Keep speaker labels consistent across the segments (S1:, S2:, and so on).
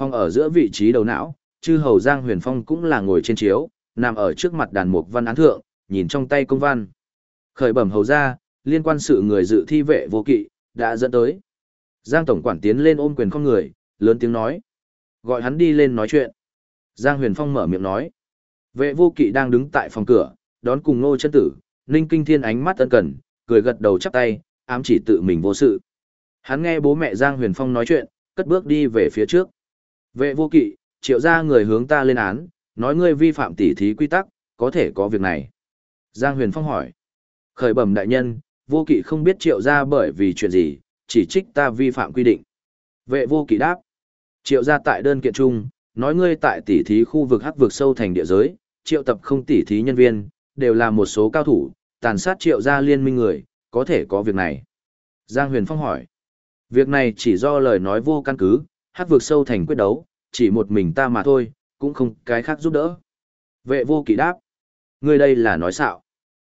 S1: Phong ở giữa vị trí đầu não, chư hầu Giang Huyền Phong cũng là ngồi trên chiếu, nằm ở trước mặt đàn mục văn án thượng, nhìn trong tay công văn. Khởi bẩm hầu ra, liên quan sự người dự thi vệ vô kỵ, đã dẫn tới. Giang Tổng quản tiến lên ôm quyền con người, lớn tiếng nói. Gọi hắn đi lên nói chuyện. Giang Huyền Phong mở miệng nói. Vệ vô kỵ đang đứng tại phòng cửa, đón cùng ngô chân tử, ninh kinh thiên ánh mắt ân cần, cười gật đầu chắp tay, ám chỉ tự mình vô sự. Hắn nghe bố mẹ Giang Huyền Phong nói chuyện, cất bước đi về phía trước. Vệ vô kỵ, triệu ra người hướng ta lên án, nói ngươi vi phạm tỉ thí quy tắc, có thể có việc này. Giang Huyền Phong hỏi. Khởi bẩm đại nhân, vô kỵ không biết triệu ra bởi vì chuyện gì, chỉ trích ta vi phạm quy định. Vệ vô kỵ đáp. Triệu ra tại đơn kiện trung, nói ngươi tại tỉ thí khu vực hắc vực sâu thành địa giới, triệu tập không tỉ thí nhân viên, đều là một số cao thủ, tàn sát triệu ra liên minh người, có thể có việc này. Giang Huyền Phong hỏi. Việc này chỉ do lời nói vô căn cứ, hắc vực sâu thành quyết đấu, chỉ một mình ta mà thôi, cũng không cái khác giúp đỡ. Vệ vô kỵ đáp. Ngươi đây là nói xạo.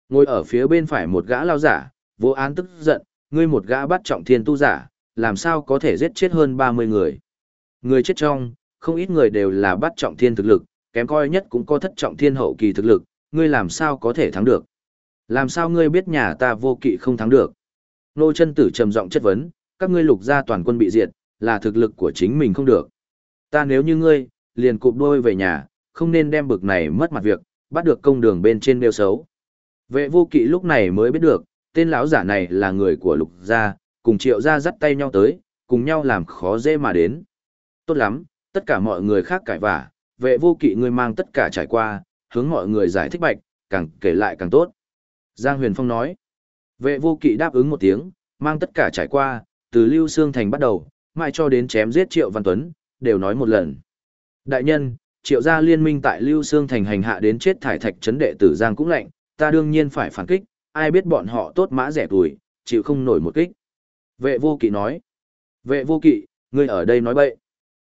S1: Ngồi ở phía bên phải một gã lao giả, vô án tức giận, ngươi một gã bắt trọng thiên tu giả, làm sao có thể giết chết hơn 30 người. Người chết trong, không ít người đều là bắt trọng thiên thực lực, kém coi nhất cũng có thất trọng thiên hậu kỳ thực lực, ngươi làm sao có thể thắng được. Làm sao ngươi biết nhà ta vô kỵ không thắng được. Nô chân tử trầm giọng chất vấn, các ngươi lục gia toàn quân bị diệt, là thực lực của chính mình không được. Ta nếu như ngươi, liền cụp đôi về nhà, không nên đem bực này mất mặt việc, bắt được công đường bên trên nêu xấu. Vệ vô kỵ lúc này mới biết được, tên lão giả này là người của lục gia, cùng triệu gia dắt tay nhau tới, cùng nhau làm khó dễ mà đến. Tốt lắm, tất cả mọi người khác cãi vả, vệ vô kỵ ngươi mang tất cả trải qua, hướng mọi người giải thích bạch, càng kể lại càng tốt. Giang Huyền Phong nói, vệ vô kỵ đáp ứng một tiếng, mang tất cả trải qua, từ Lưu Sương Thành bắt đầu, mãi cho đến chém giết Triệu Văn Tuấn, đều nói một lần. Đại nhân, Triệu gia liên minh tại Lưu Sương Thành hành hạ đến chết thải thạch chấn đệ tử Giang cũng lạnh, ta đương nhiên phải phản kích, ai biết bọn họ tốt mã rẻ tuổi, chịu không nổi một kích. Vệ vô kỵ nói, vệ vô kỵ, ngươi ở đây nói bậy.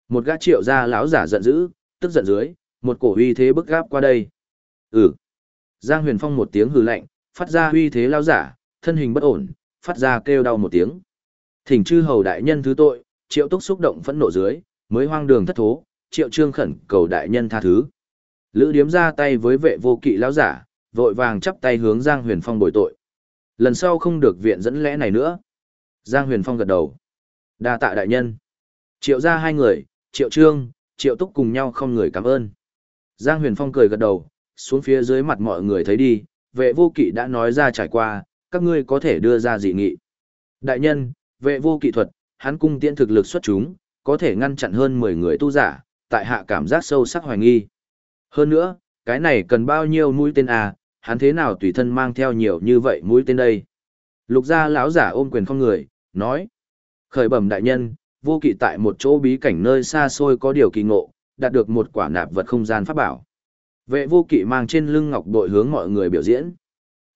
S1: Một gã triệu gia lão giả giận dữ, tức giận dưới, một cổ uy thế bức gáp qua đây. Ừ. Giang Huyền Phong một tiếng hừ lạnh, phát ra uy thế lão giả, thân hình bất ổn, phát ra kêu đau một tiếng. Thỉnh chư hầu đại nhân thứ tội, triệu túc xúc động phẫn nộ dưới, mới hoang đường thất thố, triệu trương khẩn cầu đại nhân tha thứ. Lữ điếm ra tay với vệ vô kỵ lão giả, vội vàng chắp tay hướng Giang Huyền Phong bồi tội. Lần sau không được viện dẫn lẽ này nữa. Giang Huyền Phong gật đầu. đa tạ đại nhân. Triệu ra hai người, Triệu Trương, Triệu Túc cùng nhau không người cảm ơn. Giang Huyền Phong cười gật đầu, xuống phía dưới mặt mọi người thấy đi, vệ vô kỵ đã nói ra trải qua, các ngươi có thể đưa ra dị nghị. Đại nhân, vệ vô kỵ thuật, hắn cung tiễn thực lực xuất chúng, có thể ngăn chặn hơn 10 người tu giả, tại hạ cảm giác sâu sắc hoài nghi. Hơn nữa, cái này cần bao nhiêu mũi tên à, hắn thế nào tùy thân mang theo nhiều như vậy mũi tên đây. Lục gia lão giả ôm quyền không người, nói. Khởi bẩm đại nhân, vô kỵ tại một chỗ bí cảnh nơi xa xôi có điều kỳ ngộ, đạt được một quả nạp vật không gian pháp bảo. Vệ vô kỵ mang trên lưng ngọc bội hướng mọi người biểu diễn.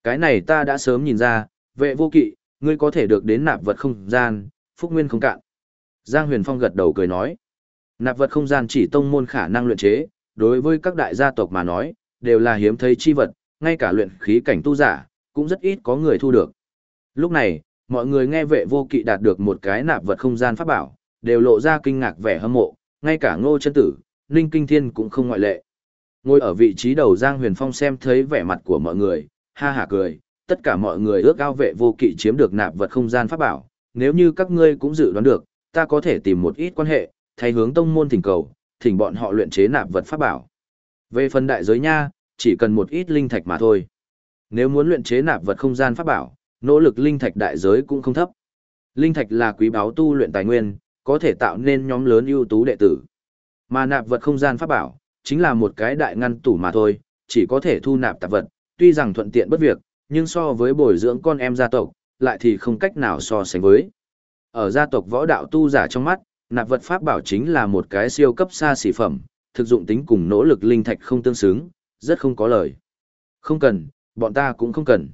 S1: Cái này ta đã sớm nhìn ra, vệ vô kỵ, ngươi có thể được đến nạp vật không gian, phúc nguyên không cạn. Giang Huyền Phong gật đầu cười nói. Nạp vật không gian chỉ tông môn khả năng luyện chế, đối với các đại gia tộc mà nói, đều là hiếm thấy chi vật, ngay cả luyện khí cảnh tu giả, cũng rất ít có người thu được. Lúc này, mọi người nghe vệ vô kỵ đạt được một cái nạp vật không gian pháp bảo, đều lộ ra kinh ngạc vẻ hâm mộ, ngay cả ngô chân tử, ninh kinh thiên cũng không ngoại lệ. Ngồi ở vị trí đầu Giang Huyền Phong xem thấy vẻ mặt của mọi người, ha hả cười, tất cả mọi người ước ao vệ vô kỵ chiếm được nạp vật không gian pháp bảo, nếu như các ngươi cũng dự đoán được, ta có thể tìm một ít quan hệ, thay hướng tông môn thỉnh cầu, thỉnh bọn họ luyện chế nạp vật pháp bảo. Về phần đại giới nha, chỉ cần một ít linh thạch mà thôi. Nếu muốn luyện chế nạp vật không gian pháp bảo, nỗ lực linh thạch đại giới cũng không thấp. Linh thạch là quý báu tu luyện tài nguyên, có thể tạo nên nhóm lớn ưu tú đệ tử. Mà nạp vật không gian pháp bảo, chính là một cái đại ngăn tủ mà thôi, chỉ có thể thu nạp tạp vật, tuy rằng thuận tiện bất việc, nhưng so với bồi dưỡng con em gia tộc, lại thì không cách nào so sánh với. Ở gia tộc võ đạo tu giả trong mắt, nạp vật pháp bảo chính là một cái siêu cấp xa xỉ phẩm, thực dụng tính cùng nỗ lực linh thạch không tương xứng, rất không có lời. Không cần, bọn ta cũng không cần.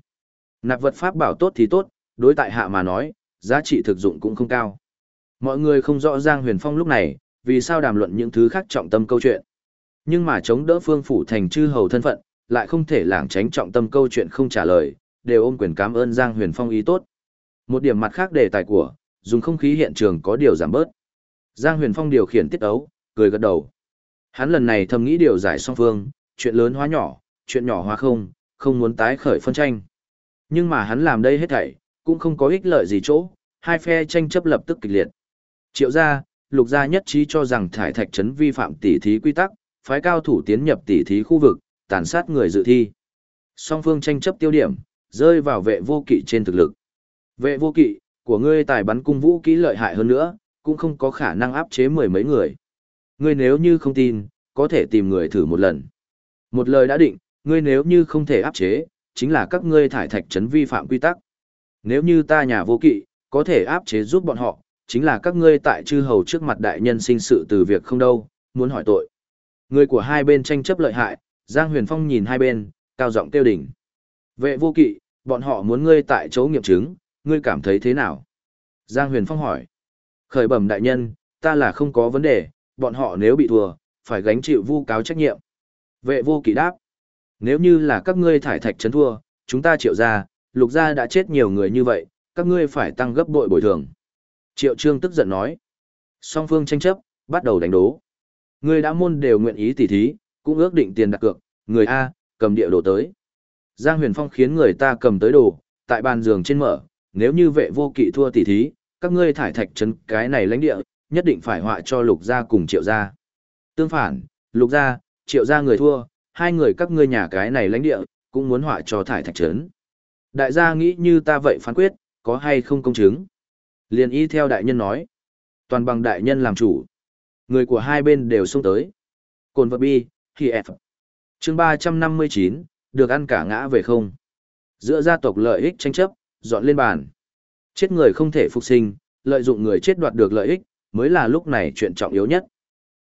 S1: Nạp vật pháp bảo tốt thì tốt, đối tại hạ mà nói, giá trị thực dụng cũng không cao. Mọi người không rõ Giang Huyền Phong lúc này, vì sao đàm luận những thứ khác trọng tâm câu chuyện. Nhưng mà chống đỡ phương phủ thành chư hầu thân phận, lại không thể lảng tránh trọng tâm câu chuyện không trả lời, đều ôm quyền cảm ơn Giang Huyền Phong ý tốt. Một điểm mặt khác đề tài của, dùng không khí hiện trường có điều giảm bớt. Giang Huyền Phong điều khiển tiết ấu, cười gật đầu. Hắn lần này thầm nghĩ điều giải song phương, chuyện lớn hóa nhỏ, chuyện nhỏ hóa không, không muốn tái khởi phân tranh. Nhưng mà hắn làm đây hết thảy, cũng không có ích lợi gì chỗ, hai phe tranh chấp lập tức kịch liệt. Triệu gia, lục gia nhất trí cho rằng thải thạch trấn vi phạm tỷ thí quy tắc, phái cao thủ tiến nhập tỷ thí khu vực, tàn sát người dự thi. Song phương tranh chấp tiêu điểm, rơi vào vệ vô kỵ trên thực lực. Vệ vô kỵ, của ngươi tài bắn cung vũ kỹ lợi hại hơn nữa, cũng không có khả năng áp chế mười mấy người. Ngươi nếu như không tin, có thể tìm người thử một lần. Một lời đã định, ngươi nếu như không thể áp chế, chính là các ngươi thải thạch trấn vi phạm quy tắc. Nếu như ta nhà vô kỵ, có thể áp chế giúp bọn họ, chính là các ngươi tại chư hầu trước mặt đại nhân sinh sự từ việc không đâu, muốn hỏi tội. Người của hai bên tranh chấp lợi hại, Giang Huyền Phong nhìn hai bên, cao giọng kêu đỉnh. Vệ vô kỵ, bọn họ muốn ngươi tại chỗ nghiệm chứng, ngươi cảm thấy thế nào? Giang Huyền Phong hỏi. Khởi bẩm đại nhân, ta là không có vấn đề, bọn họ nếu bị thua, phải gánh chịu vu cáo trách nhiệm. Vệ vô kỵ đáp. Nếu như là các ngươi thải thạch chấn thua, chúng ta triệu ra, lục gia đã chết nhiều người như vậy, các ngươi phải tăng gấp bội bồi thường. Triệu Trương tức giận nói. Song phương tranh chấp, bắt đầu đánh đố. Người đã môn đều nguyện ý tỉ thí, cũng ước định tiền đặt cược, người A, cầm địa đồ tới. Giang Huyền Phong khiến người ta cầm tới đồ, tại bàn giường trên mở, nếu như vệ vô kỵ thua tỷ thí, các ngươi thải thạch trấn cái này lãnh địa, nhất định phải họa cho lục gia cùng triệu gia. Tương phản, lục gia, triệu gia người thua, hai người các ngươi nhà cái này lãnh địa, cũng muốn họa cho thải thạch trấn. Đại gia nghĩ như ta vậy phán quyết, có hay không công chứng? Liền y theo đại nhân nói. Toàn bằng đại nhân làm chủ. Người của hai bên đều xông tới. Cồn vật bi, thì F. chương ba trăm năm mươi chín được ăn cả ngã về không. Giữa gia tộc lợi ích tranh chấp, dọn lên bàn. Chết người không thể phục sinh, lợi dụng người chết đoạt được lợi ích, mới là lúc này chuyện trọng yếu nhất.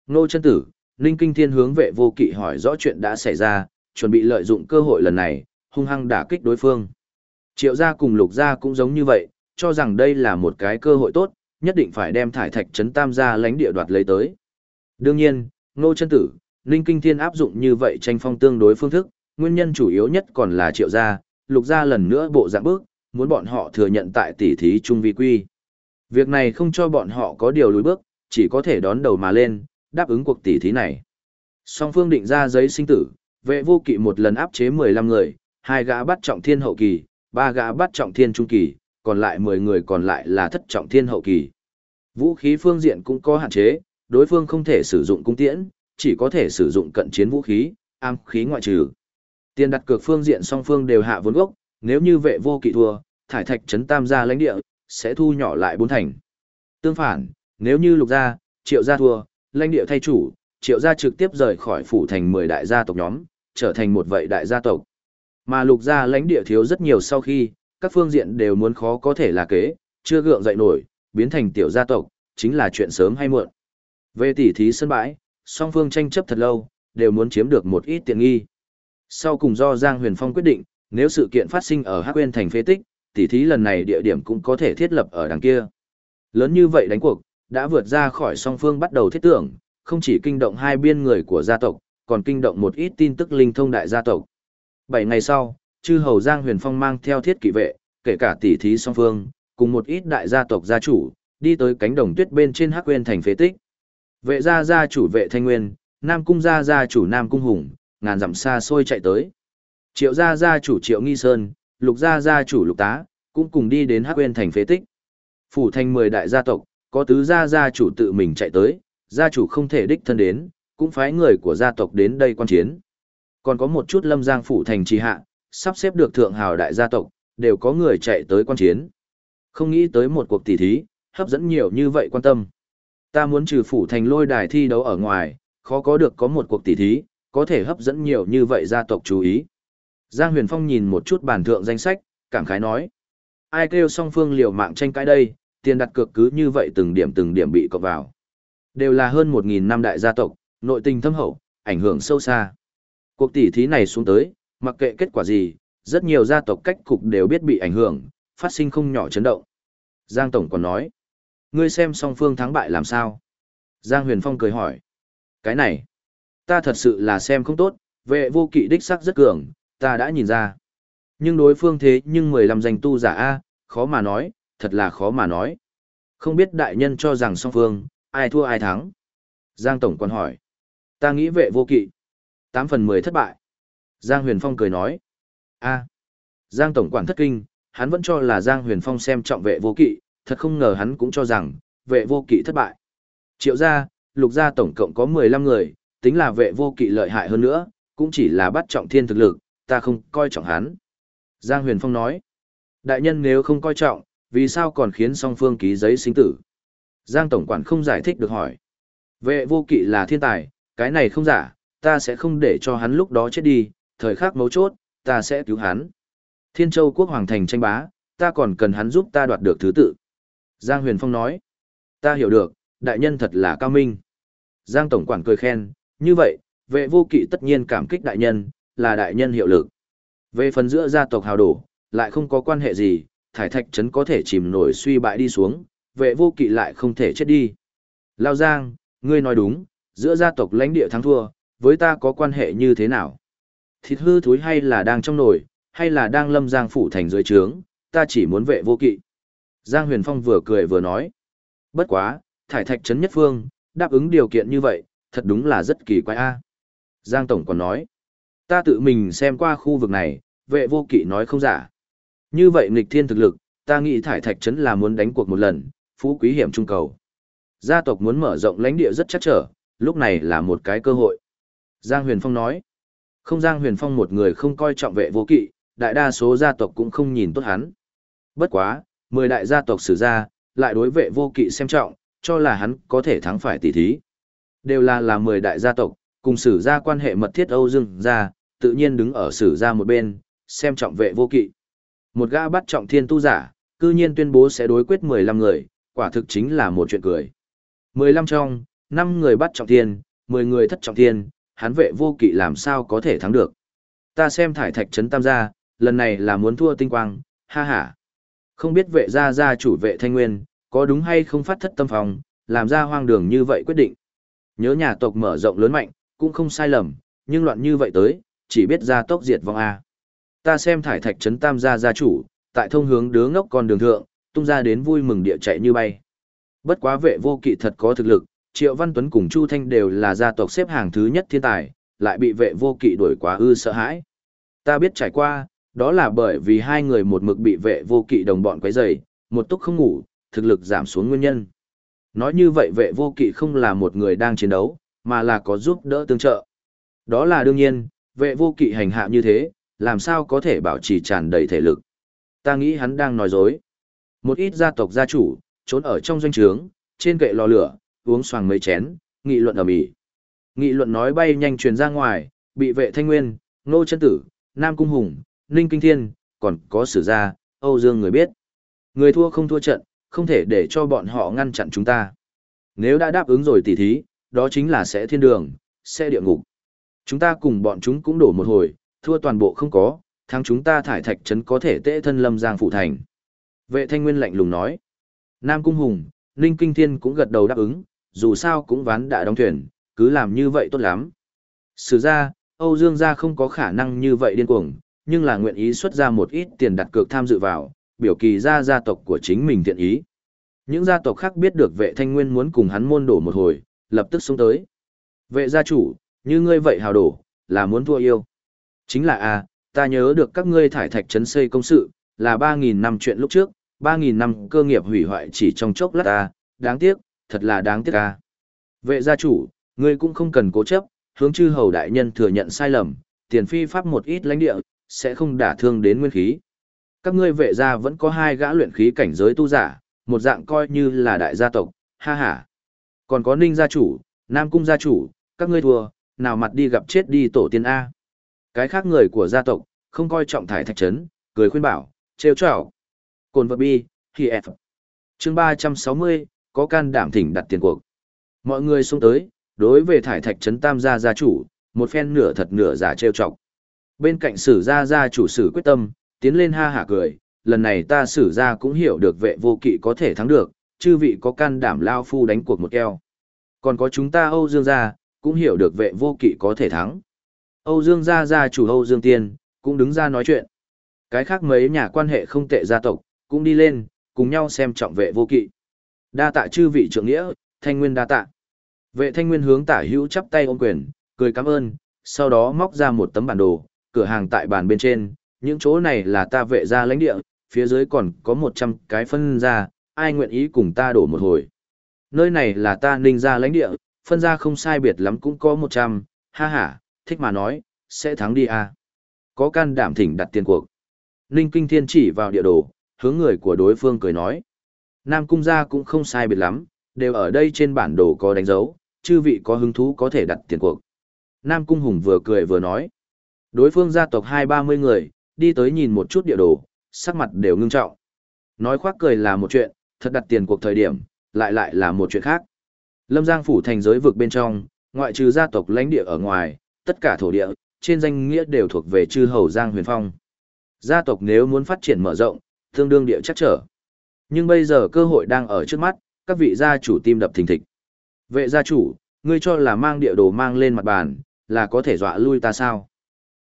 S1: Nô chân tử, Ninh Kinh Thiên hướng vệ vô kỵ hỏi rõ chuyện đã xảy ra, chuẩn bị lợi dụng cơ hội lần này, hung hăng đả kích đối phương. Triệu gia cùng lục gia cũng giống như vậy, cho rằng đây là một cái cơ hội tốt, nhất định phải đem thải thạch trấn tam gia lãnh địa đoạt lấy tới. Đương nhiên, Ngô chân tử, Ninh Kinh Thiên áp dụng như vậy tranh phong tương đối phương thức, nguyên nhân chủ yếu nhất còn là triệu gia, lục gia lần nữa bộ dạng bước, muốn bọn họ thừa nhận tại tỷ thí trung vi quy. Việc này không cho bọn họ có điều lùi bước, chỉ có thể đón đầu mà lên, đáp ứng cuộc tỷ thí này. Song phương định ra giấy sinh tử, vệ vô kỵ một lần áp chế 15 người, hai gã bắt trọng thiên hậu kỳ, ba gã bắt trọng thiên trung kỳ, còn lại 10 người còn lại là thất trọng thiên hậu kỳ. Vũ khí phương diện cũng có hạn chế, đối phương không thể sử dụng cung tiễn, chỉ có thể sử dụng cận chiến vũ khí, am khí ngoại trừ. Tiền đặt cược phương diện song phương đều hạ vốn gốc, nếu như vệ vô kỵ thua, thải thạch trấn tam gia lãnh địa, sẽ thu nhỏ lại bốn thành. Tương phản, nếu như lục gia, triệu gia thua, lãnh địa thay chủ, triệu gia trực tiếp rời khỏi phủ thành 10 đại gia tộc nhóm, trở thành một vậy đại gia tộc. Mà lục gia lãnh địa thiếu rất nhiều sau khi, các phương diện đều muốn khó có thể là kế, chưa gượng dậy nổi, biến thành tiểu gia tộc, chính là chuyện sớm hay muộn. Về tỉ thí sân bãi, song phương tranh chấp thật lâu, đều muốn chiếm được một ít tiện nghi. Sau cùng do Giang Huyền Phong quyết định, nếu sự kiện phát sinh ở Hắc Uyên thành phế tích, tỉ thí lần này địa điểm cũng có thể thiết lập ở đằng kia. Lớn như vậy đánh cuộc, đã vượt ra khỏi song phương bắt đầu thiết tưởng, không chỉ kinh động hai biên người của gia tộc, còn kinh động một ít tin tức linh thông đại gia tộc. Bảy ngày sau, chư hầu Giang Huyền Phong mang theo thiết kỵ vệ, kể cả tỷ thí song phương, cùng một ít đại gia tộc gia chủ, đi tới cánh đồng tuyết bên trên Hắc Uyên thành phế tích. Vệ gia gia chủ vệ Thanh Nguyên, Nam cung gia gia chủ Nam cung Hùng, ngàn dặm xa xôi chạy tới. Triệu gia gia chủ Triệu Nghi Sơn, Lục gia gia chủ Lục Tá, cũng cùng đi đến Hắc Uyên thành phế tích. Phủ thành 10 đại gia tộc, có tứ gia gia chủ tự mình chạy tới, gia chủ không thể đích thân đến, cũng phái người của gia tộc đến đây quan chiến. Còn có một chút lâm giang phủ thành trì hạ, sắp xếp được thượng hào đại gia tộc, đều có người chạy tới quan chiến. Không nghĩ tới một cuộc tỷ thí, hấp dẫn nhiều như vậy quan tâm. Ta muốn trừ phủ thành lôi đài thi đấu ở ngoài, khó có được có một cuộc tỷ thí, có thể hấp dẫn nhiều như vậy gia tộc chú ý. Giang Huyền Phong nhìn một chút bản thượng danh sách, cảm khái nói. Ai kêu song phương liều mạng tranh cãi đây, tiền đặt cược cứ như vậy từng điểm từng điểm bị cộng vào. Đều là hơn 1.000 năm đại gia tộc, nội tình thâm hậu, ảnh hưởng sâu xa. Cuộc tỷ thí này xuống tới, mặc kệ kết quả gì, rất nhiều gia tộc cách cục đều biết bị ảnh hưởng, phát sinh không nhỏ chấn động. Giang Tổng còn nói, ngươi xem song phương thắng bại làm sao? Giang Huyền Phong cười hỏi, cái này, ta thật sự là xem không tốt, vệ vô kỵ đích sắc rất cường, ta đã nhìn ra. Nhưng đối phương thế nhưng 15 danh tu giả A, khó mà nói, thật là khó mà nói. Không biết đại nhân cho rằng song phương, ai thua ai thắng. Giang Tổng quan hỏi. Ta nghĩ vệ vô kỵ. 8 phần 10 thất bại. Giang Huyền Phong cười nói. a Giang Tổng quản thất kinh, hắn vẫn cho là Giang Huyền Phong xem trọng vệ vô kỵ, thật không ngờ hắn cũng cho rằng, vệ vô kỵ thất bại. Triệu gia, lục gia tổng cộng có 15 người, tính là vệ vô kỵ lợi hại hơn nữa, cũng chỉ là bắt trọng thiên thực lực, ta không coi trọng hắn. Giang Huyền Phong nói, đại nhân nếu không coi trọng, vì sao còn khiến song phương ký giấy sinh tử? Giang Tổng quản không giải thích được hỏi. Vệ vô kỵ là thiên tài, cái này không giả, ta sẽ không để cho hắn lúc đó chết đi, thời khắc mấu chốt, ta sẽ cứu hắn. Thiên Châu quốc hoàng thành tranh bá, ta còn cần hắn giúp ta đoạt được thứ tự. Giang Huyền Phong nói, ta hiểu được, đại nhân thật là cao minh. Giang Tổng quản cười khen, như vậy, vệ vô kỵ tất nhiên cảm kích đại nhân, là đại nhân hiệu lực. Về phần giữa gia tộc hào đổ, lại không có quan hệ gì, thải thạch trấn có thể chìm nổi suy bại đi xuống, vệ vô kỵ lại không thể chết đi. Lao Giang, ngươi nói đúng, giữa gia tộc lãnh địa thắng thua, với ta có quan hệ như thế nào? Thịt hư thối hay là đang trong nồi, hay là đang lâm giang phủ thành dưới trướng, ta chỉ muốn vệ vô kỵ. Giang Huyền Phong vừa cười vừa nói. Bất quá, thải thạch trấn nhất phương, đáp ứng điều kiện như vậy, thật đúng là rất kỳ quái a. Giang Tổng còn nói, ta tự mình xem qua khu vực này, vệ vô kỵ nói không giả. Như vậy nghịch thiên thực lực, ta nghĩ thải thạch trấn là muốn đánh cuộc một lần, phú quý hiểm trung cầu. Gia tộc muốn mở rộng lãnh địa rất chắc trở, lúc này là một cái cơ hội. Giang Huyền Phong nói, không Giang Huyền Phong một người không coi trọng vệ vô kỵ, đại đa số gia tộc cũng không nhìn tốt hắn. Bất quá, mười đại gia tộc sử gia, lại đối vệ vô kỵ xem trọng, cho là hắn có thể thắng phải tỷ thí. Đều là là mười đại gia tộc, cùng sử gia quan hệ mật thiết Âu Dương gia, tự nhiên đứng ở sử gia một bên, xem trọng vệ vô kỵ. Một gã bắt trọng thiên tu giả, cư nhiên tuyên bố sẽ đối quyết 15 người, quả thực chính là một chuyện cười. 15 trong, 5 người bắt trọng thiên, 10 người thất trọng thiên, hắn vệ vô kỵ làm sao có thể thắng được. Ta xem thải thạch trấn tam gia, lần này là muốn thua tinh quang, ha ha. Không biết vệ gia gia chủ vệ thanh nguyên, có đúng hay không phát thất tâm phòng, làm ra hoang đường như vậy quyết định. Nhớ nhà tộc mở rộng lớn mạnh, cũng không sai lầm, nhưng loạn như vậy tới, chỉ biết ra tốc diệt vong A. Ta xem thải thạch trấn tam gia gia chủ, tại thông hướng đứa ngốc con đường thượng, tung ra đến vui mừng địa chạy như bay. Bất quá vệ vô kỵ thật có thực lực, Triệu Văn Tuấn cùng Chu Thanh đều là gia tộc xếp hàng thứ nhất thiên tài, lại bị vệ vô kỵ đuổi quá ư sợ hãi. Ta biết trải qua, đó là bởi vì hai người một mực bị vệ vô kỵ đồng bọn quấy rầy, một túc không ngủ, thực lực giảm xuống nguyên nhân. Nói như vậy vệ vô kỵ không là một người đang chiến đấu, mà là có giúp đỡ tương trợ. Đó là đương nhiên, vệ vô kỵ hành hạ như thế, làm sao có thể bảo trì tràn đầy thể lực. Ta nghĩ hắn đang nói dối. Một ít gia tộc gia chủ, trốn ở trong doanh trướng, trên kệ lò lửa, uống xoàng mấy chén, nghị luận ở mỹ. Nghị luận nói bay nhanh truyền ra ngoài, bị vệ thanh nguyên, nô chân tử, nam cung hùng, ninh kinh thiên, còn có sử gia, Âu Dương người biết. Người thua không thua trận, không thể để cho bọn họ ngăn chặn chúng ta. Nếu đã đáp ứng rồi tỉ thí, đó chính là sẽ thiên đường, sẽ địa ngục. Chúng ta cùng bọn chúng cũng đổ một hồi, thua toàn bộ không có, thắng chúng ta thải thạch trấn có thể tệ thân lâm giang phụ thành. Vệ thanh nguyên lạnh lùng nói. Nam Cung Hùng, Ninh Kinh Thiên cũng gật đầu đáp ứng, dù sao cũng ván đã đóng thuyền, cứ làm như vậy tốt lắm. Sử ra, Âu Dương gia không có khả năng như vậy điên cuồng, nhưng là nguyện ý xuất ra một ít tiền đặt cược tham dự vào, biểu kỳ ra gia tộc của chính mình thiện ý. Những gia tộc khác biết được vệ thanh nguyên muốn cùng hắn môn đổ một hồi, lập tức xuống tới. Vệ gia chủ, như ngươi vậy hào đổ, là muốn thua yêu. Chính là a, ta nhớ được các ngươi thải thạch trấn xây công sự, là 3.000 năm chuyện lúc trước, 3.000 năm cơ nghiệp hủy hoại chỉ trong chốc lát ta, đáng tiếc, thật là đáng tiếc a. Vệ gia chủ, ngươi cũng không cần cố chấp, hướng chư hầu đại nhân thừa nhận sai lầm, tiền phi pháp một ít lãnh địa, sẽ không đả thương đến nguyên khí. Các ngươi vệ gia vẫn có hai gã luyện khí cảnh giới tu giả, một dạng coi như là đại gia tộc, ha ha. Còn có ninh gia chủ, nam cung gia chủ, các ngươi thua, nào mặt đi gặp chết đi tổ tiên A. Cái khác người của gia tộc, không coi trọng thải thạch trấn, cười khuyên bảo, trêu trào. Cồn vật bi, khi F. chương 360, có can đảm thỉnh đặt tiền cuộc. Mọi người xuống tới, đối về thải thạch trấn tam gia gia chủ, một phen nửa thật nửa giả trêu chọc. Bên cạnh sử gia gia chủ sử quyết tâm, tiến lên ha hả cười, lần này ta sử gia cũng hiểu được vệ vô kỵ có thể thắng được, chư vị có can đảm lao phu đánh cuộc một keo. Còn có chúng ta Âu Dương gia, cũng hiểu được vệ vô kỵ có thể thắng. Âu Dương gia gia chủ Âu Dương Tiên, cũng đứng ra nói chuyện. Cái khác mấy nhà quan hệ không tệ gia tộc, cũng đi lên, cùng nhau xem trọng vệ vô kỵ. Đa tạ chư vị trưởng nghĩa, thanh nguyên đa tạ. Vệ thanh nguyên hướng tả hữu chắp tay ôm quyền, cười cảm ơn, sau đó móc ra một tấm bản đồ, cửa hàng tại bàn bên trên, những chỗ này là ta vệ ra lãnh địa, phía dưới còn có 100 cái phân ra, ai nguyện ý cùng ta đổ một hồi. Nơi này là ta ninh ra lãnh địa, phân ra không sai biệt lắm cũng có 100, ha ha, thích mà nói, sẽ thắng đi à. Có can đảm thỉnh đặt tiền cuộc. Ninh Kinh Thiên chỉ vào địa đồ, hướng người của đối phương cười nói. Nam Cung gia cũng không sai biệt lắm, đều ở đây trên bản đồ có đánh dấu, chư vị có hứng thú có thể đặt tiền cuộc. Nam Cung Hùng vừa cười vừa nói. Đối phương gia tộc hai ba mươi người, đi tới nhìn một chút địa đồ, sắc mặt đều ngưng trọng. Nói khoác cười là một chuyện, thật đặt tiền cuộc thời điểm, lại lại là một chuyện khác. Lâm Giang phủ thành giới vực bên trong, ngoại trừ gia tộc lãnh địa ở ngoài, tất cả thổ địa, trên danh nghĩa đều thuộc về chư hầu Giang Huyền Phong. Gia tộc nếu muốn phát triển mở rộng, tương đương địa chắc trở. Nhưng bây giờ cơ hội đang ở trước mắt, các vị gia chủ tim đập thình thịch. Vệ gia chủ, ngươi cho là mang địa đồ mang lên mặt bàn, là có thể dọa lui ta sao?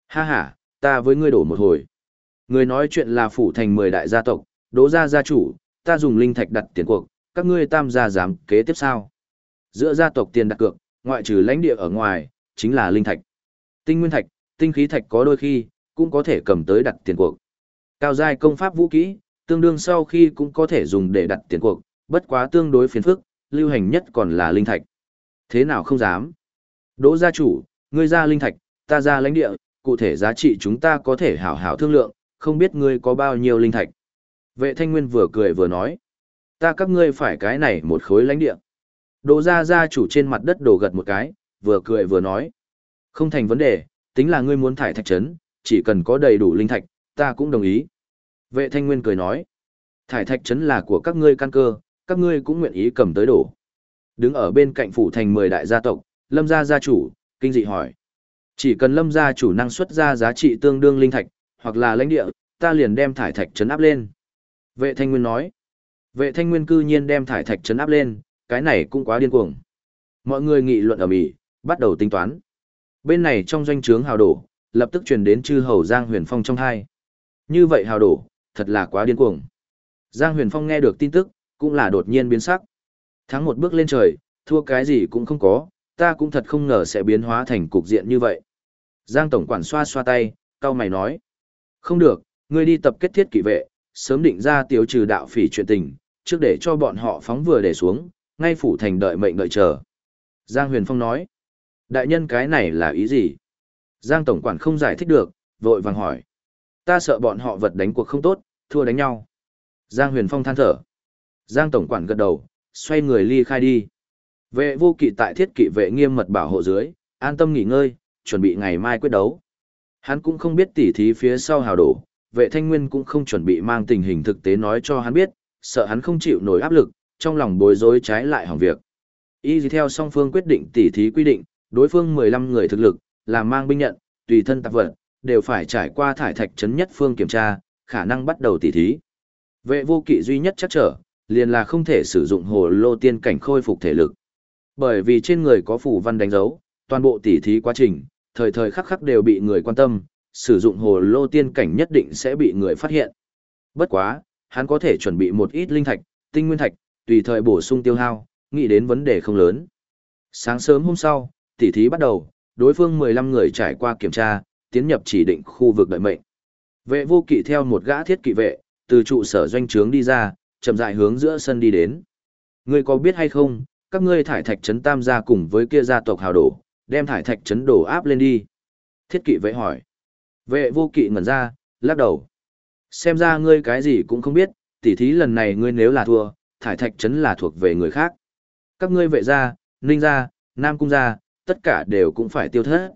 S1: Ha ha, ta với ngươi đổ một hồi. Ngươi nói chuyện là phủ thành mười đại gia tộc, đố gia gia chủ, ta dùng linh thạch đặt tiền cuộc, các ngươi tam gia dám kế tiếp sao? Giữa gia tộc tiền đặt cược, ngoại trừ lãnh địa ở ngoài, chính là linh thạch. Tinh nguyên thạch, tinh khí thạch có đôi khi, cũng có thể cầm tới đặt tiền cuộc. Cao giai công pháp vũ kỹ, tương đương sau khi cũng có thể dùng để đặt tiền cuộc, bất quá tương đối phiền phức, lưu hành nhất còn là linh thạch. Thế nào không dám? Đỗ gia chủ, ngươi ra linh thạch, ta ra lãnh địa, cụ thể giá trị chúng ta có thể hảo hảo thương lượng, không biết ngươi có bao nhiêu linh thạch. Vệ thanh nguyên vừa cười vừa nói, ta các ngươi phải cái này một khối lãnh địa. Đỗ gia gia chủ trên mặt đất đổ gật một cái, vừa cười vừa nói, không thành vấn đề, tính là ngươi muốn thải thạch trấn, chỉ cần có đầy đủ linh thạch, ta cũng đồng ý. Vệ thanh nguyên cười nói, thải thạch trấn là của các ngươi căn cơ, các ngươi cũng nguyện ý cầm tới đổ. Đứng ở bên cạnh phủ thành 10 đại gia tộc, lâm gia gia chủ, kinh dị hỏi. Chỉ cần lâm gia chủ năng xuất ra giá trị tương đương linh thạch, hoặc là lãnh địa, ta liền đem thải thạch trấn áp lên. Vệ thanh nguyên nói. Vệ thanh nguyên cư nhiên đem thải thạch trấn áp lên, cái này cũng quá điên cuồng. Mọi người nghị luận ở mỹ, bắt đầu tính toán. Bên này trong doanh trướng hào đổ, lập tức truyền đến chư hầu Giang Huyền Phong trong hai. Như vậy hào đổ, thật là quá điên cuồng. Giang Huyền Phong nghe được tin tức, cũng là đột nhiên biến sắc. Thắng một bước lên trời, thua cái gì cũng không có, ta cũng thật không ngờ sẽ biến hóa thành cục diện như vậy. Giang Tổng Quản xoa xoa tay, cao mày nói. Không được, ngươi đi tập kết thiết kỷ vệ, sớm định ra tiêu trừ đạo phỉ chuyện tình, trước để cho bọn họ phóng vừa để xuống, ngay phủ thành đợi mệnh đợi chờ. Giang Huyền Phong nói. Đại nhân cái này là ý gì? Giang Tổng Quản không giải thích được, vội vàng hỏi. Ta sợ bọn họ vật đánh cuộc không tốt, thua đánh nhau. Giang Huyền Phong than thở. Giang Tổng Quản gật đầu, xoay người ly khai đi. Vệ vô kỵ tại thiết kỵ vệ nghiêm mật bảo hộ dưới, an tâm nghỉ ngơi, chuẩn bị ngày mai quyết đấu. Hắn cũng không biết tỉ thí phía sau hào đổ, vệ thanh nguyên cũng không chuẩn bị mang tình hình thực tế nói cho hắn biết, sợ hắn không chịu nổi áp lực, trong lòng bối rối trái lại hỏng việc. Y theo song phương quyết định tỉ thí quy định, đối phương 15 người thực lực, là mang binh nhận, tùy thân tạp vật, đều phải trải qua thải thạch chấn nhất phương kiểm tra, khả năng bắt đầu tỉ thí. Vệ vô kỵ duy nhất chắc trở, liền là không thể sử dụng hồ lô tiên cảnh khôi phục thể lực. Bởi vì trên người có phủ văn đánh dấu, toàn bộ tỉ thí quá trình, thời thời khắc khắc đều bị người quan tâm, sử dụng hồ lô tiên cảnh nhất định sẽ bị người phát hiện. Bất quá, hắn có thể chuẩn bị một ít linh thạch, tinh nguyên thạch, tùy thời bổ sung tiêu hao, nghĩ đến vấn đề không lớn. Sáng sớm hôm sau, tỉ thí bắt đầu, đối phương 15 người trải qua kiểm tra, tiến nhập chỉ định khu vực đợi mệnh. Vệ vô kỵ theo một gã thiết kỵ vệ, từ trụ sở doanh trướng đi ra, chậm rãi hướng giữa sân đi đến. Ngươi có biết hay không, các ngươi thải thạch trấn tam gia cùng với kia gia tộc hào đổ, đem thải thạch trấn đổ áp lên đi. Thiết kỵ vệ hỏi. Vệ vô kỵ ngẩn ra, lắc đầu. Xem ra ngươi cái gì cũng không biết, tỉ thí lần này ngươi nếu là thua, thải thạch trấn là thuộc về người khác. Các ngươi vệ gia, ninh gia, nam cung gia, tất cả đều cũng phải tiêu thất.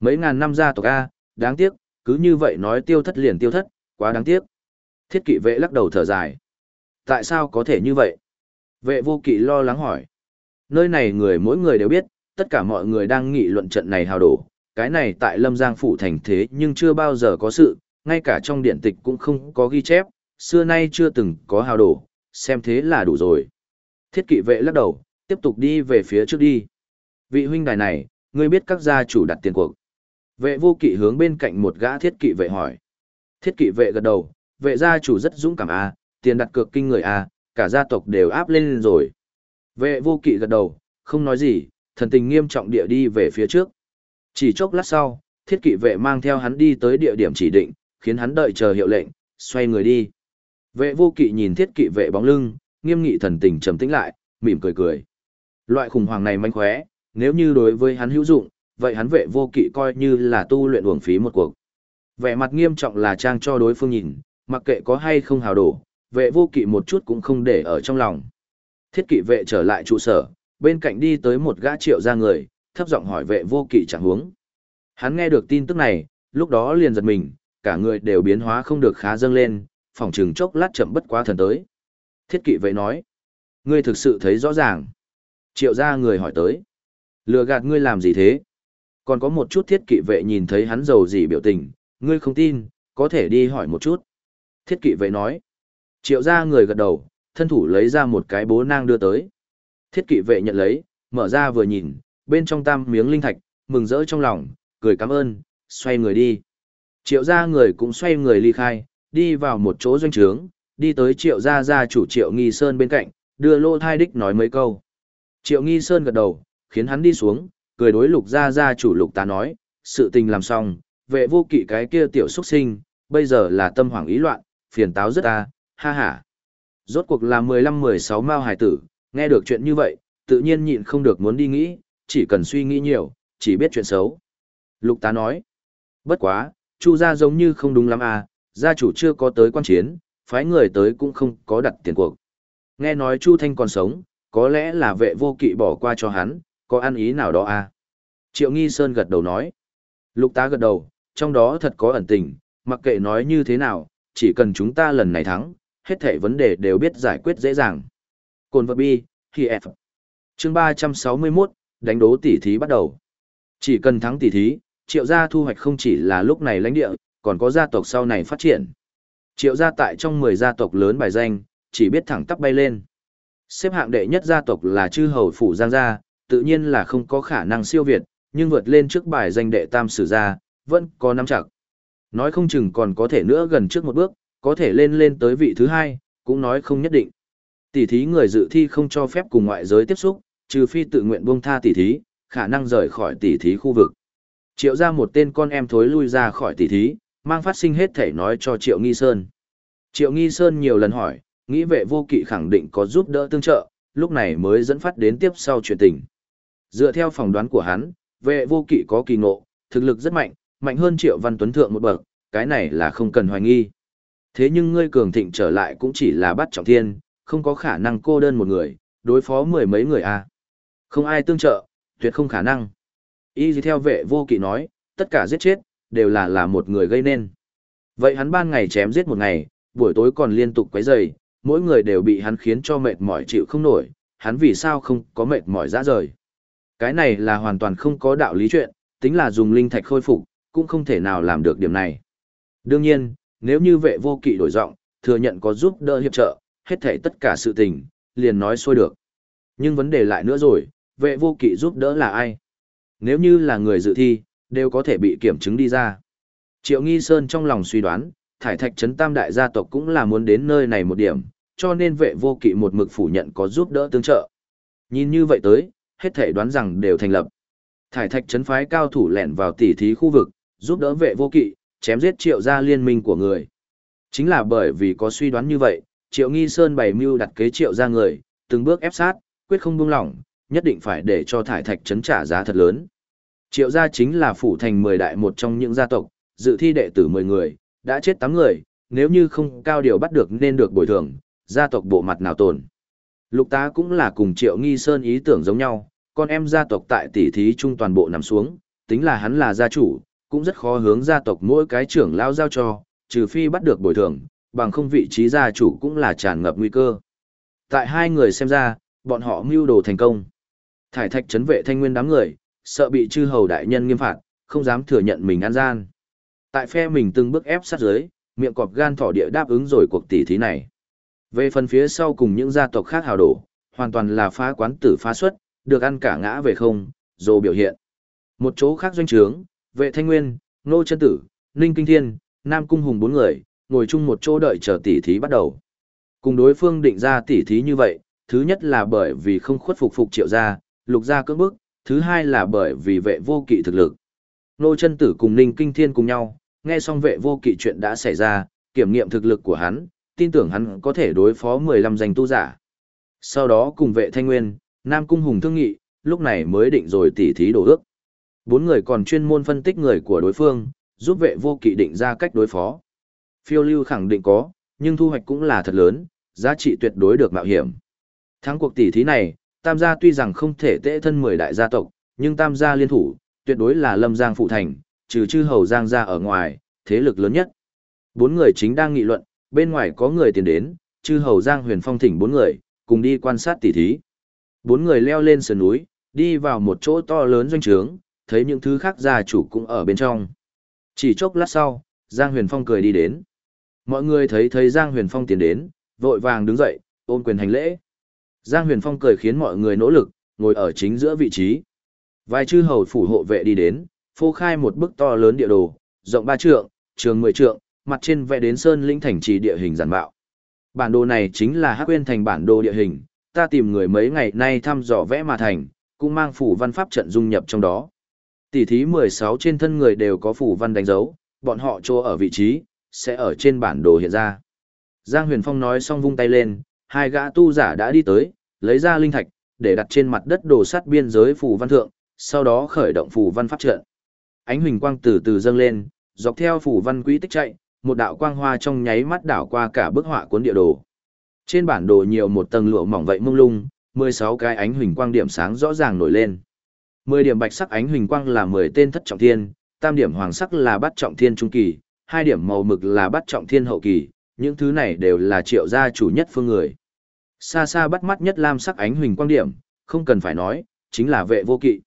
S1: Mấy ngàn năm gia tộc A, đáng tiếc, cứ như vậy nói tiêu thất liền tiêu thất, quá đáng tiếc. Thiết kỵ vệ lắc đầu thở dài. Tại sao có thể như vậy? Vệ vô kỵ lo lắng hỏi. Nơi này người mỗi người đều biết, tất cả mọi người đang nghị luận trận này hào đổ. Cái này tại Lâm Giang Phủ thành thế nhưng chưa bao giờ có sự, ngay cả trong điện tịch cũng không có ghi chép, xưa nay chưa từng có hào đổ, xem thế là đủ rồi. Thiết kỵ vệ lắc đầu, tiếp tục đi về phía trước đi. Vị huynh đài này, ngươi biết các gia chủ đặt tiền cuộc. Vệ vô kỵ hướng bên cạnh một gã thiết kỵ vệ hỏi. Thiết kỵ vệ gật đầu, vệ gia chủ rất dũng cảm a, tiền đặt cược kinh người a, cả gia tộc đều áp lên rồi. Vệ vô kỵ gật đầu, không nói gì, thần tình nghiêm trọng địa đi về phía trước. Chỉ chốc lát sau, thiết kỵ vệ mang theo hắn đi tới địa điểm chỉ định, khiến hắn đợi chờ hiệu lệnh, xoay người đi. Vệ vô kỵ nhìn thiết kỵ vệ bóng lưng, nghiêm nghị thần tình trầm tĩnh lại, mỉm cười cười. Loại khủng hoảng này manh khóe, nếu như đối với hắn hữu dụng, vậy hắn vệ vô kỵ coi như là tu luyện uổng phí một cuộc. Vẻ mặt nghiêm trọng là trang cho đối phương nhìn, mặc kệ có hay không hào đổ, vệ vô kỵ một chút cũng không để ở trong lòng. Thiết kỵ vệ trở lại trụ sở, bên cạnh đi tới một gã triệu ra người, thấp giọng hỏi vệ vô kỵ chẳng huống. Hắn nghe được tin tức này, lúc đó liền giật mình, cả người đều biến hóa không được khá dâng lên, phòng trừng chốc lát chậm bất quá thần tới. Thiết kỵ vệ nói, ngươi thực sự thấy rõ ràng. Triệu ra người hỏi tới, lừa gạt ngươi làm gì thế? Còn có một chút thiết kỵ vệ nhìn thấy hắn giàu gì biểu tình, ngươi không tin, có thể đi hỏi một chút. Thiết kỵ vệ nói, triệu ra người gật đầu, thân thủ lấy ra một cái bố nang đưa tới. Thiết kỵ vệ nhận lấy, mở ra vừa nhìn, bên trong tam miếng linh thạch, mừng rỡ trong lòng, cười cảm ơn, xoay người đi. Triệu gia người cũng xoay người ly khai, đi vào một chỗ doanh trướng, đi tới triệu gia gia chủ triệu nghi sơn bên cạnh, đưa lô thai đích nói mấy câu. Triệu nghi sơn gật đầu, khiến hắn đi xuống, cười đối lục gia gia chủ lục tá nói, sự tình làm xong, vệ vô kỵ cái kia tiểu xuất sinh, bây giờ là tâm hoảng ý loạn, phiền táo rất ta, ha ha. Rốt cuộc là 15-16 mao hải tử, nghe được chuyện như vậy, tự nhiên nhịn không được muốn đi nghĩ, chỉ cần suy nghĩ nhiều, chỉ biết chuyện xấu. Lục tá nói, bất quá, chu gia giống như không đúng lắm à, gia chủ chưa có tới quan chiến, phái người tới cũng không có đặt tiền cuộc. Nghe nói chu thanh còn sống, có lẽ là vệ vô kỵ bỏ qua cho hắn, có ăn ý nào đó à. Triệu Nghi Sơn gật đầu nói, lục tá gật đầu, trong đó thật có ẩn tình, mặc kệ nói như thế nào, chỉ cần chúng ta lần này thắng, hết thảy vấn đề đều biết giải quyết dễ dàng. Cồn vật bi, khi F. Chương 361, đánh đố tỷ thí bắt đầu. Chỉ cần thắng tỷ thí, triệu gia thu hoạch không chỉ là lúc này lãnh địa, còn có gia tộc sau này phát triển. Triệu gia tại trong 10 gia tộc lớn bài danh, chỉ biết thẳng tắp bay lên. Xếp hạng đệ nhất gia tộc là chư hầu phủ giang gia, tự nhiên là không có khả năng siêu việt, nhưng vượt lên trước bài danh đệ tam sử gia, vẫn có nắm chặt. Nói không chừng còn có thể nữa gần trước một bước, có thể lên lên tới vị thứ hai, cũng nói không nhất định. Tỷ thí người dự thi không cho phép cùng ngoại giới tiếp xúc, trừ phi tự nguyện buông tha tỷ thí, khả năng rời khỏi tỷ thí khu vực. Triệu ra một tên con em thối lui ra khỏi tỷ thí, mang phát sinh hết thể nói cho Triệu Nghi Sơn. Triệu Nghi Sơn nhiều lần hỏi, nghĩ vệ vô kỵ khẳng định có giúp đỡ tương trợ, lúc này mới dẫn phát đến tiếp sau chuyện tình. Dựa theo phỏng đoán của hắn, vệ vô kỵ có kỳ ngộ, thực lực rất mạnh, mạnh hơn Triệu Văn Tuấn Thượng một bậc, cái này là không cần hoài nghi. Thế nhưng ngươi cường thịnh trở lại cũng chỉ là bắt trọng thiên, không có khả năng cô đơn một người, đối phó mười mấy người à. Không ai tương trợ, tuyệt không khả năng. Y theo vệ vô kỵ nói, tất cả giết chết, đều là là một người gây nên. Vậy hắn ban ngày chém giết một ngày, buổi tối còn liên tục quấy rầy, mỗi người đều bị hắn khiến cho mệt mỏi chịu không nổi, hắn vì sao không có mệt mỏi ra rời. Cái này là hoàn toàn không có đạo lý chuyện, tính là dùng linh thạch khôi phục, cũng không thể nào làm được điểm này. Đương nhiên, nếu như vệ vô kỵ đổi giọng, thừa nhận có giúp đỡ hiệp trợ, hết thảy tất cả sự tình, liền nói xuôi được. Nhưng vấn đề lại nữa rồi, vệ vô kỵ giúp đỡ là ai? Nếu như là người dự thi, đều có thể bị kiểm chứng đi ra. Triệu Nghi Sơn trong lòng suy đoán, thải thạch trấn tam đại gia tộc cũng là muốn đến nơi này một điểm, cho nên vệ vô kỵ một mực phủ nhận có giúp đỡ tương trợ. Nhìn như vậy tới, hết thể đoán rằng đều thành lập. Thải thạch trấn phái cao thủ lẻn vào tỉ thí khu vực, giúp đỡ vệ vô kỵ, chém giết triệu gia liên minh của người. Chính là bởi vì có suy đoán như vậy, triệu nghi sơn bày mưu đặt kế triệu gia người, từng bước ép sát, quyết không buông lỏng, nhất định phải để cho thải thạch trấn trả giá thật lớn. Triệu gia chính là phủ thành 10 đại một trong những gia tộc, dự thi đệ tử 10 người, đã chết 8 người, nếu như không cao điều bắt được nên được bồi thường, gia tộc bộ mặt nào tồn. Lục tá cũng là cùng Triệu Nghi Sơn ý tưởng giống nhau, con em gia tộc tại tỷ thí trung toàn bộ nằm xuống, tính là hắn là gia chủ, cũng rất khó hướng gia tộc mỗi cái trưởng lao giao cho, trừ phi bắt được bồi thường, bằng không vị trí gia chủ cũng là tràn ngập nguy cơ. Tại hai người xem ra, bọn họ mưu đồ thành công. Thải thạch chấn vệ thanh nguyên đám người, sợ bị chư hầu đại nhân nghiêm phạt, không dám thừa nhận mình an gian. Tại phe mình từng bước ép sát dưới, miệng cọp gan thỏ địa đáp ứng rồi cuộc tỷ thí này. Về phần phía sau cùng những gia tộc khác hào đổ, hoàn toàn là phá quán tử phá xuất, được ăn cả ngã về không, Dù biểu hiện. Một chỗ khác doanh trướng, vệ thanh nguyên, nô chân tử, ninh kinh thiên, nam cung hùng bốn người, ngồi chung một chỗ đợi chờ tỷ thí bắt đầu. Cùng đối phương định ra tỷ thí như vậy, thứ nhất là bởi vì không khuất phục phục triệu gia, lục gia cưỡng bức, thứ hai là bởi vì vệ vô kỵ thực lực. Nô chân tử cùng Ninh Kinh Thiên cùng nhau, nghe xong vệ vô kỵ chuyện đã xảy ra, kiểm nghiệm thực lực của hắn, tin tưởng hắn có thể đối phó 15 danh tu giả. Sau đó cùng vệ thanh nguyên, Nam Cung Hùng thương nghị, lúc này mới định rồi tỉ thí đổ ước. Bốn người còn chuyên môn phân tích người của đối phương, giúp vệ vô kỵ định ra cách đối phó. Phiêu lưu khẳng định có, nhưng thu hoạch cũng là thật lớn, giá trị tuyệt đối được mạo hiểm. Thắng cuộc tỉ thí này, Tam gia tuy rằng không thể tệ thân 10 đại gia tộc, nhưng Tam gia liên thủ, tuyệt đối là Lâm Giang phụ thành, trừ chư hầu Giang gia ở ngoài, thế lực lớn nhất. Bốn người chính đang nghị luận, bên ngoài có người tiến đến, chư hầu Giang Huyền Phong thỉnh bốn người, cùng đi quan sát tỉ thí. Bốn người leo lên sườn núi, đi vào một chỗ to lớn doanh trướng, thấy những thứ khác gia chủ cũng ở bên trong. Chỉ chốc lát sau, Giang Huyền Phong cười đi đến. Mọi người thấy thấy Giang Huyền Phong tiến đến, vội vàng đứng dậy, ôm quyền hành lễ. Giang Huyền Phong cười khiến mọi người nỗ lực, ngồi ở chính giữa vị trí. Vài chư hầu phủ hộ vệ đi đến, phô khai một bức to lớn địa đồ, rộng 3 trượng, trường 10 trượng, mặt trên vẽ đến sơn lĩnh thành trì địa hình giản bạo. Bản đồ này chính là Hắc Uyên thành bản đồ địa hình, ta tìm người mấy ngày nay thăm dò vẽ mà thành, cũng mang phủ văn pháp trận dung nhập trong đó. Tỷ thí 16 trên thân người đều có phủ văn đánh dấu, bọn họ chỗ ở vị trí, sẽ ở trên bản đồ hiện ra. Giang Huyền Phong nói xong vung tay lên, hai gã tu giả đã đi tới, lấy ra linh thạch, để đặt trên mặt đất đồ sắt biên giới phù văn thượng, sau đó khởi động phù văn pháp trận. Ánh huỳnh quang từ từ dâng lên, dọc theo phù văn quỹ tích chạy, một đạo quang hoa trong nháy mắt đảo qua cả bức họa cuốn địa đồ. Trên bản đồ nhiều một tầng lụa mỏng vậy mông lung, 16 cái ánh huỳnh quang điểm sáng rõ ràng nổi lên. 10 điểm bạch sắc ánh huỳnh quang là 10 tên thất trọng thiên, tam điểm hoàng sắc là bát trọng thiên trung kỳ, hai điểm màu mực là bát trọng thiên hậu kỳ, những thứ này đều là triệu gia chủ nhất phương người. Xa xa bắt mắt nhất lam sắc ánh huỳnh quang điểm, không cần phải nói, chính là vệ vô kỵ.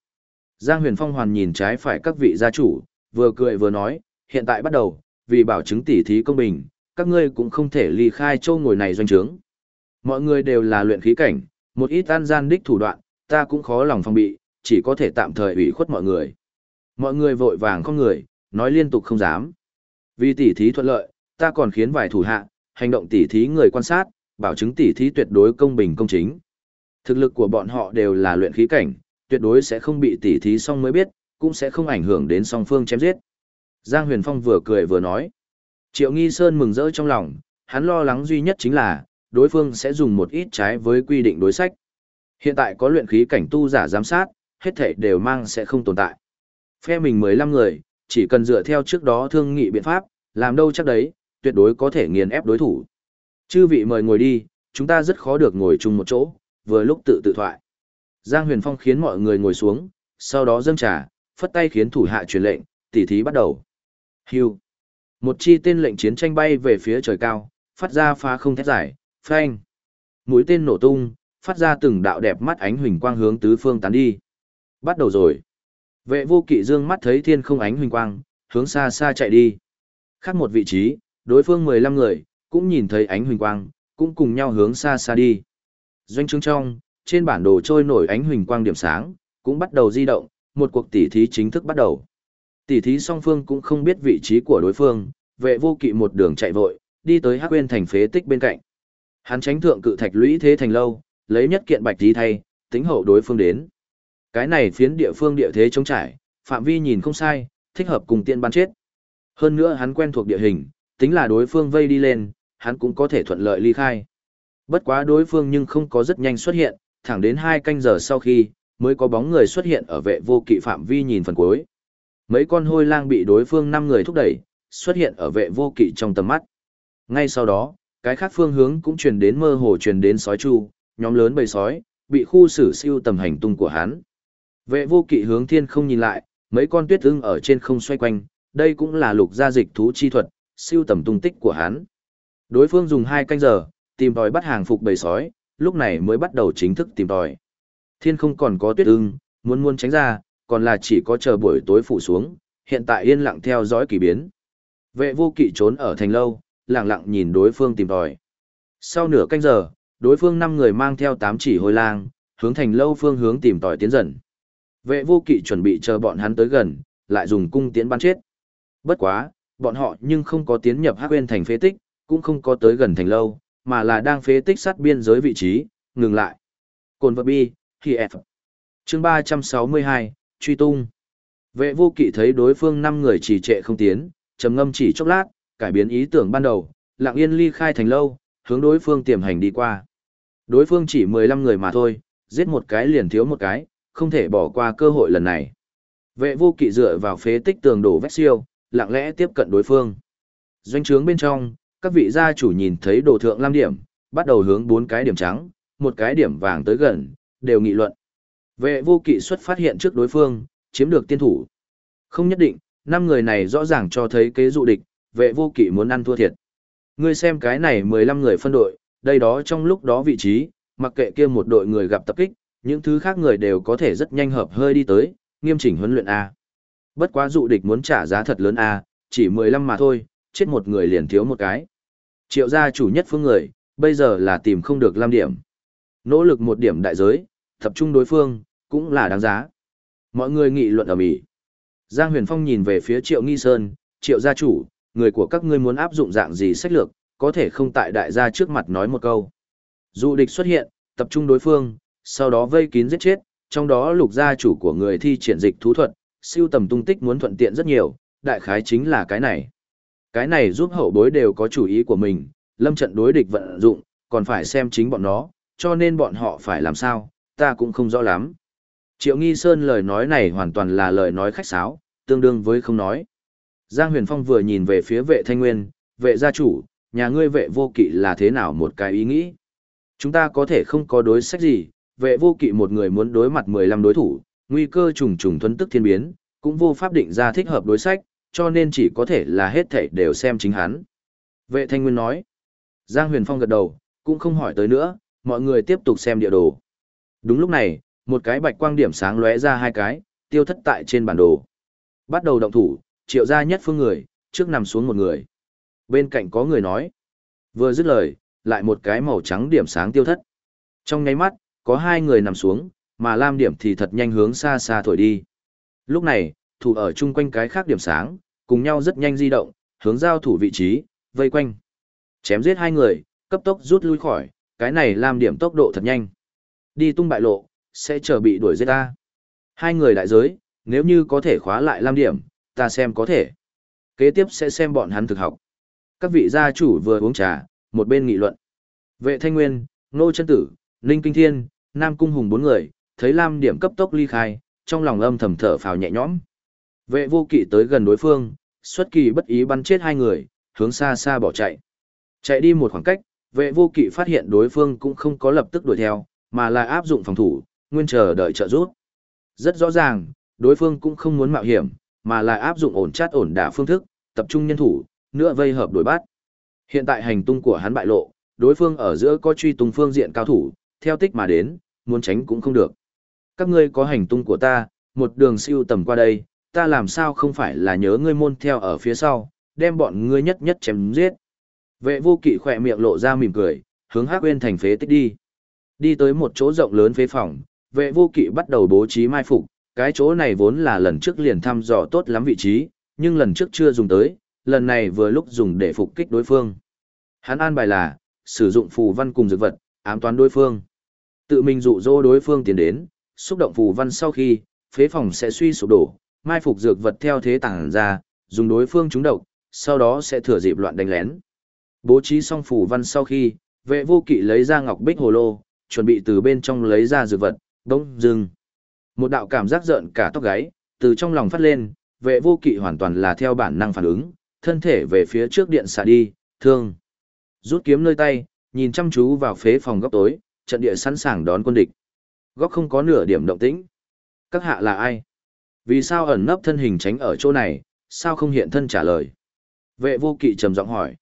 S1: Giang Huyền Phong hoàn nhìn trái phải các vị gia chủ, vừa cười vừa nói, hiện tại bắt đầu, vì bảo chứng tỉ thí công bình, các ngươi cũng không thể ly khai châu ngồi này doanh trướng. Mọi người đều là luyện khí cảnh, một ít an gian đích thủ đoạn, ta cũng khó lòng phong bị, chỉ có thể tạm thời ủy khuất mọi người. Mọi người vội vàng không người, nói liên tục không dám. Vì tỉ thí thuận lợi, ta còn khiến vài thủ hạ, hành động tỉ thí người quan sát, bảo chứng tỉ thí tuyệt đối công bình công chính. Thực lực của bọn họ đều là luyện khí cảnh, tuyệt đối sẽ không bị tỉ thí xong mới biết, cũng sẽ không ảnh hưởng đến song phương chém giết. Giang Huyền Phong vừa cười vừa nói. Triệu Nghi Sơn mừng rỡ trong lòng, hắn lo lắng duy nhất chính là, đối phương sẽ dùng một ít trái với quy định đối sách. Hiện tại có luyện khí cảnh tu giả giám sát, hết thảy đều mang sẽ không tồn tại. Phe mình 15 người, chỉ cần dựa theo trước đó thương nghị biện pháp, làm đâu chắc đấy, tuyệt đối có thể nghiền ép đối thủ. Chư vị mời ngồi đi, chúng ta rất khó được ngồi chung một chỗ, vừa lúc tự tự thoại. Giang Huyền Phong khiến mọi người ngồi xuống, sau đó dâng trà, phất tay khiến thủ hạ truyền lệnh, tỉ thí bắt đầu. Hưu. Một chi tên lệnh chiến tranh bay về phía trời cao, phát ra phá không thét giải, phanh. Mũi tên nổ tung, phát ra từng đạo đẹp mắt ánh huỳnh quang hướng tứ phương tán đi. Bắt đầu rồi. Vệ vô kỵ dương mắt thấy thiên không ánh huỳnh quang, hướng xa xa chạy đi. Khác một vị trí, đối phương 15 người, cũng nhìn thấy ánh huỳnh quang, cũng cùng nhau hướng xa xa đi. Doanh trướng trong, trên bản đồ trôi nổi ánh huỳnh quang điểm sáng, cũng bắt đầu di động, một cuộc tỉ thí chính thức bắt đầu. Tỉ thí song phương cũng không biết vị trí của đối phương, vệ vô kỵ một đường chạy vội, đi tới Hắc Uyên thành phế tích bên cạnh. Hắn tránh thượng cự thạch lũy thế thành lâu, lấy nhất kiện bạch tí thay, tính hậu đối phương đến. Cái này phiến địa phương địa thế trống trải, phạm vi nhìn không sai, thích hợp cùng tiên ban chết. Hơn nữa hắn quen thuộc địa hình, tính là đối phương vây đi lên, hắn cũng có thể thuận lợi ly khai. Bất quá đối phương nhưng không có rất nhanh xuất hiện, thẳng đến hai canh giờ sau khi, mới có bóng người xuất hiện ở vệ vô kỵ phạm vi nhìn phần cuối. Mấy con hôi lang bị đối phương năm người thúc đẩy, xuất hiện ở vệ vô kỵ trong tầm mắt. Ngay sau đó, cái khác phương hướng cũng truyền đến mơ hồ truyền đến sói chu, nhóm lớn bầy sói, bị khu xử siêu tầm hành tung của hắn. Vệ vô kỵ hướng thiên không nhìn lại, mấy con tuyết ưng ở trên không xoay quanh, đây cũng là lục gia dịch thú chi thuật, siêu tầm tung tích của hắn. Đối phương dùng hai canh giờ, tìm tòi bắt hàng phục bầy sói, lúc này mới bắt đầu chính thức tìm tòi. Thiên không còn có tuyết ưng, muốn muốn tránh ra, còn là chỉ có chờ buổi tối phủ xuống, hiện tại yên lặng theo dõi kỳ biến. Vệ vô kỵ trốn ở thành lâu, lặng lặng nhìn đối phương tìm tòi. Sau nửa canh giờ, đối phương năm người mang theo tám chỉ hồi lang, hướng thành lâu phương hướng tìm tòi tiến dần. Vệ vô kỵ chuẩn bị chờ bọn hắn tới gần, lại dùng cung tiến bắn chết. Bất quá, bọn họ nhưng không có tiến nhập hắc quên thành phế tích, cũng không có tới gần thành lâu, mà là đang phế tích sát biên giới vị trí, ngừng lại. Cồn vật bi, khi F. chương 362, truy tung. Vệ vô kỵ thấy đối phương năm người chỉ trệ không tiến, trầm ngâm chỉ chốc lát, cải biến ý tưởng ban đầu, lặng yên ly khai thành lâu, hướng đối phương tiềm hành đi qua. Đối phương chỉ 15 người mà thôi, giết một cái liền thiếu một cái, không thể bỏ qua cơ hội lần này. Vệ vô kỵ dựa vào phế tích tường đổ vét siêu, lặng lẽ tiếp cận đối phương. Doanh trướng bên trong, các vị gia chủ nhìn thấy đồ thượng lam điểm, bắt đầu hướng bốn cái điểm trắng, một cái điểm vàng tới gần, đều nghị luận. Vệ vô kỵ xuất phát hiện trước đối phương, chiếm được tiên thủ. Không nhất định, năm người này rõ ràng cho thấy kế dụ địch, vệ vô kỵ muốn ăn thua thiệt. Ngươi xem cái này 15 người phân đội, đây đó trong lúc đó vị trí, mặc kệ kia một đội người gặp tập kích, những thứ khác người đều có thể rất nhanh hợp hơi đi tới, nghiêm chỉnh huấn luyện A. Bất quá dụ địch muốn trả giá thật lớn A, chỉ 15 mà thôi, chết một người liền thiếu một cái. Triệu gia chủ nhất phương người, bây giờ là tìm không được 5 điểm. Nỗ lực một điểm đại giới, tập trung đối phương, cũng là đáng giá. Mọi người nghị luận ở Mỹ. Giang Huyền Phong nhìn về phía Triệu Nghi Sơn, Triệu gia chủ, người của các ngươi muốn áp dụng dạng gì sách lược, có thể không tại đại gia trước mặt nói một câu. Dụ địch xuất hiện, tập trung đối phương, sau đó vây kín giết chết, trong đó lục gia chủ của người thi triển dịch thú thuật, siêu tầm tung tích muốn thuận tiện rất nhiều, đại khái chính là cái này. Cái này giúp hậu bối đều có chủ ý của mình, lâm trận đối địch vận dụng, còn phải xem chính bọn nó, cho nên bọn họ phải làm sao, ta cũng không rõ lắm. Triệu Nghi Sơn lời nói này hoàn toàn là lời nói khách sáo, tương đương với không nói. Giang Huyền Phong vừa nhìn về phía vệ thanh nguyên, vệ gia chủ, nhà ngươi vệ vô kỵ là thế nào một cái ý nghĩ. Chúng ta có thể không có đối sách gì, vệ vô kỵ một người muốn đối mặt 15 đối thủ, nguy cơ trùng trùng thuấn tức thiên biến, cũng vô pháp định ra thích hợp đối sách, cho nên chỉ có thể là hết thảy đều xem chính hắn. Vệ thanh nguyên nói, Giang Huyền Phong gật đầu, cũng không hỏi tới nữa, mọi người tiếp tục xem địa đồ. Đúng lúc này, một cái bạch quang điểm sáng lóe ra hai cái, tiêu thất tại trên bản đồ. Bắt đầu động thủ, triệu ra nhất phương người, trước nằm xuống một người. Bên cạnh có người nói. Vừa dứt lời, lại một cái màu trắng điểm sáng tiêu thất. Trong nháy mắt, có hai người nằm xuống, mà lam điểm thì thật nhanh hướng xa xa thổi đi. Lúc này, thủ ở chung quanh cái khác điểm sáng, cùng nhau rất nhanh di động, hướng giao thủ vị trí, vây quanh. Chém giết hai người, cấp tốc rút lui khỏi, cái này lam điểm tốc độ thật nhanh. Đi tung bại lộ, sẽ chờ bị đuổi giết ta. Hai người đại giới, nếu như có thể khóa lại lam điểm, ta xem có thể. Kế tiếp sẽ xem bọn hắn thực học. Các vị gia chủ vừa uống trà, một bên nghị luận. Vệ Thanh Nguyên, Nô Chân Tử, Ninh Kinh Thiên, Nam Cung Hùng bốn người, thấy Lam điểm cấp tốc ly khai, trong lòng âm thầm thở phào nhẹ nhõm. Vệ vô kỵ tới gần đối phương, xuất kỳ bất ý bắn chết hai người, hướng xa xa bỏ chạy. Chạy đi một khoảng cách, vệ vô kỵ phát hiện đối phương cũng không có lập tức đuổi theo, mà là áp dụng phòng thủ, nguyên chờ đợi trợ giúp. Rất rõ ràng, đối phương cũng không muốn mạo hiểm, mà là áp dụng ổn chát ổn đả phương thức, tập trung nhân thủ, nữa vây hợp đuổi bắt. Hiện tại hành tung của hắn bại lộ, đối phương ở giữa có truy tung phương diện cao thủ, theo tích mà đến, muốn tránh cũng không được. Các ngươi có hành tung của ta, một đường siêu tầm qua đây, ta làm sao không phải là nhớ ngươi môn theo ở phía sau, đem bọn ngươi nhất nhất chém giết. Vệ vô kỵ khỏe miệng lộ ra mỉm cười, hướng Hắc Uyên thành phế tích đi. Đi tới một chỗ rộng lớn phế phòng, vệ vô kỵ bắt đầu bố trí mai phục, cái chỗ này vốn là lần trước liền thăm dò tốt lắm vị trí, nhưng lần trước chưa dùng tới, lần này vừa lúc dùng để phục kích đối phương. Hắn an bài là, sử dụng phù văn cùng dược vật, ám toán đối phương. Tự mình dụ dỗ đối phương tiến đến, xúc động phù văn sau khi, phế phòng sẽ suy sụp đổ, mai phục dược vật theo thế tàng ra, dùng đối phương trúng độc, sau đó sẽ thừa dịp loạn đánh lén. Bố trí xong phù văn sau khi, vệ vô kỵ lấy ra ngọc bích hồ lô, chuẩn bị từ bên trong lấy ra dược vật, bỗng dừng. Một đạo cảm giác giận cả tóc gáy, từ trong lòng phát lên, vệ vô kỵ hoàn toàn là theo bản năng phản ứng, thân thể về phía trước điện xả đi, thương. Rút kiếm nơi tay, nhìn chăm chú vào phế phòng góc tối, trận địa sẵn sàng đón quân địch. Góc không có nửa điểm động tĩnh. Các hạ là ai? Vì sao ẩn nấp thân hình tránh ở chỗ này, sao không hiện thân trả lời? Vệ vô kỵ trầm giọng hỏi.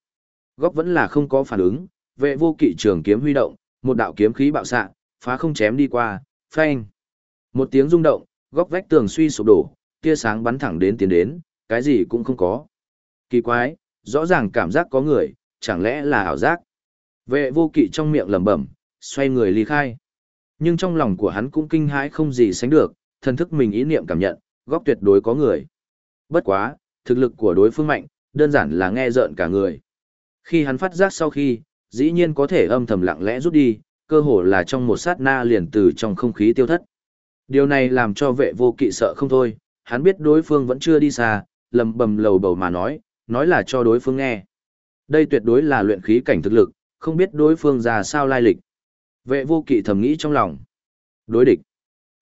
S1: Góc vẫn là không có phản ứng, vệ vô kỵ trường kiếm huy động, một đạo kiếm khí bạo xạ, phá không chém đi qua, phanh. Một tiếng rung động, góc vách tường suy sụp đổ, tia sáng bắn thẳng đến tiến đến, cái gì cũng không có. Kỳ quái, rõ ràng cảm giác có người, chẳng lẽ là ảo giác. Vệ vô kỵ trong miệng lẩm bẩm, xoay người ly khai. Nhưng trong lòng của hắn cũng kinh hãi không gì sánh được, thân thức mình ý niệm cảm nhận, góc tuyệt đối có người. Bất quá, thực lực của đối phương mạnh, đơn giản là nghe rợn cả người. Khi hắn phát giác sau khi, dĩ nhiên có thể âm thầm lặng lẽ rút đi, cơ hồ là trong một sát na liền từ trong không khí tiêu thất. Điều này làm cho vệ vô kỵ sợ không thôi, hắn biết đối phương vẫn chưa đi xa, lầm bầm lầu bầu mà nói, nói là cho đối phương nghe. Đây tuyệt đối là luyện khí cảnh thực lực, không biết đối phương ra sao lai lịch. Vệ vô kỵ thầm nghĩ trong lòng. Đối địch.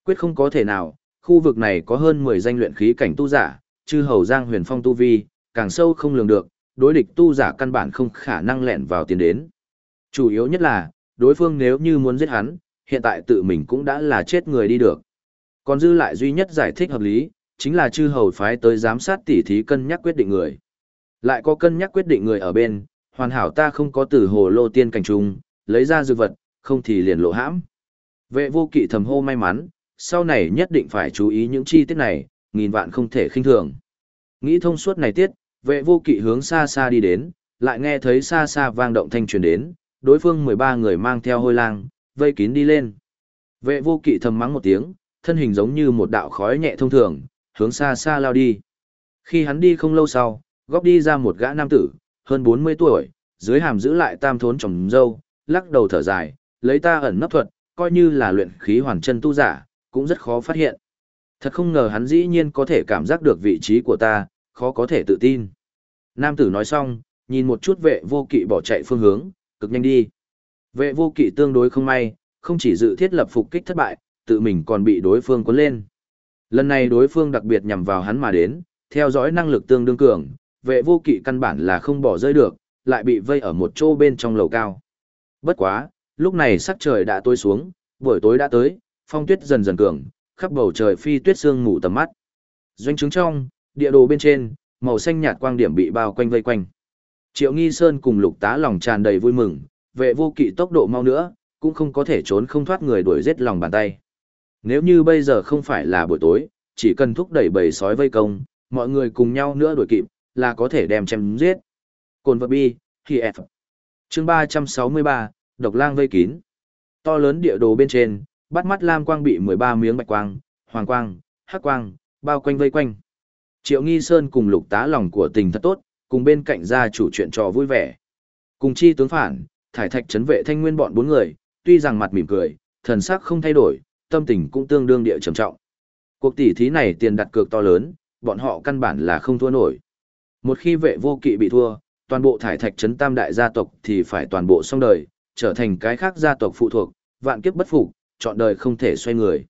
S1: Quyết không có thể nào, khu vực này có hơn 10 danh luyện khí cảnh tu giả, chư hầu giang huyền phong tu vi, càng sâu không lường được, đối địch tu giả căn bản không khả năng lẹn vào tiền đến. Chủ yếu nhất là, đối phương nếu như muốn giết hắn, hiện tại tự mình cũng đã là chết người đi được. Còn dư lại duy nhất giải thích hợp lý, chính là chư hầu phái tới giám sát tỉ thí cân nhắc quyết định người. Lại có cân nhắc quyết định người ở bên, hoàn hảo ta không có Tử hồ lô tiên cảnh trung, lấy ra dược vật, không thì liền lộ hãm. Vệ vô kỵ thầm hô may mắn, sau này nhất định phải chú ý những chi tiết này, nghìn vạn không thể khinh thường. Nghĩ thông suốt này tiết, vệ vô kỵ hướng xa xa đi đến, lại nghe thấy xa xa vang động thanh truyền đến, đối phương 13 người mang theo hôi lang, vây kín đi lên. Vệ vô kỵ thầm mắng một tiếng, thân hình giống như một đạo khói nhẹ thông thường, hướng xa xa lao đi. Khi hắn đi không lâu sau, góp đi ra một gã nam tử, hơn 40 tuổi, dưới hàm giữ lại tam thốn trồng dâu, lắc đầu thở dài, lấy ta ẩn nấp thuật, coi như là luyện khí hoàn chân tu giả, cũng rất khó phát hiện. Thật không ngờ hắn dĩ nhiên có thể cảm giác được vị trí của ta, khó có thể tự tin. Nam tử nói xong, nhìn một chút vệ vô kỵ bỏ chạy phương hướng, cực nhanh đi. Vệ vô kỵ tương đối không may, không chỉ dự thiết lập phục kích thất bại, tự mình còn bị đối phương cuốn lên. Lần này đối phương đặc biệt nhằm vào hắn mà đến, theo dõi năng lực tương đương cường, vệ vô kỵ căn bản là không bỏ rơi được, lại bị vây ở một chỗ bên trong lầu cao. Bất quá, lúc này sắc trời đã tối xuống, buổi tối đã tới, phong tuyết dần dần cường, khắp bầu trời phi tuyết sương mù tầm mắt. Doanh chứng trong, địa đồ bên trên, màu xanh nhạt quang điểm bị bao quanh vây quanh. Triệu Nghi Sơn cùng Lục Tá lòng tràn đầy vui mừng, vệ vô kỵ tốc độ mau nữa, cũng không có thể trốn không thoát người đuổi giết lòng bàn tay. Nếu như bây giờ không phải là buổi tối, chỉ cần thúc đẩy bầy sói vây công, mọi người cùng nhau nữa đuổi kịp, là có thể đem chém giết. Cồn vật bi, khi F. Chương 363, độc lang vây kín. To lớn địa đồ bên trên, bắt mắt lam quang bị 13 miếng bạch quang, hoàng quang, hắc quang, bao quanh vây quanh. Triệu Nghi Sơn cùng lục tá lòng của tình thật tốt, cùng bên cạnh gia chủ chuyện trò vui vẻ. Cùng chi tướng phản, thải thạch chấn vệ thanh nguyên bọn bốn người, tuy rằng mặt mỉm cười, thần sắc không thay đổi, tâm tình cũng tương đương địa trầm trọng. Cuộc tỷ thí này tiền đặt cược to lớn, bọn họ căn bản là không thua nổi. Một khi vệ vô kỵ bị thua, toàn bộ thải thạch trấn tam đại gia tộc thì phải toàn bộ xong đời, trở thành cái khác gia tộc phụ thuộc, vạn kiếp bất phục, chọn đời không thể xoay người.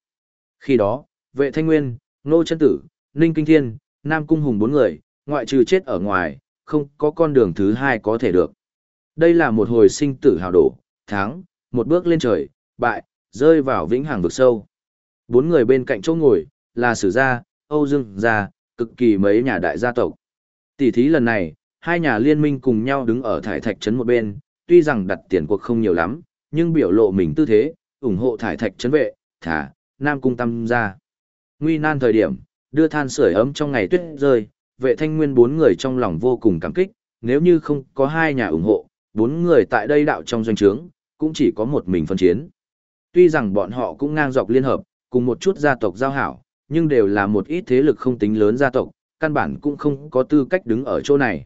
S1: Khi đó, vệ thanh nguyên, nô chân tử, ninh kinh thiên, nam cung hùng bốn người, ngoại trừ chết ở ngoài, không có con đường thứ hai có thể được. Đây là một hồi sinh tử hào đổ, thắng, một bước lên trời, bại, rơi vào vĩnh hằng vực sâu. Bốn người bên cạnh chỗ ngồi, là Sử Gia, Âu Dương Gia, cực kỳ mấy nhà đại gia tộc. Tỷ thí lần này, hai nhà liên minh cùng nhau đứng ở thải thạch trấn một bên, tuy rằng đặt tiền cuộc không nhiều lắm, nhưng biểu lộ mình tư thế, ủng hộ thải thạch trấn vệ, thả, Nam Cung Tâm gia. Nguy nan thời điểm, đưa than sưởi ấm trong ngày tuyết rơi, vệ thanh nguyên bốn người trong lòng vô cùng cảm kích, nếu như không có hai nhà ủng hộ, bốn người tại đây đạo trong doanh trướng, cũng chỉ có một mình phân chiến. Tuy rằng bọn họ cũng ngang dọc liên hợp, cùng một chút gia tộc giao hảo, nhưng đều là một ít thế lực không tính lớn gia tộc, căn bản cũng không có tư cách đứng ở chỗ này.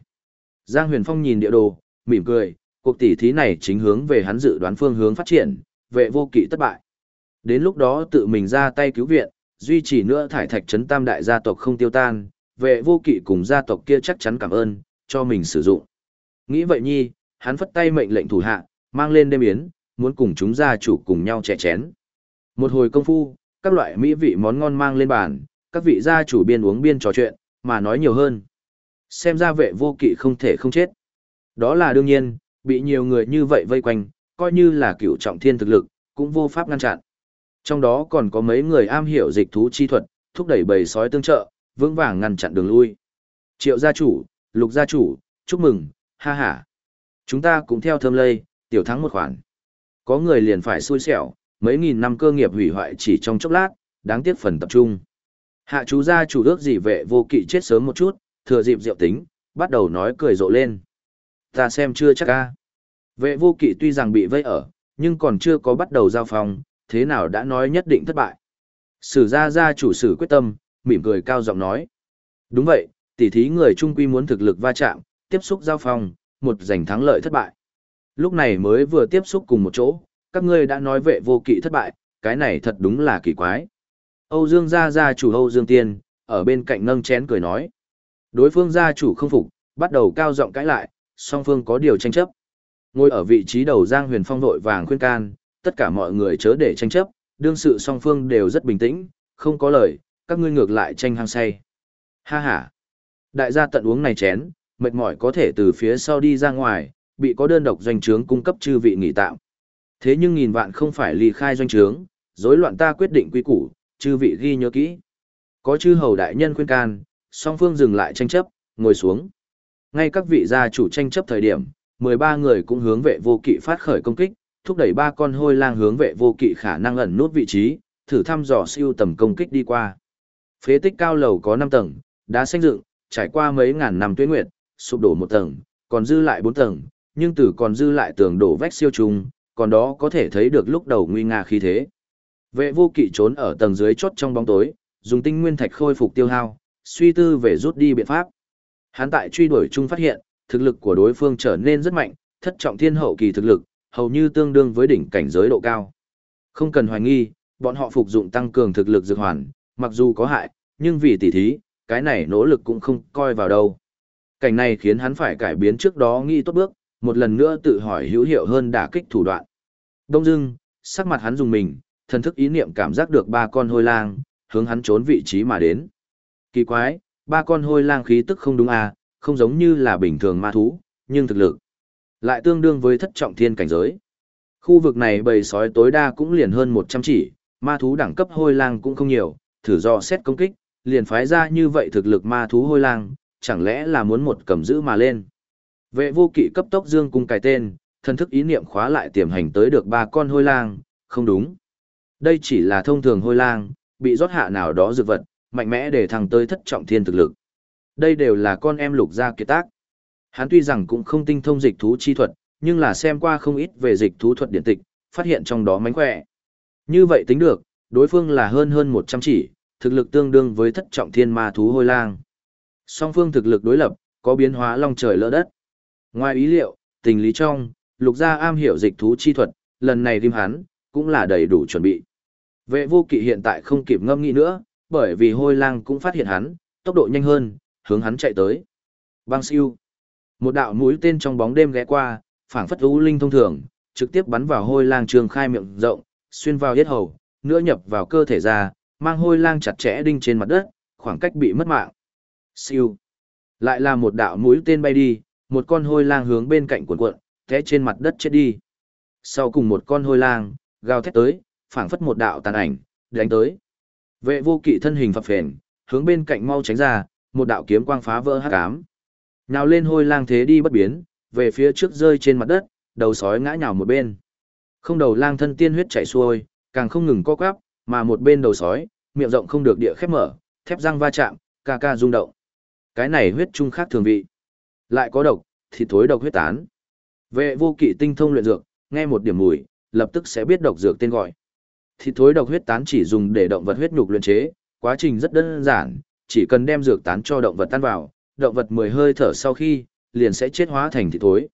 S1: Giang Huyền Phong nhìn địa đồ, mỉm cười, cuộc tỷ thí này chính hướng về hắn dự đoán phương hướng phát triển, vệ vô kỵ thất bại. Đến lúc đó tự mình ra tay cứu viện, duy trì nữa thải thạch trấn tam đại gia tộc không tiêu tan, vệ vô kỵ cùng gia tộc kia chắc chắn cảm ơn, cho mình sử dụng. Nghĩ vậy nhi, hắn phất tay mệnh lệnh thủ hạ, mang lên đêm yến, muốn cùng chúng gia chủ cùng nhau chè chén. Một hồi công phu, các loại mỹ vị món ngon mang lên bàn, các vị gia chủ biên uống biên trò chuyện, mà nói nhiều hơn. Xem ra vệ vô kỵ không thể không chết. Đó là đương nhiên, bị nhiều người như vậy vây quanh, coi như là cựu trọng thiên thực lực, cũng vô pháp ngăn chặn. Trong đó còn có mấy người am hiểu dịch thú chi thuật, thúc đẩy bầy sói tương trợ, vững vàng ngăn chặn đường lui. Triệu gia chủ, lục gia chủ, chúc mừng, ha ha. Chúng ta cũng theo thơm lây, tiểu thắng một khoản. Có người liền phải xui xẻo, mấy nghìn năm cơ nghiệp hủy hoại chỉ trong chốc lát, đáng tiếc phần tập trung. Hạ chú gia chủ ước gì vệ vô kỵ chết sớm một chút, thừa dịp diệu tính, bắt đầu nói cười rộ lên. Ta xem chưa chắc ca. Vệ vô kỵ tuy rằng bị vây ở, nhưng còn chưa có bắt đầu giao phòng, thế nào đã nói nhất định thất bại. Sử gia gia chủ sử quyết tâm, mỉm cười cao giọng nói. Đúng vậy, tỉ thí người trung quy muốn thực lực va chạm, tiếp xúc giao phong, một giành thắng lợi thất bại. Lúc này mới vừa tiếp xúc cùng một chỗ, các ngươi đã nói vệ vô kỵ thất bại, cái này thật đúng là kỳ quái. Âu Dương gia gia chủ Âu Dương Tiên, ở bên cạnh nâng chén cười nói. Đối phương gia chủ không phục, bắt đầu cao giọng cãi lại, song phương có điều tranh chấp. Ngồi ở vị trí đầu Giang Huyền Phong vội vàng khuyên can, tất cả mọi người chớ để tranh chấp, đương sự song phương đều rất bình tĩnh, không có lời, các ngươi ngược lại tranh hăng say. Ha ha. Đại gia tận uống này chén, mệt mỏi có thể từ phía sau đi ra ngoài, bị có đơn độc doanh trướng cung cấp chư vị nghỉ tạm. Thế nhưng nghìn vạn không phải ly khai doanh trướng, rối loạn ta quyết định quy củ, chư vị ghi nhớ kỹ. Có chư hầu đại nhân khuyên can, song phương dừng lại tranh chấp, ngồi xuống. Ngay các vị gia chủ tranh chấp thời điểm, 13 người cũng hướng vệ vô kỵ phát khởi công kích, thúc đẩy ba con hôi lang hướng vệ vô kỵ khả năng ẩn nút vị trí, thử thăm dò siêu tầm công kích đi qua. Phế tích cao lầu có 5 tầng, đá xanh dựng, trải qua mấy ngàn năm tuyết nguyệt, sụp đổ một tầng, còn dư lại 4 tầng, nhưng từ còn dư lại tường đổ vách siêu trùng, còn đó có thể thấy được lúc đầu nguy nga khí thế. Vệ vô kỵ trốn ở tầng dưới chốt trong bóng tối, dùng tinh nguyên thạch khôi phục tiêu hao, suy tư về rút đi biện pháp. Hắn tại truy đuổi chung phát hiện, thực lực của đối phương trở nên rất mạnh, thất trọng thiên hậu kỳ thực lực, hầu như tương đương với đỉnh cảnh giới độ cao. Không cần hoài nghi, bọn họ phục dụng tăng cường thực lực dược hoàn, mặc dù có hại, nhưng vì tỉ thí, cái này nỗ lực cũng không coi vào đâu. Cảnh này khiến hắn phải cải biến trước đó nghĩ tốt bước, một lần nữa tự hỏi hữu hiệu hơn đả kích thủ đoạn. Đông dưng, sắc mặt hắn dùng mình, thần thức ý niệm cảm giác được ba con hôi lang, hướng hắn trốn vị trí mà đến. Kỳ quái, ba con hôi lang khí tức không đúng à, không giống như là bình thường ma thú, nhưng thực lực lại tương đương với thất trọng thiên cảnh giới. Khu vực này bầy sói tối đa cũng liền hơn 100 chỉ, ma thú đẳng cấp hôi lang cũng không nhiều, thử do xét công kích, liền phái ra như vậy thực lực ma thú hôi lang, chẳng lẽ là muốn một cầm giữ mà lên. Vệ vô kỵ cấp tốc dương cung cài tên, thân thức ý niệm khóa lại tiềm hành tới được ba con hôi lang, không đúng. Đây chỉ là thông thường hôi lang, bị rót hạ nào đó dược vật, mạnh mẽ để thăng tới thất trọng thiên thực lực. Đây đều là con em lục gia kiệt tác. Hắn tuy rằng cũng không tinh thông dịch thú chi thuật, nhưng là xem qua không ít về dịch thú thuật điện tịch, phát hiện trong đó mánh khỏe. Như vậy tính được, đối phương là hơn hơn 100 chỉ, thực lực tương đương với thất trọng thiên ma thú hôi lang. Song phương thực lực đối lập, có biến hóa long trời lỡ đất. Ngoài ý liệu, tình lý trong, lục gia am hiểu dịch thú chi thuật, lần này rim hắn, cũng là đầy đủ chuẩn bị. Vệ vô kỵ hiện tại không kịp ngâm nghĩ nữa, bởi vì hôi lang cũng phát hiện hắn, tốc độ nhanh hơn, hướng hắn chạy tới. Bang siêu. Một đạo mũi tên trong bóng đêm ghé qua, phảng phất u linh thông thường, trực tiếp bắn vào hôi lang trường khai miệng rộng, xuyên vào yết hầu, nữa nhập vào cơ thể ra, mang hôi lang chặt chẽ đinh trên mặt đất, khoảng cách bị mất mạng. Siêu. Lại là một đạo mũi tên bay đi, một con hôi lang hướng bên cạnh cuộn cuộn, té trên mặt đất chết đi. Sau cùng một con hôi lang, gào thét tới, phảng phất một đạo tàn ảnh, đánh tới. Vệ vô kỵ thân hình phập phền, hướng bên cạnh mau tránh ra, một đạo kiếm quang phá vỡ hắc ám. Nào lên hôi lang thế đi bất biến, về phía trước rơi trên mặt đất, đầu sói ngã nhào một bên. Không đầu lang thân tiên huyết chảy xuôi, càng không ngừng co quắp, mà một bên đầu sói, miệng rộng không được địa khép mở, thép răng va chạm, ca ca rung động. Cái này huyết trung khác thường vị. Lại có độc, thì thối độc huyết tán. Vệ vô kỵ tinh thông luyện dược, nghe một điểm mùi, lập tức sẽ biết độc dược tên gọi. Thịt thối độc huyết tán chỉ dùng để động vật huyết nhục luyện chế, quá trình rất đơn giản, chỉ cần đem dược tán cho động vật tan vào, động vật mười hơi thở sau khi, liền sẽ chết hóa thành thịt thối.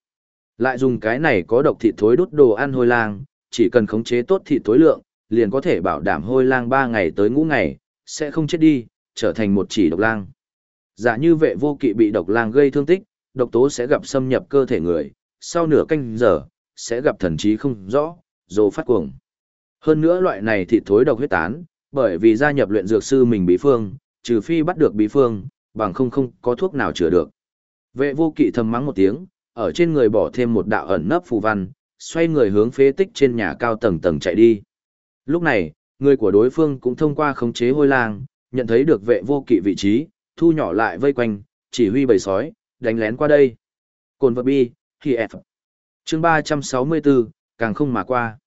S1: Lại dùng cái này có độc thịt thối đút đồ ăn hôi lang, chỉ cần khống chế tốt thịt thối lượng, liền có thể bảo đảm hôi lang 3 ngày tới ngũ ngày, sẽ không chết đi, trở thành một chỉ độc lang. Giả như vệ vô kỵ bị độc lang gây thương tích, độc tố sẽ gặp xâm nhập cơ thể người, sau nửa canh giờ, sẽ gặp thần trí không rõ, rồi phát cuồng. Hơn nữa loại này thịt thối độc huyết tán, bởi vì gia nhập luyện dược sư mình bí phương, trừ phi bắt được bí phương, bằng không không có thuốc nào chữa được. Vệ vô kỵ thầm mắng một tiếng, ở trên người bỏ thêm một đạo ẩn nấp phù văn, xoay người hướng phế tích trên nhà cao tầng tầng chạy đi. Lúc này, người của đối phương cũng thông qua khống chế hôi lang, nhận thấy được vệ vô kỵ vị trí, thu nhỏ lại vây quanh, chỉ huy bầy sói, đánh lén qua đây. Cồn vật bi, khi F. Chương 364, càng không mà qua.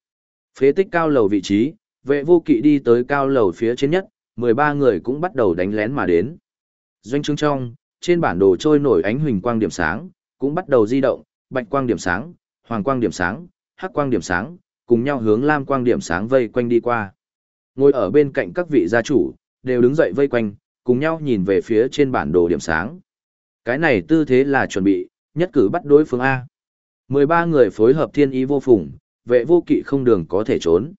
S1: Phế tích cao lầu vị trí, vệ vô kỵ đi tới cao lầu phía trên nhất, 13 người cũng bắt đầu đánh lén mà đến. Doanh trương trong, trên bản đồ trôi nổi ánh huỳnh quang điểm sáng, cũng bắt đầu di động, bạch quang điểm sáng, hoàng quang điểm sáng, hắc quang điểm sáng, cùng nhau hướng lam quang điểm sáng vây quanh đi qua. Ngồi ở bên cạnh các vị gia chủ, đều đứng dậy vây quanh, cùng nhau nhìn về phía trên bản đồ điểm sáng. Cái này tư thế là chuẩn bị, nhất cử bắt đối phương A. 13 người phối hợp thiên ý vô phùng, vệ vô kỵ không đường có thể trốn.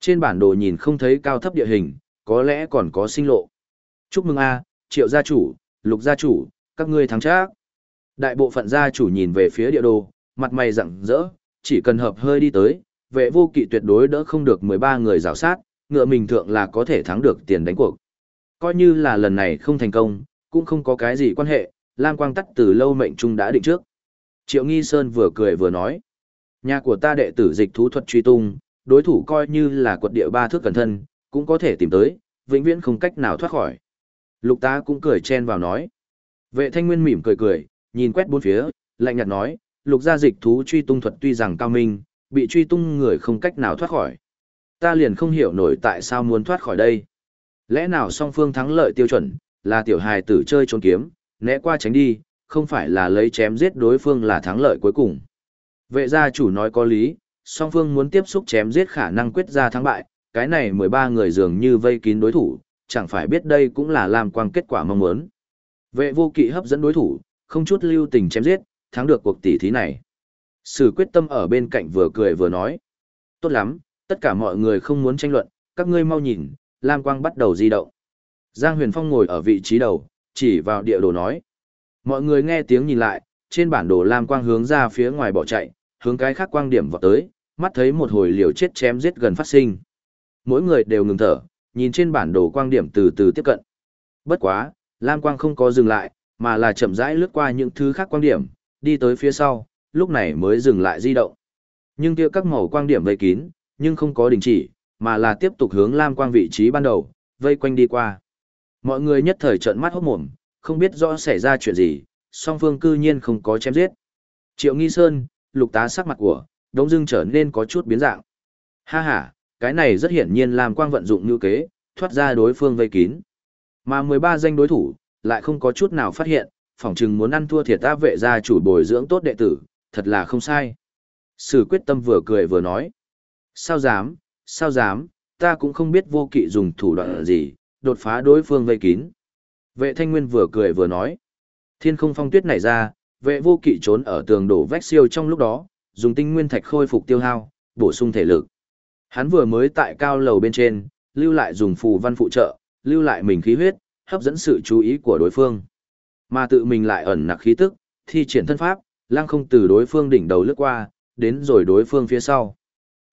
S1: Trên bản đồ nhìn không thấy cao thấp địa hình, có lẽ còn có sinh lộ. Chúc mừng a, triệu gia chủ, lục gia chủ, các ngươi thắng chắc. Đại bộ phận gia chủ nhìn về phía địa đồ, mặt mày rạng rỡ, chỉ cần hợp hơi đi tới, vệ vô kỵ tuyệt đối đỡ không được 13 người rào sát, ngựa mình thượng là có thể thắng được tiền đánh cuộc. Coi như là lần này không thành công, cũng không có cái gì quan hệ, Lam Quang Tắt từ lâu mệnh trung đã định trước. Triệu Nghi Sơn vừa cười vừa nói. Nhà của ta đệ tử dịch thú thuật truy tung, đối thủ coi như là quật địa ba thước cẩn thân, cũng có thể tìm tới, vĩnh viễn không cách nào thoát khỏi. Lục tá cũng cười chen vào nói. Vệ thanh nguyên mỉm cười cười, nhìn quét bốn phía, lạnh nhạt nói, lục gia dịch thú truy tung thuật tuy rằng cao minh, bị truy tung người không cách nào thoát khỏi. Ta liền không hiểu nổi tại sao muốn thoát khỏi đây. Lẽ nào song phương thắng lợi tiêu chuẩn, là tiểu hài tử chơi trốn kiếm, né qua tránh đi, không phải là lấy chém giết đối phương là thắng lợi cuối cùng. Vệ gia chủ nói có lý, song phương muốn tiếp xúc chém giết khả năng quyết ra thắng bại, cái này 13 người dường như vây kín đối thủ, chẳng phải biết đây cũng là làm quang kết quả mong muốn. Vệ vô kỵ hấp dẫn đối thủ, không chút lưu tình chém giết, thắng được cuộc tỷ thí này. Sử quyết tâm ở bên cạnh vừa cười vừa nói. Tốt lắm, tất cả mọi người không muốn tranh luận, các ngươi mau nhìn, Lam Quang bắt đầu di động. Giang Huyền Phong ngồi ở vị trí đầu, chỉ vào địa đồ nói. Mọi người nghe tiếng nhìn lại, trên bản đồ Lam Quang hướng ra phía ngoài bỏ chạy, hướng cái khác quang điểm vào tới, mắt thấy một hồi liều chết chém giết gần phát sinh. Mỗi người đều ngừng thở, nhìn trên bản đồ quang điểm từ từ tiếp cận. Bất quá, Lam Quang không có dừng lại, mà là chậm rãi lướt qua những thứ khác quang điểm, đi tới phía sau, lúc này mới dừng lại di động. Nhưng kia các màu quang điểm vây kín, nhưng không có đình chỉ, mà là tiếp tục hướng Lam Quang vị trí ban đầu, vây quanh đi qua. Mọi người nhất thời trợn mắt hốt mồm, không biết rõ xảy ra chuyện gì, song phương cư nhiên không có chém giết. Triệu Nghi Sơn, lục tá sắc mặt của, đống dưng trở nên có chút biến dạng. Ha ha, cái này rất hiển nhiên làm quang vận dụng như kế, thoát ra đối phương vây kín. Mà 13 danh đối thủ, lại không có chút nào phát hiện, phỏng chừng muốn ăn thua thiệt ta vệ gia chủ bồi dưỡng tốt đệ tử, thật là không sai. Sử quyết tâm vừa cười vừa nói. Sao dám, sao dám, ta cũng không biết vô kỵ dùng thủ đoạn gì, đột phá đối phương vây kín. Vệ thanh nguyên vừa cười vừa nói. Thiên không phong tuyết nảy ra, vệ vô kỵ trốn ở tường đổ vách siêu trong lúc đó, dùng tinh nguyên thạch khôi phục tiêu hao, bổ sung thể lực. Hắn vừa mới tại cao lầu bên trên, lưu lại dùng phù văn phụ trợ, lưu lại mình khí huyết, hấp dẫn sự chú ý của đối phương. Mà tự mình lại ẩn nặc khí tức, thi triển thân pháp, lăng không từ đối phương đỉnh đầu lướt qua, đến rồi đối phương phía sau.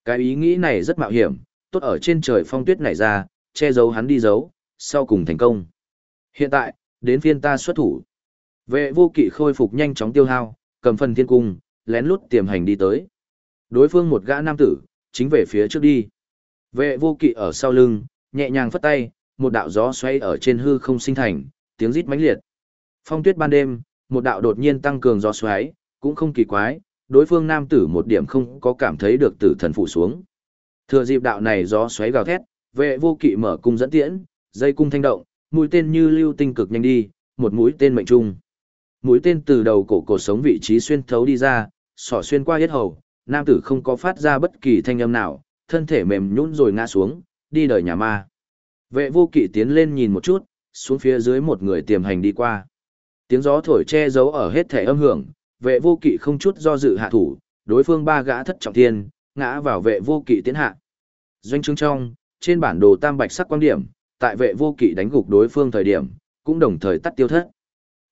S1: Cái ý nghĩ này rất mạo hiểm, tốt ở trên trời phong tuyết nảy ra, che giấu hắn đi giấu, sau cùng thành công. Hiện tại, đến phiên ta xuất thủ. Vệ vô kỵ khôi phục nhanh chóng tiêu hao, cầm phần thiên cung, lén lút tiềm hành đi tới. Đối phương một gã nam tử, chính về phía trước đi. Vệ vô kỵ ở sau lưng, nhẹ nhàng phất tay, một đạo gió xoay ở trên hư không sinh thành, tiếng rít mãnh liệt. Phong tuyết ban đêm, một đạo đột nhiên tăng cường gió xoáy, cũng không kỳ quái, đối phương nam tử một điểm không có cảm thấy được tử thần phụ xuống. Thừa dịp đạo này gió xoáy gào thét, vệ vô kỵ mở cung dẫn tiễn, dây cung thanh động, mũi tên như lưu tinh cực nhanh đi, một mũi tên mệnh trung. Mũi tên từ đầu cổ cổ sống vị trí xuyên thấu đi ra, sỏ xuyên qua hết hầu, nam tử không có phát ra bất kỳ thanh âm nào, thân thể mềm nhũn rồi ngã xuống, đi đời nhà ma. Vệ vô kỵ tiến lên nhìn một chút, xuống phía dưới một người tiềm hành đi qua. Tiếng gió thổi che giấu ở hết thể âm hưởng, vệ vô kỵ không chút do dự hạ thủ, đối phương ba gã thất trọng thiên, ngã vào vệ vô kỵ tiến hạ. Doanh trương trong, trên bản đồ tam bạch sắc quan điểm, tại vệ vô kỵ đánh gục đối phương thời điểm, cũng đồng thời tắt tiêu thất.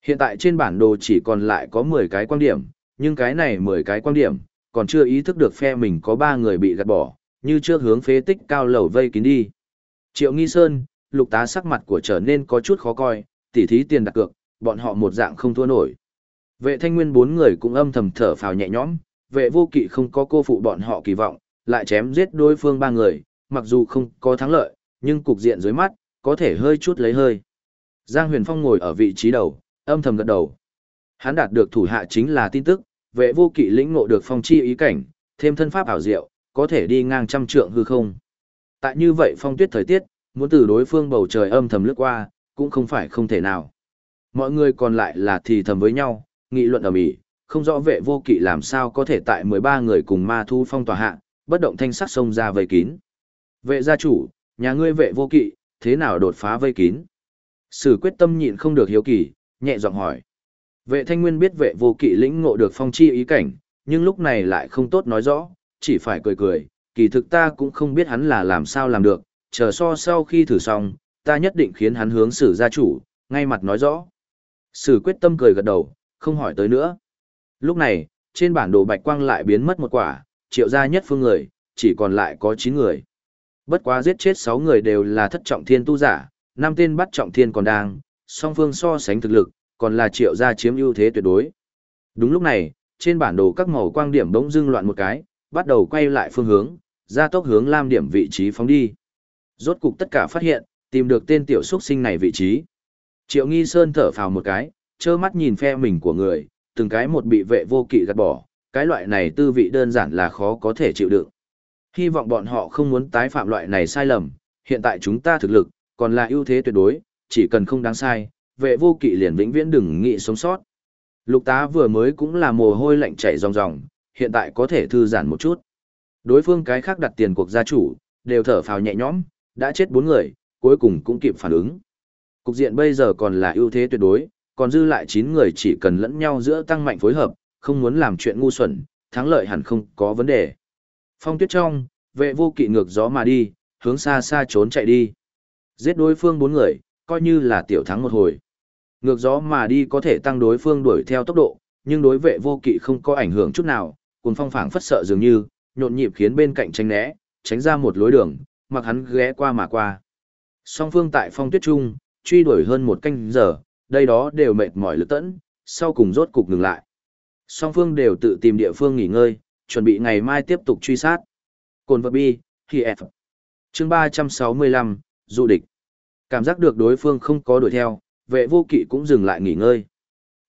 S1: Hiện tại trên bản đồ chỉ còn lại có 10 cái quan điểm, nhưng cái này 10 cái quan điểm, còn chưa ý thức được phe mình có 3 người bị gạt bỏ, như trước hướng phế tích cao lầu vây kín đi. Triệu Nghi Sơn, lục tá sắc mặt của trở nên có chút khó coi, tỉ thí tiền đặt cược, bọn họ một dạng không thua nổi. Vệ thanh nguyên bốn người cũng âm thầm thở phào nhẹ nhõm, vệ vô kỵ không có cô phụ bọn họ kỳ vọng, lại chém giết đối phương ba người, mặc dù không có thắng lợi, nhưng cục diện dưới mắt, có thể hơi chút lấy hơi. Giang Huyền Phong ngồi ở vị trí đầu, âm thầm gật đầu. Hắn đạt được thủ hạ chính là tin tức, vệ vô kỵ lĩnh ngộ được phong chi ý cảnh, thêm thân pháp ảo diệu, có thể đi ngang trăm trượng hư không. Tại như vậy phong tuyết thời tiết, muốn từ đối phương bầu trời âm thầm lướt qua, cũng không phải không thể nào. Mọi người còn lại là thì thầm với nhau, nghị luận ở mỹ, không rõ vệ vô kỵ làm sao có thể tại 13 người cùng ma thu phong tòa hạ, bất động thanh sắc sông ra vây kín. Vệ gia chủ, nhà ngươi vệ vô kỵ, thế nào đột phá vây kín? Sử quyết tâm nhịn không được hiếu kỳ, nhẹ giọng hỏi. Vệ thanh nguyên biết vệ vô kỵ lĩnh ngộ được phong chi ý cảnh, nhưng lúc này lại không tốt nói rõ, chỉ phải cười cười, kỳ thực ta cũng không biết hắn là làm sao làm được, chờ so sau khi thử xong, ta nhất định khiến hắn hướng xử gia chủ, ngay mặt nói rõ. Sử quyết tâm cười gật đầu, không hỏi tới nữa. Lúc này, trên bản đồ bạch quang lại biến mất một quả, triệu gia nhất phương người, chỉ còn lại có 9 người. Bất quá giết chết 6 người đều là thất trọng thiên tu giả, năm tên bắt trọng thiên còn đang, song phương so sánh thực lực, còn là triệu gia chiếm ưu thế tuyệt đối. Đúng lúc này, trên bản đồ các màu quang điểm bỗng dưng loạn một cái, bắt đầu quay lại phương hướng, ra tốc hướng lam điểm vị trí phóng đi. Rốt cục tất cả phát hiện, tìm được tên tiểu xuất sinh này vị trí. Triệu Nghi Sơn thở phào một cái, trơ mắt nhìn phe mình của người, từng cái một bị vệ vô kỵ gạt bỏ, cái loại này tư vị đơn giản là khó có thể chịu đựng. Hy vọng bọn họ không muốn tái phạm loại này sai lầm, hiện tại chúng ta thực lực, còn là ưu thế tuyệt đối, chỉ cần không đáng sai, vệ vô kỵ liền vĩnh viễn đừng nghĩ sống sót. Lục tá vừa mới cũng là mồ hôi lạnh chảy ròng ròng, hiện tại có thể thư giãn một chút. Đối phương cái khác đặt tiền cuộc gia chủ, đều thở phào nhẹ nhõm, đã chết bốn người, cuối cùng cũng kịp phản ứng. Cục diện bây giờ còn là ưu thế tuyệt đối, còn dư lại 9 người chỉ cần lẫn nhau giữa tăng mạnh phối hợp, không muốn làm chuyện ngu xuẩn, thắng lợi hẳn không có vấn đề. Phong tuyết trong, vệ vô kỵ ngược gió mà đi, hướng xa xa trốn chạy đi. Giết đối phương bốn người, coi như là tiểu thắng một hồi. Ngược gió mà đi có thể tăng đối phương đuổi theo tốc độ, nhưng đối vệ vô kỵ không có ảnh hưởng chút nào, cuồng phong phảng phất sợ dường như, nhộn nhịp khiến bên cạnh tránh né, tránh ra một lối đường, mặc hắn ghé qua mà qua. Song phương tại phong tuyết trung, truy đuổi hơn một canh giờ, đây đó đều mệt mỏi lực tẫn, sau cùng rốt cục ngừng lại. Song phương đều tự tìm địa phương nghỉ ngơi, chuẩn bị ngày mai tiếp tục truy sát. Cồn vật bi, khi F. Chương 365, du địch. Cảm giác được đối phương không có đuổi theo, vệ vô kỵ cũng dừng lại nghỉ ngơi.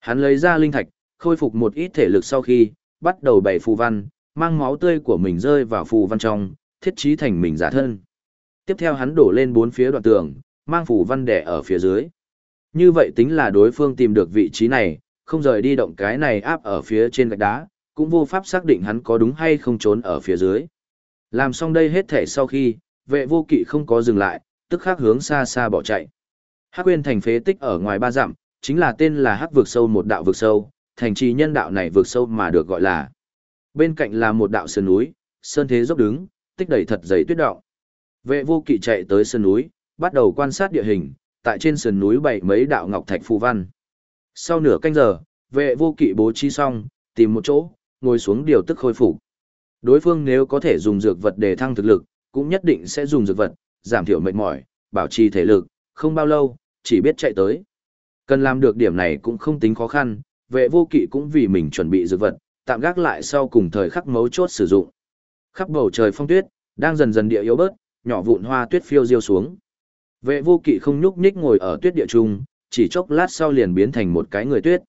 S1: Hắn lấy ra linh thạch, khôi phục một ít thể lực sau khi, bắt đầu bày phù văn, mang máu tươi của mình rơi vào phù văn trong, thiết trí thành mình giả thân. Tiếp theo hắn đổ lên bốn phía đoạn tường, mang phù văn đẻ ở phía dưới. Như vậy tính là đối phương tìm được vị trí này, không rời đi động cái này áp ở phía trên gạch đá, cũng vô pháp xác định hắn có đúng hay không trốn ở phía dưới. Làm xong đây hết thể sau khi, vệ vô kỵ không có dừng lại, tức khắc hướng xa xa bỏ chạy. Hắc Uyên thành phế tích ở ngoài ba dặm, chính là tên là Hắc vực sâu một đạo vực sâu, thành trì nhân đạo này vực sâu mà được gọi là. Bên cạnh là một đạo sơn núi, sơn thế dốc đứng, tích đầy thật dày tuyết động. Vệ vô kỵ chạy tới sơn núi, bắt đầu quan sát địa hình, tại trên sườn núi bảy mấy đạo ngọc thạch phù văn. Sau nửa canh giờ, vệ vô kỵ bố trí xong, tìm một chỗ, ngồi xuống điều tức khôi phục. Đối phương nếu có thể dùng dược vật để thăng thực lực, cũng nhất định sẽ dùng dược vật, giảm thiểu mệt mỏi, bảo trì thể lực, không bao lâu, chỉ biết chạy tới. Cần làm được điểm này cũng không tính khó khăn, vệ vô kỵ cũng vì mình chuẩn bị dược vật, tạm gác lại sau cùng thời khắc mấu chốt sử dụng. Khắp bầu trời phong tuyết, đang dần dần địa yếu bớt, nhỏ vụn hoa tuyết phiêu diêu xuống. Vệ vô kỵ không nhúc nhích ngồi ở tuyết địa trung, chỉ chốc lát sau liền biến thành một cái người tuyết.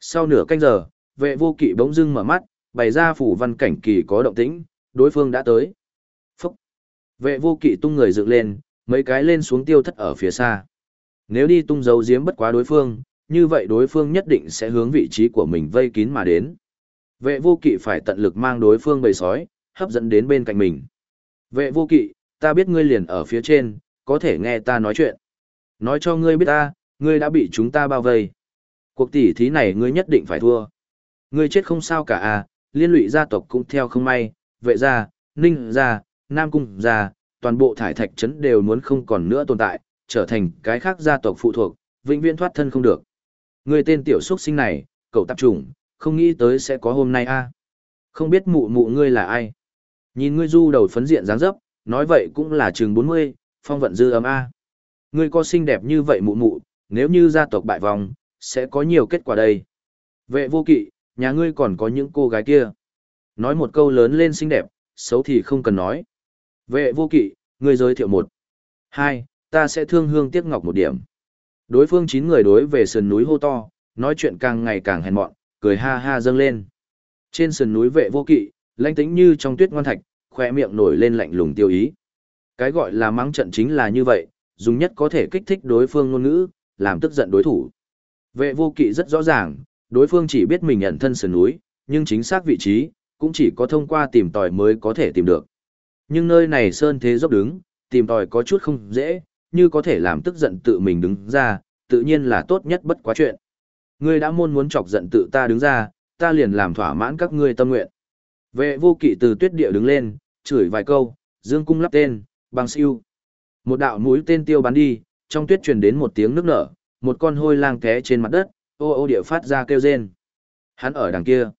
S1: Sau nửa canh giờ, vệ vô kỵ bỗng dưng mở mắt, bày ra phủ văn cảnh kỳ có động tĩnh, đối phương đã tới. Vệ vô kỵ tung người dựng lên, mấy cái lên xuống tiêu thất ở phía xa. Nếu đi tung dấu giếm bất quá đối phương, như vậy đối phương nhất định sẽ hướng vị trí của mình vây kín mà đến. Vệ vô kỵ phải tận lực mang đối phương bầy sói, hấp dẫn đến bên cạnh mình. Vệ vô kỵ, ta biết ngươi liền ở phía trên, có thể nghe ta nói chuyện. Nói cho ngươi biết ta, ngươi đã bị chúng ta bao vây. Cuộc tỉ thí này ngươi nhất định phải thua. Ngươi chết không sao cả à, liên lụy gia tộc cũng theo không may, vệ gia, ninh gia, nam cung gia, toàn bộ thải thạch trấn đều muốn không còn nữa tồn tại, trở thành cái khác gia tộc phụ thuộc, vĩnh viễn thoát thân không được. Người tên tiểu xuất sinh này, cậu tạp trùng, không nghĩ tới sẽ có hôm nay a. À. Không biết mụ mụ ngươi là ai. Nhìn ngươi du đầu phấn diện dáng dấp, nói vậy cũng là chừng 40, phong vận dư ấm A. Ngươi có xinh đẹp như vậy mụ mụ, nếu như gia tộc bại vòng, sẽ có nhiều kết quả đây. Vệ vô kỵ, nhà ngươi còn có những cô gái kia. Nói một câu lớn lên xinh đẹp, xấu thì không cần nói. Vệ vô kỵ, ngươi giới thiệu một. Hai, ta sẽ thương hương tiếc ngọc một điểm. Đối phương chín người đối về sườn núi hô to, nói chuyện càng ngày càng hèn mọn, cười ha ha dâng lên. Trên sườn núi vệ vô kỵ, lãnh tĩnh như trong tuyết ngoan thạch, khoe miệng nổi lên lạnh lùng tiêu ý. Cái gọi là mắng trận chính là như vậy, dùng nhất có thể kích thích đối phương ngôn ngữ, làm tức giận đối thủ. Vệ vô kỵ rất rõ ràng, đối phương chỉ biết mình ẩn thân sườn núi, nhưng chính xác vị trí, cũng chỉ có thông qua tìm tòi mới có thể tìm được. Nhưng nơi này sơn thế dốc đứng, tìm tòi có chút không dễ, như có thể làm tức giận tự mình đứng ra, tự nhiên là tốt nhất bất quá chuyện. Ngươi đã môn muốn chọc giận tự ta đứng ra, ta liền làm thỏa mãn các ngươi tâm nguyện. Vệ vô kỵ từ tuyết địa đứng lên, chửi vài câu, dương cung lắp tên, băng siêu. Một đạo mũi tên tiêu bắn đi, trong tuyết truyền đến một tiếng nước nở, một con hôi lang té trên mặt đất, ô ô địa phát ra kêu rên. Hắn ở đằng kia.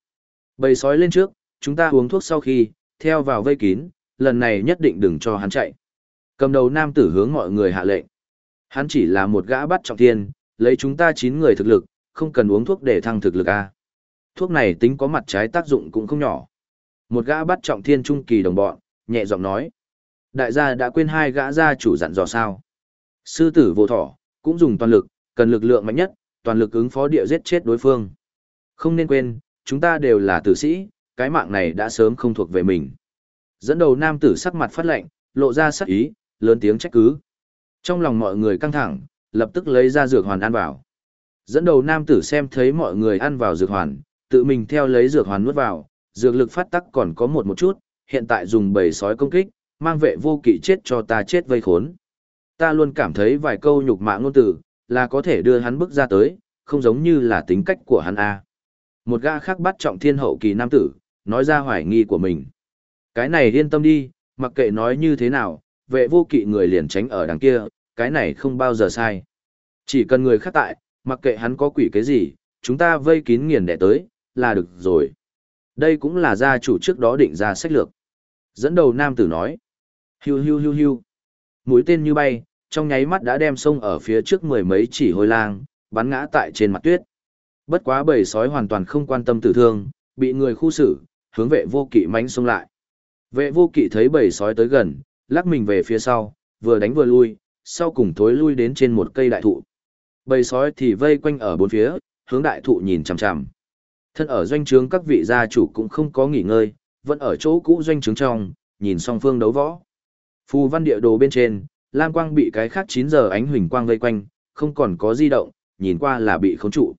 S1: Bầy sói lên trước, chúng ta uống thuốc sau khi, theo vào vây kín, lần này nhất định đừng cho hắn chạy. Cầm đầu nam tử hướng mọi người hạ lệnh. Hắn chỉ là một gã bắt trọng thiên, lấy chúng ta 9 người thực lực, không cần uống thuốc để thăng thực lực A. Thuốc này tính có mặt trái tác dụng cũng không nhỏ. Một gã bắt trọng thiên trung kỳ đồng bọn, nhẹ giọng nói. Đại gia đã quên hai gã gia chủ dặn dò sao. Sư tử vô thỏ, cũng dùng toàn lực, cần lực lượng mạnh nhất, toàn lực ứng phó địa giết chết đối phương. Không nên quên, chúng ta đều là tử sĩ, cái mạng này đã sớm không thuộc về mình. Dẫn đầu nam tử sắc mặt phát lạnh, lộ ra sắc ý, lớn tiếng trách cứ. Trong lòng mọi người căng thẳng, lập tức lấy ra dược hoàn ăn vào. Dẫn đầu nam tử xem thấy mọi người ăn vào dược hoàn, tự mình theo lấy dược hoàn nuốt vào, dược lực phát tắc còn có một một chút, hiện tại dùng bầy sói công kích, mang vệ vô kỵ chết cho ta chết vây khốn. Ta luôn cảm thấy vài câu nhục mạ ngôn tử, là có thể đưa hắn bước ra tới, không giống như là tính cách của hắn a. Một gã khác bắt trọng thiên hậu kỳ nam tử, nói ra hoài nghi của mình. Cái này yên tâm đi, mặc kệ nói như thế nào, vệ vô kỵ người liền tránh ở đằng kia, cái này không bao giờ sai. Chỉ cần người khác tại, mặc kệ hắn có quỷ cái gì, chúng ta vây kín nghiền đẻ tới, là được rồi. Đây cũng là gia chủ trước đó định ra sách lược. Dẫn đầu nam tử nói. Hiu hiu hiu hiu. Mũi tên như bay, trong nháy mắt đã đem sông ở phía trước mười mấy chỉ hôi lang, bắn ngã tại trên mặt tuyết. Bất quá bầy sói hoàn toàn không quan tâm tử thương, bị người khu xử, hướng vệ vô kỵ mánh xông lại. Vệ vô kỵ thấy bầy sói tới gần, lắc mình về phía sau, vừa đánh vừa lui, sau cùng thối lui đến trên một cây đại thụ. Bầy sói thì vây quanh ở bốn phía, hướng đại thụ nhìn chằm chằm. Thân ở doanh trướng các vị gia chủ cũng không có nghỉ ngơi, vẫn ở chỗ cũ doanh trướng trong, nhìn song phương đấu võ. Phù văn địa đồ bên trên, Lam Quang bị cái khác 9 giờ ánh huỳnh quang vây quanh, không còn có di động, nhìn qua là bị khống trụ.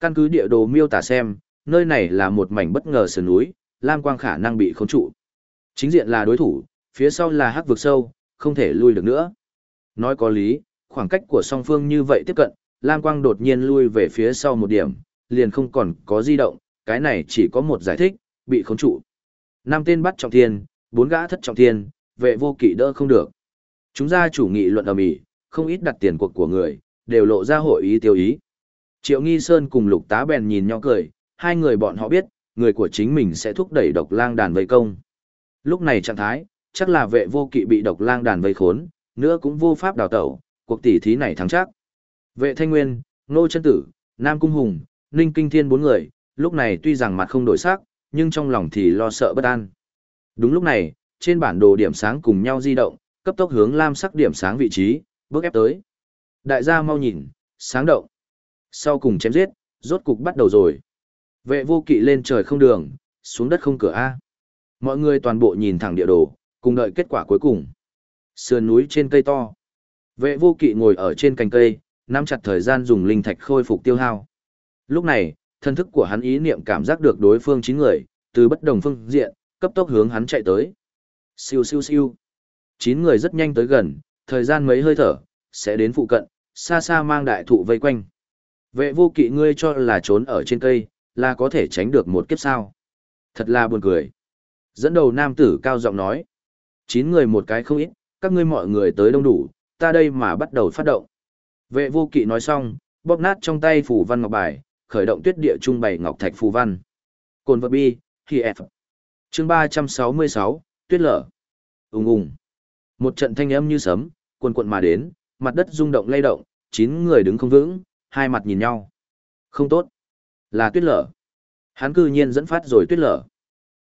S1: Căn cứ địa đồ miêu tả xem, nơi này là một mảnh bất ngờ sườn núi, Lam Quang khả năng bị khống trụ. Chính diện là đối thủ, phía sau là hắc vực sâu, không thể lui được nữa. Nói có lý, khoảng cách của song phương như vậy tiếp cận, Lam Quang đột nhiên lui về phía sau một điểm, liền không còn có di động, cái này chỉ có một giải thích, bị khống trụ. Năm tên bắt trọng thiên, bốn gã thất trọng thiên, vệ vô kỵ đỡ không được. Chúng ra chủ nghị luận ầm ĩ, không ít đặt tiền cuộc của người, đều lộ ra hội ý tiêu ý. Triệu Nghi Sơn cùng Lục Tá bèn nhìn nhau cười, hai người bọn họ biết, người của chính mình sẽ thúc đẩy độc lang đàn vây công. Lúc này trạng thái, chắc là vệ vô kỵ bị độc lang đàn vây khốn, nữa cũng vô pháp đào tẩu, cuộc tỷ thí này thắng chắc. Vệ Thanh Nguyên, Nô Chân Tử, Nam Cung Hùng, Ninh Kinh Thiên bốn người, lúc này tuy rằng mặt không đổi sắc, nhưng trong lòng thì lo sợ bất an. Đúng lúc này, trên bản đồ điểm sáng cùng nhau di động, cấp tốc hướng lam sắc điểm sáng vị trí, bước ép tới. Đại gia mau nhìn, sáng động. Sau cùng chém giết, rốt cục bắt đầu rồi. Vệ vô kỵ lên trời không đường, xuống đất không cửa A. Mọi người toàn bộ nhìn thẳng địa đồ, cùng đợi kết quả cuối cùng. Sườn núi trên cây to. Vệ vô kỵ ngồi ở trên cành cây, nắm chặt thời gian dùng linh thạch khôi phục tiêu hao. Lúc này, thân thức của hắn ý niệm cảm giác được đối phương chín người, từ bất đồng phương diện, cấp tốc hướng hắn chạy tới. Siêu siêu siêu. Chín người rất nhanh tới gần, thời gian mấy hơi thở, sẽ đến phụ cận, xa xa mang đại thụ vây quanh. Vệ vô kỵ ngươi cho là trốn ở trên cây, là có thể tránh được một kiếp sao. Thật là buồn cười. Dẫn đầu nam tử cao giọng nói. Chín người một cái không ít, các ngươi mọi người tới đông đủ, ta đây mà bắt đầu phát động. Vệ vô kỵ nói xong, bóp nát trong tay phù văn ngọc bài, khởi động tuyết địa trung bày ngọc thạch phù văn. Cồn vật bi, khi F. Chương 366, tuyết lở. Ùng ùng. Một trận thanh âm như sấm, cuồn cuộn mà đến, mặt đất rung động lay động, chín người đứng không vững, hai mặt nhìn nhau. Không tốt. Là tuyết lở. Hắn cư nhiên dẫn phát rồi tuyết lở.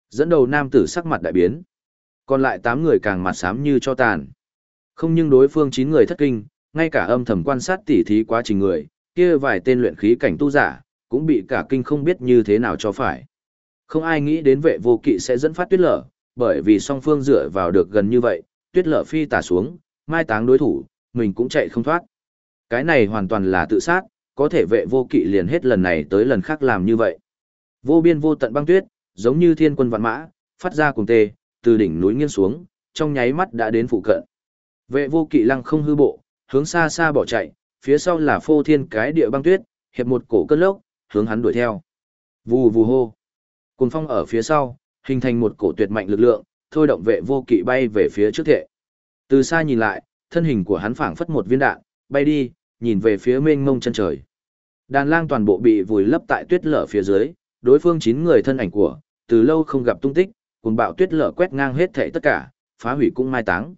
S1: Dẫn đầu nam tử sắc mặt đại biến. Còn lại tám người càng mặt xám như cho tàn. Không nhưng đối phương chín người thất kinh, ngay cả âm thầm quan sát tỉ thí quá trình người, kia vài tên luyện khí cảnh tu giả, cũng bị cả kinh không biết như thế nào cho phải. Không ai nghĩ đến vệ vô kỵ sẽ dẫn phát tuyết lở, bởi vì song phương dựa vào được gần như vậy, tuyết lở phi tả xuống, mai táng đối thủ, mình cũng chạy không thoát. Cái này hoàn toàn là tự sát, có thể vệ vô kỵ liền hết lần này tới lần khác làm như vậy. Vô biên vô tận băng tuyết, giống như thiên quân vạn mã, phát ra cùng tê, từ đỉnh núi nghiêng xuống, trong nháy mắt đã đến phụ cận. Vệ vô kỵ lăng không hư bộ, hướng xa xa bỏ chạy, phía sau là phô thiên cái địa băng tuyết, hiệp một cổ cơn lốc, hướng hắn đuổi theo. Vù vù hô. Cùng phong ở phía sau, hình thành một cổ tuyệt mạnh lực lượng, thôi động vệ vô kỵ bay về phía trước thệ. Từ xa nhìn lại, thân hình của hắn phảng phất một viên đạn, bay đi, nhìn về phía mênh mông chân trời. Đàn lang toàn bộ bị vùi lấp tại tuyết lở phía dưới, đối phương chín người thân ảnh của, từ lâu không gặp tung tích, cùng bạo tuyết lở quét ngang hết thảy tất cả, phá hủy cũng mai táng.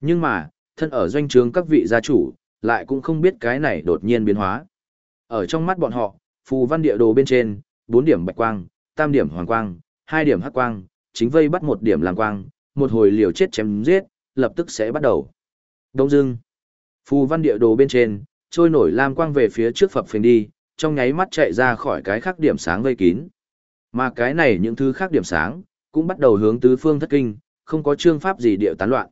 S1: Nhưng mà, thân ở doanh trướng các vị gia chủ, lại cũng không biết cái này đột nhiên biến hóa. Ở trong mắt bọn họ, phù văn địa đồ bên trên, 4 điểm bạch quang, tam điểm hoàng quang, 2 điểm hắc quang, chính vây bắt một điểm lam quang, một hồi liều chết chém giết, lập tức sẽ bắt đầu. Đông dưng, phù văn địa đồ bên trên, trôi nổi lam quang về phía trước phập phình đi, trong nháy mắt chạy ra khỏi cái khắc điểm sáng vây kín. Mà cái này những thứ khác điểm sáng, cũng bắt đầu hướng tứ phương thất kinh, không có chương pháp gì địa tán loạn.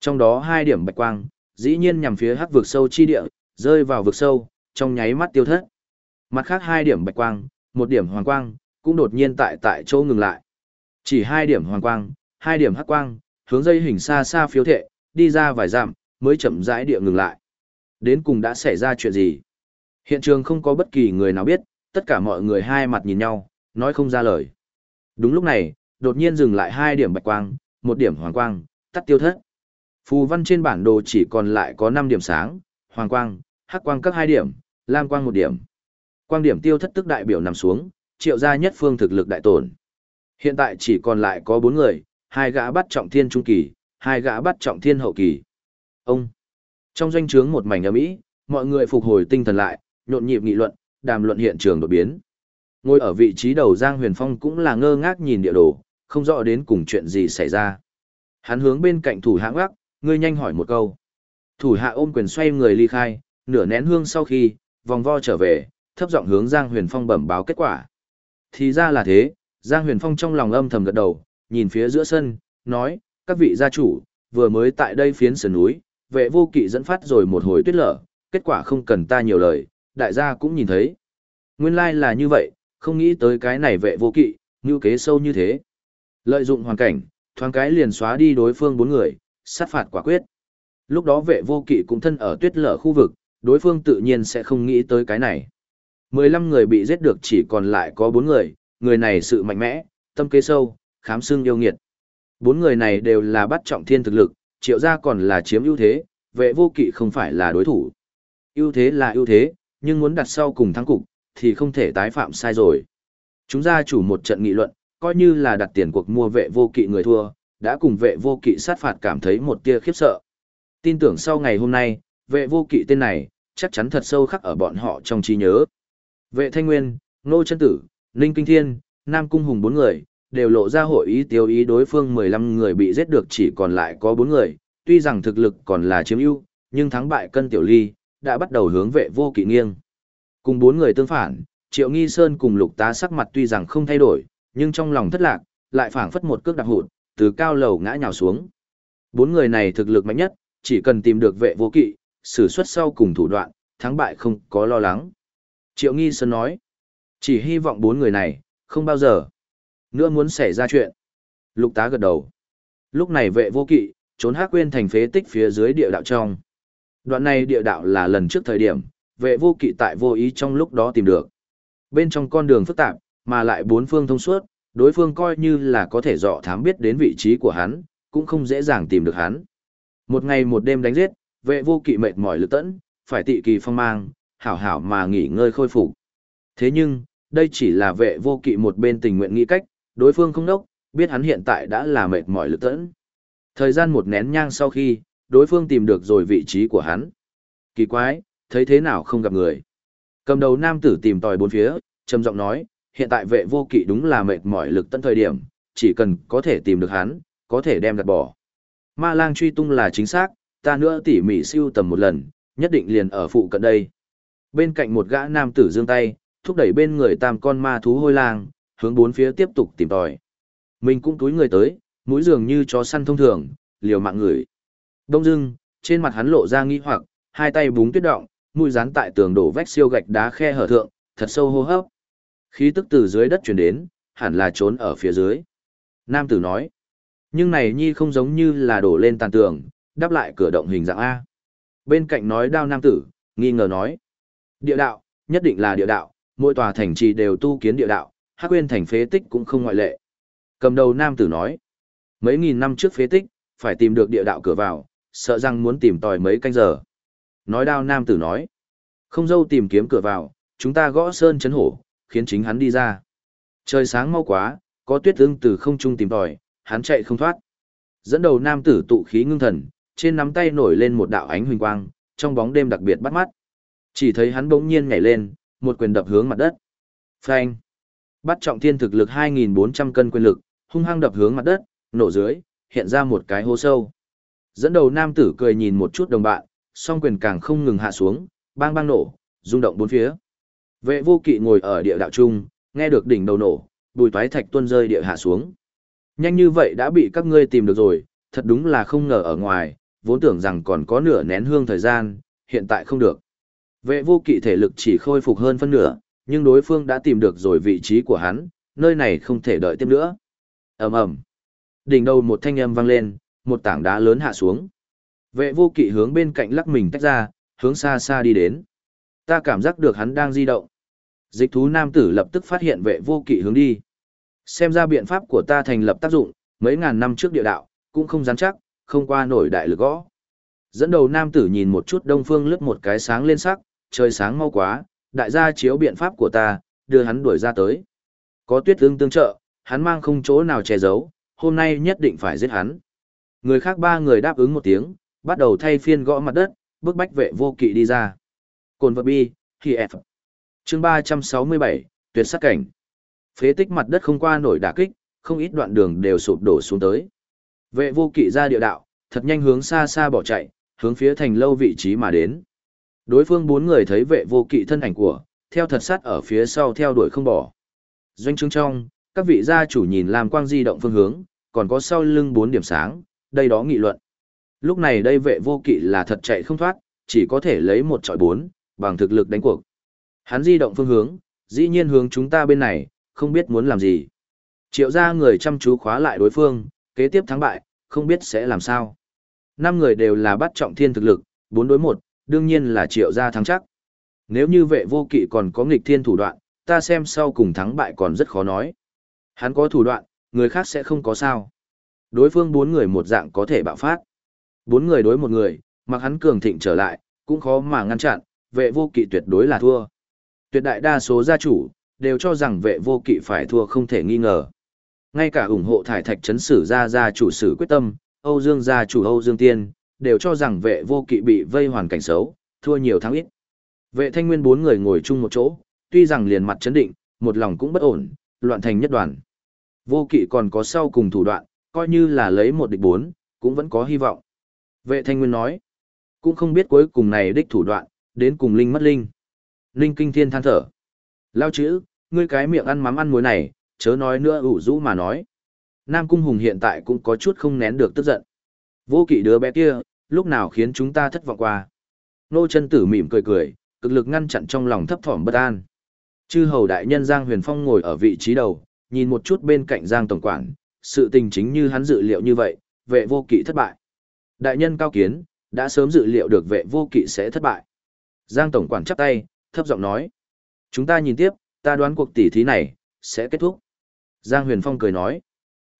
S1: Trong đó hai điểm bạch quang, dĩ nhiên nhằm phía hắc vực sâu chi địa, rơi vào vực sâu, trong nháy mắt tiêu thất. Mặt khác hai điểm bạch quang, một điểm hoàng quang, cũng đột nhiên tại tại chỗ ngừng lại. Chỉ hai điểm hoàng quang, hai điểm hắc quang, hướng dây hình xa xa phiếu thệ, đi ra vài dặm, mới chậm rãi địa ngừng lại. Đến cùng đã xảy ra chuyện gì? Hiện trường không có bất kỳ người nào biết, tất cả mọi người hai mặt nhìn nhau, nói không ra lời. Đúng lúc này, đột nhiên dừng lại hai điểm bạch quang, một điểm hoàng quang, tắt tiêu thất. Phù văn trên bản đồ chỉ còn lại có 5 điểm sáng, hoàng quang, hắc quang các hai điểm, lam quang một điểm. Quang điểm tiêu thất tức đại biểu nằm xuống, triệu gia nhất phương thực lực đại tổn. Hiện tại chỉ còn lại có 4 người, hai gã bắt trọng thiên trung kỳ, hai gã bắt trọng thiên hậu kỳ. Ông, trong doanh trướng một mảnh ấm ý, mọi người phục hồi tinh thần lại, nhộn nhịp nghị luận, đàm luận hiện trường đột biến. Ngồi ở vị trí đầu Giang Huyền Phong cũng là ngơ ngác nhìn địa đồ, không rõ đến cùng chuyện gì xảy ra. Hắn hướng bên cạnh thủ hạ gác, ngươi nhanh hỏi một câu. Thủ hạ ôm quyền xoay người ly khai, nửa nén hương sau khi, vòng vo trở về, thấp giọng hướng Giang Huyền Phong bẩm báo kết quả. Thì ra là thế, Giang Huyền Phong trong lòng âm thầm gật đầu, nhìn phía giữa sân, nói, các vị gia chủ, vừa mới tại đây phiến sườn núi, vệ vô kỵ dẫn phát rồi một hồi tuyết lở, kết quả không cần ta nhiều lời, đại gia cũng nhìn thấy. Nguyên lai like là như vậy, không nghĩ tới cái này vệ vô kỵ, như kế sâu như thế. Lợi dụng hoàn cảnh, thoáng cái liền xóa đi đối phương bốn người, sát phạt quả quyết. Lúc đó vệ vô kỵ cũng thân ở tuyết lở khu vực, đối phương tự nhiên sẽ không nghĩ tới cái này. 15 người bị giết được chỉ còn lại có 4 người, người này sự mạnh mẽ, tâm kế sâu, khám xương yêu nghiệt. Bốn người này đều là bắt trọng thiên thực lực, triệu gia còn là chiếm ưu thế, vệ vô kỵ không phải là đối thủ. ưu thế là ưu thế, nhưng muốn đặt sau cùng thắng cục, thì không thể tái phạm sai rồi. Chúng gia chủ một trận nghị luận, coi như là đặt tiền cuộc mua vệ vô kỵ người thua, đã cùng vệ vô kỵ sát phạt cảm thấy một tia khiếp sợ. Tin tưởng sau ngày hôm nay, vệ vô kỵ tên này, chắc chắn thật sâu khắc ở bọn họ trong trí nhớ. Vệ Thanh Nguyên, Nô Chân Tử, Ninh Kinh Thiên, Nam Cung Hùng bốn người, đều lộ ra hội ý tiêu ý đối phương 15 người bị giết được chỉ còn lại có bốn người, tuy rằng thực lực còn là chiếm ưu, nhưng thắng bại cân tiểu ly, đã bắt đầu hướng vệ vô kỵ nghiêng. Cùng bốn người tương phản, Triệu Nghi Sơn cùng Lục Tá sắc mặt tuy rằng không thay đổi, nhưng trong lòng thất lạc, lại phảng phất một cước đạp hụt, từ cao lầu ngã nhào xuống. Bốn người này thực lực mạnh nhất, chỉ cần tìm được vệ vô kỵ, sử xuất sau cùng thủ đoạn, thắng bại không có lo lắng. Triệu Nghi Sơn nói, chỉ hy vọng bốn người này, không bao giờ nữa muốn xảy ra chuyện. Lục tá gật đầu. Lúc này vệ vô kỵ, trốn hát quên thành phế tích phía dưới địa đạo trong. Đoạn này địa đạo là lần trước thời điểm, vệ vô kỵ tại vô ý trong lúc đó tìm được. Bên trong con đường phức tạp, mà lại bốn phương thông suốt, đối phương coi như là có thể dọ thám biết đến vị trí của hắn, cũng không dễ dàng tìm được hắn. Một ngày một đêm đánh giết, vệ vô kỵ mệt mỏi lực tẫn, phải tị kỳ phong mang, hảo hảo mà nghỉ ngơi khôi phục. Thế nhưng, đây chỉ là vệ vô kỵ một bên tình nguyện nghĩ cách, đối phương không đốc, biết hắn hiện tại đã là mệt mỏi lực tẫn. Thời gian một nén nhang sau khi, đối phương tìm được rồi vị trí của hắn. Kỳ quái, thấy thế nào không gặp người. Cầm đầu nam tử tìm tòi bốn phía, trầm giọng nói, hiện tại vệ vô kỵ đúng là mệt mỏi lực tận thời điểm, chỉ cần có thể tìm được hắn, có thể đem gạt bỏ. Ma lang truy tung là chính xác, ta nữa tỉ mỉ siêu tầm một lần, nhất định liền ở phụ cận đây. Bên cạnh một gã nam tử giương tay, thúc đẩy bên người tam con ma thú hôi lang, hướng bốn phía tiếp tục tìm tòi. Mình cũng túi người tới, mũi dường như chó săn thông thường, liều mạng người. Đông dưng, trên mặt hắn lộ ra nghi hoặc, hai tay búng tuyết động, mũi dán tại tường đổ vách siêu gạch đá khe hở thượng, thật sâu hô hấp. Khí tức từ dưới đất truyền đến, hẳn là trốn ở phía dưới. Nam tử nói, nhưng này nhi không giống như là đổ lên tàn tường, đáp lại cửa động hình dạng A. Bên cạnh nói đao nam tử, nghi ngờ nói, địa đạo, nhất định là địa đạo, mỗi tòa thành trì đều tu kiến địa đạo, hắc quên thành phế tích cũng không ngoại lệ. Cầm đầu nam tử nói, mấy nghìn năm trước phế tích, phải tìm được địa đạo cửa vào, sợ rằng muốn tìm tòi mấy canh giờ. Nói đao nam tử nói, không dâu tìm kiếm cửa vào, chúng ta gõ sơn chấn hổ, khiến chính hắn đi ra. Trời sáng mau quá, có tuyết ưng từ không trung tìm tòi, hắn chạy không thoát. Dẫn đầu nam tử tụ khí ngưng thần, trên nắm tay nổi lên một đạo ánh huỳnh quang, trong bóng đêm đặc biệt bắt mắt. Chỉ thấy hắn bỗng nhiên nhảy lên, một quyền đập hướng mặt đất. Phanh! Bắt trọng thiên thực lực 2.400 cân quyền lực, hung hăng đập hướng mặt đất, nổ dưới, hiện ra một cái hố sâu. Dẫn đầu nam tử cười nhìn một chút đồng bạn, song quyền càng không ngừng hạ xuống, bang bang nổ, rung động bốn phía. Vệ vô kỵ ngồi ở địa đạo trung, nghe được đỉnh đầu nổ, bùi toái thạch tuôn rơi địa hạ xuống. Nhanh như vậy đã bị các ngươi tìm được rồi, thật đúng là không ngờ ở ngoài, vốn tưởng rằng còn có nửa nén hương thời gian, hiện tại không được. Vệ vô kỵ thể lực chỉ khôi phục hơn phân nửa, nhưng đối phương đã tìm được rồi vị trí của hắn, nơi này không thể đợi tiếp nữa. ầm ầm, Đỉnh đầu một thanh âm vang lên, một tảng đá lớn hạ xuống. Vệ vô kỵ hướng bên cạnh lắc mình tách ra, hướng xa xa đi đến. Ta cảm giác được hắn đang di động. Dịch thú nam tử lập tức phát hiện vệ vô kỵ hướng đi. Xem ra biện pháp của ta thành lập tác dụng, mấy ngàn năm trước địa đạo, cũng không rắn chắc, không qua nổi đại lực gõ. Dẫn đầu nam tử nhìn một chút đông phương lướt một cái sáng lên sắc, trời sáng mau quá, đại gia chiếu biện pháp của ta, đưa hắn đuổi ra tới. Có tuyết ương tương trợ, hắn mang không chỗ nào che giấu, hôm nay nhất định phải giết hắn. Người khác ba người đáp ứng một tiếng, bắt đầu thay phiên gõ mặt đất, bước bách vệ vô kỵ đi ra. Cồn vật bi, thì F. Chương 367, tuyệt sắc cảnh. Phế tích mặt đất không qua nổi đả kích, không ít đoạn đường đều sụp đổ xuống tới. Vệ vô kỵ ra địa đạo, thật nhanh hướng xa xa bỏ chạy, hướng phía thành lâu vị trí mà đến. Đối phương bốn người thấy vệ vô kỵ thân ảnh của, theo thật sát ở phía sau theo đuổi không bỏ. Doanh trướng trong, các vị gia chủ nhìn làm quang di động phương hướng, còn có sau lưng bốn điểm sáng, đây đó nghị luận. Lúc này đây vệ vô kỵ là thật chạy không thoát, chỉ có thể lấy một trọi bốn, bằng thực lực đánh cuộc. Hắn di động phương hướng, dĩ nhiên hướng chúng ta bên này, không biết muốn làm gì. Triệu ra người chăm chú khóa lại đối phương, kế tiếp thắng bại, không biết sẽ làm sao. Năm người đều là bắt trọng thiên thực lực, bốn đối một, đương nhiên là triệu ra thắng chắc. Nếu như vệ vô kỵ còn có nghịch thiên thủ đoạn, ta xem sau cùng thắng bại còn rất khó nói. Hắn có thủ đoạn, người khác sẽ không có sao. Đối phương bốn người một dạng có thể bạo phát. Bốn người đối một người, mặc hắn cường thịnh trở lại, cũng khó mà ngăn chặn, vệ vô kỵ tuyệt đối là thua. Tuyệt đại đa số gia chủ, đều cho rằng vệ vô kỵ phải thua không thể nghi ngờ. Ngay cả ủng hộ thải thạch chấn sử gia gia chủ sử quyết tâm, Âu Dương gia chủ Âu Dương Tiên, đều cho rằng vệ vô kỵ bị vây hoàn cảnh xấu, thua nhiều thắng ít. Vệ thanh nguyên bốn người ngồi chung một chỗ, tuy rằng liền mặt chấn định, một lòng cũng bất ổn, loạn thành nhất đoàn. Vô kỵ còn có sau cùng thủ đoạn, coi như là lấy một địch bốn, cũng vẫn có hy vọng. Vệ thanh nguyên nói, cũng không biết cuối cùng này đích thủ đoạn, đến cùng linh mất linh. Linh kinh thiên than thở. Lao chữ, ngươi cái miệng ăn mắm ăn muối này, chớ nói nữa ủ rũ mà nói. Nam Cung Hùng hiện tại cũng có chút không nén được tức giận. Vô kỵ đứa bé kia, lúc nào khiến chúng ta thất vọng qua. Nô chân tử mỉm cười cười, cực lực ngăn chặn trong lòng thấp thỏm bất an. Chư hầu đại nhân Giang Huyền Phong ngồi ở vị trí đầu, nhìn một chút bên cạnh Giang Tổng Quản, sự tình chính như hắn dự liệu như vậy, vệ vô kỵ thất bại. Đại nhân cao kiến, đã sớm dự liệu được vệ vô kỵ sẽ thất bại. Giang Tổng Quản chắp tay, thấp giọng nói. Chúng ta nhìn tiếp, ta đoán cuộc tỷ thí này, sẽ kết thúc. Giang Huyền Phong cười nói.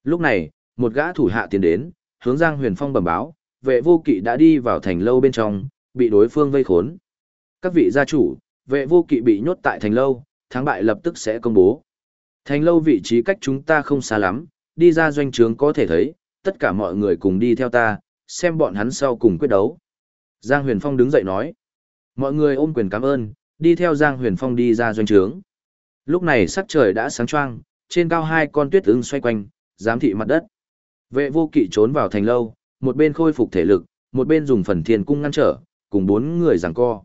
S1: Lúc này, một gã thủ hạ tiến đến, hướng Giang Huyền Phong bẩm báo, vệ vô kỵ đã đi vào thành lâu bên trong, bị đối phương vây khốn. Các vị gia chủ, vệ vô kỵ bị nhốt tại thành lâu, thắng bại lập tức sẽ công bố. Thành lâu vị trí cách chúng ta không xa lắm, đi ra doanh trướng có thể thấy, tất cả mọi người cùng đi theo ta, xem bọn hắn sau cùng quyết đấu. Giang Huyền Phong đứng dậy nói. Mọi người ôm quyền cảm ơn, đi theo Giang Huyền Phong đi ra doanh trướng. Lúc này sắc trời đã sáng choang, trên cao hai con tuyết ưng xoay quanh, giám thị mặt đất. Vệ vô kỵ trốn vào thành lâu, một bên khôi phục thể lực, một bên dùng phần thiên cung ngăn trở, cùng bốn người giằng co.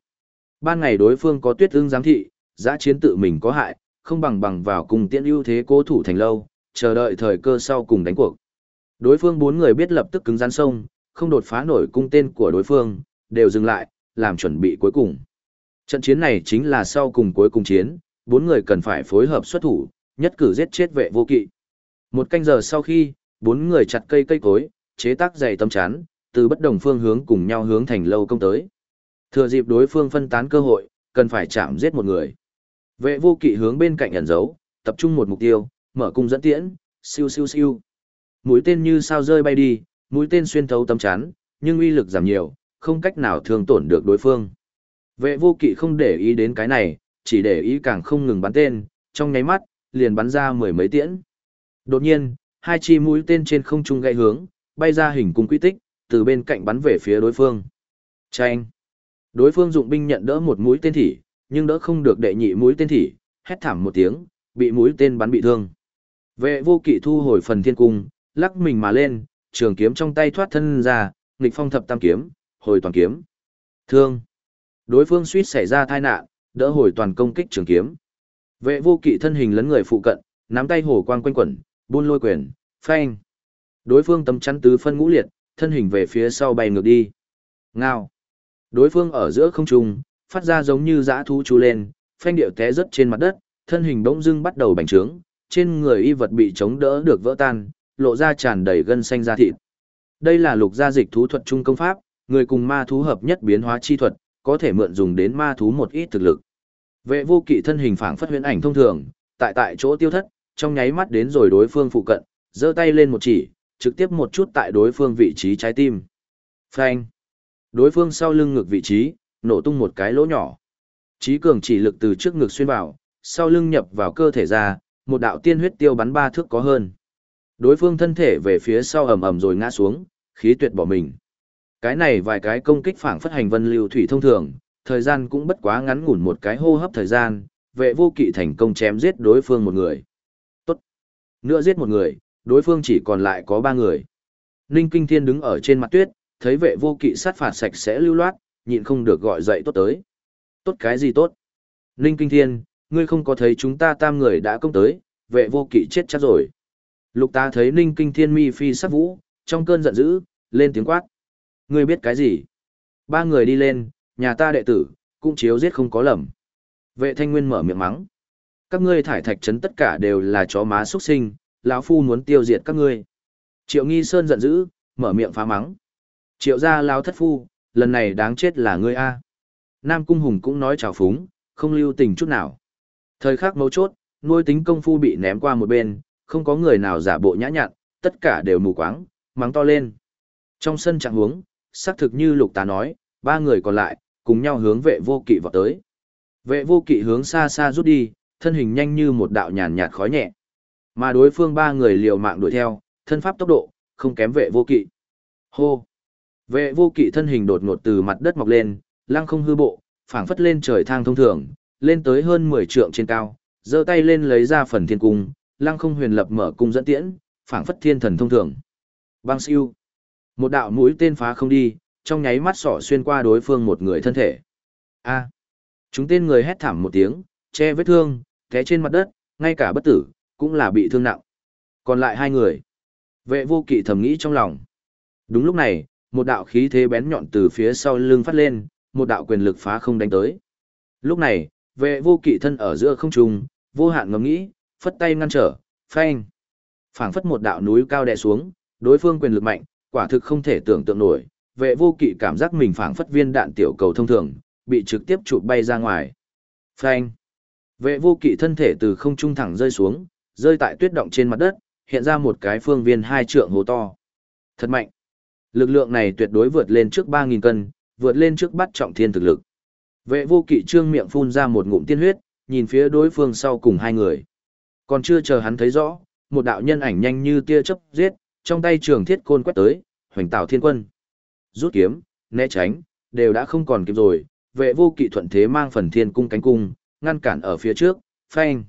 S1: Ban ngày đối phương có tuyết ưng giám thị, giã chiến tự mình có hại, không bằng bằng vào cùng tiễn ưu thế cố thủ thành lâu, chờ đợi thời cơ sau cùng đánh cuộc. Đối phương bốn người biết lập tức cứng rắn sông, không đột phá nổi cung tên của đối phương, đều dừng lại, làm chuẩn bị cuối cùng. Trận chiến này chính là sau cùng cuối cùng chiến, bốn người cần phải phối hợp xuất thủ, nhất cử giết chết vệ vô kỵ. Một canh giờ sau khi, bốn người chặt cây cây cối, chế tác dày tấm chắn, từ bất đồng phương hướng cùng nhau hướng thành lâu công tới. Thừa dịp đối phương phân tán cơ hội, cần phải chạm giết một người. Vệ vô kỵ hướng bên cạnh ẩn giấu, tập trung một mục tiêu, mở cung dẫn tiễn, siêu siêu siêu. Mũi tên như sao rơi bay đi, mũi tên xuyên thấu tấm chắn, nhưng uy lực giảm nhiều, không cách nào thương tổn được đối phương. Vệ vô kỵ không để ý đến cái này, chỉ để ý càng không ngừng bắn tên, trong nháy mắt, liền bắn ra mười mấy tiễn. Đột nhiên, hai chi mũi tên trên không trung gãy hướng, bay ra hình cung quy tích, từ bên cạnh bắn về phía đối phương. Chanh! Đối phương dụng binh nhận đỡ một mũi tên thỉ, nhưng đỡ không được đệ nhị mũi tên thỉ, hét thảm một tiếng, bị mũi tên bắn bị thương. Vệ vô kỵ thu hồi phần thiên cung, lắc mình mà lên, trường kiếm trong tay thoát thân ra, nghịch phong thập tam kiếm, hồi toàn kiếm. Thương! Đối phương suýt xảy ra tai nạn, đỡ hồi toàn công kích trường kiếm. Vệ vô kỵ thân hình lấn người phụ cận, nắm tay hổ quang quanh quẩn, buôn lôi quyền, phanh. Đối phương tấm chắn tứ phân ngũ liệt, thân hình về phía sau bay ngược đi. Ngao. Đối phương ở giữa không trung, phát ra giống như dã thú chú lên, phanh điệu té rất trên mặt đất, thân hình bỗng dưng bắt đầu bành trướng, trên người y vật bị chống đỡ được vỡ tan, lộ ra tràn đầy gân xanh da thịt. Đây là lục gia dịch thú thuật trung công pháp, người cùng ma thú hợp nhất biến hóa chi thuật, có thể mượn dùng đến ma thú một ít thực lực. Vệ vô kỵ thân hình phảng phất huyễn ảnh thông thường, tại tại chỗ tiêu thất, trong nháy mắt đến rồi đối phương phụ cận, giơ tay lên một chỉ, trực tiếp một chút tại đối phương vị trí trái tim. Phanh. Đối phương sau lưng ngực vị trí, nổ tung một cái lỗ nhỏ. Chí cường chỉ lực từ trước ngực xuyên vào, sau lưng nhập vào cơ thể ra, một đạo tiên huyết tiêu bắn ba thước có hơn. Đối phương thân thể về phía sau ầm ầm rồi ngã xuống, khí tuyệt bỏ mình. Cái này vài cái công kích phảng phất hành vân lưu thủy thông thường, thời gian cũng bất quá ngắn ngủn một cái hô hấp thời gian, vệ vô kỵ thành công chém giết đối phương một người. Tốt. Nữa giết một người, đối phương chỉ còn lại có ba người. Ninh Kinh Thiên đứng ở trên mặt tuyết, thấy vệ vô kỵ sát phạt sạch sẽ lưu loát, nhịn không được gọi dậy tốt tới. Tốt cái gì tốt? Ninh Kinh Thiên, ngươi không có thấy chúng ta tam người đã công tới, vệ vô kỵ chết chắc rồi. Lục ta thấy Ninh Kinh Thiên mi phi sắc vũ, trong cơn giận dữ, lên tiếng quát. Ngươi biết cái gì? Ba người đi lên, nhà ta đệ tử, cũng chiếu giết không có lầm. Vệ thanh nguyên mở miệng mắng. Các ngươi thải thạch trấn tất cả đều là chó má xuất sinh, lão phu muốn tiêu diệt các ngươi. Triệu nghi sơn giận dữ, mở miệng phá mắng. Triệu gia lão thất phu, lần này đáng chết là ngươi a. Nam cung hùng cũng nói chào phúng, không lưu tình chút nào. Thời khắc mấu chốt, nuôi tính công phu bị ném qua một bên, không có người nào giả bộ nhã nhặn, tất cả đều mù quáng, mắng to lên. Trong sân trạng huống, xác thực như lục tá nói, ba người còn lại, cùng nhau hướng vệ vô kỵ vào tới. Vệ vô kỵ hướng xa xa rút đi, thân hình nhanh như một đạo nhàn nhạt khói nhẹ. Mà đối phương ba người liều mạng đuổi theo, thân pháp tốc độ, không kém vệ vô kỵ. Hô! Vệ vô kỵ thân hình đột ngột từ mặt đất mọc lên, lăng không hư bộ, phảng phất lên trời thang thông thường, lên tới hơn 10 trượng trên cao, giơ tay lên lấy ra phần thiên cung, lăng không huyền lập mở cung dẫn tiễn, phảng phất thiên thần thông thường. Bang siêu! Một đạo mũi tên phá không đi, trong nháy mắt sỏ xuyên qua đối phương một người thân thể. A. Chúng tên người hét thảm một tiếng, che vết thương, té trên mặt đất, ngay cả bất tử, cũng là bị thương nặng. Còn lại hai người. Vệ vô kỵ thầm nghĩ trong lòng. Đúng lúc này, một đạo khí thế bén nhọn từ phía sau lưng phát lên, một đạo quyền lực phá không đánh tới. Lúc này, vệ vô kỵ thân ở giữa không trung, vô hạn ngẫm nghĩ, phất tay ngăn trở, phanh. phảng phất một đạo núi cao đè xuống, đối phương quyền lực mạnh, quả thực không thể tưởng tượng nổi, vệ vô kỵ cảm giác mình phảng phất viên đạn tiểu cầu thông thường, bị trực tiếp chụp bay ra ngoài. Phanh! Vệ vô kỵ thân thể từ không trung thẳng rơi xuống, rơi tại tuyết động trên mặt đất, hiện ra một cái phương viên hai trượng hố to. Thật mạnh! Lực lượng này tuyệt đối vượt lên trước 3.000 cân, vượt lên trước bắt trọng thiên thực lực. Vệ vô kỵ trương miệng phun ra một ngụm tiên huyết, nhìn phía đối phương sau cùng hai người. Còn chưa chờ hắn thấy rõ, một đạo nhân ảnh nhanh như tia chớp giết, trong tay trường thiết côn quét tới, hoành tạo thiên quân. Rút kiếm, né tránh, đều đã không còn kịp rồi, vệ vô kỵ thuận thế mang phần thiên cung cánh cung, ngăn cản ở phía trước, phanh.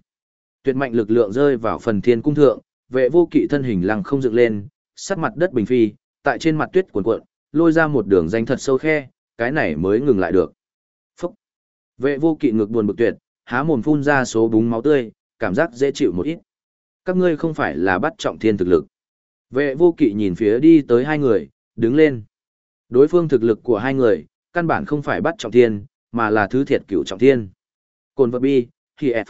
S1: Tuyệt mạnh lực lượng rơi vào phần thiên cung thượng, vệ vô kỵ thân hình lăng không dựng lên, sát mặt đất bình phi, tại trên mặt tuyết cuộn cuộn, lôi ra một đường danh thật sâu khe, cái này mới ngừng lại được. Phúc! Vệ vô kỵ ngực buồn bực tuyệt, há mồm phun ra số búng máu tươi, cảm giác dễ chịu một ít. Các ngươi không phải là bắt trọng thiên thực lực. Vệ vô kỵ nhìn phía đi tới hai người, đứng lên. Đối phương thực lực của hai người, căn bản không phải bắt trọng thiên, mà là thứ thiệt cửu trọng thiên. Cồn vật bi, khi F.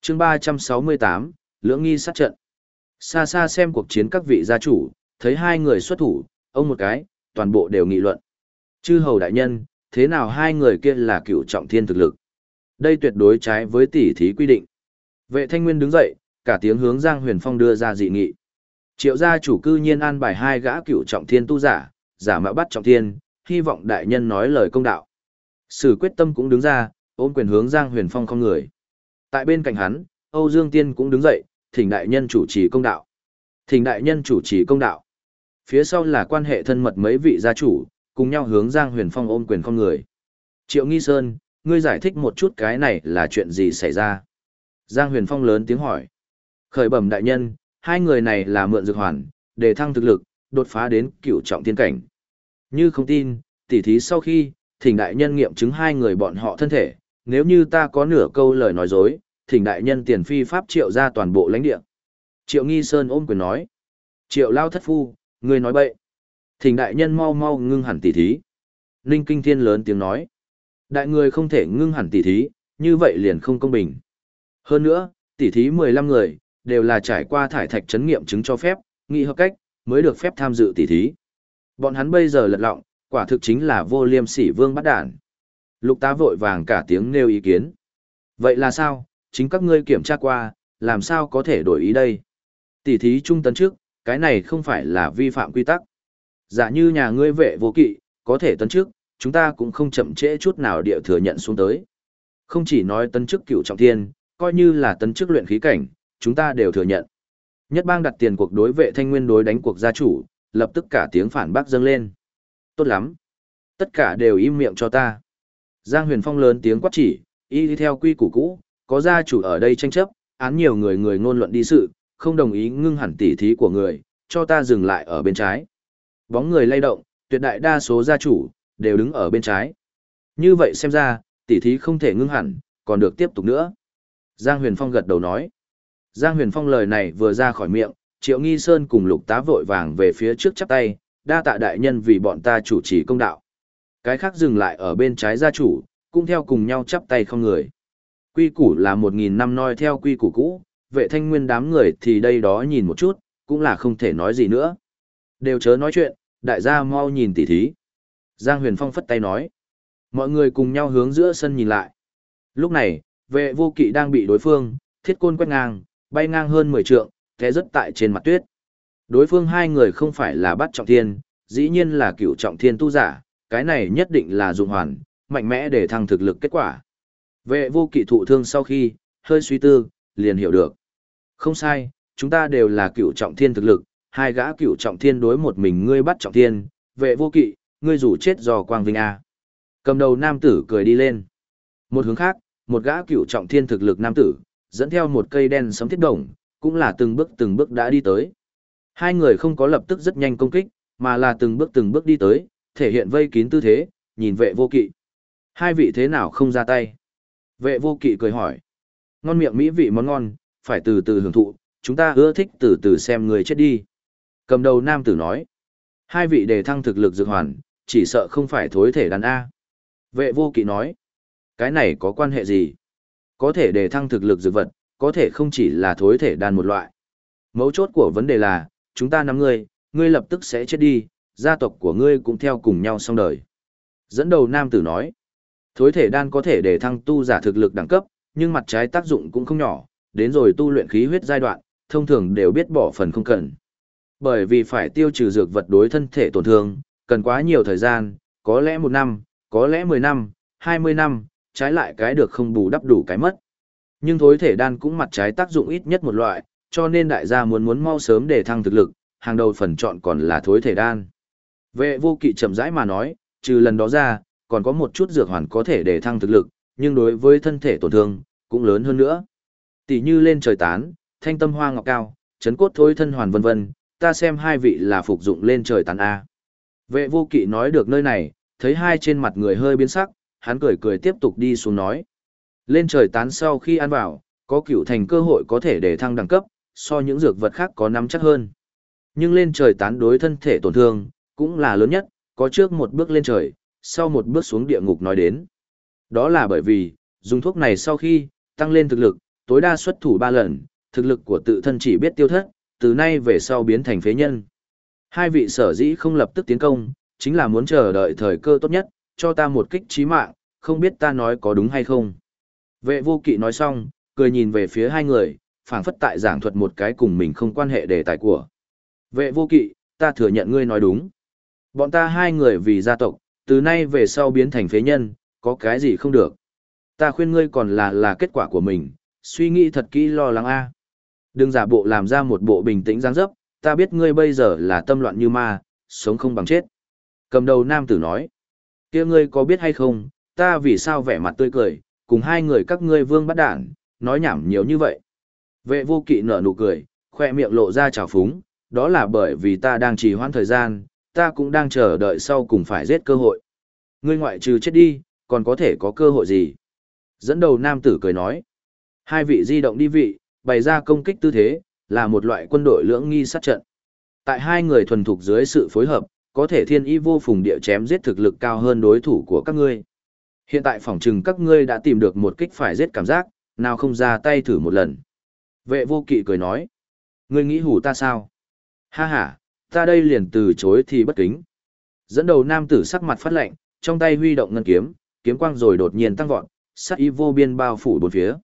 S1: Chương 368, lưỡng nghi sát trận. Xa xa xem cuộc chiến các vị gia chủ, thấy hai người xuất thủ, ông một cái, toàn bộ đều nghị luận. Chư hầu đại nhân, thế nào hai người kia là cửu trọng thiên thực lực? Đây tuyệt đối trái với tỷ thí quy định. Vệ thanh nguyên đứng dậy, cả tiếng hướng Giang Huyền Phong đưa ra dị nghị. Triệu gia chủ cư nhiên an bài hai gã cựu trọng thiên tu giả, giả mạo bắt trọng thiên, hy vọng đại nhân nói lời công đạo. Sử quyết tâm cũng đứng ra, ôm quyền hướng Giang Huyền Phong không người. Tại bên cạnh hắn, Âu Dương Tiên cũng đứng dậy, thỉnh đại nhân chủ trì công đạo. Thỉnh đại nhân chủ trì công đạo. Phía sau là quan hệ thân mật mấy vị gia chủ, cùng nhau hướng Giang Huyền Phong ôm quyền không người. Triệu Nghi Sơn, ngươi giải thích một chút cái này là chuyện gì xảy ra? Giang Huyền Phong lớn tiếng hỏi. Khởi bẩm đại nhân, hai người này là mượn dược hoàn, để thăng thực lực, đột phá đến cựu trọng tiên cảnh. Như không tin, tỉ thí sau khi, thỉnh đại nhân nghiệm chứng hai người bọn họ thân thể, nếu như ta có nửa câu lời nói dối, thỉnh đại nhân tiền phi pháp triệu ra toàn bộ lãnh địa. Triệu Nghi Sơn ôm quyền nói. Triệu Lao Thất Phu, người nói bậy. Thỉnh đại nhân mau mau ngưng hẳn tỉ thí. Ninh Kinh Thiên lớn tiếng nói. Đại người không thể ngưng hẳn tỉ thí, như vậy liền không công bình. Hơn nữa, tỉ thí 15 người, đều là trải qua thải thạch chấn nghiệm chứng cho phép, nghị hợp cách, mới được phép tham dự tỉ thí. Bọn hắn bây giờ lật lọng, quả thực chính là vô liêm sỉ vương bắt đản. Lục tá vội vàng cả tiếng nêu ý kiến. Vậy là sao, chính các ngươi kiểm tra qua, làm sao có thể đổi ý đây? Tỉ thí trung tấn trước, cái này không phải là vi phạm quy tắc. Giả như nhà ngươi vệ vô kỵ, có thể tấn trước, chúng ta cũng không chậm trễ chút nào địa thừa nhận xuống tới. Không chỉ nói tấn chức cựu trọng thiên, coi như là tấn chức luyện khí cảnh, chúng ta đều thừa nhận. Nhất bang đặt tiền cuộc đối vệ thanh nguyên đối đánh cuộc gia chủ, lập tức cả tiếng phản bác dâng lên. Tốt lắm. Tất cả đều im miệng cho ta. Giang Huyền Phong lớn tiếng quát chỉ, y đi theo quy củ cũ, có gia chủ ở đây tranh chấp, án nhiều người người ngôn luận đi sự, không đồng ý ngưng hẳn tỉ thí của người, cho ta dừng lại ở bên trái. Bóng người lay động, tuyệt đại đa số gia chủ, đều đứng ở bên trái. Như vậy xem ra, tỉ thí không thể ngưng hẳn, còn được tiếp tục nữa. Giang Huyền Phong gật đầu nói. Giang Huyền Phong lời này vừa ra khỏi miệng, Triệu Nghi Sơn cùng lục tá vội vàng về phía trước chắp tay, đa tạ đại nhân vì bọn ta chủ trì công đạo. Cái khác dừng lại ở bên trái gia chủ, cũng theo cùng nhau chắp tay không người. Quy củ là một nghìn năm noi theo quy củ cũ, vệ thanh nguyên đám người thì đây đó nhìn một chút, cũng là không thể nói gì nữa. Đều chớ nói chuyện, đại gia mau nhìn tỉ thí. Giang Huyền Phong phất tay nói. Mọi người cùng nhau hướng giữa sân nhìn lại. Lúc này, vệ vô kỵ đang bị đối phương, thiết côn quét ngang, bay ngang hơn 10 trượng, té rất tại trên mặt tuyết. Đối phương hai người không phải là bắt trọng thiên, dĩ nhiên là cựu trọng thiên tu giả, cái này nhất định là dụng hoàn, mạnh mẽ để thăng thực lực kết quả. Vệ vô kỵ thụ thương sau khi, hơi suy tư, liền hiểu được. Không sai, chúng ta đều là cựu trọng thiên thực lực, hai gã cựu trọng thiên đối một mình ngươi bắt trọng thiên, vệ vô kỵ, ngươi rủ chết do quang vinh A. Cầm đầu nam tử cười đi lên. Một hướng khác, một gã cựu trọng thiên thực lực nam tử, dẫn theo một cây đen sấm thiết đồng, cũng là từng bước từng bước đã đi tới. Hai người không có lập tức rất nhanh công kích, mà là từng bước từng bước đi tới, thể hiện vây kín tư thế, nhìn vệ vô kỵ. Hai vị thế nào không ra tay? Vệ vô kỵ cười hỏi. Ngon miệng mỹ vị món ngon, phải từ từ hưởng thụ, chúng ta ưa thích từ từ xem người chết đi. Cầm đầu nam tử nói. Hai vị đề thăng thực lực dược hoàn, chỉ sợ không phải thối thể đàn A. Vệ vô kỵ nói. Cái này có quan hệ gì? Có thể để thăng thực lực dược vật, có thể không chỉ là thối thể đan một loại. Mấu chốt của vấn đề là, chúng ta nắm ngươi, ngươi lập tức sẽ chết đi, gia tộc của ngươi cũng theo cùng nhau xong đời. Dẫn đầu nam tử nói, thối thể đan có thể để thăng tu giả thực lực đẳng cấp, nhưng mặt trái tác dụng cũng không nhỏ, đến rồi tu luyện khí huyết giai đoạn, thông thường đều biết bỏ phần không cần. Bởi vì phải tiêu trừ dược vật đối thân thể tổn thương, cần quá nhiều thời gian, có lẽ một năm, có lẽ mười năm, hai mươi năm, trái lại cái được không bù đắp đủ cái mất. Nhưng thối thể đan cũng mặt trái tác dụng ít nhất một loại, cho nên đại gia muốn muốn mau sớm để thăng thực lực, hàng đầu phần chọn còn là thối thể đan. Vệ vô kỵ chậm rãi mà nói, trừ lần đó ra, còn có một chút dược hoàn có thể để thăng thực lực, nhưng đối với thân thể tổn thương, cũng lớn hơn nữa. Tỷ như lên trời tán, thanh tâm hoa ngọc cao, chấn cốt thối thân hoàn vân vân, ta xem hai vị là phục dụng lên trời tán A. Vệ vô kỵ nói được nơi này, thấy hai trên mặt người hơi biến sắc, hắn cười cười tiếp tục đi xuống nói. Lên trời tán sau khi ăn vào, có cựu thành cơ hội có thể để thăng đẳng cấp, so những dược vật khác có nắm chắc hơn. Nhưng lên trời tán đối thân thể tổn thương, cũng là lớn nhất, có trước một bước lên trời, sau một bước xuống địa ngục nói đến. Đó là bởi vì, dùng thuốc này sau khi, tăng lên thực lực, tối đa xuất thủ 3 lần, thực lực của tự thân chỉ biết tiêu thất, từ nay về sau biến thành phế nhân. Hai vị sở dĩ không lập tức tiến công, chính là muốn chờ đợi thời cơ tốt nhất, cho ta một kích trí mạng, không biết ta nói có đúng hay không. Vệ vô kỵ nói xong, cười nhìn về phía hai người, phảng phất tại giảng thuật một cái cùng mình không quan hệ đề tài của. Vệ vô kỵ, ta thừa nhận ngươi nói đúng. Bọn ta hai người vì gia tộc, từ nay về sau biến thành phế nhân, có cái gì không được. Ta khuyên ngươi còn là là kết quả của mình, suy nghĩ thật kỹ lo lắng a. Đừng giả bộ làm ra một bộ bình tĩnh dáng dấp, ta biết ngươi bây giờ là tâm loạn như ma, sống không bằng chết. Cầm đầu nam tử nói, kia ngươi có biết hay không, ta vì sao vẻ mặt tươi cười, cùng hai người các ngươi vương bắt đản, nói nhảm nhiều như vậy. Vệ vô kỵ nở nụ cười, khoe miệng lộ ra trào phúng, đó là bởi vì ta đang trì hoãn thời gian, ta cũng đang chờ đợi sau cùng phải giết cơ hội. Ngươi ngoại trừ chết đi, còn có thể có cơ hội gì? Dẫn đầu nam tử cười nói. Hai vị di động đi vị, bày ra công kích tư thế, là một loại quân đội lưỡng nghi sát trận. Tại hai người thuần thục dưới sự phối hợp, có thể thiên ý vô phùng địa chém giết thực lực cao hơn đối thủ của các ngươi. Hiện tại phỏng chừng các ngươi đã tìm được một kích phải giết cảm giác, nào không ra tay thử một lần. Vệ vô kỵ cười nói. Ngươi nghĩ hủ ta sao? Ha ha, ta đây liền từ chối thì bất kính. Dẫn đầu nam tử sắc mặt phát lạnh, trong tay huy động ngân kiếm, kiếm quang rồi đột nhiên tăng vọt, sắc ý vô biên bao phủ bốn phía.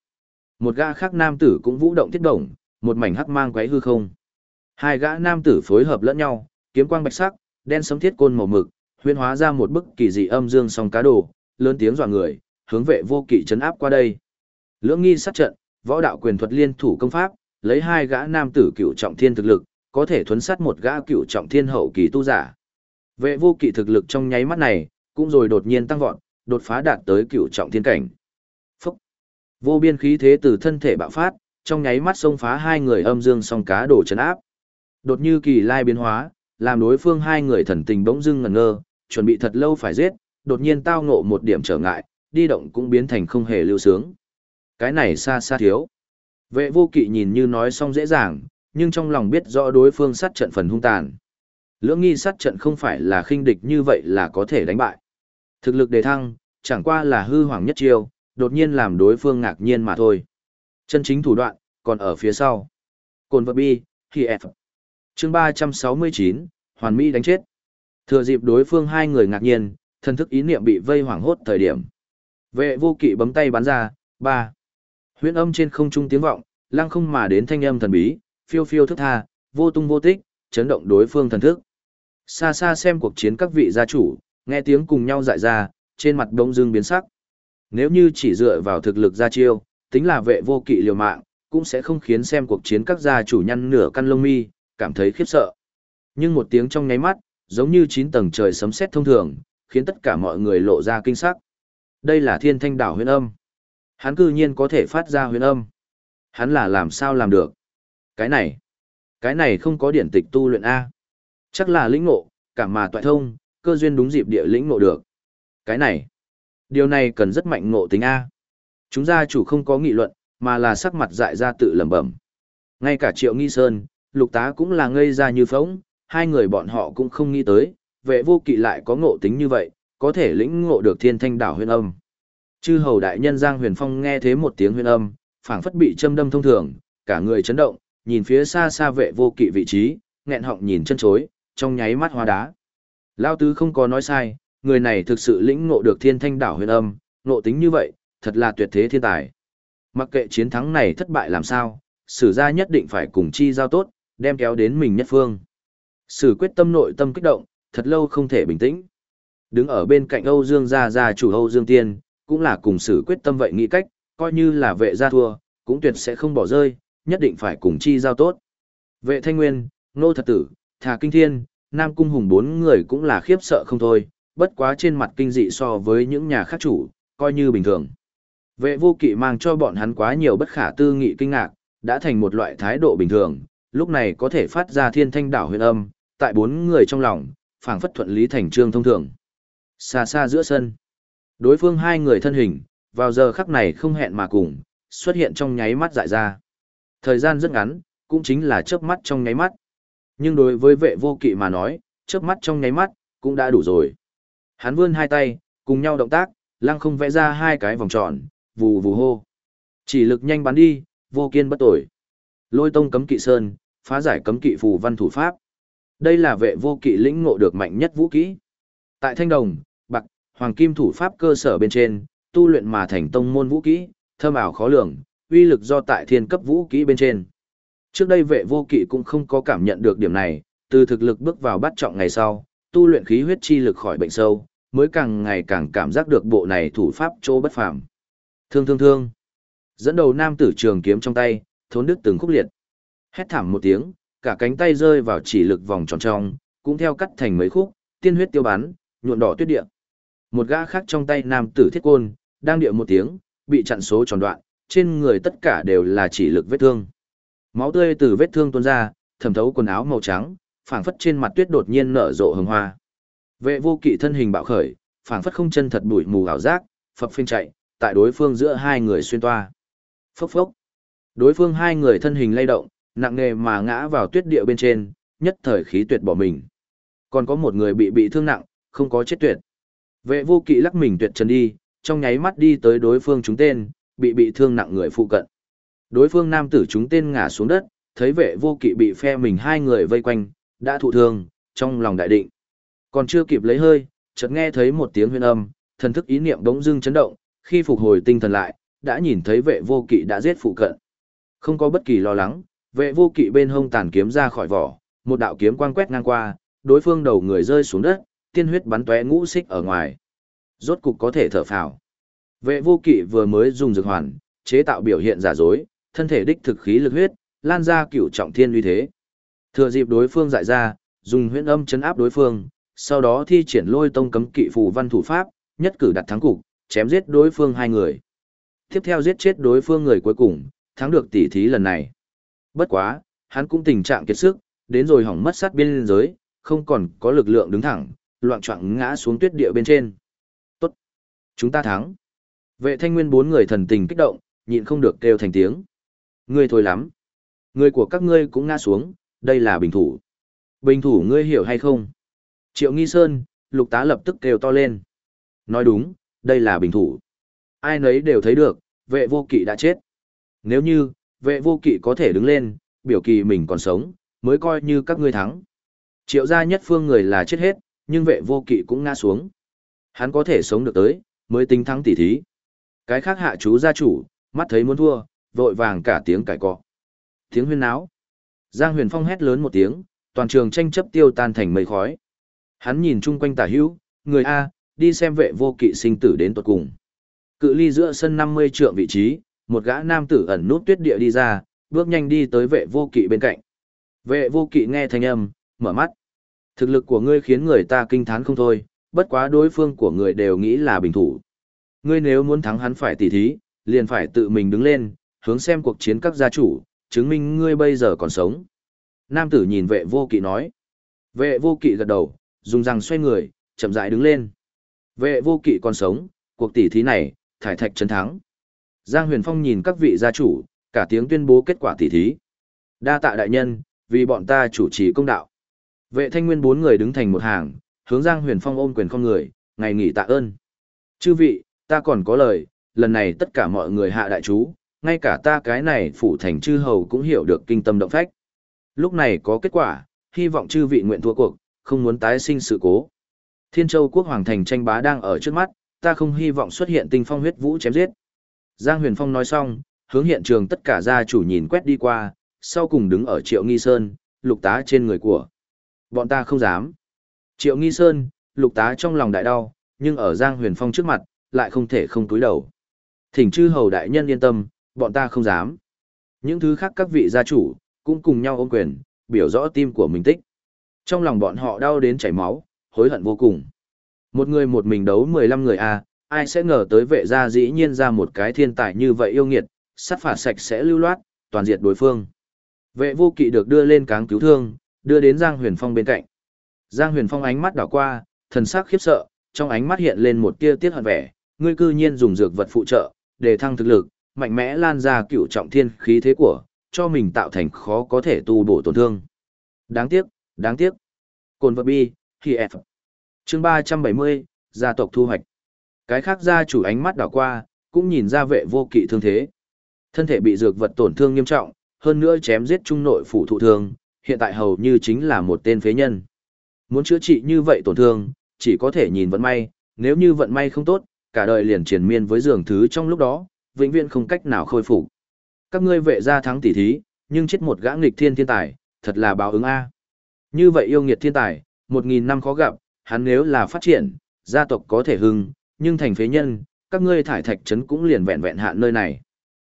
S1: Một gã khác nam tử cũng vũ động thiết động, một mảnh hắc mang quấy hư không. Hai gã nam tử phối hợp lẫn nhau, kiếm quang bạch sắc, đen sấm thiết côn màu mực, huyễn hóa ra một bức kỳ dị âm dương song cá đồ, lớn tiếng dọa người, hướng vệ vô kỵ chấn áp qua đây. Lưỡng nghi sát trận, võ đạo quyền thuật liên thủ công pháp, lấy hai gã nam tử cựu trọng thiên thực lực, có thể thuấn sát một gã cựu trọng thiên hậu kỳ tu giả. Vệ vô kỵ thực lực trong nháy mắt này, cũng rồi đột nhiên tăng vọt, đột phá đạt tới cựu trọng thiên cảnh. Phúc! Vô biên khí thế từ thân thể bạo phát, trong nháy mắt xông phá hai người âm dương song cá đổ chấn áp. Đột như kỳ lai biến hóa, làm đối phương hai người thần tình bỗng dưng ngẩn ngơ, chuẩn bị thật lâu phải giết, đột nhiên tao ngộ một điểm trở ngại, đi động cũng biến thành không hề lưu sướng. Cái này xa xa thiếu. Vệ vô kỵ nhìn như nói xong dễ dàng, nhưng trong lòng biết rõ đối phương sát trận phần hung tàn. Lưỡng nghi sát trận không phải là khinh địch như vậy là có thể đánh bại. Thực lực đề thăng, chẳng qua là hư hoàng nhất chiêu, đột nhiên làm đối phương ngạc nhiên mà thôi. Chân chính thủ đoạn, còn ở phía sau. Cồn vật bi, khi F. Chương 369, Hoàn Mỹ đánh chết. Thừa dịp đối phương hai người ngạc nhiên, thân thức ý niệm bị vây hoảng hốt thời điểm. Vệ vô kỵ bấm tay bắn ra, ba. Huyễn âm trên không trung tiếng vọng, lăng không mà đến thanh âm thần bí, phiêu phiêu thức tha, vô tung vô tích, chấn động đối phương thần thức. Xa xa xem cuộc chiến các vị gia chủ, nghe tiếng cùng nhau dại ra, trên mặt đông dương biến sắc. Nếu như chỉ dựa vào thực lực gia chiêu, tính là vệ vô kỵ liều mạng, cũng sẽ không khiến xem cuộc chiến các gia chủ nhăn nửa căn lông mi, cảm thấy khiếp sợ. Nhưng một tiếng trong nháy mắt, giống như chín tầng trời sấm sét thông thường, khiến tất cả mọi người lộ ra kinh sắc. Đây là thiên thanh đảo huyền âm. Hắn cư nhiên có thể phát ra huyền âm. Hắn là làm sao làm được? Cái này, cái này không có điển tịch tu luyện A. Chắc là lĩnh ngộ, cả mà toại thông, cơ duyên đúng dịp địa lĩnh ngộ được. Cái này, điều này cần rất mạnh ngộ tính A. Chúng gia chủ không có nghị luận, mà là sắc mặt dại ra tự lẩm bẩm. Ngay cả Triệu Nghi Sơn, lục tá cũng là ngây ra như phóng, hai người bọn họ cũng không nghĩ tới, vệ vô kỵ lại có ngộ tính như vậy, có thể lĩnh ngộ được thiên thanh đảo huyền âm. Chư hầu đại nhân Giang Huyền Phong nghe thế một tiếng huyền âm, phảng phất bị châm đâm thông thường, cả người chấn động, nhìn phía xa xa vệ vô kỵ vị trí, nghẹn họng nhìn chân chối, trong nháy mắt hóa đá. Lao tứ không có nói sai, người này thực sự lĩnh ngộ được thiên thanh đảo huyền âm, ngộ tính như vậy, thật là tuyệt thế thiên tài. Mặc kệ chiến thắng này thất bại làm sao, sử gia nhất định phải cùng chi giao tốt, đem kéo đến mình nhất phương. Sử quyết tâm nội tâm kích động, thật lâu không thể bình tĩnh. Đứng ở bên cạnh Âu Dương gia gia chủ Âu Dương Tiên, cũng là cùng sử quyết tâm vậy nghĩ cách, coi như là vệ gia thua, cũng tuyệt sẽ không bỏ rơi, nhất định phải cùng chi giao tốt. Vệ Thanh Nguyên, Nô Thật Tử, Thà Kinh Thiên, Nam Cung Hùng bốn người cũng là khiếp sợ không thôi, bất quá trên mặt kinh dị so với những nhà khác chủ, coi như bình thường. Vệ vô kỵ mang cho bọn hắn quá nhiều bất khả tư nghị kinh ngạc, đã thành một loại thái độ bình thường, lúc này có thể phát ra thiên thanh đảo huyền âm, tại bốn người trong lòng, phảng phất thuận lý thành trương thông thường. Xa xa giữa sân, đối phương hai người thân hình, vào giờ khắc này không hẹn mà cùng, xuất hiện trong nháy mắt dại ra. Thời gian rất ngắn, cũng chính là chớp mắt trong nháy mắt. Nhưng đối với vệ vô kỵ mà nói, chớp mắt trong nháy mắt, cũng đã đủ rồi. Hắn vươn hai tay, cùng nhau động tác, lăng không vẽ ra hai cái vòng tròn, vù vù hô. Chỉ lực nhanh bắn đi, vô kiên bất tội. Lôi tông cấm kỵ sơn, phá giải cấm kỵ phù văn thủ pháp. Đây là vệ vô kỵ lĩnh ngộ được mạnh nhất vũ kỹ. Tại thanh đồng, bạc, hoàng kim thủ pháp cơ sở bên trên, tu luyện mà thành tông môn vũ kỹ, thơm ảo khó lường, uy lực do tại thiên cấp vũ kỹ bên trên. Trước đây vệ vô kỵ cũng không có cảm nhận được điểm này, từ thực lực bước vào bắt trọng ngày sau, tu luyện khí huyết chi lực khỏi bệnh sâu, mới càng ngày càng cảm giác được bộ này thủ pháp chỗ bất phàm. Thương thương thương. Dẫn đầu nam tử trường kiếm trong tay, thốn đứt từng khúc liệt. Hét thảm một tiếng, cả cánh tay rơi vào chỉ lực vòng tròn trong, cũng theo cắt thành mấy khúc, tiên huyết tiêu bắn, nhuộn đỏ tuyết địa. Một gã khác trong tay nam tử thiết côn, đang điệu một tiếng, bị chặn số tròn đoạn, trên người tất cả đều là chỉ lực vết thương. Máu tươi từ vết thương tuôn ra, thẩm thấu quần áo màu trắng, phảng phất trên mặt tuyết đột nhiên nở rộ hồng hoa. Vệ vô kỵ thân hình bạo khởi, phảng phất không chân thật bụi mù ảo giác, phập phình chạy, tại đối phương giữa hai người xuyên toa. Phốc phốc. Đối phương hai người thân hình lay động, nặng nề mà ngã vào tuyết địa bên trên, nhất thời khí tuyệt bỏ mình. Còn có một người bị bị thương nặng, không có chết tuyệt. Vệ vô kỵ lắc mình tuyệt trần đi, trong nháy mắt đi tới đối phương chúng tên, bị bị thương nặng người phụ cận. Đối phương nam tử chúng tên ngã xuống đất, thấy vệ vô kỵ bị phe mình hai người vây quanh, đã thụ thương, trong lòng đại định. Còn chưa kịp lấy hơi, chợt nghe thấy một tiếng huyên âm, thần thức ý niệm bỗng dưng chấn động, khi phục hồi tinh thần lại, đã nhìn thấy vệ vô kỵ đã giết phụ cận. Không có bất kỳ lo lắng, vệ vô kỵ bên hông tàn kiếm ra khỏi vỏ, một đạo kiếm quang quét ngang qua, đối phương đầu người rơi xuống đất, tiên huyết bắn tóe ngũ xích ở ngoài. Rốt cục có thể thở phào. Vệ vô kỵ vừa mới dùng dược hoàn, chế tạo biểu hiện giả dối, thân thể đích thực khí lực huyết, lan ra cửu trọng thiên uy thế. Thừa dịp đối phương dại ra, dùng huyễn âm chấn áp đối phương, sau đó thi triển lôi tông cấm kỵ phù văn thủ pháp, nhất cử đặt thắng cục, chém giết đối phương hai người. Tiếp theo giết chết đối phương người cuối cùng, thắng được tỷ thí lần này. Bất quá, hắn cũng tình trạng kiệt sức, đến rồi hỏng mất sát biên giới, không còn có lực lượng đứng thẳng, loạn trọng ngã xuống tuyết địa bên trên. Tốt! Chúng ta thắng! Vệ thanh nguyên bốn người thần tình kích động, nhịn không được kêu thành tiếng. Ngươi thôi lắm! Người của các ngươi cũng ngã xuống, đây là bình thủ. Bình thủ ngươi hiểu hay không? Triệu Nghi Sơn, lục tá lập tức kêu to lên. Nói đúng, đây là bình thủ. Ai nấy đều thấy được, vệ vô kỵ đã chết. Nếu như, vệ vô kỵ có thể đứng lên, biểu kỳ mình còn sống, mới coi như các ngươi thắng. Triệu gia nhất phương người là chết hết, nhưng vệ vô kỵ cũng ngã xuống. Hắn có thể sống được tới, mới tính thắng tỷ thí. Cái khác hạ chú gia chủ, mắt thấy muốn thua, vội vàng cả tiếng cải cọ. Tiếng huyên náo. Giang huyền phong hét lớn một tiếng, toàn trường tranh chấp tiêu tan thành mây khói. Hắn nhìn chung quanh tả hữu, người A, đi xem vệ vô kỵ sinh tử đến tuột cùng. Cự ly giữa sân 50 trượng vị trí, một gã nam tử ẩn nút tuyết địa đi ra, bước nhanh đi tới vệ vô kỵ bên cạnh. Vệ vô kỵ nghe thanh âm, mở mắt. Thực lực của ngươi khiến người ta kinh thán không thôi, bất quá đối phương của người đều nghĩ là bình thủ. Ngươi nếu muốn thắng hắn phải tỉ thí, liền phải tự mình đứng lên, hướng xem cuộc chiến các gia chủ, chứng minh ngươi bây giờ còn sống. Nam tử nhìn vệ vô kỵ nói. Vệ vô kỵ gật đầu, dùng răng xoay người, chậm rãi đứng lên. Vệ vô kỵ còn sống, cuộc tỷ thí này, thải thạch chấn thắng. Giang Huyền Phong nhìn các vị gia chủ, cả tiếng tuyên bố kết quả tỷ thí. Đa tạ đại nhân, vì bọn ta chủ trì công đạo. Vệ thanh nguyên bốn người đứng thành một hàng, hướng Giang Huyền Phong ôm quyền không người, ngày nghỉ tạ ơn. Chư vị, ta còn có lời, lần này tất cả mọi người hạ đại chú, ngay cả ta cái này phủ thành chư hầu cũng hiểu được kinh tâm động phách. Lúc này có kết quả, hy vọng chư vị nguyện thua cuộc, không muốn tái sinh sự cố. Thiên Châu quốc hoàng thành tranh bá đang ở trước mắt, ta không hy vọng xuất hiện tinh phong huyết vũ chém giết. Giang Huyền Phong nói xong, hướng hiện trường tất cả gia chủ nhìn quét đi qua, sau cùng đứng ở Triệu Nghi Sơn, lục tá trên người của. Bọn ta không dám. Triệu Nghi Sơn, lục tá trong lòng đại đau, nhưng ở Giang Huyền Phong trước mặt, lại không thể không túi đầu. Thỉnh chư hầu đại nhân yên tâm, bọn ta không dám. Những thứ khác các vị gia chủ, cũng cùng nhau ôm quyền, biểu rõ tim của mình tích. Trong lòng bọn họ đau đến chảy máu, hối hận vô cùng. Một người một mình đấu 15 người a, à, ai sẽ ngờ tới vệ gia dĩ nhiên ra một cái thiên tài như vậy yêu nghiệt, sát phạt sạch sẽ lưu loát, toàn diệt đối phương. Vệ vô kỵ được đưa lên cáng cứu thương, đưa đến Giang Huyền Phong bên cạnh. Giang Huyền Phong ánh mắt đảo qua, thần sắc khiếp sợ, trong ánh mắt hiện lên một tia tiết hận vẻ, ngươi cư nhiên dùng dược vật phụ trợ, để thăng thực lực, mạnh mẽ lan ra cựu trọng thiên khí thế của, cho mình tạo thành khó có thể tu bổ tổn thương. Đáng tiếc, đáng tiếc. Cồn vật bi, khi F. Chương 370, gia tộc thu hoạch. Cái khác gia chủ ánh mắt đảo qua, cũng nhìn ra vệ vô kỵ thương thế. Thân thể bị dược vật tổn thương nghiêm trọng, hơn nữa chém giết trung nội phủ thụ thương, hiện tại hầu như chính là một tên phế nhân. Muốn chữa trị như vậy tổn thương, chỉ có thể nhìn vận may, nếu như vận may không tốt, cả đời liền triền miên với giường thứ trong lúc đó, vĩnh viễn không cách nào khôi phục. Các ngươi vệ gia thắng tỷ thí, nhưng chết một gã nghịch thiên thiên tài, thật là báo ứng a. Như vậy yêu nghiệt thiên tài, một nghìn năm khó gặp, hắn nếu là phát triển, gia tộc có thể hưng, nhưng thành phế nhân, các ngươi thải thạch trấn cũng liền vẹn vẹn hạn nơi này.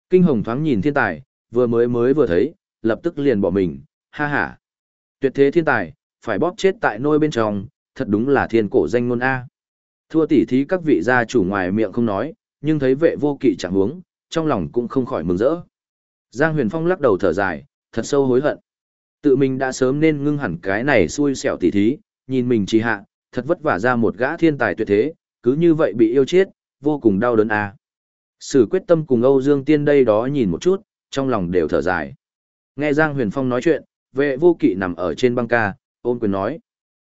S1: Kinh hồng thoáng nhìn thiên tài, vừa mới mới vừa thấy, lập tức liền bỏ mình, ha ha. Tuyệt thế thiên tài, phải bóp chết tại nôi bên trong, thật đúng là thiên cổ danh ngôn A. Thua tỉ thí các vị gia chủ ngoài miệng không nói, nhưng thấy vệ vô kỵ chẳng huống, trong lòng cũng không khỏi mừng rỡ. Giang Huyền Phong lắc đầu thở dài, thật sâu hối hận. Tự mình đã sớm nên ngưng hẳn cái này xui xẻo tỉ thí, nhìn mình trì hạ, thật vất vả ra một gã thiên tài tuyệt thế, cứ như vậy bị yêu chết, vô cùng đau đớn a. Sử quyết tâm cùng Âu Dương Tiên đây đó nhìn một chút, trong lòng đều thở dài. Nghe Giang Huyền Phong nói chuyện, vệ vô kỵ nằm ở trên băng ca, ôn quyền nói.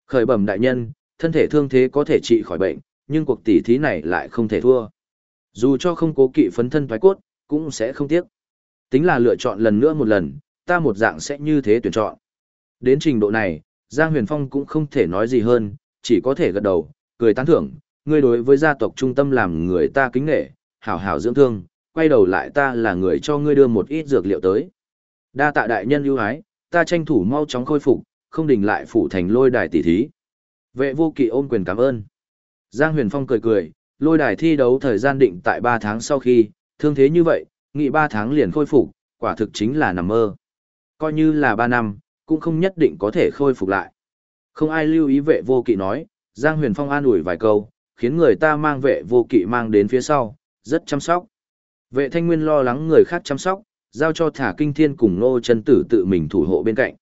S1: Khởi bẩm đại nhân, thân thể thương thế có thể trị khỏi bệnh, nhưng cuộc tỉ thí này lại không thể thua. Dù cho không cố kỵ phấn thân thoái cốt, cũng sẽ không tiếc. Tính là lựa chọn lần nữa một lần, ta một dạng sẽ như thế tuyển chọn. Đến trình độ này, Giang Huyền Phong cũng không thể nói gì hơn, chỉ có thể gật đầu, cười tán thưởng, ngươi đối với gia tộc trung tâm làm người ta kính nghệ, hảo hảo dưỡng thương, quay đầu lại ta là người cho ngươi đưa một ít dược liệu tới. Đa tạ đại nhân ưu ái, ta tranh thủ mau chóng khôi phục, không đình lại phủ thành lôi đài tỷ thí. Vệ vô kỵ ôm quyền cảm ơn. Giang Huyền Phong cười cười, lôi đài thi đấu thời gian định tại 3 tháng sau khi, thương thế như vậy, nghị 3 tháng liền khôi phục, quả thực chính là nằm mơ. Coi như là 3 năm, cũng không nhất định có thể khôi phục lại. Không ai lưu ý vệ vô kỵ nói, Giang Huyền Phong an ủi vài câu, khiến người ta mang vệ vô kỵ mang đến phía sau, rất chăm sóc. Vệ thanh nguyên lo lắng người khác chăm sóc, giao cho thả kinh thiên cùng nô chân tử tự mình thủ hộ bên cạnh.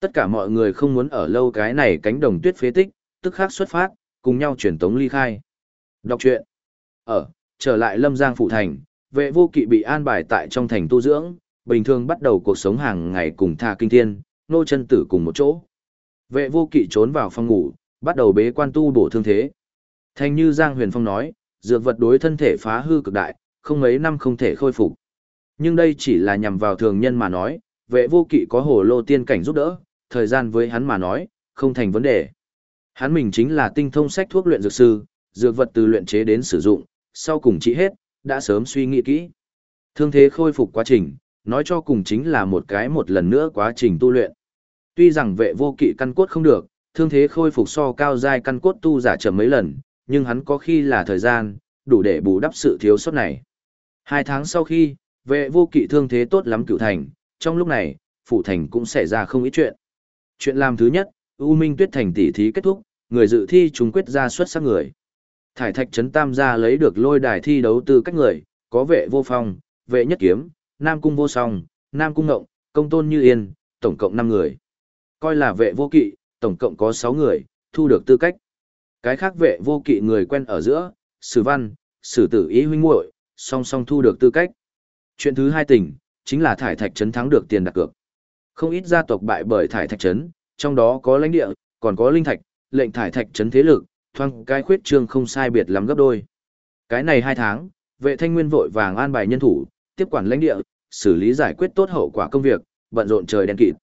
S1: Tất cả mọi người không muốn ở lâu cái này cánh đồng tuyết phế tích, tức khắc xuất phát, cùng nhau chuyển tống ly khai. Đọc truyện. Ở, trở lại Lâm Giang Phụ Thành, vệ vô kỵ bị an bài tại trong thành tu dưỡng, bình thường bắt đầu cuộc sống hàng ngày cùng thả kinh thiên, nô chân tử cùng một chỗ. Vệ vô kỵ trốn vào phòng ngủ, bắt đầu bế quan tu bổ thương thế. Thành như Giang Huyền Phong nói, dược vật đối thân thể phá hư cực đại, không mấy năm không thể khôi phục. Nhưng đây chỉ là nhằm vào thường nhân mà nói, vệ vô kỵ có hồ lô tiên cảnh giúp đỡ, thời gian với hắn mà nói, không thành vấn đề. Hắn mình chính là tinh thông sách thuốc luyện dược sư, dược vật từ luyện chế đến sử dụng, sau cùng trị hết, đã sớm suy nghĩ kỹ. Thương thế khôi phục quá trình, nói cho cùng chính là một cái một lần nữa quá trình tu luyện. Tuy rằng vệ vô kỵ căn cốt không được, thương thế khôi phục so cao giai căn cốt tu giả chậm mấy lần, nhưng hắn có khi là thời gian, đủ để bù đắp sự thiếu sót này. Hai tháng sau khi, vệ vô kỵ thương thế tốt lắm cựu thành, trong lúc này, phủ thành cũng xảy ra không ít chuyện. Chuyện làm thứ nhất, U Minh Tuyết Thành tỷ thí kết thúc, người dự thi chúng quyết ra xuất sắc người. Thải Thạch Trấn Tam gia lấy được lôi đài thi đấu từ cách người, có vệ vô phong, vệ nhất kiếm, Nam Cung vô song, Nam Cung ngộng, công tôn như yên, tổng cộng 5 người. Coi là vệ vô kỵ, tổng cộng có 6 người, thu được tư cách. Cái khác vệ vô kỵ người quen ở giữa, sử văn, sử tử ý huynh muội song song thu được tư cách. Chuyện thứ hai tỉnh, chính là thải thạch trấn thắng được tiền đặt cược. Không ít gia tộc bại bởi thải thạch trấn, trong đó có lãnh địa, còn có linh thạch, lệnh thải thạch trấn thế lực, thoang cái khuyết trương không sai biệt lắm gấp đôi. Cái này hai tháng, vệ thanh nguyên vội vàng an bài nhân thủ, tiếp quản lãnh địa, xử lý giải quyết tốt hậu quả công việc, bận rộn trời đen kịt.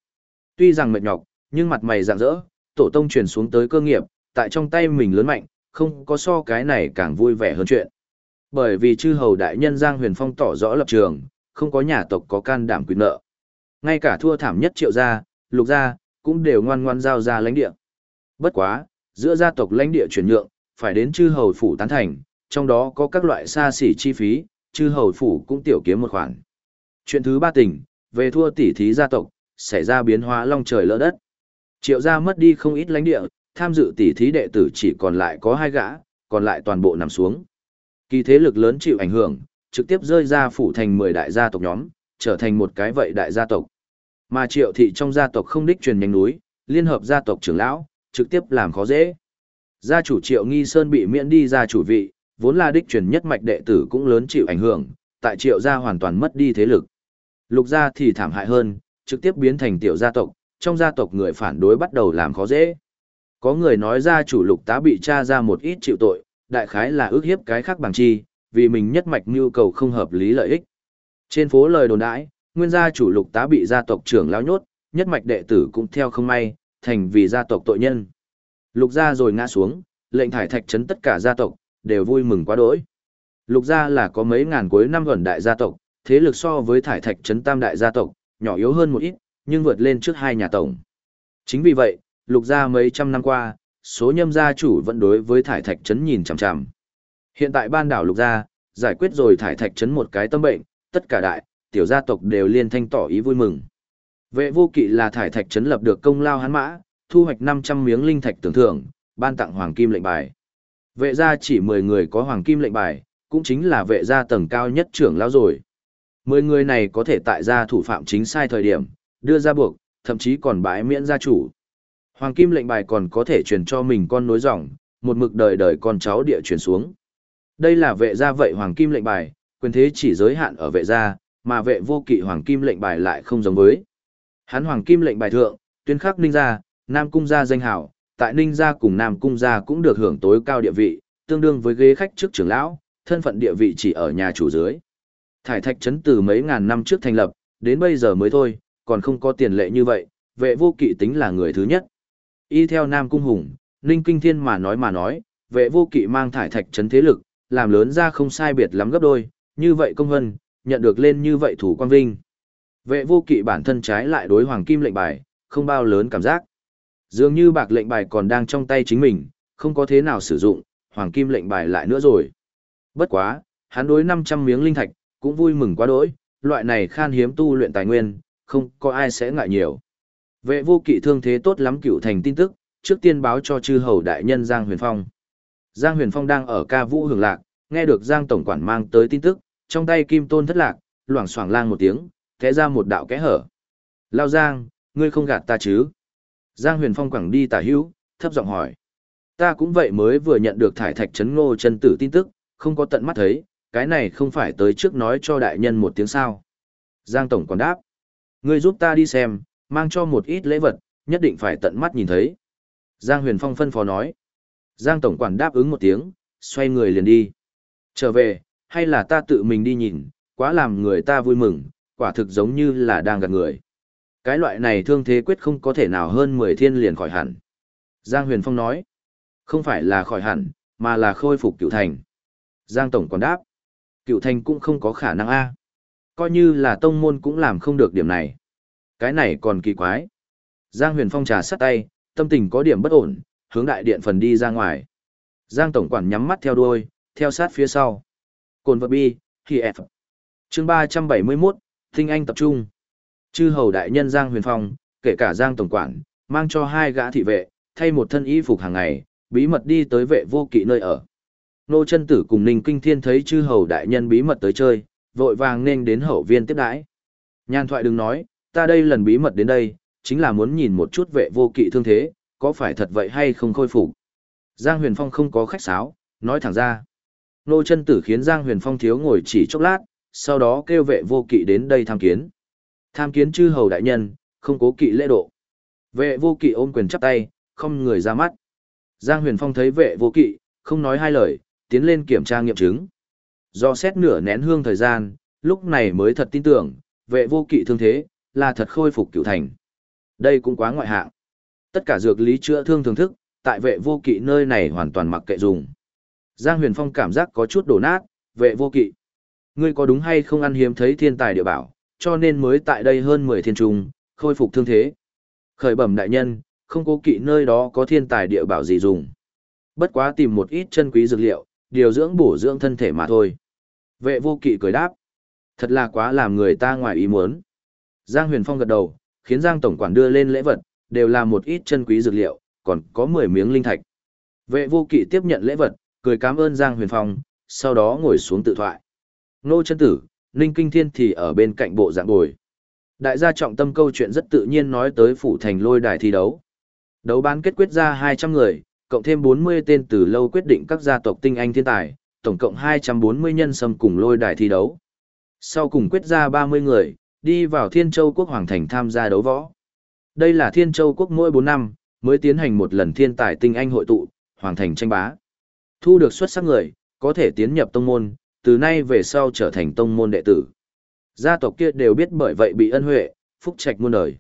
S1: Tuy rằng mệt nhọc, nhưng mặt mày rạng rỡ, tổ tông truyền xuống tới cơ nghiệp, tại trong tay mình lớn mạnh, không có so cái này càng vui vẻ hơn chuyện. Bởi vì chư hầu đại nhân Giang Huyền Phong tỏ rõ lập trường, không có nhà tộc có can đảm quy nợ. Ngay cả thua thảm nhất triệu gia, lục gia, cũng đều ngoan ngoan giao ra lãnh địa. Bất quá, giữa gia tộc lãnh địa chuyển nhượng, phải đến chư hầu phủ tán thành, trong đó có các loại xa xỉ chi phí, chư hầu phủ cũng tiểu kiếm một khoản. Chuyện thứ ba tỉnh, về thua tỷ thí gia tộc, xảy ra biến hóa long trời lỡ đất. Triệu gia mất đi không ít lãnh địa, tham dự tỷ thí đệ tử chỉ còn lại có hai gã, còn lại toàn bộ nằm xuống. Kỳ thế lực lớn chịu ảnh hưởng, trực tiếp rơi ra phủ thành 10 đại gia tộc nhóm, trở thành một cái vậy đại gia tộc. Mà triệu thị trong gia tộc không đích truyền nhanh núi, liên hợp gia tộc trưởng lão, trực tiếp làm khó dễ. Gia chủ triệu nghi sơn bị miễn đi gia chủ vị, vốn là đích truyền nhất mạch đệ tử cũng lớn chịu ảnh hưởng, tại triệu gia hoàn toàn mất đi thế lực. Lục gia thì thảm hại hơn, trực tiếp biến thành tiểu gia tộc, trong gia tộc người phản đối bắt đầu làm khó dễ. Có người nói ra chủ lục tá bị tra ra một ít chịu tội, đại khái là ước hiếp cái khác bằng chi, vì mình nhất mạch nhu cầu không hợp lý lợi ích. Trên phố lời đồn đãi, nguyên gia chủ lục tá bị gia tộc trưởng lao nhốt, nhất mạch đệ tử cũng theo không may, thành vì gia tộc tội nhân. Lục gia rồi ngã xuống, lệnh thải thạch trấn tất cả gia tộc, đều vui mừng quá đỗi. Lục gia là có mấy ngàn cuối năm gần đại gia tộc, thế lực so với thải thạch trấn tam đại gia tộc, nhỏ yếu hơn một ít, nhưng vượt lên trước hai nhà tổng. Chính vì vậy, lục gia mấy trăm năm qua, số nhâm gia chủ vẫn đối với thải thạch trấn nhìn chằm chằm. Hiện tại ban đảo lục gia, giải quyết rồi thải thạch trấn một cái tâm bệnh, tất cả đại, tiểu gia tộc đều liên thanh tỏ ý vui mừng. Vệ vô kỵ là thải thạch trấn lập được công lao hắn mã, thu hoạch 500 miếng linh thạch tưởng thưởng, ban tặng hoàng kim lệnh bài. Vệ gia chỉ 10 người có hoàng kim lệnh bài, cũng chính là vệ gia tầng cao nhất trưởng lão rồi. 10 người này có thể tại gia thủ phạm chính sai thời điểm, đưa ra buộc, thậm chí còn bãi miễn gia chủ. Hoàng kim lệnh bài còn có thể truyền cho mình con nối dòng, một mực đời đời con cháu địa truyền xuống. Đây là vệ gia vậy hoàng kim lệnh bài, quyền thế chỉ giới hạn ở vệ gia, mà vệ vô kỵ hoàng kim lệnh bài lại không giống với. Hắn hoàng kim lệnh bài thượng, tuyên khắc ninh gia, nam cung gia danh hảo, tại ninh gia cùng nam cung gia cũng được hưởng tối cao địa vị, tương đương với ghế khách trước trưởng lão, thân phận địa vị chỉ ở nhà chủ dưới. Thải thạch trấn từ mấy ngàn năm trước thành lập, đến bây giờ mới thôi, còn không có tiền lệ như vậy, vệ vô kỵ tính là người thứ nhất. Y theo Nam Cung Hùng, Ninh Kinh Thiên mà nói mà nói, vệ vô kỵ mang thải thạch trấn thế lực, làm lớn ra không sai biệt lắm gấp đôi, như vậy công vân, nhận được lên như vậy thủ quan vinh. Vệ vô kỵ bản thân trái lại đối hoàng kim lệnh bài, không bao lớn cảm giác. Dường như bạc lệnh bài còn đang trong tay chính mình, không có thế nào sử dụng, hoàng kim lệnh bài lại nữa rồi. Bất quá, hắn đối 500 miếng linh thạch, cũng vui mừng quá đỗi, loại này khan hiếm tu luyện tài nguyên, không có ai sẽ ngại nhiều. Vệ vô kỵ thương thế tốt lắm cựu thành tin tức, trước tiên báo cho chư hầu đại nhân Giang Huyền Phong. Giang Huyền Phong đang ở ca vũ hưởng lạc, nghe được Giang Tổng Quản mang tới tin tức, trong tay kim tôn thất lạc, loảng xoảng lang một tiếng, thế ra một đạo kẽ hở. Lao Giang, ngươi không gạt ta chứ? Giang Huyền Phong quẳng đi tả hữu, thấp giọng hỏi. Ta cũng vậy mới vừa nhận được thải thạch trấn ngô chân tử tin tức, không có tận mắt thấy, cái này không phải tới trước nói cho đại nhân một tiếng sao. Giang Tổng còn đáp. Ngươi giúp ta đi xem, mang cho một ít lễ vật, nhất định phải tận mắt nhìn thấy. Giang Huyền Phong phân phó nói. Giang Tổng quản đáp ứng một tiếng, xoay người liền đi. Trở về, hay là ta tự mình đi nhìn, quá làm người ta vui mừng, quả thực giống như là đang gặp người. Cái loại này thương thế quyết không có thể nào hơn 10 thiên liền khỏi hẳn. Giang Huyền Phong nói. Không phải là khỏi hẳn, mà là khôi phục cựu thành. Giang Tổng quản đáp. Cựu thành cũng không có khả năng A. Coi như là tông môn cũng làm không được điểm này. Cái này còn kỳ quái. Giang Huyền Phong trà sắt tay, tâm tình có điểm bất ổn, hướng đại điện phần đi ra ngoài. Giang Tổng quản nhắm mắt theo đuôi, theo sát phía sau. Cồn vật bi, khi F. Chương 371, Tinh Anh tập trung. Chư hầu đại nhân Giang Huyền Phong, kể cả Giang Tổng quản, mang cho hai gã thị vệ, thay một thân y phục hàng ngày, bí mật đi tới vệ vô kỵ nơi ở. Nô chân tử cùng Ninh Kinh Thiên thấy chư hầu đại nhân bí mật tới chơi, vội vàng nên đến hậu viên tiếp đãi. Nhan thoại đừng nói, ta đây lần bí mật đến đây, chính là muốn nhìn một chút vệ vô kỵ thương thế, có phải thật vậy hay không khôi phục. Giang Huyền Phong không có khách sáo, nói thẳng ra. Nô chân tử khiến Giang Huyền Phong thiếu ngồi chỉ chốc lát, sau đó kêu vệ vô kỵ đến đây tham kiến. Tham kiến chư hầu đại nhân, không cố kỵ lễ độ. Vệ vô kỵ ôm quyền chắp tay, không người ra mắt. Giang Huyền Phong thấy vệ vô kỵ, không nói hai lời, tiến lên kiểm tra nghiệm chứng. Do xét nửa nén hương thời gian, lúc này mới thật tin tưởng, vệ vô kỵ thương thế, là thật khôi phục cựu thành. Đây cũng quá ngoại hạng. Tất cả dược lý chữa thương thường thức, tại vệ vô kỵ nơi này hoàn toàn mặc kệ dùng. Giang Huyền Phong cảm giác có chút đổ nát, vệ vô kỵ. Ngươi có đúng hay không ăn hiếm thấy thiên tài địa bảo, cho nên mới tại đây hơn 10 thiên trùng khôi phục thương thế. Khởi bẩm đại nhân, không cố kỵ nơi đó có thiên tài địa bảo gì dùng. Bất quá tìm một ít chân quý dược liệu, điều dưỡng bổ dưỡng thân thể mà thôi. Vệ vô kỵ cười đáp. Thật là quá làm người ta ngoài ý muốn. Giang Huyền Phong gật đầu, khiến Giang Tổng quản đưa lên lễ vật, đều là một ít chân quý dược liệu, còn có 10 miếng linh thạch. Vệ vô kỵ tiếp nhận lễ vật, cười cảm ơn Giang Huyền Phong, sau đó ngồi xuống tự thoại. Nô chân tử, Ninh Kinh Thiên thì ở bên cạnh bộ dạng bồi. Đại gia trọng tâm câu chuyện rất tự nhiên nói tới phủ thành lôi đài thi đấu. Đấu bán kết quyết ra 200 người, cộng thêm 40 tên từ lâu quyết định các gia tộc tinh anh thiên tài, tổng cộng 240 nhân xâm cùng lôi đài thi đấu. Sau cùng quyết ra 30 người, đi vào Thiên Châu Quốc Hoàng Thành tham gia đấu võ. Đây là Thiên Châu Quốc mỗi 4 năm, mới tiến hành một lần thiên tài tinh anh hội tụ, Hoàng Thành tranh bá. Thu được xuất sắc người, có thể tiến nhập tông môn, từ nay về sau trở thành tông môn đệ tử. Gia tộc kia đều biết bởi vậy bị ân huệ, phúc trạch muôn đời.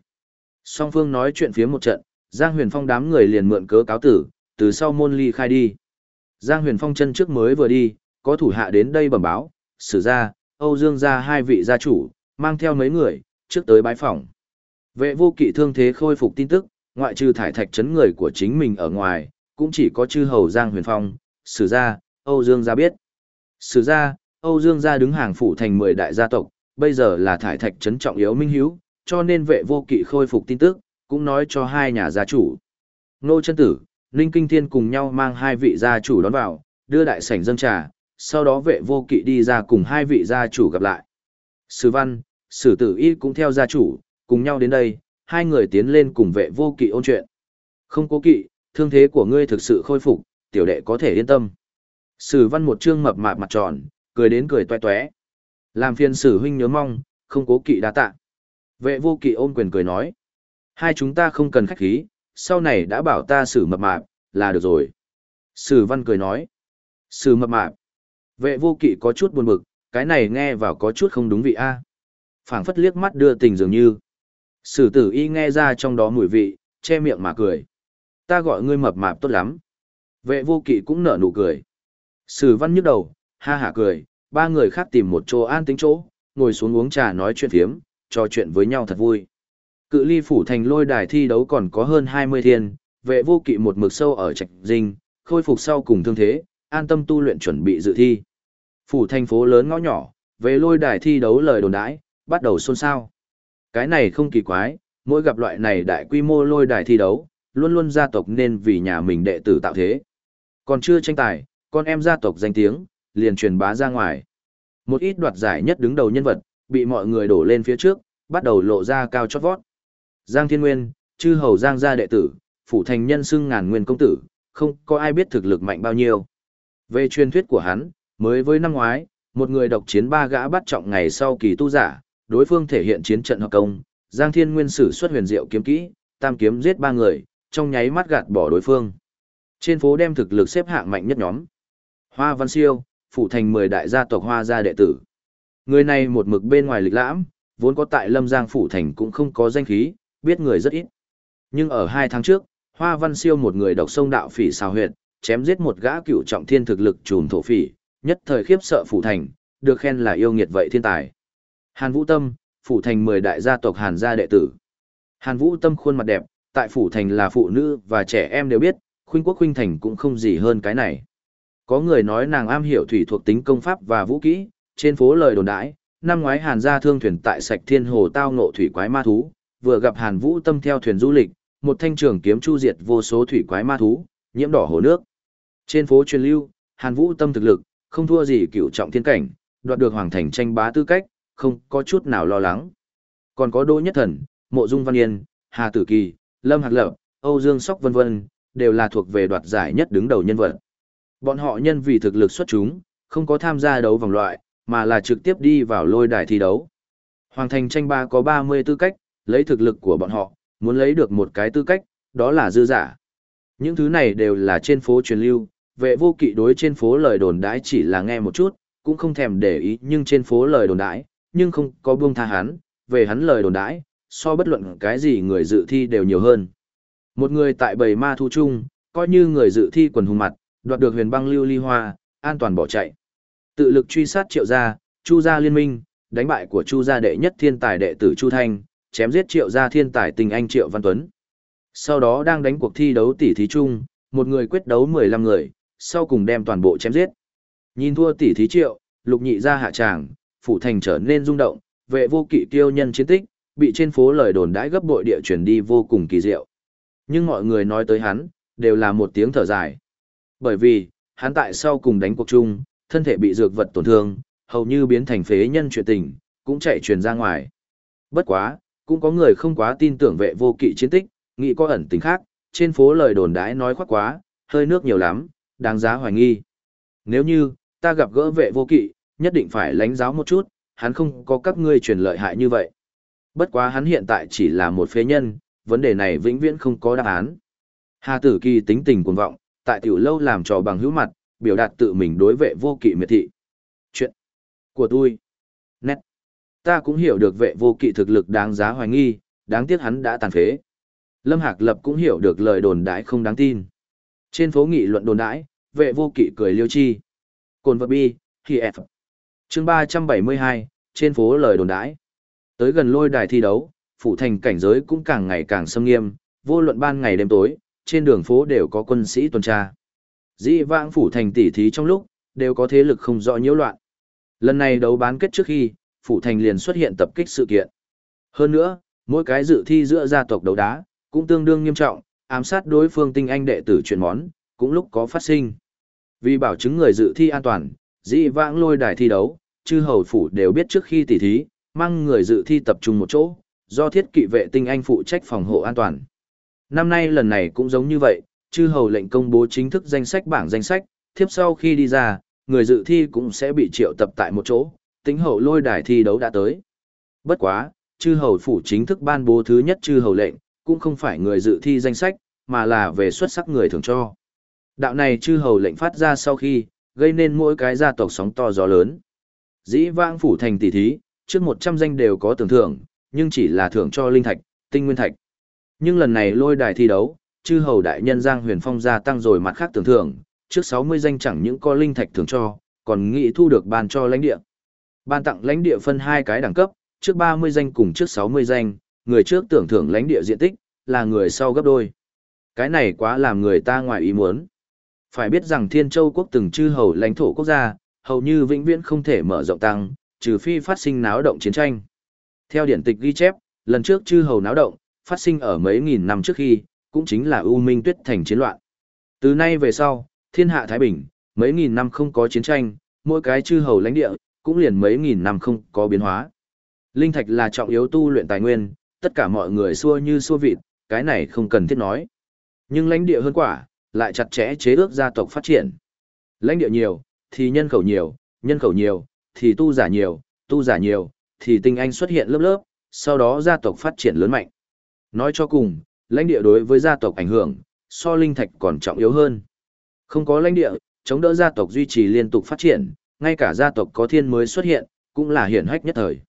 S1: Song Phương nói chuyện phía một trận, Giang Huyền Phong đám người liền mượn cớ cáo tử, từ sau môn ly khai đi. Giang Huyền Phong chân trước mới vừa đi, có thủ hạ đến đây bẩm báo, sử ra, Âu Dương gia hai vị gia chủ, mang theo mấy người, trước tới bái phỏng. Vệ vô kỵ thương thế khôi phục tin tức, ngoại trừ thải thạch chấn người của chính mình ở ngoài, cũng chỉ có chư hầu Giang Huyền Phong, Sử gia, Âu Dương gia biết. Sử gia, Âu Dương gia đứng hàng phủ thành 10 đại gia tộc, bây giờ là thải thạch chấn trọng yếu minh hiếu, cho nên vệ vô kỵ khôi phục tin tức, cũng nói cho hai nhà gia chủ. Nô chân tử, Ninh Kinh Thiên cùng nhau mang hai vị gia chủ đón vào, đưa đại sảnh dâng trà, sau đó vệ vô kỵ đi ra cùng hai vị gia chủ gặp lại. Sử văn, sử tử y cũng theo gia chủ, cùng nhau đến đây, hai người tiến lên cùng vệ vô kỵ ôn chuyện. Không cố kỵ, thương thế của ngươi thực sự khôi phục, tiểu đệ có thể yên tâm. Sử văn một trương mập mạp mặt tròn, cười đến cười toe toé. Làm phiền sử huynh nhớ mong, không cố kỵ đa tạ. Vệ vô kỵ ôm quyền cười nói. Hai chúng ta không cần khách khí, sau này đã bảo ta sử mập mạp, là được rồi. Sử văn cười nói. Sử mập mạp. Vệ vô kỵ có chút buồn bực, cái này nghe vào có chút không đúng vị a phảng phất liếc mắt đưa tình dường như. Sử tử y nghe ra trong đó mùi vị, che miệng mà cười. Ta gọi ngươi mập mạp tốt lắm. Vệ vô kỵ cũng nở nụ cười. Sử văn nhức đầu, ha hả cười, ba người khác tìm một chỗ an tính chỗ, ngồi xuống uống trà nói chuyện phiếm, trò chuyện với nhau thật vui. Cự ly phủ thành lôi đài thi đấu còn có hơn 20 thiên, vệ vô kỵ một mực sâu ở trạch dinh, khôi phục sau cùng thương thế, an tâm tu luyện chuẩn bị dự thi. Phủ thành phố lớn ngõ nhỏ, về lôi đài thi đấu lời đồn đãi, bắt đầu xôn xao. Cái này không kỳ quái, mỗi gặp loại này đại quy mô lôi đài thi đấu, luôn luôn gia tộc nên vì nhà mình đệ tử tạo thế. Còn chưa tranh tài, con em gia tộc danh tiếng, liền truyền bá ra ngoài. Một ít đoạt giải nhất đứng đầu nhân vật, bị mọi người đổ lên phía trước, bắt đầu lộ ra cao chót vót. Giang Thiên Nguyên, chư hầu Giang gia đệ tử, phủ thành nhân xưng ngàn nguyên công tử, không có ai biết thực lực mạnh bao nhiêu. Về truyền thuyết của hắn, mới với năm ngoái, một người độc chiến ba gã bắt trọng ngày sau kỳ tu giả, đối phương thể hiện chiến trận hợp công, Giang Thiên Nguyên sử xuất huyền diệu kiếm kỹ, tam kiếm giết ba người, trong nháy mắt gạt bỏ đối phương. Trên phố đem thực lực xếp hạng mạnh nhất nhóm. Hoa Văn Siêu, phụ thành 10 đại gia tộc Hoa gia đệ tử. Người này một mực bên ngoài lịch lãm, vốn có tại Lâm Giang phủ thành cũng không có danh khí, biết người rất ít. Nhưng ở hai tháng trước, Hoa Văn Siêu một người độc sông đạo phỉ xào huyệt, chém giết một gã cựu trọng thiên thực lực trùm thổ phỉ, nhất thời khiếp sợ phủ thành, được khen là yêu nghiệt vậy thiên tài. Hàn Vũ Tâm, phủ thành 10 đại gia tộc Hàn gia đệ tử. Hàn Vũ Tâm khuôn mặt đẹp, tại phủ thành là phụ nữ và trẻ em đều biết, khuynh quốc khuynh thành cũng không gì hơn cái này. Có người nói nàng am hiểu thủy thuộc tính công pháp và vũ kỹ, trên phố lời đồn đãi, năm ngoái Hàn gia thương thuyền tại Sạch Thiên Hồ tao ngộ thủy quái ma thú, vừa gặp Hàn Vũ Tâm theo thuyền du lịch, một thanh trường kiếm chu diệt vô số thủy quái ma thú, nhiễm đỏ hồ nước. Trên phố truyền lưu, Hàn Vũ Tâm thực lực, không thua gì cựu trọng thiên cảnh, đoạt được hoàng thành tranh bá tư cách, không có chút nào lo lắng. Còn có Đỗ Nhất Thần, Mộ Dung Văn Yên, Hà Tử Kỳ, Lâm Hạc Lập, Âu Dương Sóc vân vân, đều là thuộc về đoạt giải nhất đứng đầu nhân vật. Bọn họ nhân vì thực lực xuất chúng, không có tham gia đấu vòng loại, mà là trực tiếp đi vào lôi đài thi đấu. Hoàng thành tranh ba có 30 tư cách, lấy thực lực của bọn họ, muốn lấy được một cái tư cách, đó là dư giả. Những thứ này đều là trên phố truyền lưu, vệ vô kỵ đối trên phố lời đồn đãi chỉ là nghe một chút, cũng không thèm để ý nhưng trên phố lời đồn đãi, nhưng không có buông tha hắn, về hắn lời đồn đãi, so bất luận cái gì người dự thi đều nhiều hơn. Một người tại bầy ma thu chung, coi như người dự thi quần hùng mặt, đoạt được huyền băng lưu ly hoa, an toàn bỏ chạy. Tự lực truy sát triệu gia, chu gia liên minh, đánh bại của chu gia đệ nhất thiên tài đệ tử chu thanh, chém giết triệu gia thiên tài tình anh triệu văn tuấn. Sau đó đang đánh cuộc thi đấu tỷ thí chung, một người quyết đấu 15 người, sau cùng đem toàn bộ chém giết. Nhìn thua tỷ thí triệu, lục nhị ra hạ tràng, phủ thành trở nên rung động, vệ vô kỵ tiêu nhân chiến tích, bị trên phố lời đồn đãi gấp bội địa chuyển đi vô cùng kỳ diệu. Nhưng mọi người nói tới hắn, đều là một tiếng thở dài. Bởi vì, hắn tại sau cùng đánh cuộc chung, thân thể bị dược vật tổn thương, hầu như biến thành phế nhân chuyện tình, cũng chạy truyền ra ngoài. Bất quá, cũng có người không quá tin tưởng vệ vô kỵ chiến tích, nghĩ có ẩn tình khác, trên phố lời đồn đãi nói khoác quá, hơi nước nhiều lắm, đáng giá hoài nghi. Nếu như, ta gặp gỡ vệ vô kỵ, nhất định phải lánh giáo một chút, hắn không có các ngươi truyền lợi hại như vậy. Bất quá hắn hiện tại chỉ là một phế nhân, vấn đề này vĩnh viễn không có đáp án. Hà Tử Kỳ tính tình cuồng vọng, tại tiểu lâu làm trò bằng hữu mặt, biểu đạt tự mình đối vệ vô kỵ miệt thị. Chuyện của tôi. Nét. Ta cũng hiểu được vệ vô kỵ thực lực đáng giá hoài nghi, đáng tiếc hắn đã tàn phế. Lâm Hạc Lập cũng hiểu được lời đồn đãi không đáng tin. Trên phố nghị luận đồn đãi, vệ vô kỵ cười liêu chi. Cồn vật bi, khi F chương 372, trên phố lời đồn đãi. Tới gần lôi đài thi đấu, phụ thành cảnh giới cũng càng ngày càng xâm nghiêm, vô luận ban ngày đêm tối, trên đường phố đều có quân sĩ tuần tra. Dĩ vãng phủ thành tỉ thí trong lúc, đều có thế lực không rõ nhiễu loạn. Lần này đấu bán kết trước khi, phủ thành liền xuất hiện tập kích sự kiện. Hơn nữa, mỗi cái dự thi giữa gia tộc đấu đá, cũng tương đương nghiêm trọng, ám sát đối phương tinh anh đệ tử chuyển món, cũng lúc có phát sinh. Vì bảo chứng người dự thi an toàn, dị vãng lôi đài thi đấu, chư hầu phủ đều biết trước khi tỉ thí, mang người dự thi tập trung một chỗ, do thiết kỵ vệ tinh anh phụ trách phòng hộ an toàn. Năm nay lần này cũng giống như vậy, chư hầu lệnh công bố chính thức danh sách bảng danh sách, tiếp sau khi đi ra, người dự thi cũng sẽ bị triệu tập tại một chỗ, tính hậu lôi đài thi đấu đã tới. Bất quá, chư hầu phủ chính thức ban bố thứ nhất chư hầu lệnh, cũng không phải người dự thi danh sách, mà là về xuất sắc người thường cho. Đạo này chư hầu lệnh phát ra sau khi, gây nên mỗi cái gia tộc sóng to gió lớn. Dĩ vãng phủ thành tỷ thí, trước 100 danh đều có tưởng thưởng, nhưng chỉ là thưởng cho linh thạch, tinh nguyên thạch. Nhưng lần này lôi đài thi đấu, chư hầu đại nhân Giang Huyền Phong gia tăng rồi mặt khác tưởng thưởng, trước 60 danh chẳng những có linh thạch thưởng cho, còn nghĩ thu được ban cho lãnh địa. Ban tặng lãnh địa phân hai cái đẳng cấp, trước 30 danh cùng trước 60 danh, người trước tưởng thưởng lãnh địa diện tích, là người sau gấp đôi. Cái này quá làm người ta ngoài ý muốn. Phải biết rằng Thiên Châu quốc từng chư hầu lãnh thổ quốc gia, hầu như vĩnh viễn không thể mở rộng tăng, trừ phi phát sinh náo động chiến tranh. Theo điển tịch ghi chép, lần trước chư hầu náo động, phát sinh ở mấy nghìn năm trước khi, cũng chính là U Minh Tuyết thành chiến loạn. Từ nay về sau, thiên hạ Thái Bình, mấy nghìn năm không có chiến tranh, mỗi cái chư hầu lãnh địa, cũng liền mấy nghìn năm không có biến hóa. Linh thạch là trọng yếu tu luyện tài nguyên, tất cả mọi người xua như xua vịt, cái này không cần thiết nói. Nhưng lãnh địa hơn quả, lại chặt chẽ chế ước gia tộc phát triển. Lãnh địa nhiều, thì nhân khẩu nhiều, nhân khẩu nhiều, thì tu giả nhiều, tu giả nhiều, thì tinh anh xuất hiện lớp lớp, sau đó gia tộc phát triển lớn mạnh. Nói cho cùng, lãnh địa đối với gia tộc ảnh hưởng, so linh thạch còn trọng yếu hơn. Không có lãnh địa, chống đỡ gia tộc duy trì liên tục phát triển, ngay cả gia tộc có thiên mới xuất hiện, cũng là hiển hách nhất thời.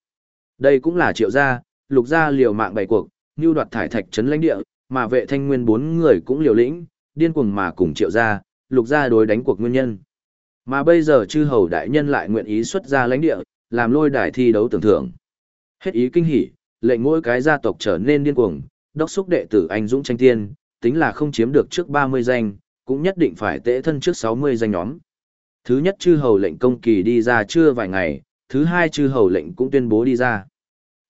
S1: Đây cũng là triệu gia, lục gia liều mạng bày cuộc, như đoạt thải thạch trấn lãnh địa, mà vệ thanh nguyên bốn người cũng liều lĩnh, điên cuồng mà cùng triệu gia, lục gia đối đánh cuộc nguyên nhân. Mà bây giờ chư hầu đại nhân lại nguyện ý xuất ra lãnh địa, làm lôi đài thi đấu tưởng thưởng. Hết ý kinh hỉ, lệnh mỗi cái gia tộc trở nên điên cuồng, đốc xúc đệ tử anh dũng tranh tiên, tính là không chiếm được trước 30 danh, cũng nhất định phải tễ thân trước 60 danh nhóm. Thứ nhất chư hầu lệnh công kỳ đi ra chưa vài ngày, thứ hai chư hầu lệnh cũng tuyên bố đi ra.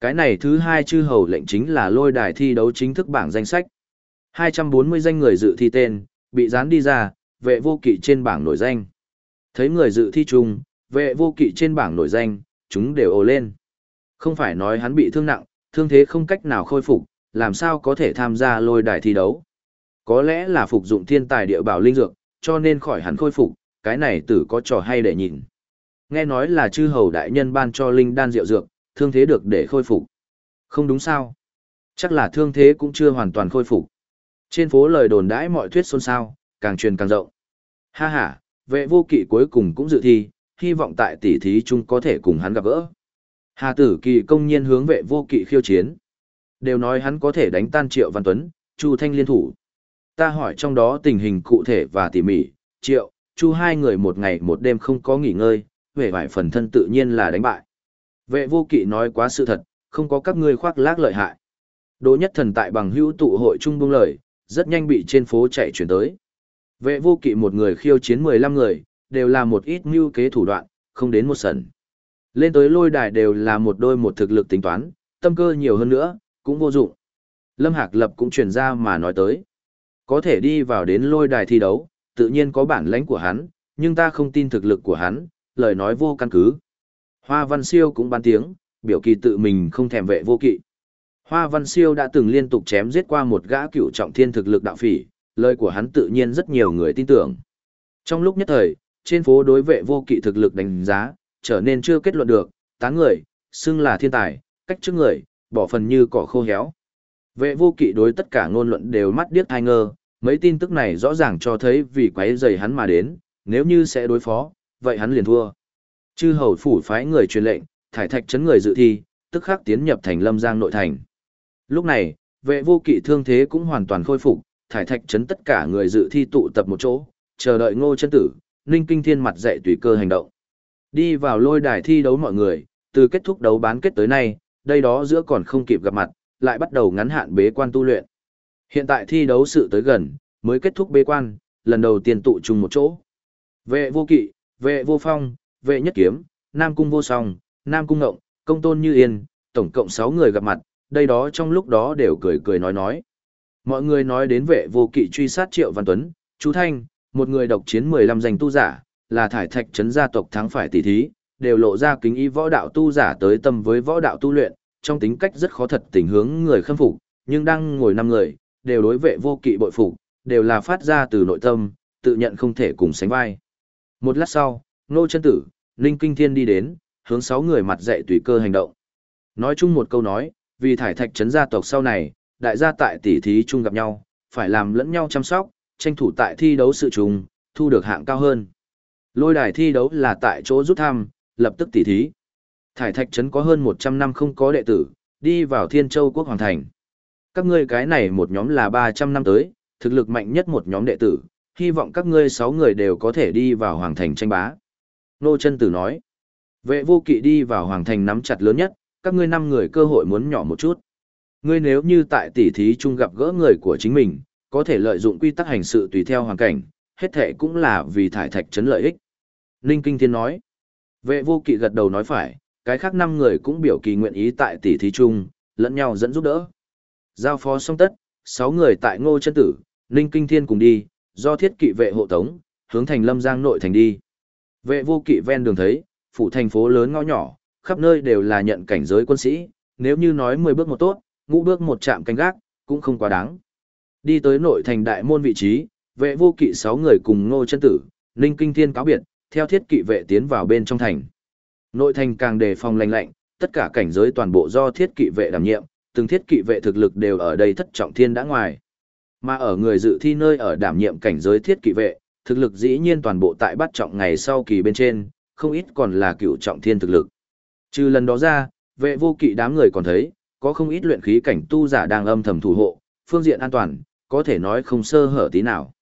S1: Cái này thứ hai chư hầu lệnh chính là lôi đài thi đấu chính thức bảng danh sách. 240 danh người dự thi tên, bị dán đi ra, vệ vô kỵ trên bảng nổi danh. Thấy người dự thi chung, vệ vô kỵ trên bảng nổi danh, chúng đều ồ lên. Không phải nói hắn bị thương nặng, thương thế không cách nào khôi phục, làm sao có thể tham gia lôi đài thi đấu. Có lẽ là phục dụng thiên tài địa bảo linh dược, cho nên khỏi hắn khôi phục, cái này tử có trò hay để nhìn. Nghe nói là chư hầu đại nhân ban cho linh đan rượu dược, thương thế được để khôi phục. Không đúng sao? Chắc là thương thế cũng chưa hoàn toàn khôi phục. Trên phố lời đồn đãi mọi thuyết xôn xao, càng truyền càng rộng. Ha ha, vệ vô kỵ cuối cùng cũng dự thi, hy vọng tại tỷ thí chung có thể cùng hắn gặp gỡ. Hà tử kỳ công nhiên hướng vệ vô kỵ khiêu chiến. Đều nói hắn có thể đánh tan Triệu Văn Tuấn, Chu Thanh liên thủ. Ta hỏi trong đó tình hình cụ thể và tỉ mỉ, Triệu, Chu hai người một ngày một đêm không có nghỉ ngơi, về vài phần thân tự nhiên là đánh bại. Vệ vô kỵ nói quá sự thật, không có các ngươi khoác lác lợi hại. Đỗ nhất thần tại bằng hữu tụ hội trung buông lời, rất nhanh bị trên phố chạy chuyển tới. Vệ vô kỵ một người khiêu chiến 15 người, đều là một ít mưu kế thủ đoạn, không đến một sần. Lên tới lôi đài đều là một đôi một thực lực tính toán, tâm cơ nhiều hơn nữa, cũng vô dụng. Lâm Hạc Lập cũng truyền ra mà nói tới. Có thể đi vào đến lôi đài thi đấu, tự nhiên có bản lãnh của hắn, nhưng ta không tin thực lực của hắn, lời nói vô căn cứ. Hoa Văn Siêu cũng ban tiếng, biểu kỳ tự mình không thèm vệ vô kỵ. Hoa Văn Siêu đã từng liên tục chém giết qua một gã cựu trọng thiên thực lực đạo phỉ, lời của hắn tự nhiên rất nhiều người tin tưởng. Trong lúc nhất thời, trên phố đối vệ vô kỵ thực lực đánh giá, trở nên chưa kết luận được, tán người, xưng là thiên tài, cách trước người, bỏ phần như cỏ khô héo. Vệ vô kỵ đối tất cả ngôn luận đều mắt điếc thai ngơ, mấy tin tức này rõ ràng cho thấy vì quấy rầy hắn mà đến, nếu như sẽ đối phó, vậy hắn liền thua. Chư hầu phủ phái người truyền lệnh, thải thạch chấn người dự thi, tức khắc tiến nhập thành lâm giang nội thành. Lúc này, vệ vô kỵ thương thế cũng hoàn toàn khôi phục, thải thạch chấn tất cả người dự thi tụ tập một chỗ, chờ đợi ngô chân tử, ninh kinh thiên mặt dạy tùy cơ hành động. Đi vào lôi đài thi đấu mọi người, từ kết thúc đấu bán kết tới nay, đây đó giữa còn không kịp gặp mặt, lại bắt đầu ngắn hạn bế quan tu luyện. Hiện tại thi đấu sự tới gần, mới kết thúc bế quan, lần đầu tiên tụ chung một chỗ. Vệ vô kỵ, vệ vô phong, vệ nhất kiếm, nam cung vô song, nam cung ngộng, công tôn như yên, tổng cộng 6 người gặp mặt, đây đó trong lúc đó đều cười cười nói nói. Mọi người nói đến vệ vô kỵ truy sát Triệu Văn Tuấn, chú Thanh, một người độc chiến 15 danh tu giả, là thải thạch trấn gia tộc thắng phải tỷ thí, đều lộ ra kính ý võ đạo tu giả tới tâm với võ đạo tu luyện, trong tính cách rất khó thật tình hướng người khâm phục, nhưng đang ngồi năm người, đều đối vệ vô kỵ bội phục, đều là phát ra từ nội tâm, tự nhận không thể cùng sánh vai. Một lát sau, Nô chân tử, Ninh Kinh Thiên đi đến, hướng sáu người mặt dạy tùy cơ hành động. Nói chung một câu nói, vì thải thạch trấn gia tộc sau này, đại gia tại tỷ thí chung gặp nhau, phải làm lẫn nhau chăm sóc, tranh thủ tại thi đấu sự trùng, thu được hạng cao hơn. Lôi đài thi đấu là tại chỗ rút thăm, lập tức tỷ thí. Thải thạch trấn có hơn 100 năm không có đệ tử, đi vào Thiên Châu quốc hoàng thành. Các ngươi cái này một nhóm là 300 năm tới, thực lực mạnh nhất một nhóm đệ tử, hy vọng các ngươi 6 người đều có thể đi vào hoàng thành tranh bá. Nô chân tử nói, vệ vô kỵ đi vào hoàng thành nắm chặt lớn nhất, các ngươi năm người cơ hội muốn nhỏ một chút. Ngươi nếu như tại tỷ thí chung gặp gỡ người của chính mình, có thể lợi dụng quy tắc hành sự tùy theo hoàn cảnh, hết thể cũng là vì thải thạch chấn lợi ích. Ninh Kinh Thiên nói, vệ vô kỵ gật đầu nói phải, cái khác năm người cũng biểu kỳ nguyện ý tại tỷ thí chung, lẫn nhau dẫn giúp đỡ. Giao phó xong tất, sáu người tại ngô chân tử, Ninh Kinh Thiên cùng đi, do thiết kỵ vệ hộ tống, hướng thành lâm giang nội thành đi. Vệ vô kỵ ven đường thấy, phủ thành phố lớn ngõ nhỏ, khắp nơi đều là nhận cảnh giới quân sĩ, nếu như nói 10 bước một tốt, ngũ bước một chạm canh gác, cũng không quá đáng. Đi tới nội thành đại môn vị trí, vệ vô kỵ 6 người cùng ngô chân tử, Ninh Kinh Thiên cáo biệt, theo thiết kỵ vệ tiến vào bên trong thành. Nội thành càng đề phòng lành lạnh, tất cả cảnh giới toàn bộ do thiết kỵ vệ đảm nhiệm, từng thiết kỵ vệ thực lực đều ở đây thất trọng thiên đã ngoài. Mà ở người dự thi nơi ở đảm nhiệm cảnh giới thiết kỵ vệ, thực lực dĩ nhiên toàn bộ tại bắt trọng ngày sau kỳ bên trên, không ít còn là cựu trọng thiên thực lực. Trừ lần đó ra, vệ vô kỵ đám người còn thấy, có không ít luyện khí cảnh tu giả đang âm thầm thủ hộ, phương diện an toàn, có thể nói không sơ hở tí nào.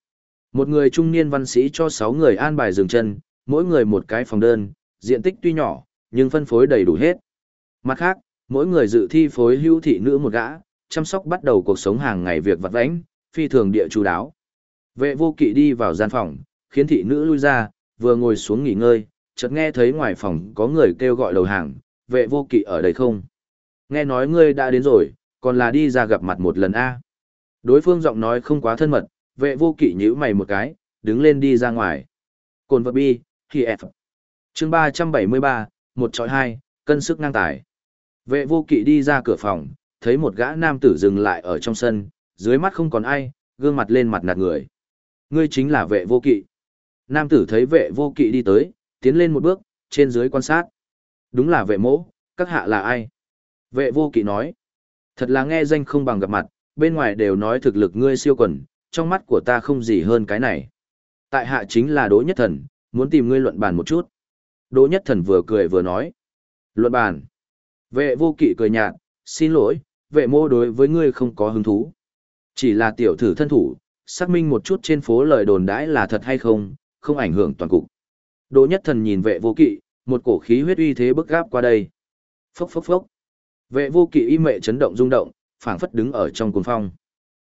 S1: Một người trung niên văn sĩ cho 6 người an bài dừng chân, mỗi người một cái phòng đơn, diện tích tuy nhỏ, nhưng phân phối đầy đủ hết. Mặt khác, mỗi người dự thi phối hữu thị nữ một gã, chăm sóc bắt đầu cuộc sống hàng ngày việc vặt vãnh, phi thường địa chú đáo. Vệ vô kỵ đi vào gian phòng, khiến thị nữ lui ra, vừa ngồi xuống nghỉ ngơi, chợt nghe thấy ngoài phòng có người kêu gọi đầu hàng, vệ vô kỵ ở đây không? Nghe nói ngươi đã đến rồi, còn là đi ra gặp mặt một lần a. Đối phương giọng nói không quá thân mật, vệ vô kỵ nhíu mày một cái, đứng lên đi ra ngoài. Cồn vật bi, thì F. Chương 373, một chọi hai, cân sức ngang tài. Vệ vô kỵ đi ra cửa phòng, thấy một gã nam tử dừng lại ở trong sân, dưới mắt không còn ai, gương mặt lên mặt nạt người. Ngươi chính là vệ vô kỵ. Nam tử thấy vệ vô kỵ đi tới, tiến lên một bước, trên dưới quan sát. Đúng là vệ mỗ, các hạ là ai? Vệ vô kỵ nói. Thật là nghe danh không bằng gặp mặt, bên ngoài đều nói thực lực ngươi siêu quần, trong mắt của ta không gì hơn cái này. Tại hạ chính là Đỗ Nhất Thần, muốn tìm ngươi luận bàn một chút. Đỗ Nhất Thần vừa cười vừa nói. Luận bàn. Vệ vô kỵ cười nhạt, xin lỗi, vệ mô đối với ngươi không có hứng thú. Chỉ là tiểu thử thân thủ, xác minh một chút trên phố lời đồn đãi là thật hay không, không ảnh hưởng toàn cục. Đỗ nhất thần nhìn vệ vô kỵ, một cổ khí huyết uy thế bức gáp qua đây. Phốc phốc phốc. Vệ vô kỵ y mệ chấn động rung động, phảng phất đứng ở trong cuồng phong.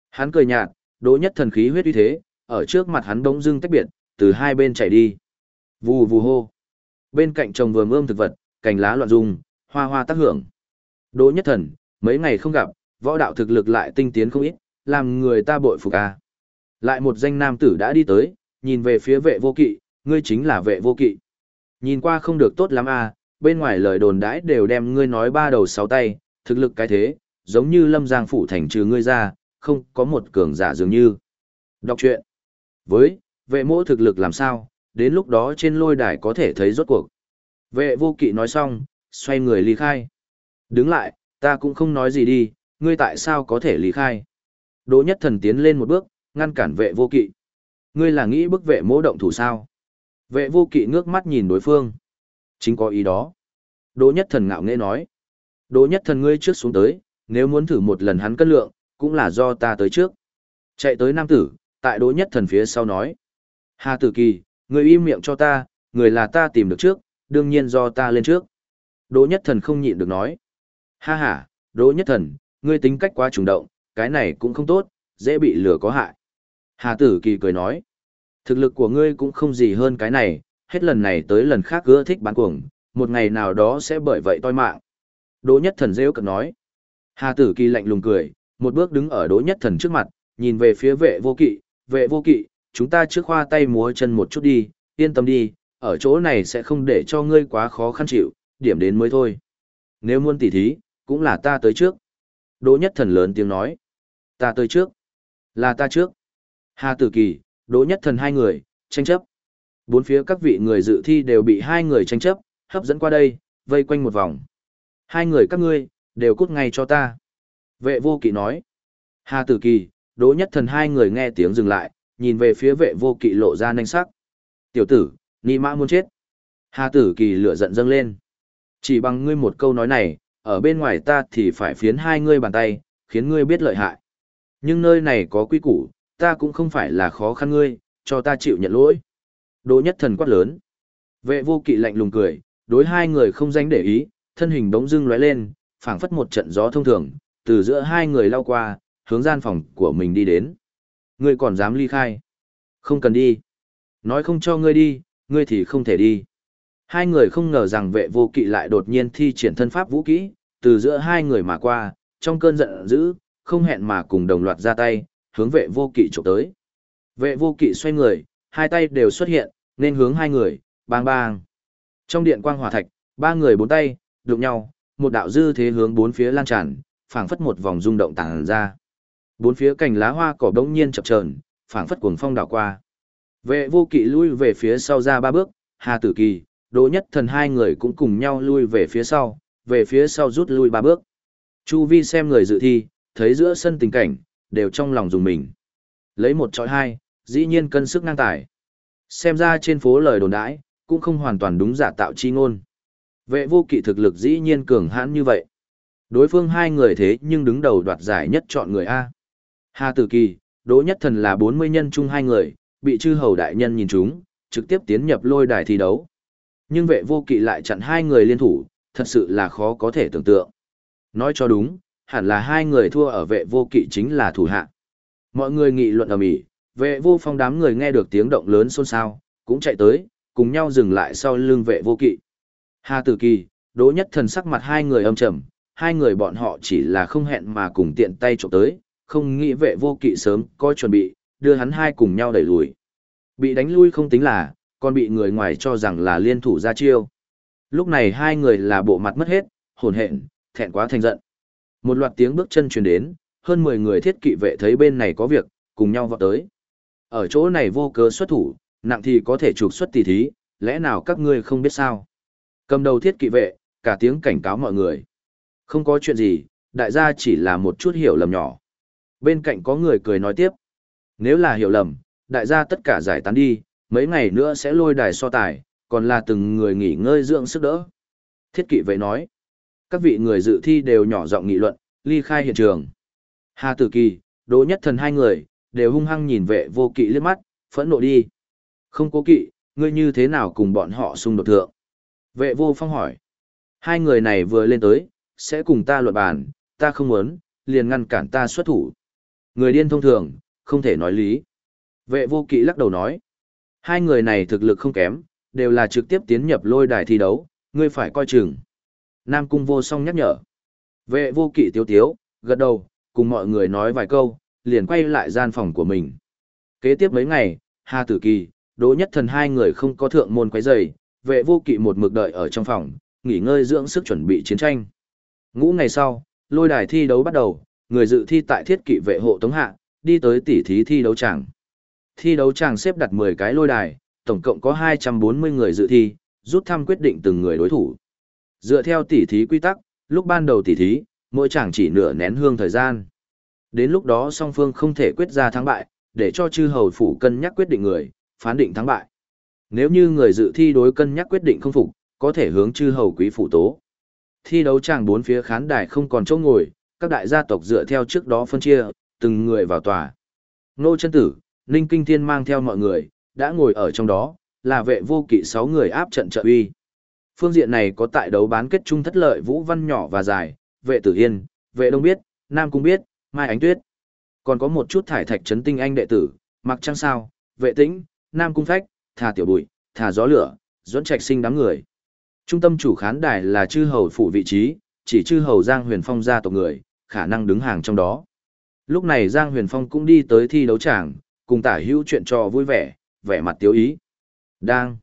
S1: Hắn cười nhạt, đỗ nhất thần khí huyết uy thế, ở trước mặt hắn bỗng dưng tách biệt, từ hai bên chảy đi. Vù vù hô. Bên cạnh trồng vườn ươm thực vật, cành lá loạn rung, hoa hoa tác hưởng. Đỗ nhất thần, mấy ngày không gặp, võ đạo thực lực lại tinh tiến không ít, làm người ta bội phục a. Lại một danh nam tử đã đi tới, nhìn về phía vệ vô kỵ, ngươi chính là vệ vô kỵ. Nhìn qua không được tốt lắm à? bên ngoài lời đồn đãi đều đem ngươi nói ba đầu sáu tay, thực lực cái thế, giống như lâm giang phủ thành trừ ngươi ra, không có một cường giả dường như. Đọc truyện. Với, vệ mỗ thực lực làm sao, đến lúc đó trên lôi đài có thể thấy rốt cuộc. Vệ vô kỵ nói xong, xoay người ly khai. Đứng lại, ta cũng không nói gì đi, ngươi tại sao có thể ly khai. Đỗ nhất thần tiến lên một bước, ngăn cản vệ vô kỵ. Ngươi là nghĩ bức vệ mỗ động thủ sao? Vệ vô kỵ ngước mắt nhìn đối phương. Chính có ý đó. Đỗ nhất thần ngạo nghễ nói. Đỗ nhất thần ngươi trước xuống tới, nếu muốn thử một lần hắn cân lượng, cũng là do ta tới trước. Chạy tới nam tử, tại đỗ nhất thần phía sau nói. Hà tử kỳ, ngươi im miệng cho ta, người là ta tìm được trước, đương nhiên do ta lên trước. Đỗ nhất thần không nhịn được nói. Ha ha, đỗ nhất thần, ngươi tính cách quá trùng động, cái này cũng không tốt, dễ bị lừa có hại. Hà Tử Kỳ cười nói, thực lực của ngươi cũng không gì hơn cái này, hết lần này tới lần khác ưa thích bán cuồng, một ngày nào đó sẽ bởi vậy toi mạng. Đỗ Nhất Thần rêu cực nói. Hà Tử Kỳ lạnh lùng cười, một bước đứng ở Đỗ Nhất Thần trước mặt, nhìn về phía vệ vô kỵ, vệ vô kỵ, chúng ta trước khoa tay múa chân một chút đi, yên tâm đi, ở chỗ này sẽ không để cho ngươi quá khó khăn chịu, điểm đến mới thôi. Nếu muốn tỉ thí, cũng là ta tới trước. Đỗ Nhất Thần lớn tiếng nói. Ta tới trước. Là ta trước. Hà Tử Kỳ, Đỗ Nhất Thần hai người, tranh chấp. Bốn phía các vị người dự thi đều bị hai người tranh chấp, hấp dẫn qua đây, vây quanh một vòng. Hai người các ngươi, đều cút ngay cho ta. Vệ vô kỵ nói. Hà tử kỳ, đỗ nhất thần hai người nghe tiếng dừng lại, nhìn về phía vệ vô kỵ lộ ra nanh sắc. Tiểu tử, ni mã muốn chết. Hà tử kỳ lửa giận dâng lên. Chỉ bằng ngươi một câu nói này, ở bên ngoài ta thì phải phiến hai ngươi bàn tay, khiến ngươi biết lợi hại. Nhưng nơi này có quy củ, ta cũng không phải là khó khăn ngươi, cho ta chịu nhận lỗi. Đỗ nhất thần quát lớn. Vệ vô kỵ lạnh lùng cười, đối hai người không danh để ý, thân hình bỗng dưng lóe lên, phảng phất một trận gió thông thường, từ giữa hai người lao qua, hướng gian phòng của mình đi đến. Ngươi còn dám ly khai? Không cần đi. Nói không cho ngươi đi, ngươi thì không thể đi. Hai người không ngờ rằng vệ vô kỵ lại đột nhiên thi triển thân pháp vũ kỹ, từ giữa hai người mà qua, trong cơn giận dữ, không hẹn mà cùng đồng loạt ra tay, hướng vệ vô kỵ chụp tới. Vệ vô kỵ xoay người, hai tay đều xuất hiện, nên hướng hai người, bang bang. Trong điện quang hỏa thạch, ba người bốn tay, đụng nhau, một đạo dư thế hướng bốn phía lan tràn, phảng phất một vòng rung động tàng ra. Bốn phía cành lá hoa cỏ đống nhiên chập chờn, phảng phất cuồng phong đảo qua. Vệ vô kỵ lui về phía sau ra ba bước, Hà Tử Kỳ, Đỗ Nhất Thần hai người cũng cùng nhau lui về phía sau, về phía sau rút lui ba bước. Chu Vi xem người dự thi, thấy giữa sân tình cảnh, đều trong lòng dùng mình. Lấy một chọi hai, dĩ nhiên cân sức ngang tài. Xem ra trên phố lời đồn đãi, cũng không hoàn toàn đúng giả tạo chi ngôn. Vệ vô kỵ thực lực dĩ nhiên cường hãn như vậy. Đối phương hai người thế nhưng đứng đầu đoạt giải nhất chọn người A. Hà Tử Kỳ, Đỗ Nhất Thần là 40 nhân chung hai người, bị chư hầu đại nhân nhìn chúng, trực tiếp tiến nhập lôi đài thi đấu. Nhưng vệ vô kỵ lại chặn hai người liên thủ, thật sự là khó có thể tưởng tượng. Nói cho đúng, hẳn là hai người thua ở vệ vô kỵ chính là thủ hạ. Mọi người nghị luận ở mỹ, vệ vô phong đám người nghe được tiếng động lớn xôn xao, cũng chạy tới, cùng nhau dừng lại sau lưng vệ vô kỵ. Hà Tử Kỳ, Đỗ Nhất Thần sắc mặt hai người âm trầm, hai người bọn họ chỉ là không hẹn mà cùng tiện tay chụp tới, không nghĩ vệ vô kỵ sớm có chuẩn bị, đưa hắn hai cùng nhau đẩy lùi. Bị đánh lui không tính là, còn bị người ngoài cho rằng là liên thủ ra chiêu. Lúc này hai người là bộ mặt mất hết, hồn hện, thẹn quá thành giận. Một loạt tiếng bước chân truyền đến, hơn 10 người thiết kỵ vệ thấy bên này có việc, cùng nhau vọt tới. Ở chỗ này vô cớ xuất thủ, nặng thì có thể trục xuất tỷ thí, lẽ nào các ngươi không biết sao? Cầm đầu thiết kỵ vệ, cả tiếng cảnh cáo mọi người. Không có chuyện gì, đại gia chỉ là một chút hiểu lầm nhỏ. Bên cạnh có người cười nói tiếp. Nếu là hiểu lầm, đại gia tất cả giải tán đi, mấy ngày nữa sẽ lôi đài so tài, còn là từng người nghỉ ngơi dưỡng sức đỡ. Thiết kỵ vệ nói. Các vị người dự thi đều nhỏ giọng nghị luận, ly khai hiện trường. Hà Tử Kỳ, Đỗ Nhất Thần hai người, đều hung hăng nhìn vệ vô kỵ liếc mắt, phẫn nộ đi. Không cố kỵ, ngươi như thế nào cùng bọn họ xung đột thượng? Vệ vô phong hỏi. Hai người này vừa lên tới, sẽ cùng ta luận bàn, ta không muốn, liền ngăn cản ta xuất thủ. Người điên thông thường, không thể nói lý. Vệ vô kỵ lắc đầu nói. Hai người này thực lực không kém, đều là trực tiếp tiến nhập lôi đài thi đấu, ngươi phải coi chừng. Nam cung vô song nhắc nhở. Vệ vô kỵ tiếu tiếu, gật đầu, cùng mọi người nói vài câu, liền quay lại gian phòng của mình. Kế tiếp mấy ngày, Hà Tử Kỳ, Đỗ Nhất Thần hai người không có thượng môn quấy rầy, vệ vô kỵ một mực đợi ở trong phòng, nghỉ ngơi dưỡng sức chuẩn bị chiến tranh. Ngũ ngày sau, lôi đài thi đấu bắt đầu, người dự thi tại thiết kỵ vệ hộ tống hạ, đi tới tỉ thí thi đấu tràng. Thi đấu tràng xếp đặt 10 cái lôi đài, tổng cộng có 240 người dự thi, rút thăm quyết định từng người đối thủ. Dựa theo tỉ thí quy tắc, lúc ban đầu tỉ thí, mỗi chàng chỉ nửa nén hương thời gian. Đến lúc đó song phương không thể quyết ra thắng bại, để cho chư hầu phủ cân nhắc quyết định người, phán định thắng bại. Nếu như người dự thi đối cân nhắc quyết định không phục, có thể hướng chư hầu quý phủ tố. Thi đấu tràng bốn phía khán đài không còn chỗ ngồi, các đại gia tộc dựa theo trước đó phân chia, từng người vào tòa. Nô chân tử, Ninh Kinh Thiên mang theo mọi người, đã ngồi ở trong đó, là vệ vô kỵ sáu người áp trận trợ uy. Phương diện này có tại đấu bán kết chung thất lợi Vũ Văn nhỏ và dài, vệ tử yên, vệ đông biết, Nam Cung biết, Mai Ánh Tuyết. Còn có một chút thải thạch trấn tinh anh đệ tử, mặc trăng sao, vệ tĩnh, nam cung phách, thà tiểu bụi, thà gió lửa, dẫn trạch sinh đám người. Trung tâm chủ khán đài là chư hầu phủ vị trí, chỉ chư hầu Giang Huyền Phong gia tộc người, khả năng đứng hàng trong đó. Lúc này Giang Huyền Phong cũng đi tới thi đấu tràng, cùng tả hữu chuyện trò vui vẻ, vẻ mặt tiếu ý. Đang.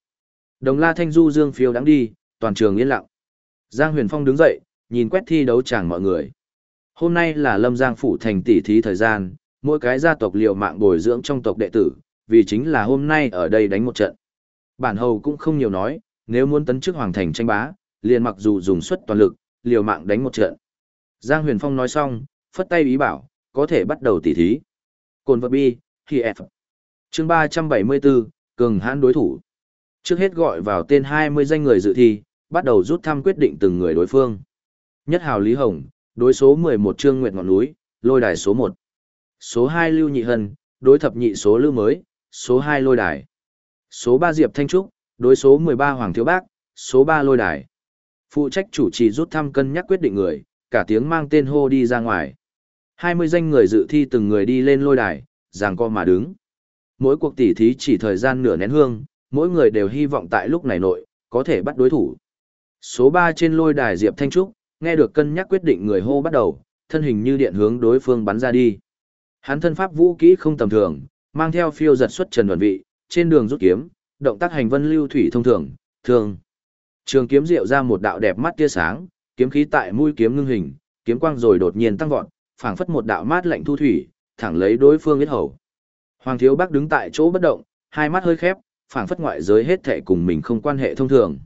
S1: Đồng la thanh du dương phiêu đáng đi, toàn trường yên lặng. Giang Huyền Phong đứng dậy, nhìn quét thi đấu chẳng mọi người. Hôm nay là Lâm Giang phủ thành tỷ thí thời gian, mỗi cái gia tộc liều mạng bồi dưỡng trong tộc đệ tử, vì chính là hôm nay ở đây đánh một trận. Bản hầu cũng không nhiều nói, nếu muốn tấn chức hoàng thành tranh bá, liền mặc dù dùng suất toàn lực, liều mạng đánh một trận. Giang Huyền Phong nói xong, phất tay ý bảo, có thể bắt đầu tỉ thí. Cồn vật bi, khi F. Chương 374, cường hãn đối thủ. Trước hết gọi vào tên 20 danh người dự thi, bắt đầu rút thăm quyết định từng người đối phương. Nhất hào Lý Hồng, đối số 11 Trương Nguyệt Ngọn Núi, lôi đài số 1. Số 2 Lưu Nhị Hân, đối thập nhị số Lưu Mới, số 2 lôi đài. Số 3 Diệp Thanh Trúc, đối số 13 Hoàng Thiếu Bác, số 3 lôi đài. Phụ trách chủ trì rút thăm cân nhắc quyết định người, cả tiếng mang tên hô đi ra ngoài. 20 danh người dự thi từng người đi lên lôi đài, ràng co mà đứng. Mỗi cuộc tỉ thí chỉ thời gian nửa nén hương, mỗi người đều hy vọng tại lúc này nội, có thể bắt đối thủ. Số 3 trên lôi đài Diệp Thanh Trúc, nghe được cân nhắc quyết định người hô bắt đầu, thân hình như điện hướng đối phương bắn ra đi. Hắn thân pháp vũ kỹ không tầm thường, mang theo phiêu giật xuất trần đoàn vị, trên đường rút kiếm, động tác hành vân lưu thủy thông thường, thường. Trường kiếm diệu ra một đạo đẹp mắt tia sáng, kiếm khí tại mũi kiếm ngưng hình, kiếm quang rồi đột nhiên tăng vọt, phảng phất một đạo mát lạnh thu thủy, thẳng lấy đối phương huyết hầu. Hoàng thiếu Bắc đứng tại chỗ bất động, hai mắt hơi khép, phảng phất ngoại giới hết thảy cùng mình không quan hệ thông thường.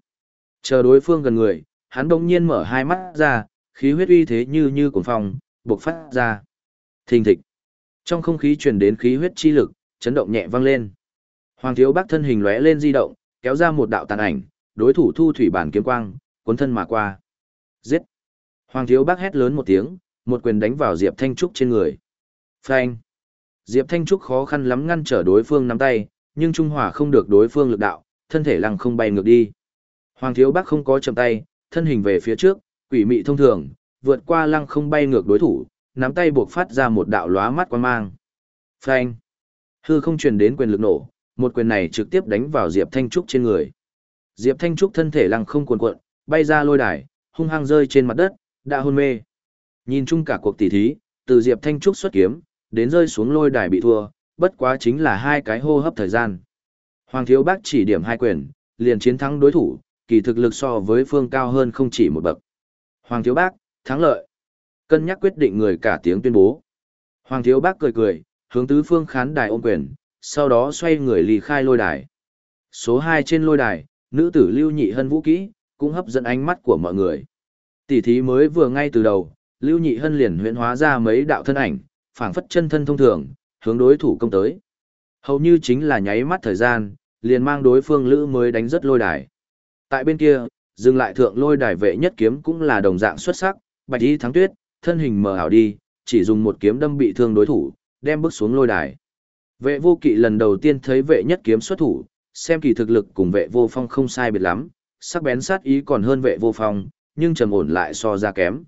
S1: Chờ đối phương gần người, hắn đông nhiên mở hai mắt ra, khí huyết uy thế như như cuồng phong, bộc phát ra. Thình thịch. Trong không khí truyền đến khí huyết chi lực, chấn động nhẹ vang lên. Hoàng thiếu Bắc thân hình lóe lên di động, kéo ra một đạo tàn ảnh, đối thủ thu thủy bản kiếm quang, cuốn thân mà qua. Giết! Hoàng thiếu bác hét lớn một tiếng, một quyền đánh vào Diệp Thanh Trúc trên người. Phanh! Diệp Thanh Trúc khó khăn lắm ngăn trở đối phương nắm tay, nhưng Trung Hòa không được đối phương lực đạo, thân thể lăng không bay ngược đi. Hoàng thiếu Bắc không có chậm tay, thân hình về phía trước, quỷ mị thông thường, vượt qua lăng không bay ngược đối thủ, nắm tay buộc phát ra một đạo lóa mắt quan mang. Phanh! Hư không truyền đến quyền lực nổ, một quyền này trực tiếp đánh vào Diệp Thanh Trúc trên người. Diệp Thanh Trúc thân thể lăng không cuồn cuộn, bay ra lôi đài, hung hăng rơi trên mặt đất, đã hôn mê. Nhìn chung cả cuộc tỷ thí, từ Diệp Thanh Trúc xuất kiếm, đến rơi xuống lôi đài bị thua, bất quá chính là hai cái hô hấp thời gian. Hoàng Thiếu Bác chỉ điểm hai quyền, liền chiến thắng đối thủ, kỳ thực lực so với phương cao hơn không chỉ một bậc. Hoàng Thiếu Bác, thắng lợi. Cân nhắc quyết định người cả tiếng tuyên bố. Hoàng Thiếu Bác cười cười, hướng tứ phương khán đài ôm quyền, sau đó xoay người lì khai lôi đài. Số 2 trên lôi đài, nữ tử Lưu Nhị Hân vũ kỹ, cũng hấp dẫn ánh mắt của mọi người. Tỷ thí mới vừa ngay từ đầu, Lưu Nhị Hân liền huyễn hóa ra mấy đạo thân ảnh, phảng phất chân thân thông thường, hướng đối thủ công tới. Hầu như chính là nháy mắt thời gian, liền mang đối phương lữ mới đánh rất lôi đài. Tại bên kia, dừng lại thượng lôi đài vệ nhất kiếm cũng là đồng dạng xuất sắc, bạch y thắng tuyết, thân hình mờ ảo đi, chỉ dùng một kiếm đâm bị thương đối thủ, đem bước xuống lôi đài. Vệ vô kỵ lần đầu tiên thấy vệ nhất kiếm xuất thủ, xem kỳ thực lực cùng vệ vô phong không sai biệt lắm, sắc bén sát ý còn hơn vệ vô phong, nhưng trầm ổn lại so ra kém.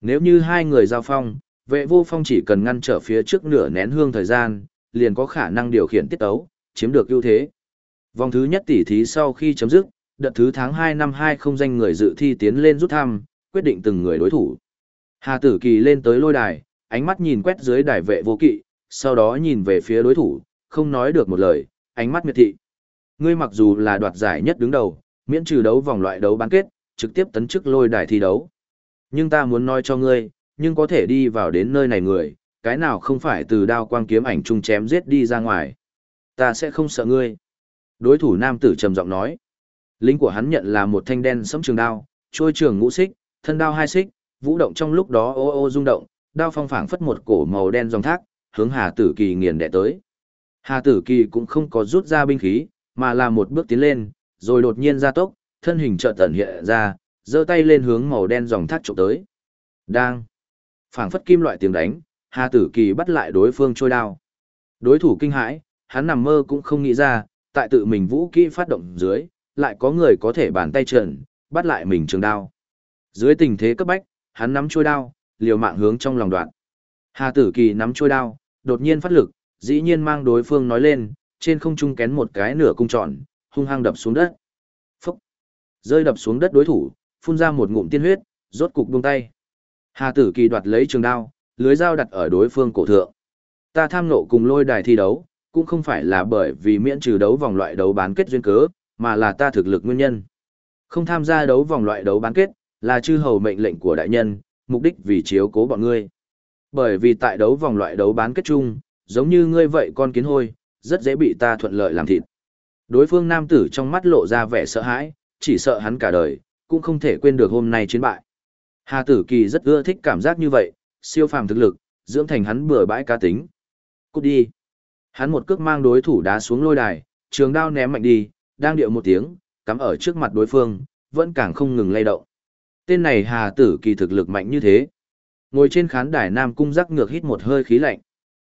S1: Nếu như hai người giao phong, vệ vô phong chỉ cần ngăn trở phía trước nửa nén hương thời gian, liền có khả năng điều khiển tiết tấu, chiếm được ưu thế. Vòng thứ nhất tỷ thí sau khi chấm dứt, đợt thứ tháng 2 năm 2 không danh người dự thi tiến lên rút thăm, quyết định từng người đối thủ. Hà Tử Kỳ lên tới lôi đài, ánh mắt nhìn quét dưới đài vệ vô kỵ, sau đó nhìn về phía đối thủ, không nói được một lời, ánh mắt miệt thị. Ngươi mặc dù là đoạt giải nhất đứng đầu, miễn trừ đấu vòng loại đấu bán kết, trực tiếp tấn chức lôi đài thi đấu. Nhưng ta muốn nói cho ngươi, nhưng có thể đi vào đến nơi này người, cái nào không phải từ đao quang kiếm ảnh chung chém giết đi ra ngoài. Ta sẽ không sợ ngươi. Đối thủ nam tử trầm giọng nói. Lính của hắn nhận là một thanh đen sẫm trường đao, trôi trường ngũ xích, thân đao hai xích, vũ động trong lúc đó ô ô rung động, đao phong phảng phất một cổ màu đen dòng thác, hướng Hà Tử Kỳ nghiền đè tới. Hà Tử Kỳ cũng không có rút ra binh khí, mà là một bước tiến lên, rồi đột nhiên ra tốc, thân hình chợt tẩn hiện ra, giơ tay lên hướng màu đen dòng thác chụp tới. Đang phảng phất kim loại tiếng đánh, Hà Tử Kỳ bắt lại đối phương trôi đao. Đối thủ kinh hãi, hắn nằm mơ cũng không nghĩ ra, tại tự mình vũ kỹ phát động dưới, lại có người có thể bàn tay trần, bắt lại mình trường đao. Dưới tình thế cấp bách, hắn nắm trôi đao, liều mạng hướng trong lòng đoạn. Hà Tử Kỳ nắm trôi đao, đột nhiên phát lực, dĩ nhiên mang đối phương nói lên, trên không trung kén một cái nửa cung tròn, hung hăng đập xuống đất. Phúc! Rơi đập xuống đất đối thủ, phun ra một ngụm tiên huyết, rốt cục buông tay. Hà tử kỳ đoạt lấy trường đao, lưới dao đặt ở đối phương cổ thượng. Ta tham nộ cùng lôi đài thi đấu, cũng không phải là bởi vì miễn trừ đấu vòng loại đấu bán kết duyên cớ, mà là ta thực lực nguyên nhân. Không tham gia đấu vòng loại đấu bán kết, là chư hầu mệnh lệnh của đại nhân, mục đích vì chiếu cố bọn ngươi. Bởi vì tại đấu vòng loại đấu bán kết chung, giống như ngươi vậy con kiến hôi, rất dễ bị ta thuận lợi làm thịt. Đối phương nam tử trong mắt lộ ra vẻ sợ hãi, chỉ sợ hắn cả đời, cũng không thể quên được hôm nay chiến bại. Hà Tử Kỳ rất ưa thích cảm giác như vậy, siêu phàm thực lực, dưỡng thành hắn bừa bãi cá tính. Cút đi. Hắn một cước mang đối thủ đá xuống lôi đài, trường đao ném mạnh đi, đang điệu một tiếng, cắm ở trước mặt đối phương, vẫn càng không ngừng lay động. Tên này Hà Tử Kỳ thực lực mạnh như thế. Ngồi trên khán đài Nam Cung rắc ngược hít một hơi khí lạnh.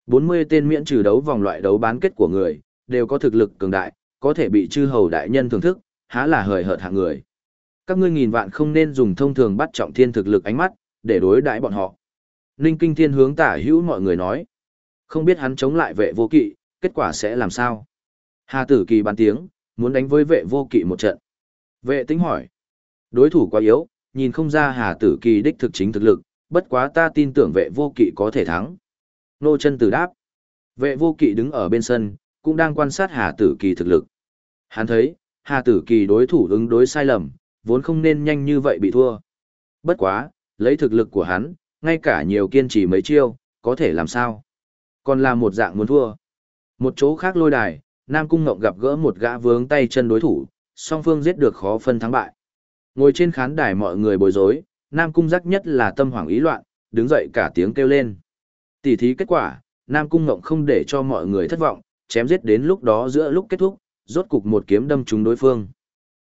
S1: 40 tên miễn trừ đấu vòng loại đấu bán kết của người, đều có thực lực cường đại, có thể bị chư hầu đại nhân thưởng thức, há là hời hợt hạng người. Các ngươi nghìn vạn không nên dùng thông thường bắt trọng thiên thực lực ánh mắt, để đối đãi bọn họ. Ninh Kinh Thiên hướng tả hữu mọi người nói. Không biết hắn chống lại vệ vô kỵ, kết quả sẽ làm sao? Hà Tử Kỳ bàn tiếng, muốn đánh với vệ vô kỵ một trận. Vệ tính hỏi. Đối thủ quá yếu, nhìn không ra Hà Tử Kỳ đích thực chính thực lực, bất quá ta tin tưởng vệ vô kỵ có thể thắng. Nô chân tử đáp. Vệ vô kỵ đứng ở bên sân, cũng đang quan sát Hà Tử Kỳ thực lực. Hắn thấy, Hà Tử Kỳ đối thủ ứng đối sai lầm, vốn không nên nhanh như vậy bị thua. Bất quá, lấy thực lực của hắn, ngay cả nhiều kiên trì mấy chiêu, có thể làm sao? Còn là một dạng muốn thua. Một chỗ khác lôi đài, Nam Cung Ngộng gặp gỡ một gã vướng tay chân đối thủ, song phương giết được khó phân thắng bại. Ngồi trên khán đài mọi người bối rối, Nam Cung giác nhất là tâm hoảng ý loạn, đứng dậy cả tiếng kêu lên. Tỷ thí kết quả, Nam Cung Ngộng không để cho mọi người thất vọng, chém giết đến lúc đó giữa lúc kết thúc, rốt cục một kiếm đâm trúng đối phương.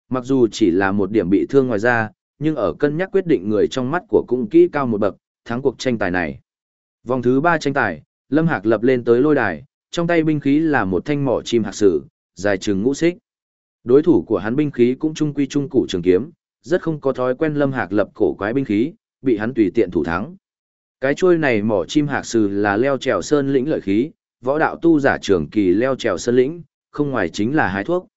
S1: Mặc dù chỉ là một điểm bị thương ngoài ra, nhưng ở cân nhắc quyết định người trong mắt của cũng kỹ cao một bậc, thắng cuộc tranh tài này. Vòng thứ ba tranh tài, Lâm Hạc lập lên tới lôi đài, trong tay binh khí là một thanh mỏ chim hạc sử, dài chừng ngũ xích. Đối thủ của hắn binh khí cũng trung quy trung cụ trường kiếm, rất không có thói quen Lâm Hạc lập cổ quái binh khí, bị hắn tùy tiện thủ thắng. Cái chuôi này mỏ chim hạc sử là leo trèo sơn lĩnh lợi khí, võ đạo tu giả trường kỳ leo trèo sơn lĩnh, không ngoài chính là hái thuốc.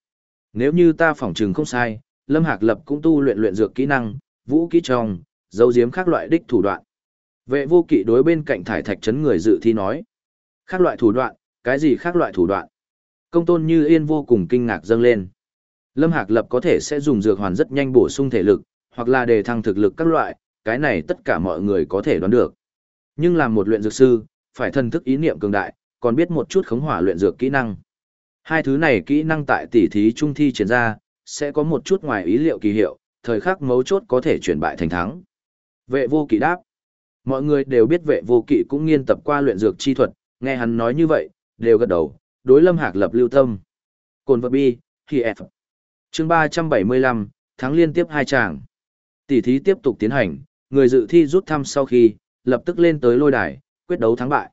S1: Nếu như ta phỏng trừng không sai, Lâm Hạc Lập cũng tu luyện luyện dược kỹ năng, vũ kỹ trong, dấu diếm khác loại đích thủ đoạn. Vệ vô kỵ đối bên cạnh thải thạch chấn người dự thi nói. Khác loại thủ đoạn, cái gì khác loại thủ đoạn? Công tôn như yên vô cùng kinh ngạc dâng lên. Lâm Hạc Lập có thể sẽ dùng dược hoàn rất nhanh bổ sung thể lực, hoặc là đề thăng thực lực các loại, cái này tất cả mọi người có thể đoán được. Nhưng làm một luyện dược sư, phải thân thức ý niệm cường đại, còn biết một chút khống hỏa luyện dược kỹ năng. Hai thứ này kỹ năng tại tỉ thí trung thi triển ra, sẽ có một chút ngoài ý liệu kỳ hiệu, thời khắc mấu chốt có thể chuyển bại thành thắng. Vệ vô kỵ đáp. Mọi người đều biết vệ vô kỵ cũng nghiên tập qua luyện dược chi thuật, nghe hắn nói như vậy, đều gật đầu, đối lâm hạc lập lưu tâm. Cồn vật bi, khi F. chương 375, tháng liên tiếp hai tràng. Tỷ thí tiếp tục tiến hành, người dự thi rút thăm sau khi, lập tức lên tới lôi đài, quyết đấu thắng bại.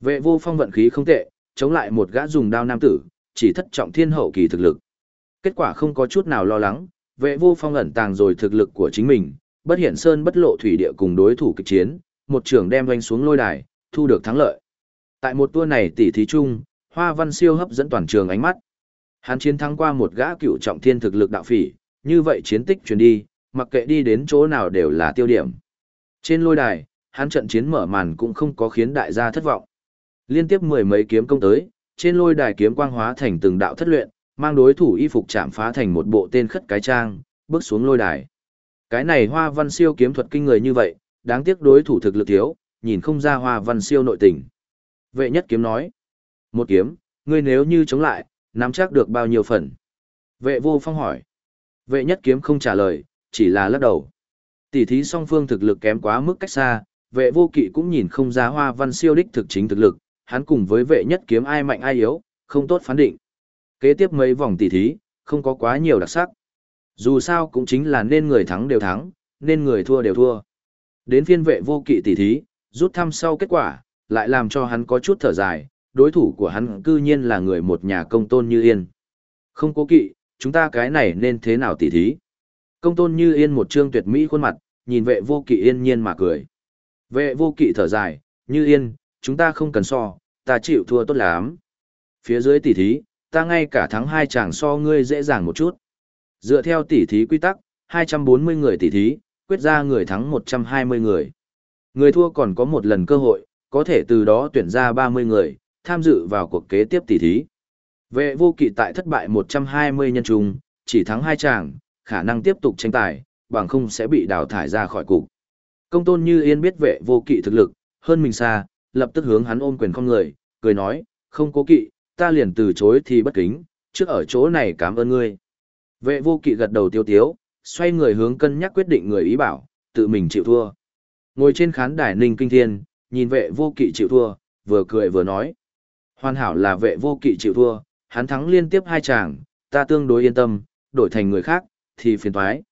S1: Vệ vô phong vận khí không tệ, chống lại một gã dùng đao nam tử, chỉ thất trọng thiên hậu kỳ thực lực. Kết quả không có chút nào lo lắng, vệ vô phong ẩn tàng rồi thực lực của chính mình, bất hiển sơn bất lộ thủy địa cùng đối thủ kịch chiến, một trường đem doanh xuống lôi đài, thu được thắng lợi. Tại một tour này tỷ thí chung, Hoa Văn siêu hấp dẫn toàn trường ánh mắt. Hắn chiến thắng qua một gã cựu trọng thiên thực lực đạo phỉ, như vậy chiến tích truyền đi, mặc kệ đi đến chỗ nào đều là tiêu điểm. Trên lôi đài, hắn trận chiến mở màn cũng không có khiến đại gia thất vọng. Liên tiếp mười mấy kiếm công tới, trên lôi đài kiếm quang hóa thành từng đạo thất luyện, mang đối thủ y phục chạm phá thành một bộ tên khất cái trang, bước xuống lôi đài. Cái này hoa văn siêu kiếm thuật kinh người như vậy, đáng tiếc đối thủ thực lực thiếu, nhìn không ra hoa văn siêu nội tình. Vệ nhất kiếm nói, một kiếm, ngươi nếu như chống lại, nắm chắc được bao nhiêu phần. Vệ vô phong hỏi. Vệ nhất kiếm không trả lời, chỉ là lắc đầu. Tỷ thí song phương thực lực kém quá mức cách xa, vệ vô kỵ cũng nhìn không ra hoa văn siêu đích thực chính thực lực, hắn cùng với vệ nhất kiếm ai mạnh ai yếu, không tốt phán định. Kế tiếp mấy vòng tỷ thí, không có quá nhiều đặc sắc. Dù sao cũng chính là nên người thắng đều thắng, nên người thua đều thua. Đến phiên vệ vô kỵ tỷ thí, rút thăm sau kết quả, lại làm cho hắn có chút thở dài, đối thủ của hắn cư nhiên là người một nhà công tôn như yên. Không cố kỵ, chúng ta cái này nên thế nào tỷ thí? Công tôn như yên một trương tuyệt mỹ khuôn mặt, nhìn vệ vô kỵ yên nhiên mà cười. Vệ vô kỵ thở dài, như yên, chúng ta không cần so, ta chịu thua tốt lắm. Phía dưới tỷ thí, ta ngay cả thắng hai chàng so ngươi dễ dàng một chút. Dựa theo tỷ thí quy tắc, 240 người tỷ thí, quyết ra người thắng 120 người. Người thua còn có một lần cơ hội, có thể từ đó tuyển ra 30 người, tham dự vào cuộc kế tiếp tỷ thí. Vệ vô kỵ tại thất bại 120 nhân trung, chỉ thắng hai chàng, khả năng tiếp tục tranh tài, bằng không sẽ bị đào thải ra khỏi cục. Công tôn như yên biết vệ vô kỵ thực lực, hơn mình xa, lập tức hướng hắn ôm quyền không người, cười nói, không cố kỵ, ta liền từ chối thì bất kính, trước ở chỗ này cảm ơn ngươi. Vệ vô kỵ gật đầu tiêu tiếu, xoay người hướng cân nhắc quyết định người ý bảo, tự mình chịu thua. Ngồi trên khán đài ninh kinh thiên, nhìn vệ vô kỵ chịu thua, vừa cười vừa nói. Hoàn hảo là vệ vô kỵ chịu thua, hắn thắng liên tiếp hai chàng, ta tương đối yên tâm, đổi thành người khác, thì phiền thoái.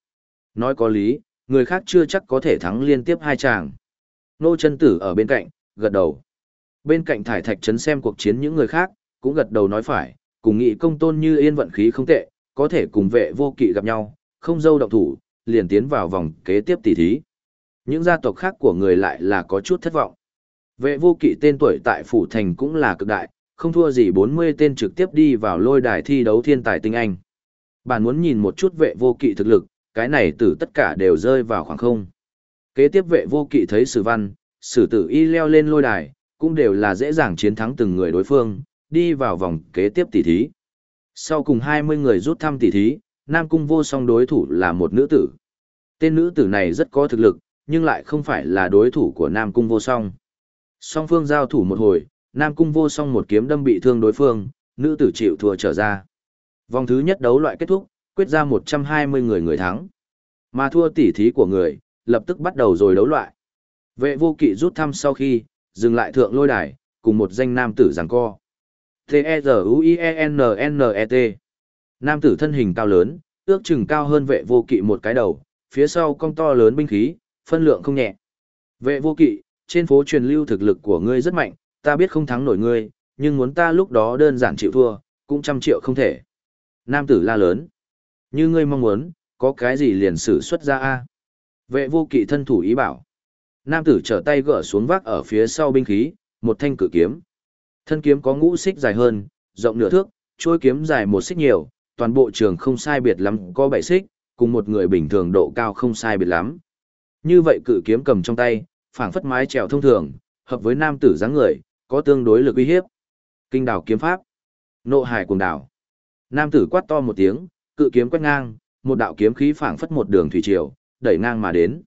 S1: Nói có lý, người khác chưa chắc có thể thắng liên tiếp hai chàng. Nô chân tử ở bên cạnh, gật đầu. Bên cạnh thải thạch trấn xem cuộc chiến những người khác, cũng gật đầu nói phải, cùng nghị công tôn như yên vận khí không tệ, có thể cùng vệ vô kỵ gặp nhau, không dâu động thủ, liền tiến vào vòng kế tiếp tỷ thí. Những gia tộc khác của người lại là có chút thất vọng. Vệ vô kỵ tên tuổi tại Phủ Thành cũng là cực đại, không thua gì 40 tên trực tiếp đi vào lôi đài thi đấu thiên tài tinh anh. Bạn muốn nhìn một chút vệ vô kỵ thực lực, cái này từ tất cả đều rơi vào khoảng không. Kế tiếp vệ vô kỵ thấy sử văn, sử tử y leo lên lôi đài, cũng đều là dễ dàng chiến thắng từng người đối phương, đi vào vòng kế tiếp tỷ thí. Sau cùng 20 người rút thăm tỷ thí, Nam Cung vô song đối thủ là một nữ tử. Tên nữ tử này rất có thực lực, nhưng lại không phải là đối thủ của Nam Cung vô song. Song phương giao thủ một hồi, Nam Cung vô song một kiếm đâm bị thương đối phương, nữ tử chịu thua trở ra. Vòng thứ nhất đấu loại kết thúc, quyết ra 120 người người thắng. Mà thua tỷ thí của người, lập tức bắt đầu rồi đấu loại. Vệ vô kỵ rút thăm sau khi, dừng lại thượng lôi đài, cùng một danh nam tử giằng co. T-E-Z-U-I-E-N-N-E-T Nam tử thân hình cao lớn, ước chừng cao hơn vệ vô kỵ một cái đầu, phía sau cong to lớn binh khí, phân lượng không nhẹ. Vệ vô kỵ, trên phố truyền lưu thực lực của ngươi rất mạnh, ta biết không thắng nổi ngươi, nhưng muốn ta lúc đó đơn giản chịu thua, cũng trăm triệu không thể. Nam tử la lớn. Như ngươi mong muốn, có cái gì liền sử xuất ra a Vệ vô kỵ thân thủ ý bảo. Nam tử trở tay gỡ xuống vác ở phía sau binh khí, một thanh cử kiếm. Thân kiếm có ngũ xích dài hơn, rộng nửa thước, trôi kiếm dài một xích nhiều, toàn bộ trường không sai biệt lắm có bảy xích, cùng một người bình thường độ cao không sai biệt lắm. Như vậy cự kiếm cầm trong tay, phảng phất mái trèo thông thường, hợp với nam tử dáng người, có tương đối lực uy hiếp. Kinh đảo kiếm pháp. Nộ hải cuồng đảo. Nam tử quát to một tiếng, cự kiếm quét ngang, một đạo kiếm khí phảng phất một đường thủy triều, đẩy ngang mà đến.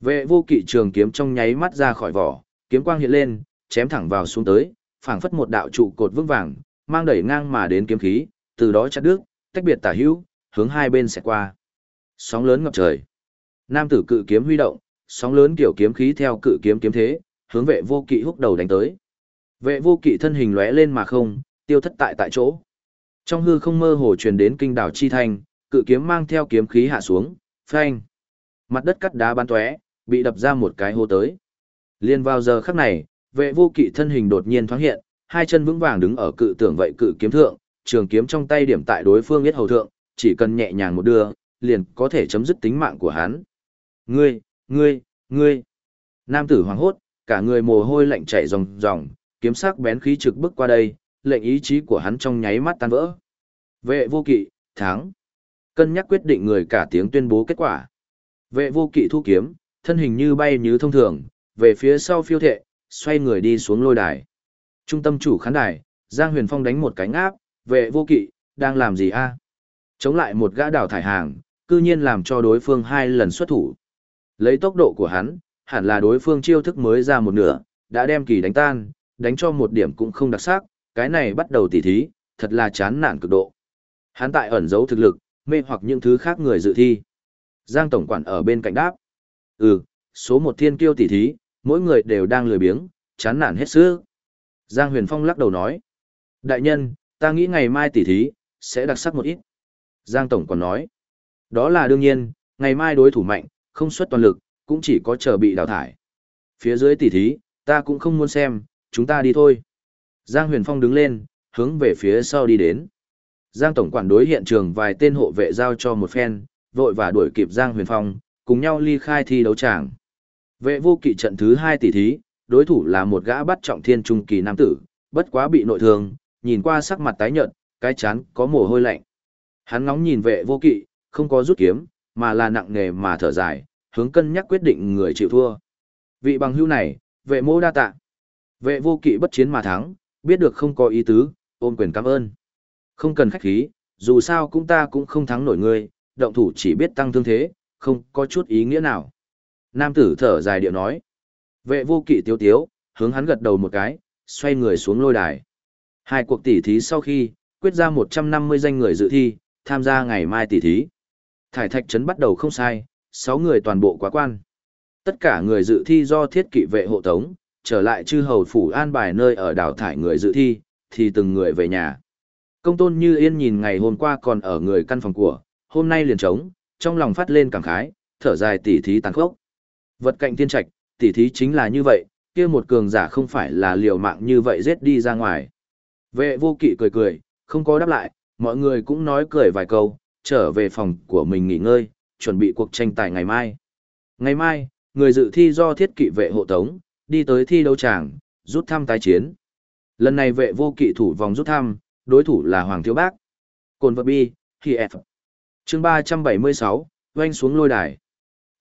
S1: Vệ vô kỵ trường kiếm trong nháy mắt ra khỏi vỏ, kiếm quang hiện lên, chém thẳng vào xuống tới, phảng phất một đạo trụ cột vững vàng, mang đẩy ngang mà đến kiếm khí, từ đó chặt đứt, tách biệt tả hữu, hướng hai bên sẽ qua. Sóng lớn ngập trời. Nam tử cự kiếm huy động, sóng lớn kiểu kiếm khí theo cự kiếm kiếm thế, hướng vệ vô kỵ húc đầu đánh tới. Vệ vô kỵ thân hình lóe lên mà không, tiêu thất tại tại chỗ. Trong hư không mơ hồ truyền đến kinh đảo chi thanh, cự kiếm mang theo kiếm khí hạ xuống, phanh. Mặt đất cắt đá bắn tóe, bị đập ra một cái hô tới. Liên vào giờ khắc này, vệ vô kỵ thân hình đột nhiên thoáng hiện, hai chân vững vàng đứng ở cự tưởng vậy cự kiếm thượng, trường kiếm trong tay điểm tại đối phương biết hầu thượng, chỉ cần nhẹ nhàng một đưa, liền có thể chấm dứt tính mạng của hắn. Ngươi, ngươi, ngươi. Nam tử hoàng hốt, cả người mồ hôi lạnh chảy ròng ròng, kiếm sắc bén khí trực bước qua đây, lệnh ý chí của hắn trong nháy mắt tan vỡ. Vệ vô kỵ, thắng. Cân nhắc quyết định người cả tiếng tuyên bố kết quả. Vệ vô kỵ thu kiếm, thân hình như bay như thông thường, về phía sau phiêu thệ, xoay người đi xuống lôi đài. Trung tâm chủ khán đài, Giang Huyền Phong đánh một cánh áp, vệ vô kỵ, đang làm gì a? Chống lại một gã đào thải hàng, cư nhiên làm cho đối phương hai lần xuất thủ. Lấy tốc độ của hắn, hẳn là đối phương chiêu thức mới ra một nửa, đã đem kỳ đánh tan, đánh cho một điểm cũng không đặc sắc, cái này bắt đầu tỉ thí, thật là chán nản cực độ. Hắn tại ẩn giấu thực lực, mê hoặc những thứ khác người dự thi. Giang Tổng Quản ở bên cạnh đáp. Ừ, số một thiên kiêu tỷ thí, mỗi người đều đang lười biếng, chán nản hết sức. Giang Huyền Phong lắc đầu nói. Đại nhân, ta nghĩ ngày mai tỷ thí, sẽ đặc sắc một ít. Giang Tổng còn nói. Đó là đương nhiên, ngày mai đối thủ mạnh, không xuất toàn lực, cũng chỉ có chờ bị đào thải. Phía dưới tỷ thí, ta cũng không muốn xem, chúng ta đi thôi. Giang Huyền Phong đứng lên, hướng về phía sau đi đến. Giang Tổng quản đối hiện trường vài tên hộ vệ giao cho một phen, vội và đuổi kịp Giang Huyền Phong, cùng nhau ly khai thi đấu tràng. Vệ vô kỵ trận thứ hai tỷ thí, đối thủ là một gã bắt trọng thiên trung kỳ nam tử, bất quá bị nội thương, nhìn qua sắc mặt tái nhợt, cái chán có mồ hôi lạnh. Hắn ngóng nhìn vệ vô kỵ, không có rút kiếm, mà là nặng nề mà thở dài, hướng cân nhắc quyết định người chịu thua. Vị bằng hữu này, vệ mô đa tạ. Vệ vô kỵ bất chiến mà thắng, biết được không có ý tứ, ôm quyền cảm ơn. Không cần khách khí, dù sao cũng ta cũng không thắng nổi ngươi, động thủ chỉ biết tăng thương thế, không có chút ý nghĩa nào. Nam tử thở dài điệu nói. Vệ vô kỵ tiếu tiếu, hướng hắn gật đầu một cái, xoay người xuống lôi đài. Hai cuộc tỉ thí sau khi, quyết ra 150 danh người dự thi, tham gia ngày mai tỉ thí. Thải thạch trấn bắt đầu không sai, 6 người toàn bộ quá quan. Tất cả người dự thi do thiết kỵ vệ hộ tống, trở lại chư hầu phủ an bài nơi ở đào thải người dự thi, thì từng người về nhà. Công tôn như yên nhìn ngày hôm qua còn ở người căn phòng của, hôm nay liền trống, trong lòng phát lên cảm khái, thở dài tỉ thí tàn khốc. Vật cạnh tiên trạch, tỉ thí chính là như vậy, kia một cường giả không phải là liều mạng như vậy giết đi ra ngoài. Vệ vô kỵ cười cười, không có đáp lại, mọi người cũng nói cười vài câu, trở về phòng của mình nghỉ ngơi, chuẩn bị cuộc tranh tài ngày mai. Ngày mai, người dự thi do thiết kỵ vệ hộ tống, đi tới thi đấu tràng, rút thăm tái chiến. Lần này vệ vô kỵ thủ vòng rút thăm, đối thủ là Hoàng Thiếu Bác. Cồn vật bi, khi F chương 376, doanh xuống lôi đài.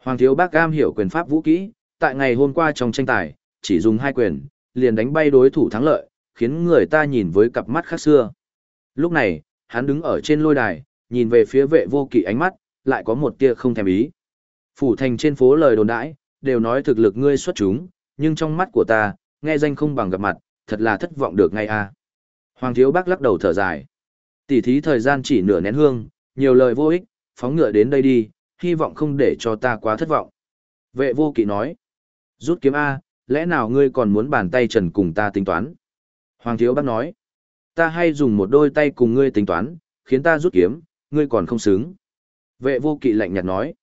S1: Hoàng Thiếu Bác cam hiểu quyền pháp vũ kỹ, tại ngày hôm qua trong tranh tài, chỉ dùng hai quyền, liền đánh bay đối thủ thắng lợi, khiến người ta nhìn với cặp mắt khác xưa. Lúc này, hắn đứng ở trên lôi đài, nhìn về phía vệ vô kỵ ánh mắt, lại có một tia không thèm ý. Phủ thành trên phố lời đồn đãi, đều nói thực lực ngươi xuất chúng, nhưng trong mắt của ta, nghe danh không bằng gặp mặt, thật là thất vọng được ngay a. Hoàng thiếu bác lắc đầu thở dài. Tỉ thí thời gian chỉ nửa nén hương, nhiều lời vô ích, phóng ngựa đến đây đi, hy vọng không để cho ta quá thất vọng. Vệ vô kỵ nói. Rút kiếm A, lẽ nào ngươi còn muốn bàn tay trần cùng ta tính toán? Hoàng thiếu bác nói. Ta hay dùng một đôi tay cùng ngươi tính toán, khiến ta rút kiếm, ngươi còn không xứng. Vệ vô kỵ lạnh nhạt nói.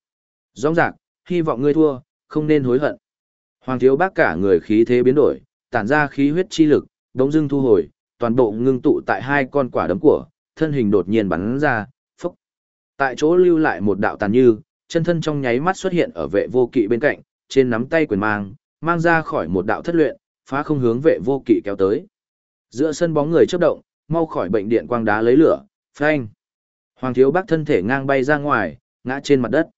S1: Rõ rạc, hy vọng ngươi thua, không nên hối hận. Hoàng thiếu bác cả người khí thế biến đổi, tản ra khí huyết chi lực, đống dưng thu hồi, toàn bộ ngưng tụ tại hai con quả đấm của, thân hình đột nhiên bắn ra. Tại chỗ lưu lại một đạo tàn như, chân thân trong nháy mắt xuất hiện ở vệ vô kỵ bên cạnh, trên nắm tay quyền mang, mang ra khỏi một đạo thất luyện, phá không hướng vệ vô kỵ kéo tới. Giữa sân bóng người chớp động, mau khỏi bệnh điện quang đá lấy lửa, phanh. Hoàng thiếu bác thân thể ngang bay ra ngoài, ngã trên mặt đất.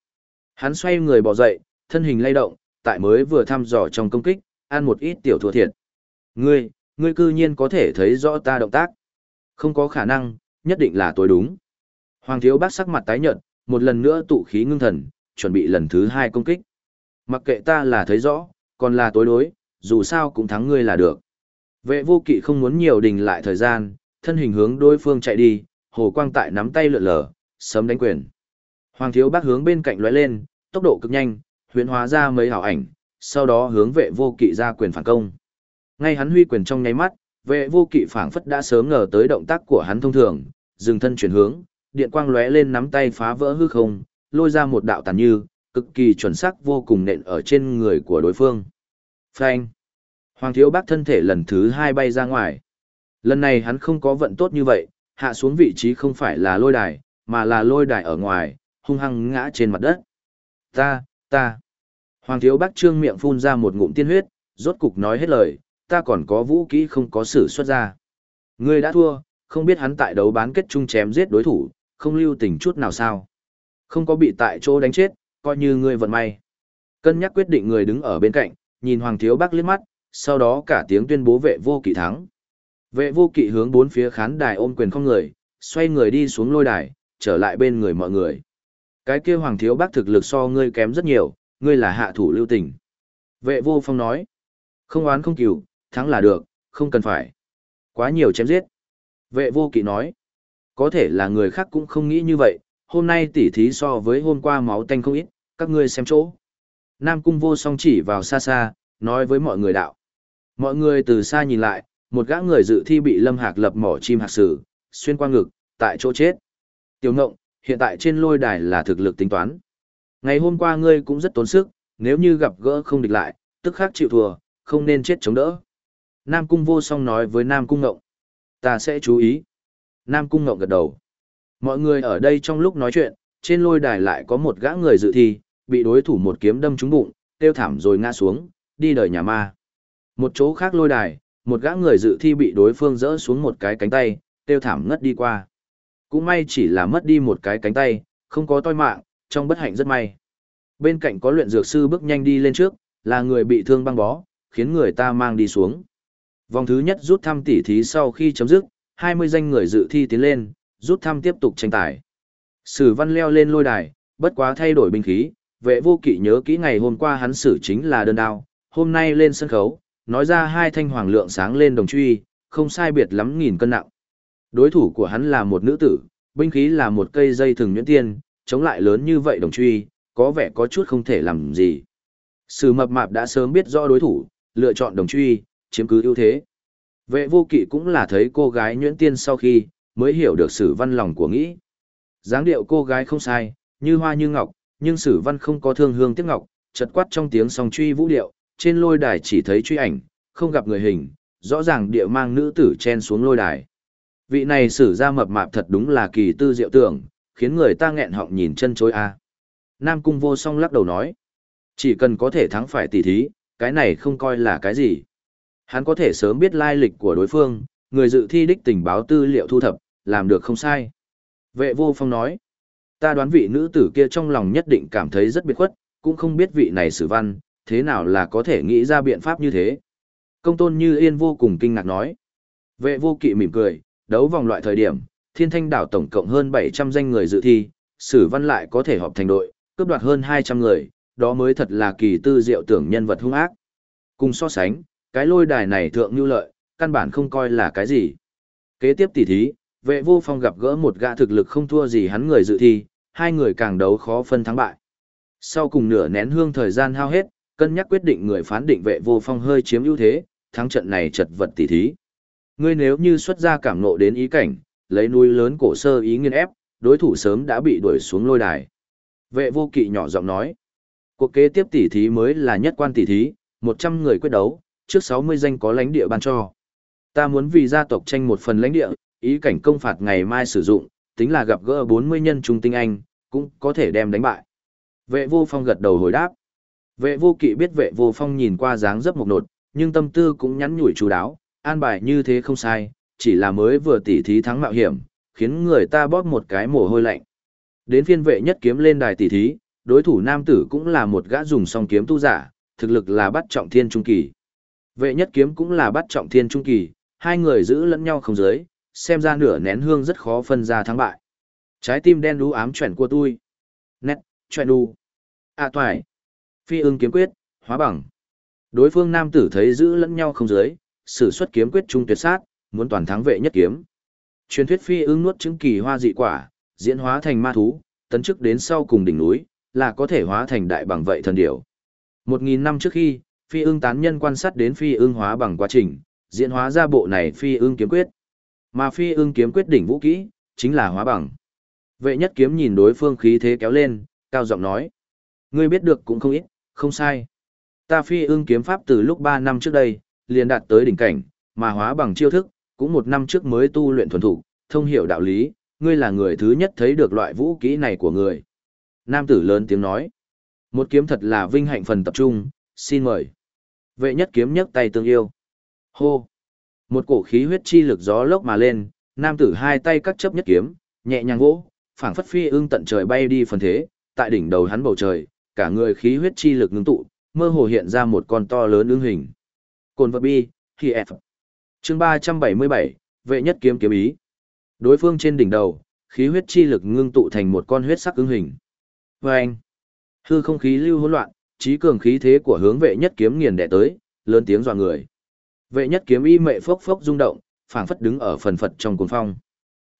S1: Hắn xoay người bỏ dậy, thân hình lay động, tại mới vừa thăm dò trong công kích, ăn một ít tiểu thua thiệt. Ngươi, ngươi cư nhiên có thể thấy rõ ta động tác. Không có khả năng, nhất định là tối đúng. Hoàng thiếu bác sắc mặt tái nhợt, một lần nữa tụ khí ngưng thần, chuẩn bị lần thứ hai công kích. Mặc kệ ta là thấy rõ, còn là tối đối, dù sao cũng thắng ngươi là được. Vệ vô kỵ không muốn nhiều đình lại thời gian, thân hình hướng đối phương chạy đi, hồ quang tại nắm tay lượn lờ, sớm đánh quyền. Hoàng thiếu bác hướng bên cạnh lóe lên, tốc độ cực nhanh, huyễn hóa ra mấy hảo ảnh, sau đó hướng vệ vô kỵ ra quyền phản công. Ngay hắn huy quyền trong nháy mắt, vệ vô kỵ phảng phất đã sớm ngờ tới động tác của hắn thông thường, dừng thân chuyển hướng, điện quang lóe lên nắm tay phá vỡ hư không, lôi ra một đạo tàn như, cực kỳ chuẩn xác vô cùng nện ở trên người của đối phương. Phanh! Hoàng thiếu bác thân thể lần thứ hai bay ra ngoài. Lần này hắn không có vận tốt như vậy, hạ xuống vị trí không phải là lôi đài, mà là lôi đài ở ngoài, hung hăng ngã trên mặt đất. Ta, ta. Hoàng thiếu bác trương miệng phun ra một ngụm tiên huyết, rốt cục nói hết lời, ta còn có vũ kỹ không có sử xuất ra. Ngươi đã thua, không biết hắn tại đấu bán kết chung chém giết đối thủ, không lưu tình chút nào sao. Không có bị tại chỗ đánh chết, coi như ngươi vận may. Cân nhắc quyết định người đứng ở bên cạnh, nhìn Hoàng thiếu bác liếc mắt, sau đó cả tiếng tuyên bố vệ vô kỵ thắng. Vệ vô kỵ hướng bốn phía khán đài ôm quyền không người, xoay người đi xuống lôi đài, trở lại bên người mọi người. Cái kia Hoàng thiếu bác thực lực so ngươi kém rất nhiều, ngươi là hạ thủ lưu tình. Vệ vô phong nói, không oán không cừu, thắng là được, không cần phải. Quá nhiều chém giết. Vệ vô kỵ nói, có thể là người khác cũng không nghĩ như vậy, hôm nay tỉ thí so với hôm qua máu tanh không ít, các ngươi xem chỗ. Nam cung vô song chỉ vào xa xa, nói với mọi người đạo. Mọi người từ xa nhìn lại, một gã người dự thi bị lâm hạc lập mỏ chim hạc sử, xuyên qua ngực, tại chỗ chết. Tiểu ngộng, hiện tại trên lôi đài là thực lực tính toán. Ngày hôm qua ngươi cũng rất tốn sức, nếu như gặp gỡ không địch lại, tức khắc chịu thua, không nên chết chống đỡ. Nam Cung vô song nói với Nam Cung Ngộng. Ta sẽ chú ý. Nam Cung Ngộng gật đầu. Mọi người ở đây trong lúc nói chuyện, trên lôi đài lại có một gã người dự thi, bị đối thủ một kiếm đâm trúng bụng, tiêu thảm rồi ngã xuống, đi đời nhà ma. Một chỗ khác lôi đài, một gã người dự thi bị đối phương rỡ xuống một cái cánh tay, tiêu thảm ngất đi qua. Cũng may chỉ là mất đi một cái cánh tay, không có toi mạng, trong bất hạnh rất may. Bên cạnh có luyện dược sư bước nhanh đi lên trước, là người bị thương băng bó, khiến người ta mang đi xuống. Vòng thứ nhất rút thăm tỉ thí sau khi chấm dứt, 20 danh người dự thi tiến lên, rút thăm tiếp tục tranh tài. Sử văn leo lên lôi đài, bất quá thay đổi binh khí, vệ vô kỵ nhớ kỹ ngày hôm qua hắn xử chính là đơn đao, hôm nay lên sân khấu, nói ra hai thanh hoàng lượng sáng lên đồng truy, không sai biệt lắm nghìn cân nặng. Đối thủ của hắn là một nữ tử, binh khí là một cây dây thừng nhuyễn tiên, chống lại lớn như vậy đồng truy, có vẻ có chút không thể làm gì. Sử mập mạp đã sớm biết rõ đối thủ, lựa chọn đồng truy, chiếm cứ ưu thế. Vệ vô kỵ cũng là thấy cô gái nhuyễn tiên sau khi, mới hiểu được sử văn lòng của nghĩ. dáng điệu cô gái không sai, như hoa như ngọc, nhưng sử văn không có thương hương tiếc ngọc, chật quát trong tiếng song truy vũ điệu, trên lôi đài chỉ thấy truy ảnh, không gặp người hình, rõ ràng địa mang nữ tử chen xuống lôi đài. Vị này sử ra mập mạp thật đúng là kỳ tư diệu tưởng, khiến người ta nghẹn họng nhìn chân chối a. Nam cung vô song lắc đầu nói, chỉ cần có thể thắng phải tỷ thí, cái này không coi là cái gì. Hắn có thể sớm biết lai lịch của đối phương, người dự thi đích tình báo tư liệu thu thập, làm được không sai. Vệ vô phong nói, ta đoán vị nữ tử kia trong lòng nhất định cảm thấy rất biệt khuất, cũng không biết vị này sử văn, thế nào là có thể nghĩ ra biện pháp như thế. Công tôn như yên vô cùng kinh ngạc nói. Vệ vô kỵ mỉm cười, đấu vòng loại thời điểm, thiên thanh đảo tổng cộng hơn 700 danh người dự thi, sử văn lại có thể họp thành đội, cướp đoạt hơn 200 người, đó mới thật là kỳ tư diệu tưởng nhân vật hung ác. Cùng so sánh, cái lôi đài này thượng như lợi, căn bản không coi là cái gì. Kế tiếp tỉ thí, vệ vô phong gặp gỡ một gã thực lực không thua gì hắn người dự thi, hai người càng đấu khó phân thắng bại. Sau cùng nửa nén hương thời gian hao hết, cân nhắc quyết định người phán định vệ vô phong hơi chiếm ưu thế, thắng trận này chật vật tỉ thí. Ngươi nếu như xuất ra cảm nộ đến ý cảnh, lấy núi lớn cổ sơ ý nghiên ép, đối thủ sớm đã bị đuổi xuống lôi đài. Vệ vô kỵ nhỏ giọng nói, cuộc kế tiếp tỉ thí mới là nhất quan tỉ thí, 100 người quyết đấu, trước 60 danh có lãnh địa ban cho. Ta muốn vì gia tộc tranh một phần lãnh địa, ý cảnh công phạt ngày mai sử dụng, tính là gặp gỡ 40 nhân trung tinh anh, cũng có thể đem đánh bại. Vệ vô phong gật đầu hồi đáp. Vệ vô kỵ biết vệ vô phong nhìn qua dáng dấp một nột, nhưng tâm tư cũng nhắn nhủi chú đáo, an bài như thế không sai, chỉ là mới vừa tỉ thí thắng mạo hiểm, khiến người ta bóp một cái mồ hôi lạnh. Đến phiên vệ nhất kiếm lên đài tỉ thí, đối thủ nam tử cũng là một gã dùng song kiếm tu giả, thực lực là bắt trọng thiên trung kỳ. Vệ nhất kiếm cũng là bắt trọng thiên trung kỳ, hai người giữ lẫn nhau không giới, xem ra nửa nén hương rất khó phân ra thắng bại. Trái tim đen đú ám chuyển của tôi. Nét, chuyển đu. À toài. Phi ưng kiếm quyết, hóa bằng. Đối phương nam tử thấy giữ lẫn nhau không giới, sử xuất kiếm quyết trung tuyệt sát, muốn toàn thắng vệ nhất kiếm. Truyền thuyết phi ưng nuốt trứng kỳ hoa dị quả, diễn hóa thành ma thú, tấn chức đến sau cùng đỉnh núi, là có thể hóa thành đại bằng vậy thần điểu. Một nghìn năm trước khi, phi ưng tán nhân quan sát đến phi ưng hóa bằng quá trình, diễn hóa ra bộ này phi ưng kiếm quyết. Mà phi ưng kiếm quyết đỉnh vũ kỹ, chính là hóa bằng. Vệ nhất kiếm nhìn đối phương khí thế kéo lên, cao giọng nói. Ngươi biết được cũng không ít, không sai. Ta phi ưng kiếm pháp từ lúc 3 năm trước đây, liền đạt tới đỉnh cảnh, mà hóa bằng chiêu thức, cũng một năm trước mới tu luyện thuần thủ, thông hiểu đạo lý, ngươi là người thứ nhất thấy được loại vũ kỹ này của người. Nam tử lớn tiếng nói. Một kiếm thật là vinh hạnh phần tập trung, xin mời. Vệ nhất kiếm nhấc tay tương yêu. Hô! Một cổ khí huyết chi lực gió lốc mà lên, nam tử hai tay cắt chấp nhất kiếm, nhẹ nhàng vỗ, phảng phất phi ưng tận trời bay đi phần thế, tại đỉnh đầu hắn bầu trời, cả người khí huyết chi lực ngưng tụ, mơ hồ hiện ra một con to lớn ưng hình. Cồn vật bi, khi F. Chương 377, vệ nhất kiếm kiếm ý. Đối phương trên đỉnh đầu, khí huyết chi lực ngưng tụ thành một con huyết sắc ưng hình. Vâng! hư không khí lưu hỗn loạn, trí cường khí thế của hướng vệ nhất kiếm nghiền đẻ tới, lớn tiếng dọa người. Vệ nhất kiếm y mệ phốc phốc rung động, phảng phất đứng ở phần phật trong cuồng phong.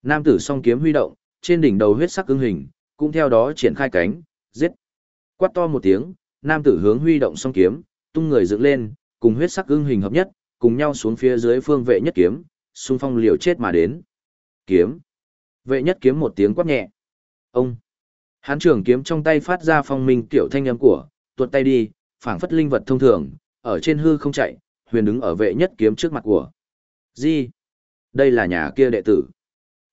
S1: Nam tử song kiếm huy động, trên đỉnh đầu huyết sắc cứng hình, cũng theo đó triển khai cánh, giết. Quát to một tiếng, nam tử hướng huy động song kiếm, tung người dựng lên, cùng huyết sắc cứng hình hợp nhất, cùng nhau xuống phía dưới phương vệ nhất kiếm, xung phong liều chết mà đến. Kiếm. Vệ nhất kiếm một tiếng quát nhẹ. Ông. Hán trưởng kiếm trong tay phát ra phong minh tiểu thanh âm của, tuột tay đi, phảng phất linh vật thông thường, ở trên hư không chạy, huyền đứng ở vệ nhất kiếm trước mặt của. Gì? Đây là nhà kia đệ tử.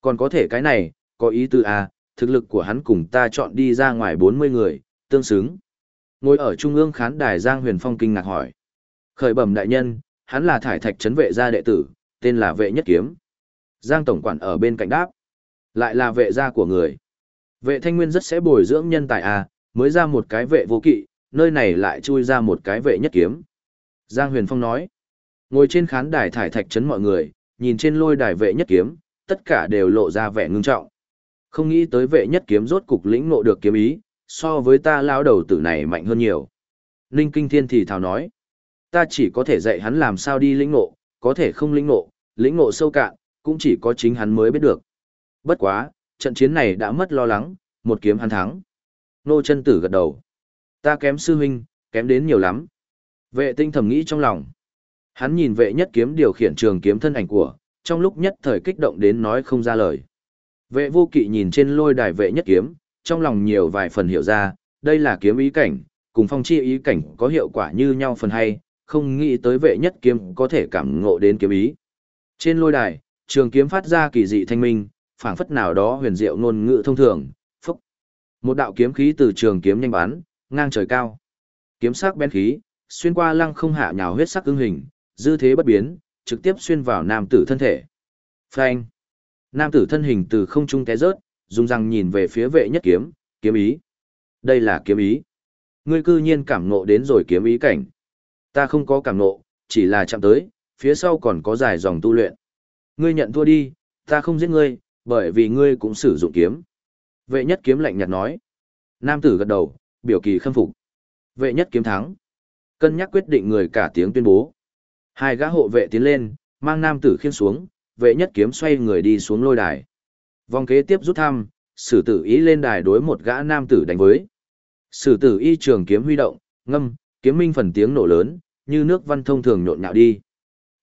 S1: Còn có thể cái này, có ý tư à, thực lực của hắn cùng ta chọn đi ra ngoài 40 người, tương xứng. Ngồi ở trung ương khán đài Giang Huyền Phong kinh ngạc hỏi. Khởi bẩm đại nhân, hắn là thải thạch trấn vệ gia đệ tử, tên là vệ nhất kiếm. Giang Tổng Quản ở bên cạnh đáp. Lại là vệ gia của người. Vệ thanh nguyên rất sẽ bồi dưỡng nhân tài à, mới ra một cái vệ vô kỵ, nơi này lại chui ra một cái vệ nhất kiếm. Giang Huyền Phong nói. Ngồi trên khán đài thải thạch chấn mọi người, nhìn trên lôi đài vệ nhất kiếm, tất cả đều lộ ra vẻ ngưng trọng. Không nghĩ tới vệ nhất kiếm rốt cục lĩnh ngộ được kiếm ý, so với ta lao đầu tử này mạnh hơn nhiều. Ninh Kinh Thiên thì thào nói, ta chỉ có thể dạy hắn làm sao đi lĩnh ngộ, có thể không lĩnh ngộ, lĩnh ngộ sâu cạn, cũng chỉ có chính hắn mới biết được. Bất quá, trận chiến này đã mất lo lắng, một kiếm hắn thắng. Nô chân tử gật đầu. Ta kém sư huynh, kém đến nhiều lắm. Vệ tinh thầm nghĩ trong lòng. Hắn nhìn vệ nhất kiếm điều khiển trường kiếm thân ảnh của, trong lúc nhất thời kích động đến nói không ra lời. Vệ vô kỵ nhìn trên lôi đài vệ nhất kiếm, trong lòng nhiều vài phần hiểu ra, đây là kiếm ý cảnh, cùng phong chi ý cảnh có hiệu quả như nhau phần hay, không nghĩ tới vệ nhất kiếm có thể cảm ngộ đến kiếm ý. Trên lôi đài, trường kiếm phát ra kỳ dị thanh minh, phảng phất nào đó huyền diệu ngôn ngữ thông thường, phúc. Một đạo kiếm khí từ trường kiếm nhanh bắn, ngang trời cao. Kiếm sắc bén khí, xuyên qua lăng không hạ nhào huyết sắc ưng hình, dư thế bất biến, trực tiếp xuyên vào nam tử thân thể. Phanh. Nam tử thân hình từ không trung té rớt, dùng răng nhìn về phía vệ nhất kiếm, kiếm ý. Đây là kiếm ý. Ngươi cư nhiên cảm ngộ đến rồi kiếm ý cảnh. Ta không có cảm ngộ, chỉ là chạm tới, phía sau còn có dài dòng tu luyện. Ngươi nhận thua đi, ta không giết ngươi, bởi vì ngươi cũng sử dụng kiếm. Vệ nhất kiếm lạnh nhạt nói. Nam tử gật đầu, biểu kỳ khâm phục. Vệ nhất kiếm thắng. Cân nhắc quyết định người cả tiếng tuyên bố. Hai gã hộ vệ tiến lên, mang nam tử khiên xuống, vệ nhất kiếm xoay người đi xuống lôi đài. Vòng kế tiếp rút thăm, sử tử ý lên đài đối một gã nam tử đánh với. Sử tử y trường kiếm huy động, ngâm, kiếm minh phần tiếng nổ lớn, như nước văn thông thường nhộn nhạo đi.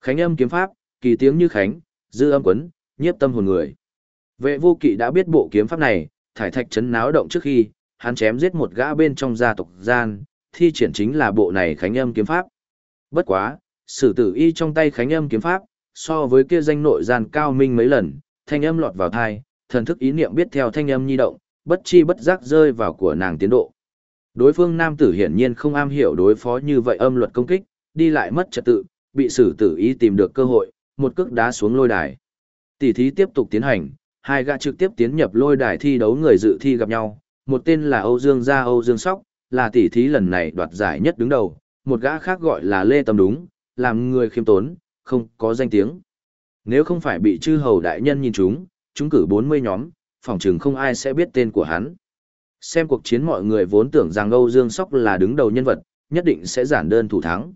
S1: Khánh âm kiếm pháp, kỳ tiếng như khánh, dư âm quấn, nhiếp tâm hồn người. Vệ vô kỵ đã biết bộ kiếm pháp này, thải thạch chấn náo động trước khi, hắn chém giết một gã bên trong gia tộc gian, thi triển chính là bộ này khánh âm kiếm pháp. Bất quá, sử tử y trong tay khánh âm kiếm pháp, so với kia danh nội gian cao minh mấy lần, thanh âm lọt vào thai, thần thức ý niệm biết theo thanh âm nhi động, bất chi bất giác rơi vào của nàng tiến độ. Đối phương nam tử hiển nhiên không am hiểu đối phó như vậy âm luật công kích, đi lại mất trật tự, bị sử tử ý tìm được cơ hội, một cước đá xuống lôi đài. Tỷ thí tiếp tục tiến hành, hai gã trực tiếp tiến nhập lôi đài thi đấu người dự thi gặp nhau, một tên là Âu Dương Gia Âu Dương Sóc, là tỷ thí lần này đoạt giải nhất đứng đầu, một gã khác gọi là Lê Tâm Đúng, làm người khiêm tốn, không có danh tiếng. Nếu không phải bị chư hầu đại nhân nhìn chúng, chúng cử 40 nhóm, phòng trường không ai sẽ biết tên của hắn. Xem cuộc chiến mọi người vốn tưởng rằng Âu Dương Sóc là đứng đầu nhân vật, nhất định sẽ giản đơn thủ thắng.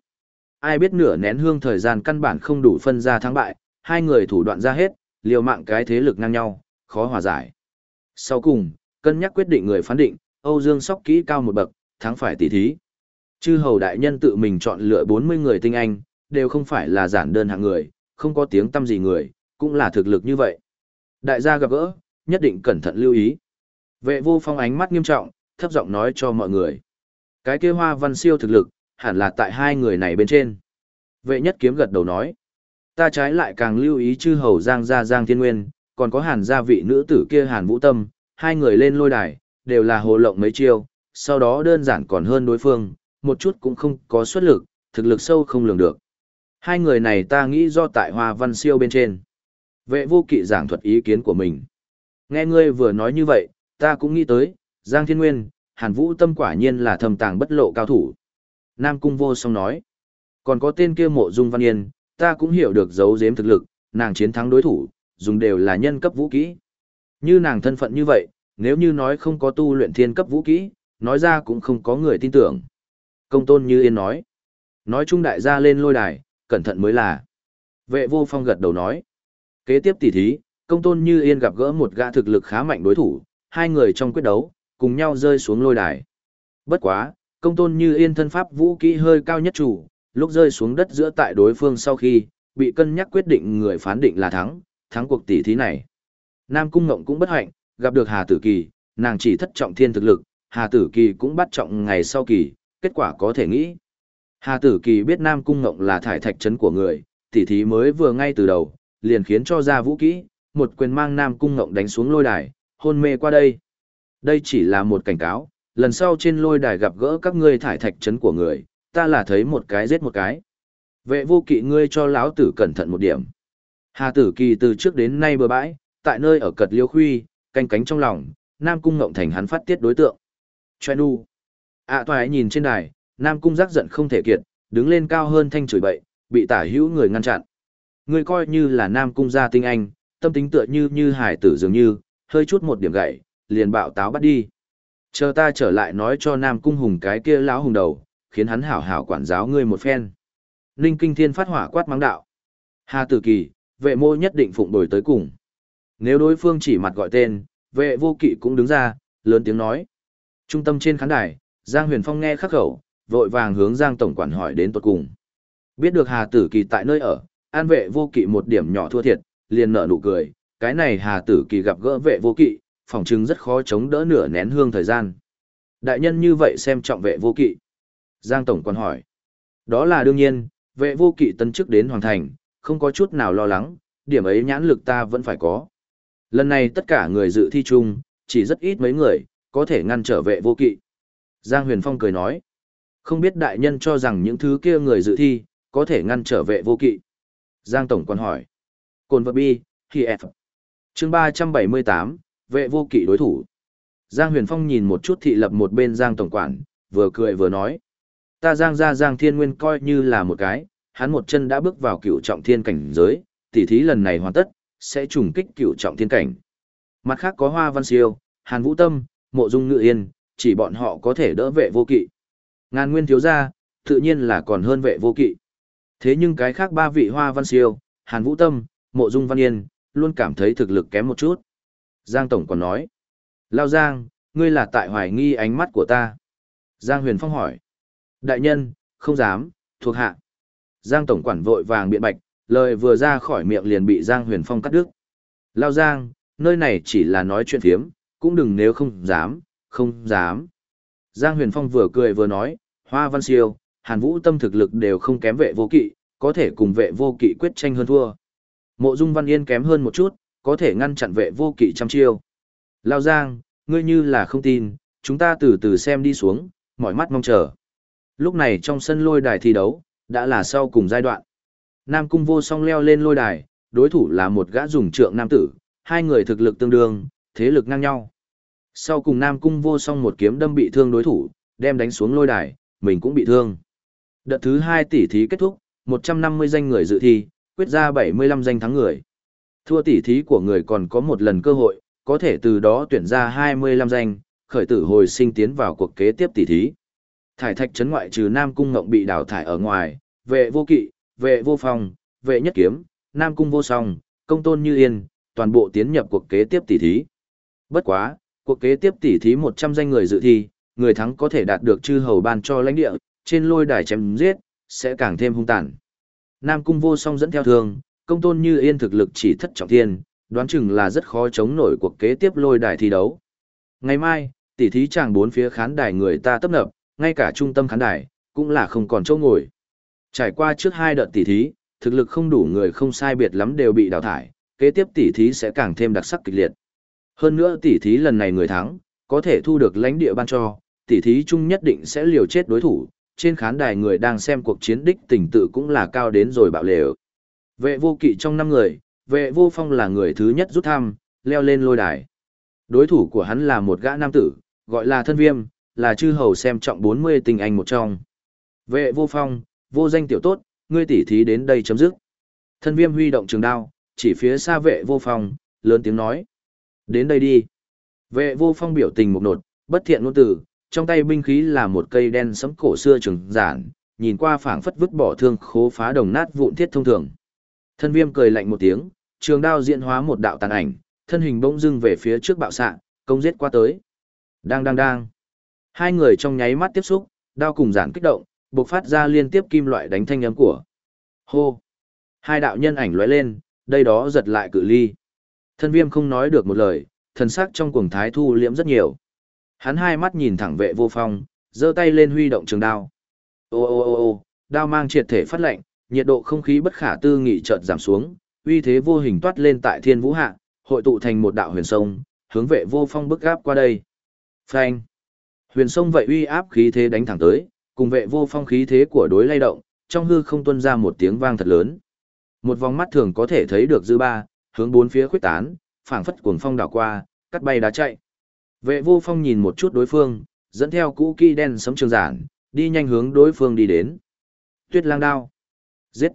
S1: Ai biết nửa nén hương thời gian căn bản không đủ phân ra thắng bại, hai người thủ đoạn ra hết, liều mạng cái thế lực ngang nhau, khó hòa giải. Sau cùng, cân nhắc quyết định người phán định, Âu Dương Sóc kỹ cao một bậc, thắng phải tỷ thí. Chư hầu đại nhân tự mình chọn lựa 40 người tinh anh, đều không phải là giản đơn hạng người, không có tiếng tâm gì người, cũng là thực lực như vậy. Đại gia gặp gỡ, nhất định cẩn thận lưu ý. Vệ vô phong ánh mắt nghiêm trọng, thấp giọng nói cho mọi người. Cái kia hoa văn siêu thực lực, hẳn là tại hai người này bên trên. Vệ nhất kiếm gật đầu nói. Ta trái lại càng lưu ý chư hầu giang gia giang thiên nguyên, còn có hàn gia vị nữ tử kia hàn vũ tâm, hai người lên lôi đài, đều là hồ lộng mấy chiêu, sau đó đơn giản còn hơn đối phương, một chút cũng không có xuất lực, thực lực sâu không lường được. Hai người này ta nghĩ do tại hoa văn siêu bên trên. Vệ vô kỵ giảng thuật ý kiến của mình. Nghe ngươi vừa nói như vậy, ta cũng nghĩ tới, Giang Thiên Nguyên, Hàn Vũ Tâm quả nhiên là thầm tàng bất lộ cao thủ. Nam Cung vô song nói. Còn có tên kia mộ dung văn yên, ta cũng hiểu được giấu giếm thực lực, nàng chiến thắng đối thủ, dùng đều là nhân cấp vũ kỹ. Như nàng thân phận như vậy, nếu như nói không có tu luyện thiên cấp vũ kỹ, nói ra cũng không có người tin tưởng. Công tôn như yên nói. Nói chung đại gia lên lôi đài, cẩn thận mới là. Vệ vô phong gật đầu nói. Kế tiếp tỉ thí, công tôn như yên gặp gỡ một gã thực lực khá mạnh đối thủ, hai người trong quyết đấu, cùng nhau rơi xuống lôi đài. Bất quá, công tôn như yên thân pháp vũ kỹ hơi cao nhất chủ, lúc rơi xuống đất giữa tại đối phương sau khi, bị cân nhắc quyết định người phán định là thắng, thắng cuộc tỷ thí này. Nam Cung Ngộng cũng bất hạnh, gặp được Hà Tử Kỳ, nàng chỉ thất trọng thiên thực lực, Hà Tử Kỳ cũng bắt trọng ngày sau kỳ, kết quả có thể nghĩ. Hà Tử Kỳ biết Nam Cung Ngộng là thải thạch trấn của người, tỷ thí mới vừa ngay từ đầu, liền khiến cho ra vũ kỹ, một quyền mang Nam Cung Ngộng đánh xuống lôi đài, hôn mê qua đây. Đây chỉ là một cảnh cáo, lần sau trên lôi đài gặp gỡ các ngươi thải thạch trấn của người, ta là thấy một cái giết một cái. Vệ vô kỵ ngươi cho lão tử cẩn thận một điểm. Hà tử kỳ từ trước đến nay bừa bãi, tại nơi ở cật liêu khuy, canh cánh trong lòng, Nam Cung Ngộng Thành hắn phát tiết đối tượng. Choe u. ạ toài nhìn trên đài, Nam Cung giác giận không thể kiệt, đứng lên cao hơn thanh chửi bậy, bị tả hữu người ngăn chặn. Người coi như là Nam Cung gia tinh anh, tâm tính tựa như như hải tử dường như, hơi chút một điểm gậy, liền bạo táo bắt đi. Chờ ta trở lại nói cho Nam Cung Hùng cái kia lão hùng đầu, khiến hắn hảo hảo quản giáo ngươi một phen. Ninh Kinh Thiên phát hỏa quát mắng đạo. Hà Tử Kỳ, vệ mô nhất định phụng đổi tới cùng. Nếu đối phương chỉ mặt gọi tên, vệ vô kỵ cũng đứng ra, lớn tiếng nói. Trung tâm trên khán đài, Giang Huyền Phong nghe khắc khẩu, vội vàng hướng Giang Tổng quản hỏi đến tuật cùng. Biết được Hà Tử Kỳ tại nơi ở, an vệ vô kỵ một điểm nhỏ thua thiệt, liền nở nụ cười. Cái này Hà Tử Kỳ gặp gỡ vệ vô kỵ, phòng chứng rất khó chống đỡ nửa nén hương thời gian. Đại nhân như vậy xem trọng vệ vô kỵ. Giang Tổng quản hỏi. Đó là đương nhiên, vệ vô kỵ tân chức đến Hoàng Thành, không có chút nào lo lắng, điểm ấy nhãn lực ta vẫn phải có. Lần này tất cả người dự thi chung, chỉ rất ít mấy người, có thể ngăn trở vệ vô kỵ. Giang Huyền Phong cười nói, không biết đại nhân cho rằng những thứ kia người dự thi, có thể ngăn trở vệ vô kỵ. Giang Tổng quan hỏi, Cồn vật bi, khi F. chương 378, vệ vô kỵ đối thủ. Giang Huyền Phong nhìn một chút thị lập một bên Giang Tổng quản, vừa cười vừa nói. Ta Giang ra Giang Thiên Nguyên coi như là một cái, hắn một chân đã bước vào cựu trọng thiên cảnh giới, tỉ thí lần này hoàn tất, sẽ trùng kích cựu trọng thiên cảnh. Mặt khác có Hoa Văn Siêu, Hàn Vũ Tâm, Mộ Dung Ngự Yên, chỉ bọn họ có thể đỡ vệ vô kỵ. Ngàn nguyên thiếu gia, tự nhiên là còn hơn vệ vô kỵ. Thế nhưng cái khác ba vị Hoa Văn Siêu, Hàn Vũ Tâm, Mộ Dung Văn Yên, luôn cảm thấy thực lực kém một chút. Giang Tổng còn nói, Lao Giang, ngươi là tại hoài nghi ánh mắt của ta. Giang Huyền Phong hỏi, Đại nhân, không dám, thuộc hạ. Giang Tổng quản vội vàng biện bạch, lời vừa ra khỏi miệng liền bị Giang Huyền Phong cắt đứt. Lao Giang, nơi này chỉ là nói chuyện phiếm, cũng đừng nếu không dám, không dám. Giang Huyền Phong vừa cười vừa nói, Hoa Văn Siêu, Hàn Vũ tâm thực lực đều không kém vệ vô kỵ, có thể cùng vệ vô kỵ quyết tranh hơn thua. Mộ Dung Văn Yên kém hơn một chút, có thể ngăn chặn vệ vô kỵ trăm chiêu. Lao Giang, ngươi như là không tin, chúng ta từ từ xem đi xuống, mỏi mắt mong chờ. Lúc này trong sân lôi đài thi đấu, đã là sau cùng giai đoạn. Nam Cung vô song leo lên lôi đài, đối thủ là một gã dùng trượng nam tử, hai người thực lực tương đương, thế lực ngang nhau. Sau cùng Nam Cung vô song một kiếm đâm bị thương đối thủ, đem đánh xuống lôi đài, mình cũng bị thương. Đợt thứ hai tỷ thí kết thúc, 150 danh người dự thi, quyết ra 75 danh thắng người. Thua tỷ thí của người còn có một lần cơ hội, có thể từ đó tuyển ra 25 danh, khởi tử hồi sinh tiến vào cuộc kế tiếp tỷ thí. Thải thạch trấn ngoại trừ Nam Cung Ngộng bị đào thải ở ngoài, vệ vô kỵ, vệ vô phong, vệ nhất kiếm, Nam Cung vô song, công tôn như yên, toàn bộ tiến nhập cuộc kế tiếp tỷ thí. Bất quá, cuộc kế tiếp tỷ thí 100 danh người dự thi, người thắng có thể đạt được chư hầu ban cho lãnh địa, trên lôi đài chém giết, sẽ càng thêm hung tàn. Nam Cung vô song dẫn theo thường, công tôn như yên thực lực chỉ thất trọng thiên, đoán chừng là rất khó chống nổi cuộc kế tiếp lôi đài thi đấu. Ngày mai, tỷ thí chàng bốn phía khán đài người ta tấp nập, ngay cả trung tâm khán đài, cũng là không còn chỗ ngồi. Trải qua trước hai đợt tỷ thí, thực lực không đủ người không sai biệt lắm đều bị đào thải, kế tiếp tỷ thí sẽ càng thêm đặc sắc kịch liệt. Hơn nữa tỷ thí lần này người thắng, có thể thu được lãnh địa ban cho, tỷ thí chung nhất định sẽ liều chết đối thủ, trên khán đài người đang xem cuộc chiến đích tình tự cũng là cao đến rồi bạo lều. Vệ vô kỵ trong năm người, vệ vô phong là người thứ nhất rút thăm, leo lên lôi đài. Đối thủ của hắn là một gã nam tử, gọi là thân viêm, là chư hầu xem trọng 40 tình anh một trong. Vệ vô phong, vô danh tiểu tốt, ngươi tỉ thí đến đây chấm dứt. Thân viêm huy động trường đao, chỉ phía xa vệ vô phong, lớn tiếng nói. Đến đây đi. Vệ vô phong biểu tình một nột, bất thiện ngôn tử, trong tay binh khí là một cây đen sẫm cổ xưa trường giản, nhìn qua phảng phất vứt bỏ thương khố phá đồng nát vụn thiết thông thường. Thân viêm cười lạnh một tiếng, trường đao diễn hóa một đạo tàn ảnh, thân hình bỗng dưng về phía trước bạo xạ, công giết qua tới. Đang đang đang. Hai người trong nháy mắt tiếp xúc, đao cùng giản kích động, bộc phát ra liên tiếp kim loại đánh thanh âm của. Hô! Hai đạo nhân ảnh lóe lên, đây đó giật lại cự ly. Thân viêm không nói được một lời, thần sắc trong cuồng thái thu liễm rất nhiều. Hắn hai mắt nhìn thẳng vệ vô phong, giơ tay lên huy động trường đao. Ô ô ô ô, đao mang triệt thể phát lệnh, nhiệt độ không khí bất khả tư nghị chợt giảm xuống, uy thế vô hình toát lên tại thiên vũ hạ, hội tụ thành một đạo huyền sông, hướng vệ vô phong bức gáp qua đây. Phanh! Huyền sông vậy uy áp khí thế đánh thẳng tới, cùng vệ vô phong khí thế của đối lay động, trong hư không tuôn ra một tiếng vang thật lớn. Một vòng mắt thường có thể thấy được dư ba, hướng bốn phía khuyết tán, phảng phất cuồng phong đảo qua, cắt bay đá chạy. Vệ vô phong nhìn một chút đối phương, dẫn theo cũ kỳ đen sấm trường giản, đi nhanh hướng đối phương đi đến. Tuyết lang đao. Giết.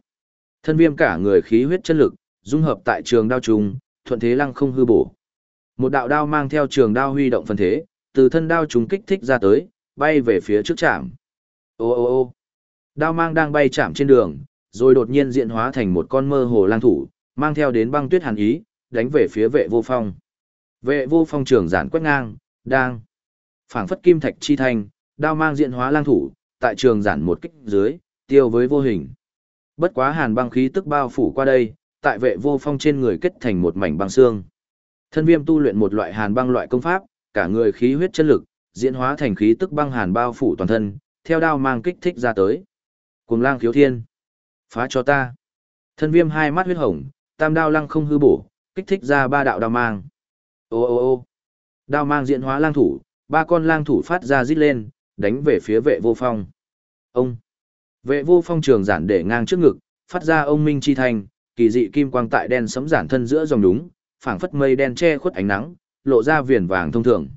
S1: Thân viêm cả người khí huyết chân lực, dung hợp tại trường đao trùng, thuận thế lăng không hư bổ. Một đạo đao mang theo trường đao huy động phân thế, từ thân đao trùng kích thích ra tới, bay về phía trước chạm. Ô ô ô. Đao mang đang bay chạm trên đường, rồi đột nhiên diện hóa thành một con mơ hồ lang thủ, mang theo đến băng tuyết hàn ý, đánh về phía vệ vô phong. Vệ vô phong trường giản quét ngang, đang phảng phất kim thạch chi thành, đao mang diện hóa lang thủ, tại trường giản một kích dưới, tiêu với vô hình. Bất quá hàn băng khí tức bao phủ qua đây, tại vệ vô phong trên người kết thành một mảnh băng xương. Thân viêm tu luyện một loại hàn băng loại công pháp, cả người khí huyết chân lực, diễn hóa thành khí tức băng hàn bao phủ toàn thân, theo đao mang kích thích ra tới. cuồng lang khiếu thiên. Phá cho ta. Thân viêm hai mắt huyết hồng, tam đao lăng không hư bổ, kích thích ra ba đạo đao mang. Ô ô ô. Đao mang diễn hóa lang thủ, ba con lang thủ phát ra rít lên, đánh về phía vệ vô phong. Ông. Vệ vô phong trường giản để ngang trước ngực, phát ra ông minh chi thành, kỳ dị kim quang tại đen sấm giản thân giữa dòng đúng, phảng phất mây đen che khuất ánh nắng, lộ ra viền vàng thông thường.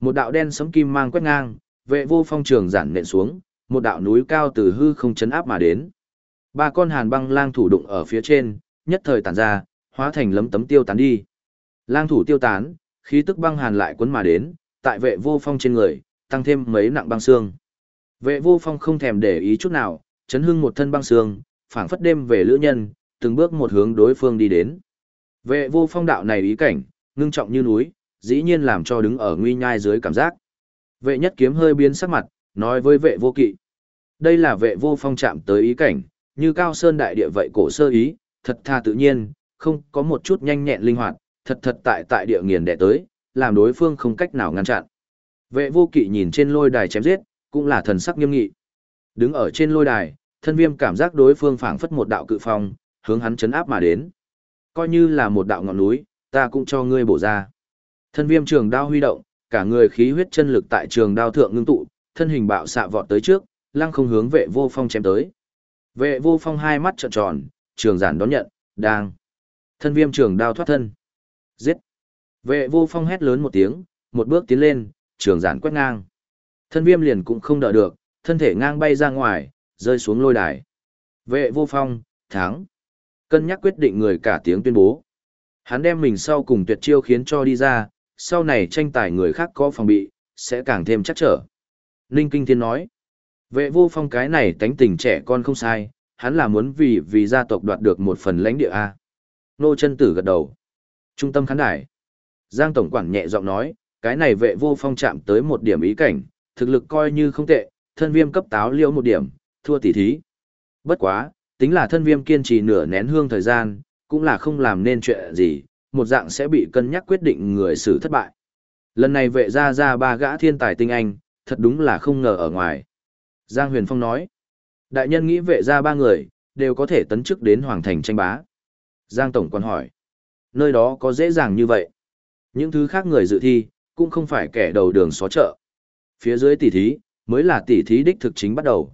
S1: Một đạo đen sấm kim mang quét ngang, vệ vô phong trường giản nện xuống, một đạo núi cao từ hư không chấn áp mà đến. Ba con hàn băng lang thủ đụng ở phía trên, nhất thời tản ra, hóa thành lấm tấm tiêu tán đi. Lang thủ tiêu tán, khí tức băng hàn lại cuốn mà đến, tại vệ vô phong trên người, tăng thêm mấy nặng băng xương. Vệ vô phong không thèm để ý chút nào, chấn hưng một thân băng xương, phảng phất đêm về lữ nhân, từng bước một hướng đối phương đi đến. Vệ vô phong đạo này ý cảnh, ngưng trọng như núi, dĩ nhiên làm cho đứng ở nguy nhai dưới cảm giác. Vệ nhất kiếm hơi biến sắc mặt, nói với vệ vô kỵ. Đây là vệ vô phong chạm tới ý cảnh, như cao sơn đại địa vậy cổ sơ ý, thật tha tự nhiên, không có một chút nhanh nhẹn linh hoạt, thật thật tại tại địa nghiền đẻ tới, làm đối phương không cách nào ngăn chặn. Vệ vô kỵ nhìn trên lôi đài chém giết, cũng là thần sắc nghiêm nghị. Đứng ở trên lôi đài, thân viêm cảm giác đối phương phảng phất một đạo cự phong, hướng hắn chấn áp mà đến. Coi như là một đạo ngọn núi, ta cũng cho ngươi bổ ra. Thân viêm trường đao huy động, cả người khí huyết chân lực tại trường đao thượng ngưng tụ, thân hình bạo xạ vọt tới trước, lăng không hướng vệ vô phong chém tới. Vệ vô phong hai mắt trợn tròn, trường giản đón nhận, đang. Thân viêm trường đao thoát thân. Giết. Vệ vô phong hét lớn một tiếng, một bước tiến lên, trường giản quét ngang. Thân viêm liền cũng không đỡ được, thân thể ngang bay ra ngoài, rơi xuống lôi đài. Vệ vô phong, thắng. Cân nhắc quyết định người cả tiếng tuyên bố. Hắn đem mình sau cùng tuyệt chiêu khiến cho đi ra, sau này tranh tài người khác có phòng bị, sẽ càng thêm chắc trở. Ninh Kinh Thiên nói, vệ vô phong cái này tánh tình trẻ con không sai, hắn là muốn vì vì gia tộc đoạt được một phần lãnh địa A. Nô chân tử gật đầu. Trung tâm khán đài. Giang Tổng Quản nhẹ giọng nói, cái này vệ vô phong chạm tới một điểm ý cảnh, thực lực coi như không tệ, thân viêm cấp táo liễu một điểm, thua tỷ thí. Bất quá, tính là thân viêm kiên trì nửa nén hương thời gian, cũng là không làm nên chuyện gì, một dạng sẽ bị cân nhắc quyết định người xử thất bại. Lần này vệ ra ra ba gã thiên tài tinh anh, thật đúng là không ngờ ở ngoài. Giang Huyền Phong nói, đại nhân nghĩ vệ ra ba người, đều có thể tấn chức đến hoàng thành tranh bá. Giang Tổng còn hỏi, nơi đó có dễ dàng như vậy. Những thứ khác người dự thi, cũng không phải kẻ đầu đường xó chợ. Phía dưới tỷ thí, mới là tỷ thí đích thực chính bắt đầu.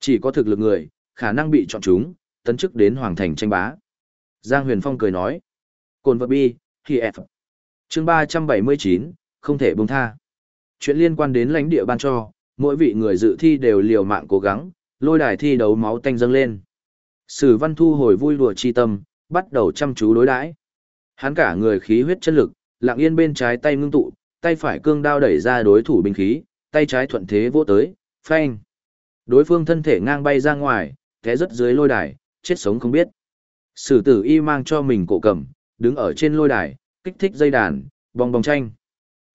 S1: Chỉ có thực lực người, khả năng bị chọn chúng, tấn chức đến hoàng thành tranh bá. Giang Huyền Phong cười nói, Cồn vật bi, khi F. Chương 379, không thể buông tha. Chuyện liên quan đến lãnh địa ban cho, mỗi vị người dự thi đều liều mạng cố gắng, lôi đài thi đấu máu tanh dâng lên. Sử văn thu hồi vui đùa chi tâm, bắt đầu chăm chú đối đãi. Hắn cả người khí huyết chân lực, lặng yên bên trái tay ngưng tụ, tay phải cương đao đẩy ra đối thủ binh khí, tay trái thuận thế vỗ tới, phanh. Đối phương thân thể ngang bay ra ngoài, té rất dưới lôi đài, chết sống không biết. Sử tử y mang cho mình cổ cầm, đứng ở trên lôi đài, kích thích dây đàn, bong bong tranh.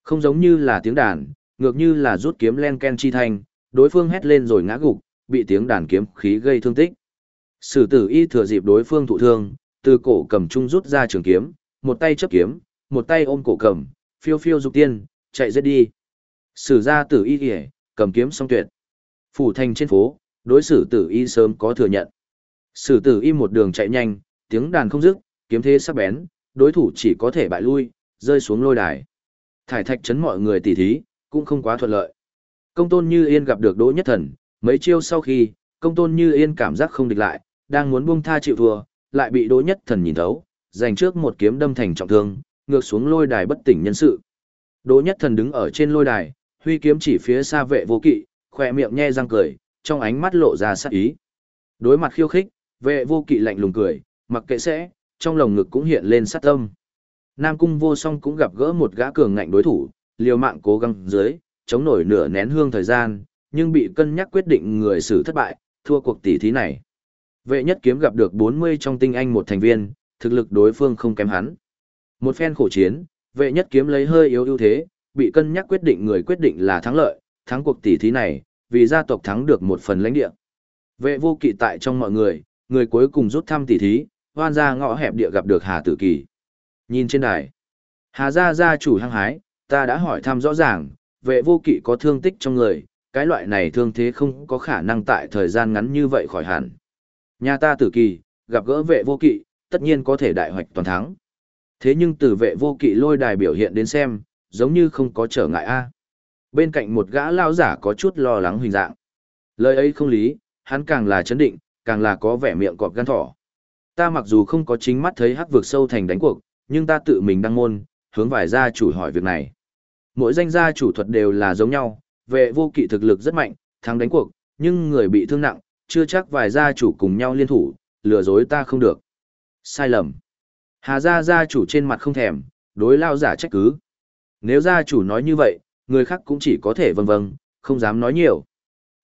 S1: Không giống như là tiếng đàn, ngược như là rút kiếm len ken chi thanh, đối phương hét lên rồi ngã gục, bị tiếng đàn kiếm khí gây thương tích. Sử tử y thừa dịp đối phương thụ thương, từ cổ cầm trung rút ra trường kiếm, một tay chấp kiếm, một tay ôm cổ cầm, phiêu phiêu dục tiên, chạy giết đi. Sử ra tử y kìa, cầm kiếm song tuyệt. Phủ thành trên phố, đối xử tử y sớm có thừa nhận. Sử tử y một đường chạy nhanh, tiếng đàn không dứt, kiếm thế sắc bén, đối thủ chỉ có thể bại lui, rơi xuống lôi đài. Thải thạch chấn mọi người tỉ thí, cũng không quá thuận lợi. Công tôn như yên gặp được Đỗ Nhất Thần, mấy chiêu sau khi, Công tôn như yên cảm giác không địch lại, đang muốn buông tha chịu thua, lại bị đỗ nhất thần nhìn thấu, giành trước một kiếm đâm thành trọng thương, ngược xuống lôi đài bất tỉnh nhân sự. Đỗ nhất thần đứng ở trên lôi đài, huy kiếm chỉ phía xa vệ vô kỵ, khỏe miệng nhe răng cười, trong ánh mắt lộ ra sát ý. Đối mặt khiêu khích, vệ vô kỵ lạnh lùng cười, mặc kệ sẽ, trong lồng ngực cũng hiện lên sát tâm. Nam cung vô song cũng gặp gỡ một gã cường ngạnh đối thủ, liều mạng cố gắng dưới, chống nổi nửa nén hương thời gian, nhưng bị cân nhắc quyết định người xử thất bại, thua cuộc tỷ thí này. Vệ nhất kiếm gặp được 40 trong tinh anh một thành viên, thực lực đối phương không kém hắn. Một phen khổ chiến, vệ nhất kiếm lấy hơi yếu ưu thế, bị cân nhắc quyết định người quyết định là thắng lợi, thắng cuộc tỷ thí này, vì gia tộc thắng được một phần lãnh địa. Vệ vô kỵ tại trong mọi người, người cuối cùng rút thăm tỷ thí, hoan ra ngõ hẹp địa gặp được Hà Tử Kỳ. Nhìn trên đài, Hà gia gia chủ hăng hái, ta đã hỏi thăm rõ ràng, vệ vô kỵ có thương tích trong người, cái loại này thương thế không có khả năng tại thời gian ngắn như vậy khỏi hẳn. Nhà ta tử kỳ, gặp gỡ vệ vô kỵ, tất nhiên có thể đại hoạch toàn thắng. Thế nhưng từ vệ vô kỵ lôi đài biểu hiện đến xem, giống như không có trở ngại a. Bên cạnh một gã lao giả có chút lo lắng hình dạng. Lời ấy không lý, hắn càng là chấn định, càng là có vẻ miệng cọp gan thỏ. Ta mặc dù không có chính mắt thấy hắc vực sâu thành đánh cuộc, nhưng ta tự mình đăng môn, hướng vài gia chủ hỏi việc này. Mỗi danh gia chủ thuật đều là giống nhau, vệ vô kỵ thực lực rất mạnh, thắng đánh cuộc, nhưng người bị thương nặng, chưa chắc vài gia chủ cùng nhau liên thủ, lừa dối ta không được. Sai lầm. Hà gia gia chủ trên mặt không thèm, đối lao giả trách cứ. Nếu gia chủ nói như vậy, người khác cũng chỉ có thể vâng vâng, không dám nói nhiều.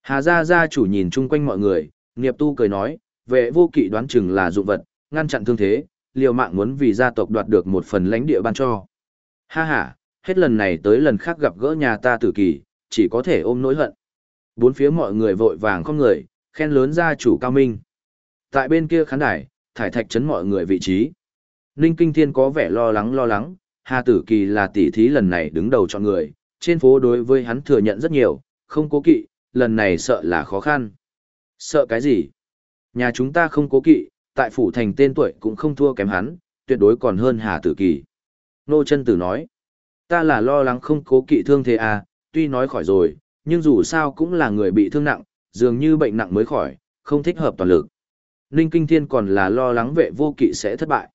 S1: Hà gia gia chủ nhìn chung quanh mọi người, nghiệp tu cười nói, vệ vô kỵ đoán chừng là dụng vật, ngăn chặn thương thế, liều mạng muốn vì gia tộc đoạt được một phần lãnh địa ban cho. Ha ha, hết lần này tới lần khác gặp gỡ nhà ta tử kỳ, chỉ có thể ôm nỗi hận. Bốn phía mọi người vội vàng không người, khen lớn gia chủ cao minh. Tại bên kia khán đài, thải thạch chấn mọi người vị trí. Ninh Kinh Thiên có vẻ lo lắng lo lắng, Hà Tử Kỳ là tỷ thí lần này đứng đầu chọn người, trên phố đối với hắn thừa nhận rất nhiều, không cố kỵ, lần này sợ là khó khăn. Sợ cái gì? Nhà chúng ta không cố kỵ, tại phủ thành tên tuổi cũng không thua kém hắn, tuyệt đối còn hơn Hà Tử Kỳ. Nô chân tử nói, ta là lo lắng không cố kỵ thương thế à, tuy nói khỏi rồi, nhưng dù sao cũng là người bị thương nặng, dường như bệnh nặng mới khỏi, không thích hợp toàn lực. Ninh Kinh Thiên còn là lo lắng vệ vô kỵ sẽ thất bại.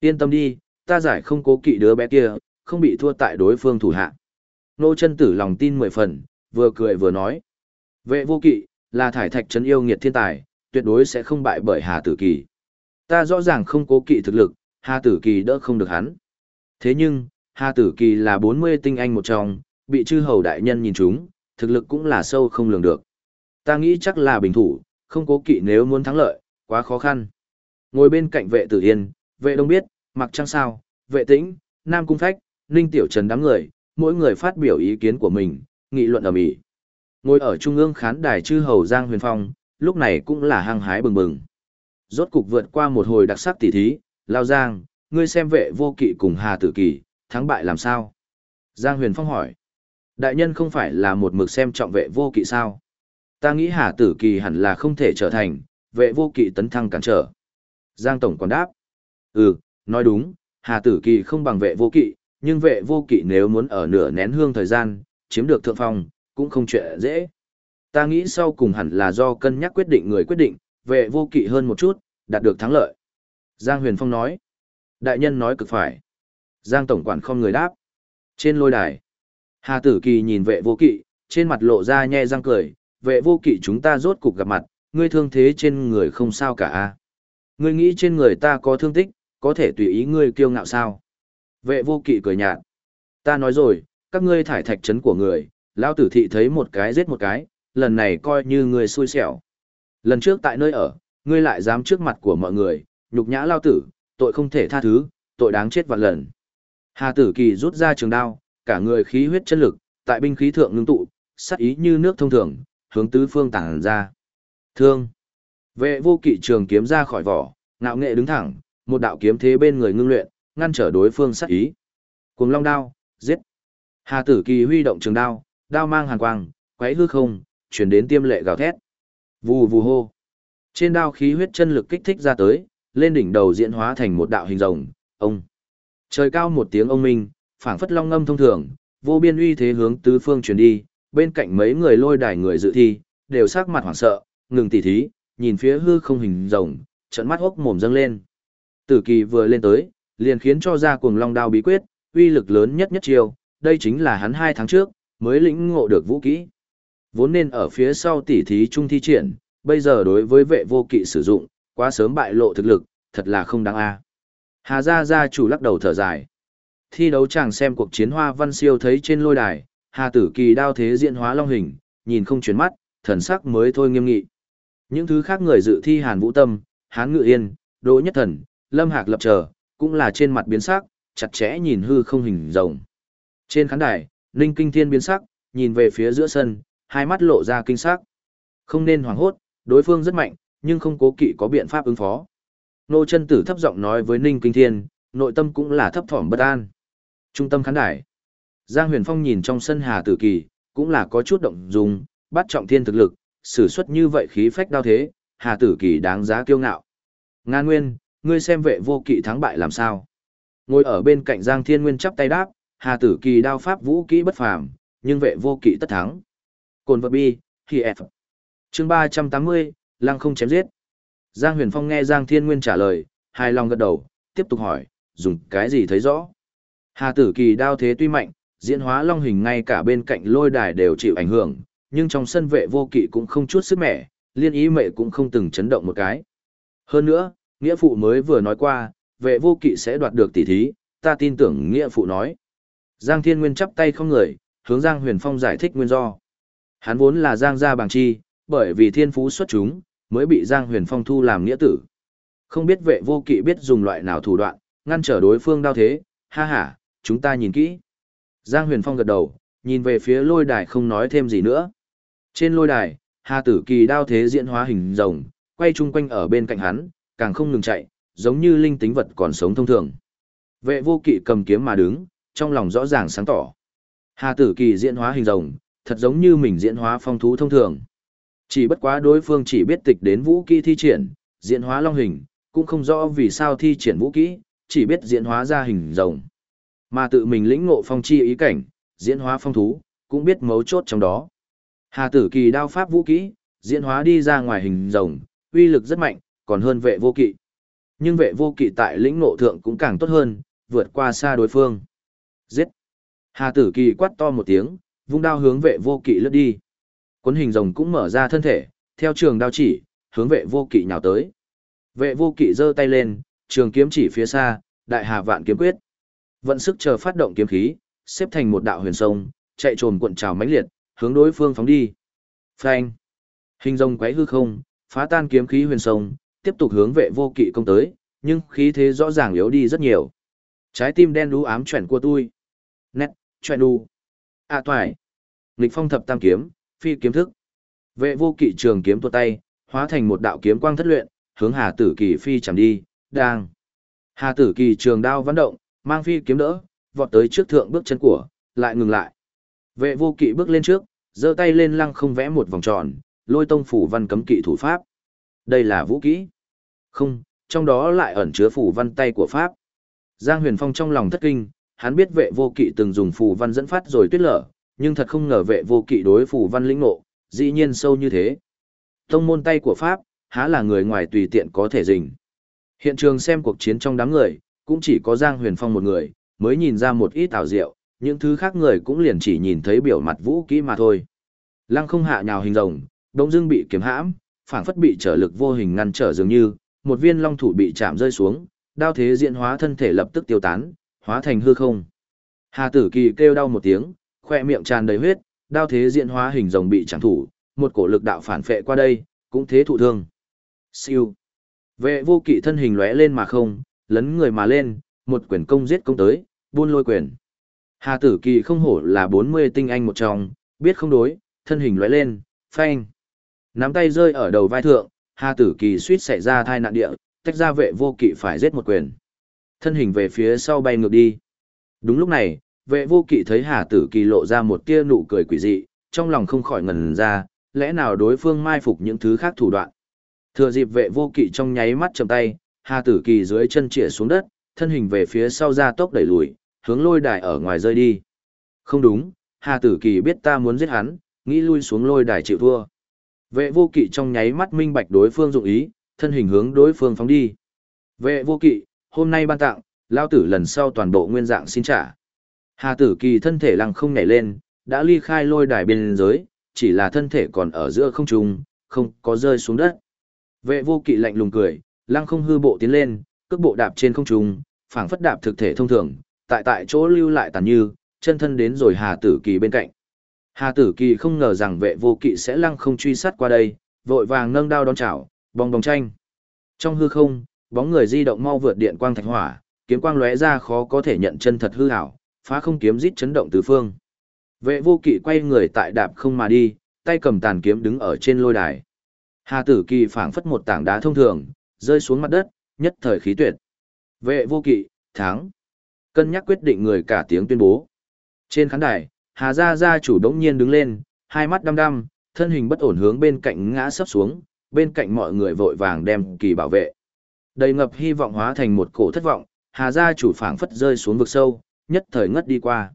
S1: Yên tâm đi, ta giải không cố kỵ đứa bé kia, không bị thua tại đối phương thủ hạ. Nô chân tử lòng tin mười phần, vừa cười vừa nói. Vệ vô kỵ, là thải thạch trấn yêu nghiệt thiên tài, tuyệt đối sẽ không bại bởi Hà Tử Kỳ. Ta rõ ràng không cố kỵ thực lực, Hà Tử Kỳ đỡ không được hắn. Thế nhưng, Hà Tử Kỳ là 40 tinh anh một trong, bị chư hầu đại nhân nhìn chúng, thực lực cũng là sâu không lường được. Ta nghĩ chắc là bình thủ, không cố kỵ nếu muốn thắng lợi, quá khó khăn. Ngồi bên cạnh vệ tử yên, vệ đông biết, mặc trăng sao, vệ tĩnh, nam cung phách, ninh tiểu trần đám người, mỗi người phát biểu ý kiến của mình, nghị luận ở mỹ. Ngồi ở trung ương khán đài chư hầu Giang Huyền Phong, lúc này cũng là hăng hái bừng bừng. Rốt cục vượt qua một hồi đặc sắc tỉ thí, lao Giang, ngươi xem vệ vô kỵ cùng Hà Tử Kỳ, thắng bại làm sao? Giang Huyền Phong hỏi. Đại nhân không phải là một mực xem trọng vệ vô kỵ sao? Ta nghĩ Hà Tử Kỳ hẳn là không thể trở thành, vệ vô kỵ tấn thăng cản trở. Giang Tổng còn đáp. Ừ, nói đúng, Hà Tử Kỳ không bằng vệ vô kỵ, nhưng vệ vô kỵ nếu muốn ở nửa nén hương thời gian, chiếm được thượng phong, cũng không chuyện dễ. Ta nghĩ sau cùng hẳn là do cân nhắc quyết định người quyết định, vệ vô kỵ hơn một chút, đạt được thắng lợi. Giang Huyền Phong nói. Đại nhân nói cực phải. Giang Tổng quản không người đáp. Trên lôi đài, Hà Tử Kỳ nhìn vệ vô kỵ, trên mặt lộ ra nhe răng cười, vệ vô kỵ chúng ta rốt cục gặp mặt, ngươi thương thế trên người không sao cả a Ngươi nghĩ trên người ta có thương tích, có thể tùy ý ngươi kiêu ngạo sao? Vệ vô kỵ cười nhạt. Ta nói rồi, các ngươi thải thạch trấn của người, lao tử thị thấy một cái giết một cái, lần này coi như ngươi xui xẻo. Lần trước tại nơi ở, ngươi lại dám trước mặt của mọi người, nhục nhã lao tử, tội không thể tha thứ, tội đáng chết vạn lần. Hà tử kỳ rút ra trường đao, cả người khí huyết chân lực, tại binh khí thượng ngưng tụ, sát ý như nước thông thường, hướng tứ phương tản ra. Thương. Vệ vô kỵ trường kiếm ra khỏi vỏ, ngạo nghệ đứng thẳng, một đạo kiếm thế bên người ngưng luyện, ngăn trở đối phương sát ý. Cuồng long đao, giết. Hà tử kỳ huy động trường đao, đao mang hàn quang, quấy hư không, chuyển đến tiêm lệ gào thét. Vù vù hô. Trên đao khí huyết chân lực kích thích ra tới, lên đỉnh đầu diễn hóa thành một đạo hình rồng, ông. Trời cao một tiếng ông minh, phảng phất long ngâm thông thường, vô biên uy thế hướng tứ phương truyền đi, bên cạnh mấy người lôi đài người dự thi, đều sắc mặt hoảng sợ, ngừng tỉ thí, nhìn phía hư không hình rồng, trận mắt hốc mồm dâng lên. Tử kỳ vừa lên tới, liền khiến cho ra cuồng long đao bí quyết, uy lực lớn nhất nhất chiêu, đây chính là hắn hai tháng trước, mới lĩnh ngộ được vũ kỹ. Vốn nên ở phía sau tỉ thí trung thi triển, bây giờ đối với vệ vô kỵ sử dụng, quá sớm bại lộ thực lực, thật là không đáng a. Hà gia gia chủ lắc đầu thở dài. Thi đấu chàng xem cuộc chiến hoa văn siêu thấy trên lôi đài, Hà tử kỳ đao thế diện hóa long hình, nhìn không chuyển mắt, thần sắc mới thôi nghiêm nghị. Những thứ khác người dự thi Hàn Vũ Tâm, Hán Ngự Yên, Đỗ Nhất Thần, Lâm Hạc lập chờ, cũng là trên mặt biến sắc, chặt chẽ nhìn hư không hình rồng. Trên khán đài, Ninh Kinh Thiên biến sắc, nhìn về phía giữa sân, hai mắt lộ ra kinh sắc. Không nên hoảng hốt, đối phương rất mạnh, nhưng không cố kỵ có biện pháp ứng phó. Nô chân tử thấp giọng nói với Ninh Kinh Thiên, nội tâm cũng là thấp thỏm bất an. Trung tâm khán đài. Giang Huyền Phong nhìn trong sân Hà Tử Kỳ, cũng là có chút động dung, bắt trọng thiên thực lực, sử xuất như vậy khí phách đao thế, Hà Tử Kỳ đáng giá kiêu ngạo. Nga Nguyên, ngươi xem vệ vô kỵ thắng bại làm sao? Ngồi ở bên cạnh Giang Thiên Nguyên chắp tay đáp, Hà Tử Kỳ đao pháp vũ kỹ bất phàm, nhưng vệ vô kỵ tất thắng. Cồn vật bi, khi F. Chương 380, Lăng không chém giết. Giang Huyền Phong nghe Giang Thiên Nguyên trả lời, hài lòng gật đầu, tiếp tục hỏi, dùng cái gì thấy rõ? Hà Tử Kỳ đao thế tuy mạnh, diễn hóa long hình ngay cả bên cạnh lôi đài đều chịu ảnh hưởng, nhưng trong sân vệ vô kỵ cũng không chút sức mẻ, liên ý mệ cũng không từng chấn động một cái. Hơn nữa, nghĩa phụ mới vừa nói qua, vệ vô kỵ sẽ đoạt được tỷ thí, ta tin tưởng nghĩa phụ nói. Giang Thiên Nguyên chắp tay không người, hướng Giang Huyền Phong giải thích nguyên do. Hắn vốn là Giang gia bằng chi, bởi vì thiên phú xuất chúng, mới bị Giang Huyền Phong thu làm nghĩa tử. Không biết vệ vô kỵ biết dùng loại nào thủ đoạn, ngăn trở đối phương đau thế, ha ha, chúng ta nhìn kỹ. Giang Huyền Phong gật đầu, nhìn về phía lôi đài không nói thêm gì nữa. Trên lôi đài, Hà Tử Kỳ đao thế diễn hóa hình rồng, quay chung quanh ở bên cạnh hắn, càng không ngừng chạy, giống như linh tính vật còn sống thông thường. Vệ vô kỵ cầm kiếm mà đứng, trong lòng rõ ràng sáng tỏ. Hà Tử Kỳ diễn hóa hình rồng, thật giống như mình diễn hóa phong thú thông thường. Chỉ bất quá đối phương chỉ biết tịch đến vũ kỹ thi triển, diễn hóa long hình, cũng không rõ vì sao thi triển vũ kỹ, chỉ biết diễn hóa ra hình rồng. Mà tự mình lĩnh ngộ phong chi ý cảnh, diễn hóa phong thú, cũng biết mấu chốt trong đó. Hà tử kỳ đao pháp vũ kỹ, diễn hóa đi ra ngoài hình rồng, uy lực rất mạnh, còn hơn vệ vô kỵ. Nhưng vệ vô kỵ tại lĩnh ngộ thượng cũng càng tốt hơn, vượt qua xa đối phương. Giết! Hà tử kỳ quát to một tiếng, vung đao hướng vệ vô kỵ lướt đi. Quấn hình rồng cũng mở ra thân thể, theo trường đao chỉ, hướng vệ vô kỵ nhào tới. Vệ vô kỵ giơ tay lên, trường kiếm chỉ phía xa, đại hà vạn kiếm quyết. Vận sức chờ phát động kiếm khí, xếp thành một đạo huyền sông, chạy trồm cuộn trào mãnh liệt, hướng đối phương phóng đi. Phanh! Hình rồng quấy hư không, phá tan kiếm khí huyền sông, tiếp tục hướng vệ vô kỵ công tới, nhưng khí thế rõ ràng yếu đi rất nhiều. Trái tim đen đú ám chuyển của tôi. Nét, chuyển đu. À toài. Nghịch phong thập tam kiếm, phi kiếm thức. Vệ vô kỵ trường kiếm tuột tay, hóa thành một đạo kiếm quang thất luyện, hướng Hà Tử Kỳ phi chạm đi, đang. Hà Tử Kỳ trường đao vắn động, mang phi kiếm đỡ, vọt tới trước thượng bước chân của, lại ngừng lại. Vệ vô kỵ bước lên trước, giơ tay lên lăng không vẽ một vòng tròn, lôi tông phủ văn cấm kỵ thủ pháp. Đây là vũ kỹ. Không, trong đó lại ẩn chứa phủ văn tay của pháp. Giang Huyền Phong trong lòng thất kinh, hắn biết vệ vô kỵ từng dùng phù văn dẫn phát rồi tuyết lở, nhưng thật không ngờ vệ vô kỵ đối phù văn lĩnh ngộ, dĩ nhiên sâu như thế. Tông môn tay của pháp, há là người ngoài tùy tiện có thể dình. Hiện trường xem cuộc chiến trong đám người, cũng chỉ có Giang Huyền Phong một người, mới nhìn ra một ít ảo diệu, những thứ khác người cũng liền chỉ nhìn thấy biểu mặt vũ kỹ mà thôi. Lăng không hạ nhào hình rồng, đông dương bị kiếm hãm, phảng phất bị trở lực vô hình ngăn trở dường như, một viên long thủ bị chạm rơi xuống, đao thế diễn hóa thân thể lập tức tiêu tán, hóa thành hư không. Hà Tử Kỳ kêu đau một tiếng, khoe miệng tràn đầy huyết, đao thế diễn hóa hình rồng bị chẳng thủ, một cổ lực đạo phản phệ qua đây, cũng thế thụ thương. Siêu. Vệ vô kỵ thân hình lóe lên mà không, lấn người mà lên, một quyền công giết công tới, buôn lôi quyền. Hà tử kỳ không hổ là 40 tinh anh một trong, biết không đối, thân hình lóe lên, phanh. Nắm tay rơi ở đầu vai thượng, Hà tử kỳ suýt xảy ra thai nạn địa, tách ra vệ vô kỵ phải giết một quyền. Thân hình về phía sau bay ngược đi. Đúng lúc này, vệ vô kỵ thấy Hà tử kỳ lộ ra một tia nụ cười quỷ dị, trong lòng không khỏi ngần ra, lẽ nào đối phương mai phục những thứ khác thủ đoạn. Thừa dịp vệ vô kỵ trong nháy mắt chầm tay, Hà Tử Kỳ dưới chân chĩa xuống đất, thân hình về phía sau ra tốc đẩy lùi, hướng lôi đài ở ngoài rơi đi. Không đúng, Hà Tử Kỳ biết ta muốn giết hắn, nghĩ lui xuống lôi đài chịu thua. Vệ vô kỵ trong nháy mắt minh bạch đối phương dụng ý, thân hình hướng đối phương phóng đi. Vệ vô kỵ, hôm nay ban tặng, lao tử lần sau toàn bộ nguyên dạng xin trả. Hà tử kỳ thân thể lăng không nhảy lên, đã ly khai lôi đài biên giới, chỉ là thân thể còn ở giữa không trung, không có rơi xuống đất. Vệ vô kỵ lạnh lùng cười, lăng không hư bộ tiến lên, cước bộ đạp trên không trung, phảng phất đạp thực thể thông thường, tại tại chỗ lưu lại tàn như, chân thân đến rồi Hà Tử Kỳ bên cạnh. Hà Tử Kỳ không ngờ rằng vệ vô kỵ sẽ lăng không truy sát qua đây, vội vàng nâng đao đón chảo, bong bóng tranh. Trong hư không, bóng người di động mau vượt điện quang thạch hỏa, kiếm quang lóe ra khó có thể nhận chân thật hư ảo, phá không kiếm rít chấn động tứ phương. Vệ vô kỵ quay người tại đạp không mà đi, tay cầm tàn kiếm đứng ở trên lôi đài. Hà tử kỳ phảng phất một tảng đá thông thường, rơi xuống mặt đất, nhất thời khí tuyệt. Vệ vô kỵ, thắng. Cân nhắc quyết định người cả tiếng tuyên bố. Trên khán đài, Hà Gia Gia chủ đống nhiên đứng lên, hai mắt đăm đăm, thân hình bất ổn hướng bên cạnh ngã sấp xuống, bên cạnh mọi người vội vàng đem kỳ bảo vệ. Đầy ngập hy vọng hóa thành một cổ thất vọng, Hà Gia chủ phảng phất rơi xuống vực sâu, nhất thời ngất đi qua.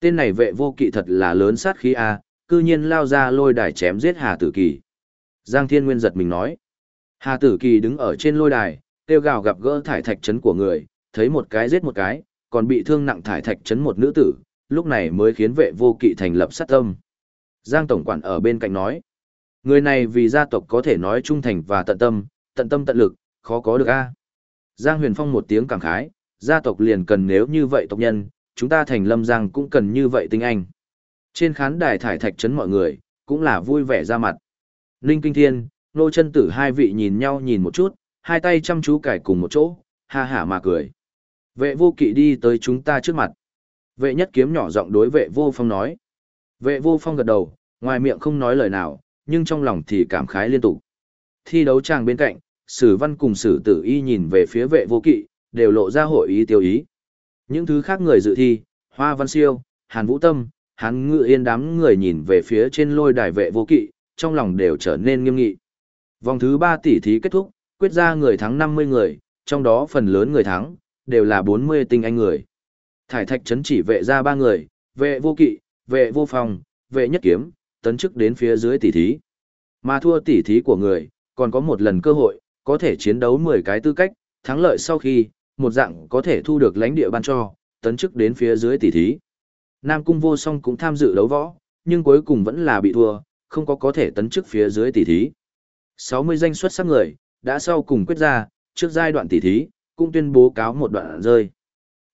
S1: Tên này vệ vô kỵ thật là lớn sát khí a, cư nhiên lao ra lôi đài chém giết Hà Tử Kỳ. Giang Thiên Nguyên giật mình nói. Hà Tử Kỳ đứng ở trên lôi đài, tiêu gào gặp gỡ thải thạch trấn của người, thấy một cái giết một cái, còn bị thương nặng thải thạch trấn một nữ tử, lúc này mới khiến vệ vô kỵ thành lập sát tâm. Giang Tổng Quản ở bên cạnh nói. Người này vì gia tộc có thể nói trung thành và tận tâm, tận tâm tận lực, khó có được a. Giang Huyền Phong một tiếng cảm khái, gia tộc liền cần nếu như vậy tộc nhân, chúng ta thành lâm giang cũng cần như vậy tinh anh. Trên khán đài thải thạch trấn mọi người, cũng là vui vẻ ra mặt. Ninh Kinh Thiên, Nô chân Tử hai vị nhìn nhau nhìn một chút, hai tay chăm chú cải cùng một chỗ, ha hả mà cười. Vệ vô kỵ đi tới chúng ta trước mặt. Vệ nhất kiếm nhỏ giọng đối vệ vô phong nói. Vệ vô phong gật đầu, ngoài miệng không nói lời nào, nhưng trong lòng thì cảm khái liên tục. Thi đấu tràng bên cạnh, sử văn cùng sử tử y nhìn về phía vệ vô kỵ, đều lộ ra hội ý tiêu ý. Những thứ khác người dự thi, Hoa Văn Siêu, Hàn Vũ Tâm, Hán Ngự Yên đám người nhìn về phía trên lôi đài vệ vô kỵ, trong lòng đều trở nên nghiêm nghị. Vòng thứ 3 tỷ thí kết thúc, quyết ra người thắng 50 người, trong đó phần lớn người thắng, đều là 40 tinh anh người. Thải thạch chấn chỉ vệ ra ba người, vệ vô kỵ, vệ vô phòng, vệ nhất kiếm, tấn chức đến phía dưới tỷ thí. Mà thua tỷ thí của người, còn có một lần cơ hội, có thể chiến đấu 10 cái tư cách, thắng lợi sau khi, một dạng có thể thu được lãnh địa ban cho, tấn chức đến phía dưới tỷ thí. Nam Cung Vô Song cũng tham dự đấu võ, nhưng cuối cùng vẫn là bị thua, không có có thể tấn chức phía dưới tỷ thí. 60 danh xuất sắc người, đã sau cùng quyết ra, trước giai đoạn tỷ thí, cũng tuyên bố cáo một đoạn rơi.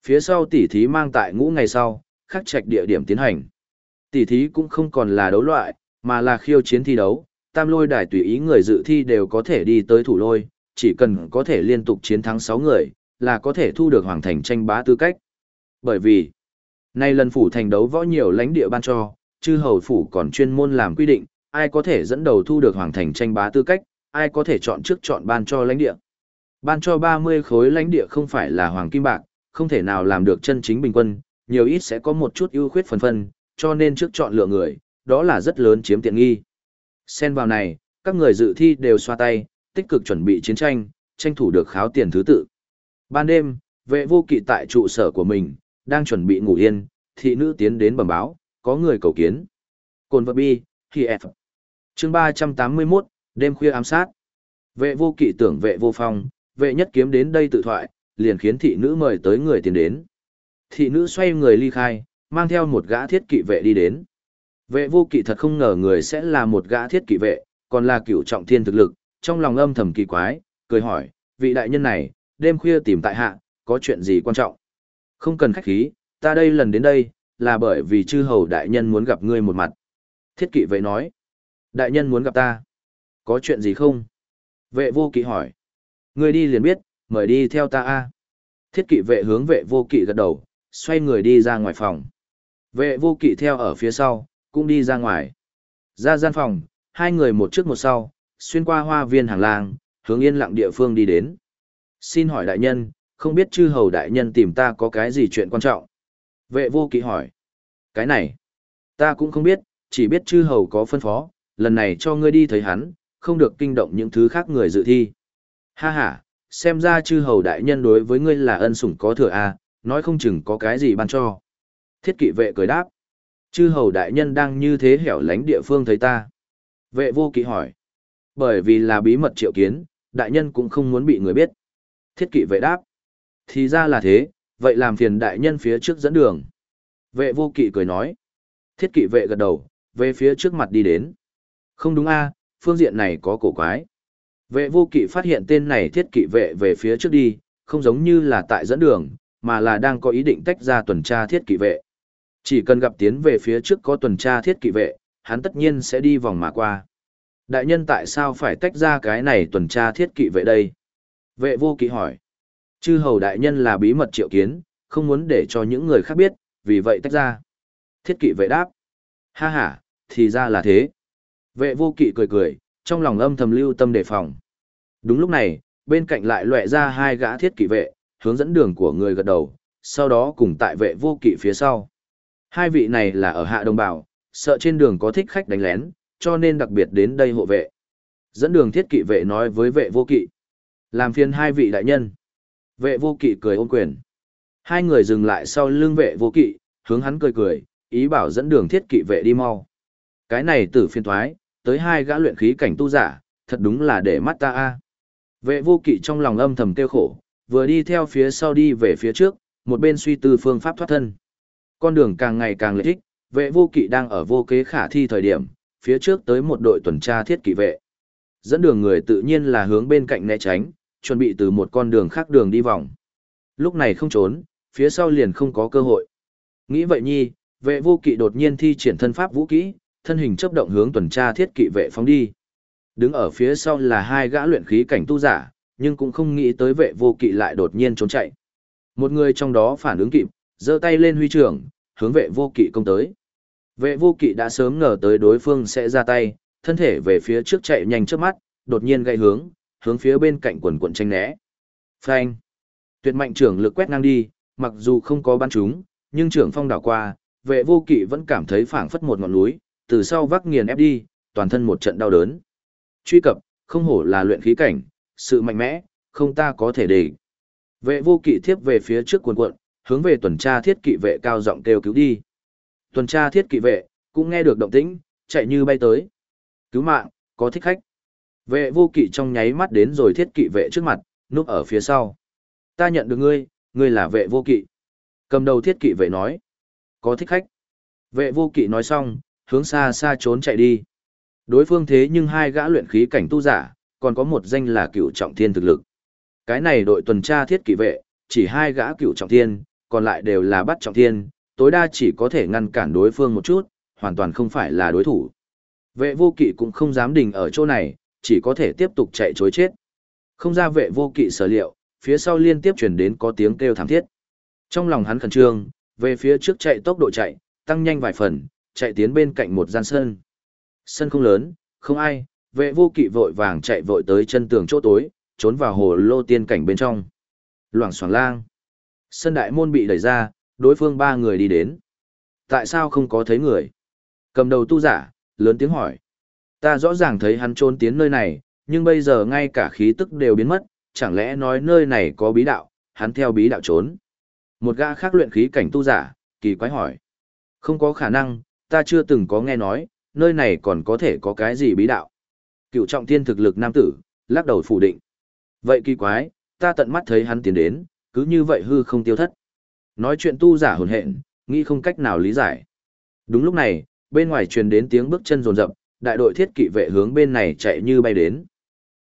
S1: Phía sau tỷ thí mang tại ngũ ngày sau, khắc trạch địa điểm tiến hành. Tỷ thí cũng không còn là đấu loại, mà là khiêu chiến thi đấu, tam lôi đài tùy ý người dự thi đều có thể đi tới thủ lôi, chỉ cần có thể liên tục chiến thắng 6 người, là có thể thu được hoàng thành tranh bá tư cách. Bởi vì, nay lần phủ thành đấu võ nhiều lãnh địa ban cho, chư hầu phủ còn chuyên môn làm quy định, ai có thể dẫn đầu thu được hoàng thành tranh bá tư cách, ai có thể chọn trước chọn ban cho lãnh địa. Ban cho 30 khối lãnh địa không phải là hoàng kim bạc, không thể nào làm được chân chính bình quân, nhiều ít sẽ có một chút ưu khuyết phần phân, cho nên trước chọn lựa người, đó là rất lớn chiếm tiện nghi. Xen vào này, các người dự thi đều xoa tay, tích cực chuẩn bị chiến tranh, tranh thủ được kháo tiền thứ tự. Ban đêm, vệ vô kỵ tại trụ sở của mình, đang chuẩn bị ngủ yên, thị nữ tiến đến bẩm báo, có người cầu kiến. Cồn vật bi, thì F. Chương 381, đêm khuya ám sát. Vệ vô kỵ tưởng vệ vô phong, vệ nhất kiếm đến đây tự thoại, liền khiến thị nữ mời tới người tiến đến. Thị nữ xoay người ly khai, mang theo một gã thiết kỵ vệ đi đến. Vệ vô kỵ thật không ngờ người sẽ là một gã thiết kỵ vệ, còn là cựu trọng thiên thực lực, trong lòng âm thầm kỳ quái, cười hỏi, vị đại nhân này, đêm khuya tìm tại hạ, có chuyện gì quan trọng? Không cần khách khí, ta đây lần đến đây, là bởi vì chư hầu đại nhân muốn gặp ngươi một mặt. Thiết kỵ vệ nói, đại nhân muốn gặp ta, có chuyện gì không? Vệ vô kỵ hỏi, ngươi đi liền biết, mời đi theo ta a. Thiết kỵ vệ hướng vệ vô kỵ gật đầu, xoay người đi ra ngoài phòng. Vệ vô kỵ theo ở phía sau, cũng đi ra ngoài. Ra gian phòng, hai người một trước một sau, xuyên qua hoa viên hàng lang, hướng yên lặng địa phương đi đến. Xin hỏi đại nhân, không biết chư hầu đại nhân tìm ta có cái gì chuyện quan trọng? Vệ vô kỵ hỏi. Cái này, ta cũng không biết, chỉ biết chư hầu có phân phó, lần này cho ngươi đi thấy hắn, không được kinh động những thứ khác người dự thi. Ha ha, xem ra chư hầu đại nhân đối với ngươi là ân sủng có thừa à, nói không chừng có cái gì ban cho. Thiết kỵ vệ cười đáp. Chư hầu đại nhân đang như thế hẻo lánh địa phương thấy ta. Vệ vô kỵ hỏi. Bởi vì là bí mật triệu kiến, đại nhân cũng không muốn bị người biết. Thiết kỵ vệ đáp. Thì ra là thế, vậy làm phiền đại nhân phía trước dẫn đường. Vệ vô kỵ cười nói. Thiết kỵ vệ gật đầu, về phía trước mặt đi đến. Không đúng a, phương diện này có cổ quái. Vệ vô kỵ phát hiện tên này thiết kỵ vệ về phía trước đi, không giống như là tại dẫn đường, mà là đang có ý định tách ra tuần tra thiết kỵ vệ. Chỉ cần gặp tiến về phía trước có tuần tra thiết kỵ vệ, hắn tất nhiên sẽ đi vòng mà qua. Đại nhân tại sao phải tách ra cái này tuần tra thiết kỵ vệ đây? Vệ vô kỵ hỏi. Chư hầu đại nhân là bí mật triệu kiến, không muốn để cho những người khác biết, vì vậy tách ra. Thiết kỵ vệ đáp. Ha ha, thì ra là thế. Vệ vô kỵ cười cười, trong lòng âm thầm lưu tâm đề phòng. Đúng lúc này, bên cạnh lại lóe ra hai gã thiết kỵ vệ, hướng dẫn đường của người gật đầu, sau đó cùng tại vệ vô kỵ phía sau. Hai vị này là ở hạ đồng bào, sợ trên đường có thích khách đánh lén, cho nên đặc biệt đến đây hộ vệ. Dẫn đường thiết kỵ vệ nói với vệ vô kỵ. Làm phiền hai vị đại nhân. Vệ vô kỵ cười ôm quyền. Hai người dừng lại sau lưng vệ vô kỵ, hướng hắn cười cười, ý bảo dẫn đường thiết kỵ vệ đi mau. Cái này tử phiên thoái, tới hai gã luyện khí cảnh tu giả, thật đúng là để mắt ta a. Vệ vô kỵ trong lòng âm thầm tiêu khổ, vừa đi theo phía sau đi về phía trước, một bên suy tư phương pháp thoát thân. Con đường càng ngày càng lợi thích, vệ vô kỵ đang ở vô kế khả thi thời điểm, phía trước tới một đội tuần tra thiết kỵ vệ. Dẫn đường người tự nhiên là hướng bên cạnh né tránh, chuẩn bị từ một con đường khác đường đi vòng. Lúc này không trốn, phía sau liền không có cơ hội. Nghĩ vậy nhi, vệ vô kỵ đột nhiên thi triển thân pháp vũ kỹ, thân hình chấp động hướng tuần tra thiết kỵ vệ phóng đi. Đứng ở phía sau là hai gã luyện khí cảnh tu giả, nhưng cũng không nghĩ tới vệ vô kỵ lại đột nhiên trốn chạy. Một người trong đó phản ứng kịp, giơ tay lên huy trưởng, hướng vệ vô kỵ công tới. Vệ vô kỵ đã sớm ngờ tới đối phương sẽ ra tay, thân thể về phía trước chạy nhanh trước mắt, đột nhiên gây hướng, hướng phía bên cạnh quần quận tranh né. Phanh! Tuyệt mạnh trưởng lực quét ngang đi, mặc dù không có bắn chúng, nhưng trưởng phong đảo qua, vệ vô kỵ vẫn cảm thấy phảng phất một ngọn núi, từ sau vác nghiền ép đi, toàn thân một trận đau đớn. Truy cập, không hổ là luyện khí cảnh, sự mạnh mẽ, không ta có thể để. Vệ vô kỵ thiếp về phía trước quần quận, hướng về tuần tra thiết kỵ vệ cao giọng kêu cứu đi. Tuần tra thiết kỵ vệ, cũng nghe được động tĩnh, chạy như bay tới. Cứu mạng, có thích khách. Vệ vô kỵ trong nháy mắt đến rồi thiết kỵ vệ trước mặt, núp ở phía sau. Ta nhận được ngươi, ngươi là vệ vô kỵ. Cầm đầu thiết kỵ vệ nói. Có thích khách. Vệ vô kỵ nói xong, hướng xa xa trốn chạy đi. Đối phương thế nhưng hai gã luyện khí cảnh tu giả, còn có một danh là cựu trọng thiên thực lực. Cái này đội tuần tra thiết kỵ vệ, chỉ hai gã cựu trọng thiên, còn lại đều là bắt trọng thiên, tối đa chỉ có thể ngăn cản đối phương một chút, hoàn toàn không phải là đối thủ. Vệ vô kỵ cũng không dám đình ở chỗ này, chỉ có thể tiếp tục chạy chối chết. Không ra vệ vô kỵ sở liệu, phía sau liên tiếp chuyển đến có tiếng kêu thảm thiết. Trong lòng hắn khẩn trương, về phía trước chạy tốc độ chạy, tăng nhanh vài phần, chạy tiến bên cạnh một gian sân. Sân không lớn, không ai, vệ vô kỵ vội vàng chạy vội tới chân tường chỗ tối, trốn vào hồ lô tiên cảnh bên trong. Loảng xoảng lang. Sân đại môn bị đẩy ra, đối phương ba người đi đến. Tại sao không có thấy người? Cầm đầu tu giả, lớn tiếng hỏi. Ta rõ ràng thấy hắn trốn tiến nơi này, nhưng bây giờ ngay cả khí tức đều biến mất, chẳng lẽ nói nơi này có bí đạo, hắn theo bí đạo trốn. Một gã khác luyện khí cảnh tu giả, kỳ quái hỏi. Không có khả năng, ta chưa từng có nghe nói, nơi này còn có thể có cái gì bí đạo. Cựu trọng thiên thực lực nam tử, lắc đầu phủ định. Vậy kỳ quái, ta tận mắt thấy hắn tiến đến, cứ như vậy hư không tiêu thất. Nói chuyện tu giả hồn hện, nghĩ không cách nào lý giải. Đúng lúc này, bên ngoài truyền đến tiếng bước chân rồn rập, đại đội thiết kỵ vệ hướng bên này chạy như bay đến.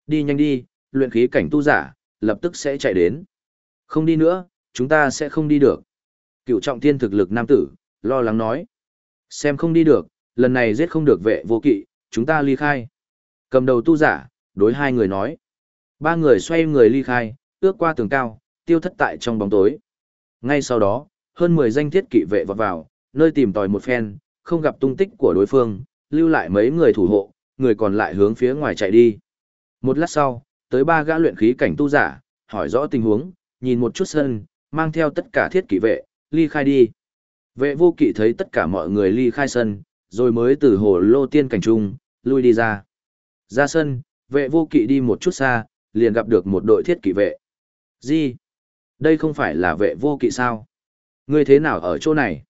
S1: Đi nhanh đi, luyện khí cảnh tu giả, lập tức sẽ chạy đến. Không đi nữa, chúng ta sẽ không đi được. Cựu trọng thiên thực lực nam tử, lo lắng nói. Xem không đi được, lần này giết không được vệ vô kỵ, chúng ta ly khai. Cầm đầu tu giả, đối hai người nói. Ba người xoay người ly khai, ước qua tường cao, tiêu thất tại trong bóng tối. Ngay sau đó, hơn 10 danh thiết kỵ vệ vọt vào, nơi tìm tòi một phen, không gặp tung tích của đối phương, lưu lại mấy người thủ hộ, người còn lại hướng phía ngoài chạy đi. Một lát sau, tới ba gã luyện khí cảnh tu giả, hỏi rõ tình huống, nhìn một chút sân, mang theo tất cả thiết kỵ vệ, ly khai đi. Vệ vô kỵ thấy tất cả mọi người ly khai sân, rồi mới từ hồ lô tiên cảnh trung, lui đi ra. Ra sân, vệ vô kỵ đi một chút xa, liền gặp được một đội thiết kỵ vệ. Gì? Đây không phải là vệ vô kỵ sao? Ngươi thế nào ở chỗ này?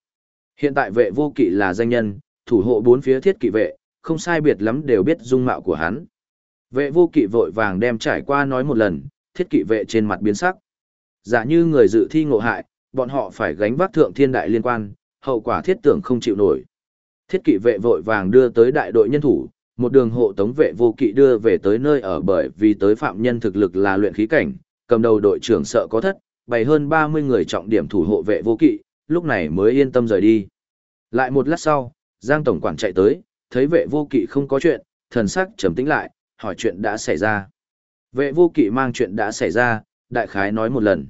S1: Hiện tại vệ vô kỵ là danh nhân, thủ hộ bốn phía thiết kỵ vệ, không sai biệt lắm đều biết dung mạo của hắn. Vệ vô kỵ vội vàng đem trải qua nói một lần, thiết kỵ vệ trên mặt biến sắc. Giả như người dự thi ngộ hại, bọn họ phải gánh vác thượng thiên đại liên quan, hậu quả thiết tưởng không chịu nổi. Thiết kỵ vệ vội vàng đưa tới đại đội nhân thủ, một đường hộ tống vệ vô kỵ đưa về tới nơi ở bởi vì tới phạm nhân thực lực là luyện khí cảnh, cầm đầu đội trưởng sợ có thất, bày hơn 30 người trọng điểm thủ hộ vệ vô kỵ, lúc này mới yên tâm rời đi. Lại một lát sau, Giang Tổng quản chạy tới, thấy vệ vô kỵ không có chuyện, thần sắc trầm tĩnh lại, hỏi chuyện đã xảy ra. Vệ vô kỵ mang chuyện đã xảy ra, đại khái nói một lần.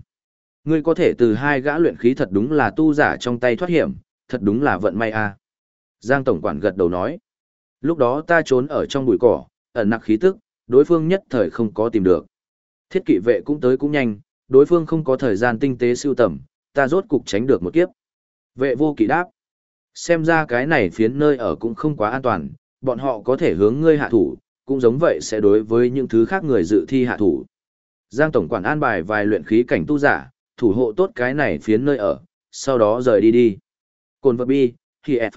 S1: Ngươi có thể từ hai gã luyện khí thật đúng là tu giả trong tay thoát hiểm, thật đúng là vận may a. Giang Tổng quản gật đầu nói. Lúc đó ta trốn ở trong bụi cỏ, ẩn nặc khí tức, đối phương nhất thời không có tìm được. Thiết kỵ vệ cũng tới cũng nhanh, đối phương không có thời gian tinh tế siêu tầm, ta rốt cục tránh được một kiếp. Vệ vô kỵ đáp. Xem ra cái này phiến nơi ở cũng không quá an toàn, bọn họ có thể hướng ngươi hạ thủ, cũng giống vậy sẽ đối với những thứ khác người dự thi hạ thủ. Giang Tổng quản an bài vài luyện khí cảnh tu giả, thủ hộ tốt cái này phiến nơi ở, sau đó rời đi đi. Cồn vật bi, khi F.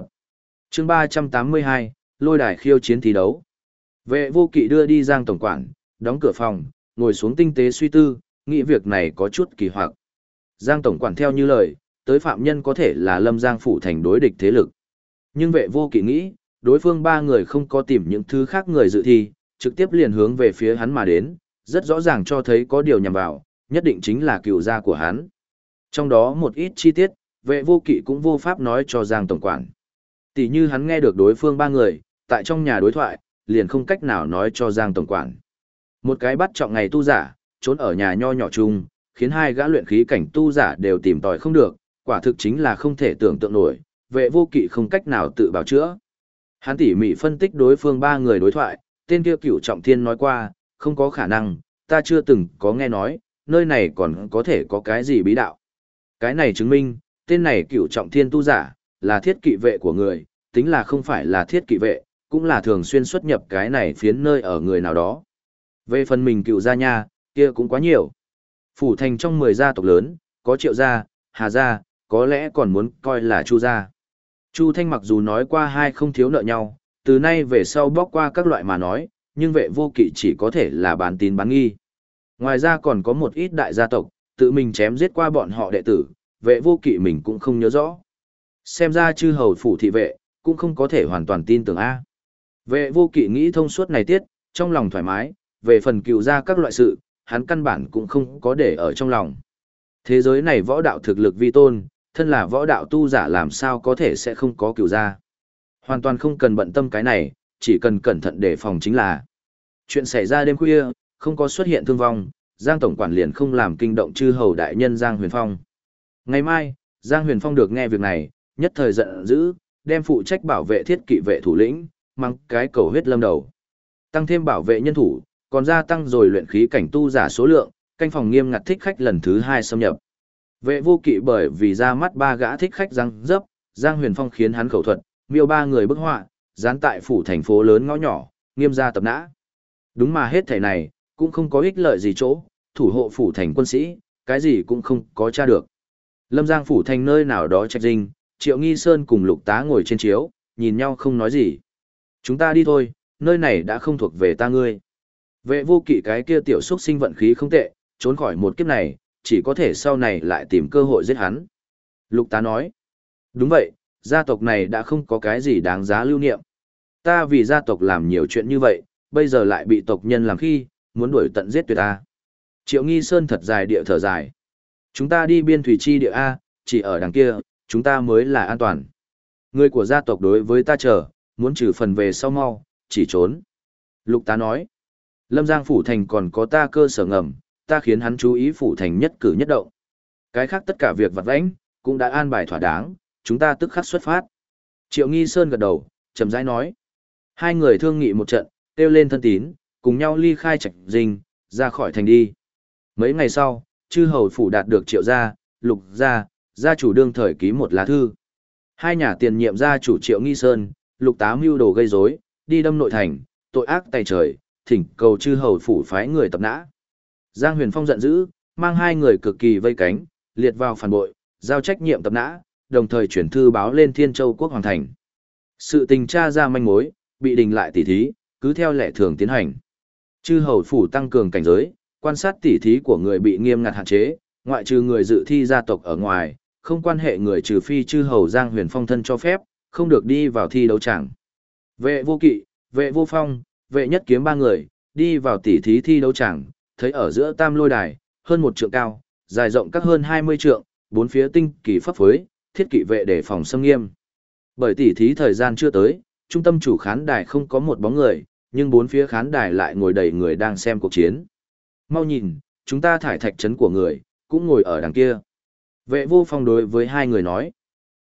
S1: Chương 382, lôi đài khiêu chiến thi đấu. Vệ vô kỵ đưa đi Giang Tổng quản, đóng cửa phòng, ngồi xuống tinh tế suy tư, nghĩ việc này có chút kỳ hoặc. Giang Tổng quản theo như lời, tới phạm nhân có thể là Lâm Giang Phủ thành đối địch thế lực. Nhưng vệ vô kỵ nghĩ, đối phương ba người không có tìm những thứ khác người dự thi, trực tiếp liền hướng về phía hắn mà đến, rất rõ ràng cho thấy có điều nhằm vào, nhất định chính là cựu gia của hắn. Trong đó một ít chi tiết, vệ vô kỵ cũng vô pháp nói cho Giang Tổng quản. Tỷ như hắn nghe được đối phương ba người, tại trong nhà đối thoại, liền không cách nào nói cho Giang Tổng quản. Một cái bắt trọng ngày tu giả, trốn ở nhà nho nhỏ chung, khiến hai gã luyện khí cảnh tu giả đều tìm tòi không được, quả thực chính là không thể tưởng tượng nổi, vệ vô kỵ không cách nào tự bào chữa. Hắn tỉ mỉ phân tích đối phương ba người đối thoại, tên kia cửu trọng thiên nói qua, không có khả năng, ta chưa từng có nghe nói, nơi này còn có thể có cái gì bí đạo. Cái này chứng minh, tên này cửu trọng thiên tu giả, là thiết kỵ vệ của người, tính là không phải là thiết kỵ vệ, cũng là thường xuyên xuất nhập cái này phiến nơi ở người nào đó. Về phần mình cựu gia nha, kia cũng quá nhiều. Phủ thành trong 10 gia tộc lớn, có triệu gia, hà gia, có lẽ còn muốn coi là chu gia. Chu Thanh mặc dù nói qua hai không thiếu nợ nhau, từ nay về sau bóc qua các loại mà nói, nhưng vệ vô kỵ chỉ có thể là bán tín bán nghi. Ngoài ra còn có một ít đại gia tộc, tự mình chém giết qua bọn họ đệ tử, vệ vô kỵ mình cũng không nhớ rõ. Xem ra chư hầu phủ thị vệ, cũng không có thể hoàn toàn tin tưởng A. Vệ vô kỵ nghĩ thông suốt này tiết, trong lòng thoải mái, về phần cựu ra các loại sự, hắn căn bản cũng không có để ở trong lòng. Thế giới này võ đạo thực lực vi tôn, thân là võ đạo tu giả làm sao có thể sẽ không có cửu gia? Hoàn toàn không cần bận tâm cái này, chỉ cần cẩn thận đề phòng chính là. Chuyện xảy ra đêm khuya, không có xuất hiện thương vong, Giang Tổng quản liền không làm kinh động chư hầu đại nhân Giang Huyền Phong. Ngày mai, Giang Huyền Phong được nghe việc này, nhất thời giận dữ, đem phụ trách bảo vệ thiết kỵ vệ thủ lĩnh, mang cái cầu huyết lâm đầu. Tăng thêm bảo vệ nhân thủ, còn gia tăng rồi luyện khí cảnh tu giả số lượng, canh phòng nghiêm ngặt thích khách lần thứ hai xâm nhập. Vệ vô kỵ bởi vì ra mắt ba gã thích khách răng dấp, Giang Huyền Phong khiến hắn khẩu thuật, miêu ba người bức họa, dán tại phủ thành phố lớn ngõ nhỏ, nghiêm gia tập nã. Đúng mà hết thể này, cũng không có ích lợi gì chỗ, thủ hộ phủ thành quân sĩ, cái gì cũng không có tra được. Lâm Giang phủ thành nơi nào đó trạch dinh, Triệu Nghi Sơn cùng Lục Tá ngồi trên chiếu, nhìn nhau không nói gì. Chúng ta đi thôi, nơi này đã không thuộc về ta ngươi. Vệ vô kỵ cái kia tiểu xuất sinh vận khí không tệ, trốn khỏi một kiếp này, chỉ có thể sau này lại tìm cơ hội giết hắn. Lục tá nói, đúng vậy, gia tộc này đã không có cái gì đáng giá lưu niệm. Ta vì gia tộc làm nhiều chuyện như vậy, bây giờ lại bị tộc nhân làm khi, muốn đuổi tận giết tuyệt ta. Triệu Nghi Sơn thật dài địa thở dài. Chúng ta đi biên thủy chi địa A, chỉ ở đằng kia, chúng ta mới là an toàn. Người của gia tộc đối với ta chờ, muốn trừ phần về sau mau, chỉ trốn. Lục tá nói, Lâm Giang Phủ Thành còn có ta cơ sở ngầm, ta khiến hắn chú ý Phủ Thành nhất cử nhất động. Cái khác tất cả việc vặt vãnh, cũng đã an bài thỏa đáng, chúng ta tức khắc xuất phát. Triệu Nghi Sơn gật đầu, chậm rãi nói. Hai người thương nghị một trận, kêu lên thân tín, cùng nhau ly khai trạch dinh, ra khỏi thành đi. Mấy ngày sau, chư hầu phủ đạt được triệu gia, lục gia, gia chủ đương thời ký một lá thư. Hai nhà tiền nhiệm gia chủ triệu nghi sơn, lục tá mưu đồ gây rối, đi đâm nội thành, tội ác tay trời, thỉnh cầu chư hầu phủ phái người tập nã. Giang Huyền Phong giận dữ, mang hai người cực kỳ vây cánh, liệt vào phản bội, giao trách nhiệm tập nã, đồng thời chuyển thư báo lên Thiên Châu quốc hoàng thành. Sự tình tra ra manh mối, bị đình lại tỉ thí, cứ theo lệ thường tiến hành. Chư hầu phủ tăng cường cảnh giới, quan sát tỉ thí của người bị nghiêm ngặt hạn chế, ngoại trừ người dự thi gia tộc ở ngoài, không quan hệ người trừ phi chư hầu Giang Huyền Phong thân cho phép, không được đi vào thi đấu chẳng. Vệ vô kỵ, vệ vô phong, vệ nhất kiếm ba người, đi vào tỉ thí thi đấu chẳng, thấy ở giữa tam lôi đài, hơn một trượng cao, dài rộng các hơn 20 trượng, bốn phía tinh kỳ pháp phối, thiết kỵ vệ để phòng xâm nghiêm. Bởi tỉ thí thời gian chưa tới, trung tâm chủ khán đài không có một bóng người, nhưng bốn phía khán đài lại ngồi đầy người đang xem cuộc chiến. Mau nhìn, chúng ta thải thạch trấn của người, cũng ngồi ở đằng kia. Vệ vô phong đối với hai người nói.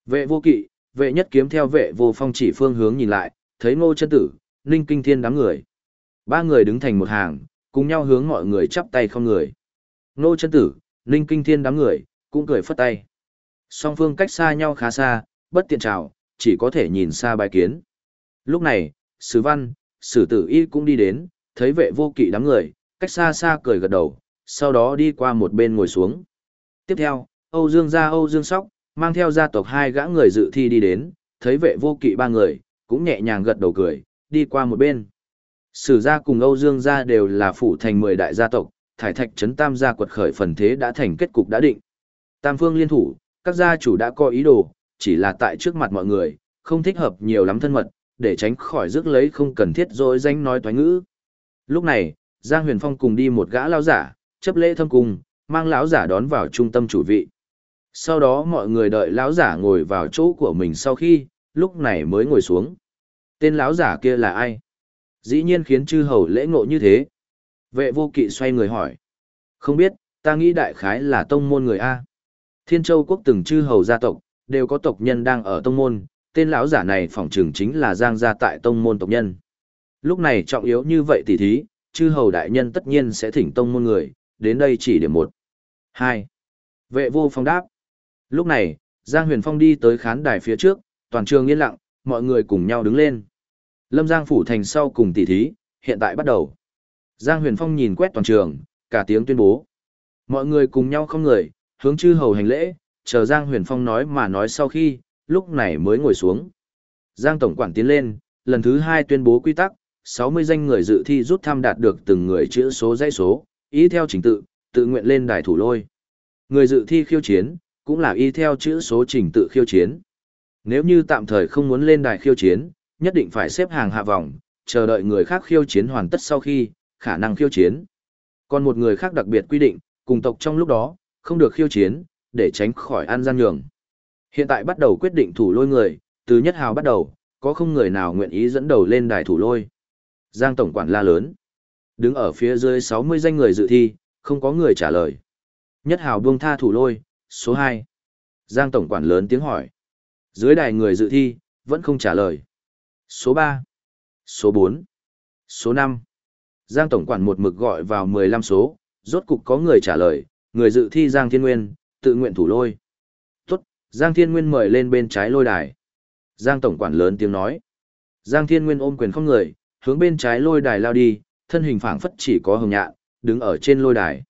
S1: Vệ vô kỵ, vệ nhất kiếm theo vệ vô phong chỉ phương hướng nhìn lại, thấy ngô chân tử, ninh kinh thiên đám người. Ba người đứng thành một hàng, cùng nhau hướng mọi người chắp tay không người. Nô chân tử, ninh kinh thiên đám người, cũng cười phất tay. Song phương cách xa nhau khá xa, bất tiện chào, chỉ có thể nhìn xa bài kiến. Lúc này, Sử Văn, Sử Tử Y cũng đi đến, thấy vệ vô kỵ đám người, cách xa xa cười gật đầu, sau đó đi qua một bên ngồi xuống. Tiếp theo, Âu Dương gia Âu Dương Sóc, mang theo gia tộc hai gã người dự thi đi đến, thấy vệ vô kỵ ba người, cũng nhẹ nhàng gật đầu cười, đi qua một bên. Sử gia cùng Âu Dương gia đều là phủ thành mười đại gia tộc, thải thạch trấn tam gia quật khởi phần thế đã thành kết cục đã định. Tam phương liên thủ, các gia chủ đã có ý đồ, chỉ là tại trước mặt mọi người, không thích hợp nhiều lắm thân mật, để tránh khỏi rước lấy không cần thiết rồi danh nói toán ngữ. Lúc này, Giang Huyền Phong cùng đi một gã lão giả, chấp lễ thâm cung, mang lão giả đón vào trung tâm chủ vị. Sau đó mọi người đợi lão giả ngồi vào chỗ của mình sau khi, lúc này mới ngồi xuống. Tên lão giả kia là ai? Dĩ nhiên khiến chư hầu lễ ngộ như thế. Vệ vô kỵ xoay người hỏi. Không biết, ta nghĩ đại khái là tông môn người A. Thiên châu quốc từng chư hầu gia tộc, đều có tộc nhân đang ở tông môn, tên lão giả này phỏng trường chính là giang gia tại tông môn tộc nhân. Lúc này trọng yếu như vậy tỉ thí, chư hầu đại nhân tất nhiên sẽ thỉnh tông môn người, đến đây chỉ điểm một. hai Vệ vô phong đáp. Lúc này, Giang Huyền Phong đi tới khán đài phía trước, toàn trường yên lặng, mọi người cùng nhau đứng lên. Lâm Giang phủ thành sau cùng tỷ thí, hiện tại bắt đầu. Giang Huyền Phong nhìn quét toàn trường, cả tiếng tuyên bố. Mọi người cùng nhau không người, hướng chư hầu hành lễ, chờ Giang Huyền Phong nói mà nói sau khi, lúc này mới ngồi xuống. Giang Tổng quản tiến lên, lần thứ hai tuyên bố quy tắc, 60 danh người dự thi rút thăm đạt được từng người chữ số dãy số, ý theo trình tự, tự nguyện lên đài thủ lôi. Người dự thi khiêu chiến, cũng là y theo chữ số trình tự khiêu chiến. Nếu như tạm thời không muốn lên đài khiêu chiến, nhất định phải xếp hàng hạ vòng, chờ đợi người khác khiêu chiến hoàn tất sau khi, khả năng khiêu chiến. Còn một người khác đặc biệt quy định, cùng tộc trong lúc đó, không được khiêu chiến, để tránh khỏi ăn gian nhường. Hiện tại bắt đầu quyết định thủ lôi người, từ nhất hào bắt đầu, có không người nào nguyện ý dẫn đầu lên đài thủ lôi. Giang Tổng quản la lớn. Đứng ở phía dưới 60 danh người dự thi, không có người trả lời. Nhất hào buông tha thủ lôi, số 2. Giang Tổng quản lớn tiếng hỏi. Dưới đài người dự thi, vẫn không trả lời. Số 3. Số 4. Số 5. Giang Tổng quản một mực gọi vào 15 số, rốt cục có người trả lời, người dự thi Giang Thiên Nguyên, tự nguyện thủ lôi. Tốt, Giang Thiên Nguyên mời lên bên trái lôi đài. Giang Tổng quản lớn tiếng nói. Giang Thiên Nguyên ôm quyền không người, hướng bên trái lôi đài lao đi, thân hình phảng phất chỉ có hồng nhạn, đứng ở trên lôi đài.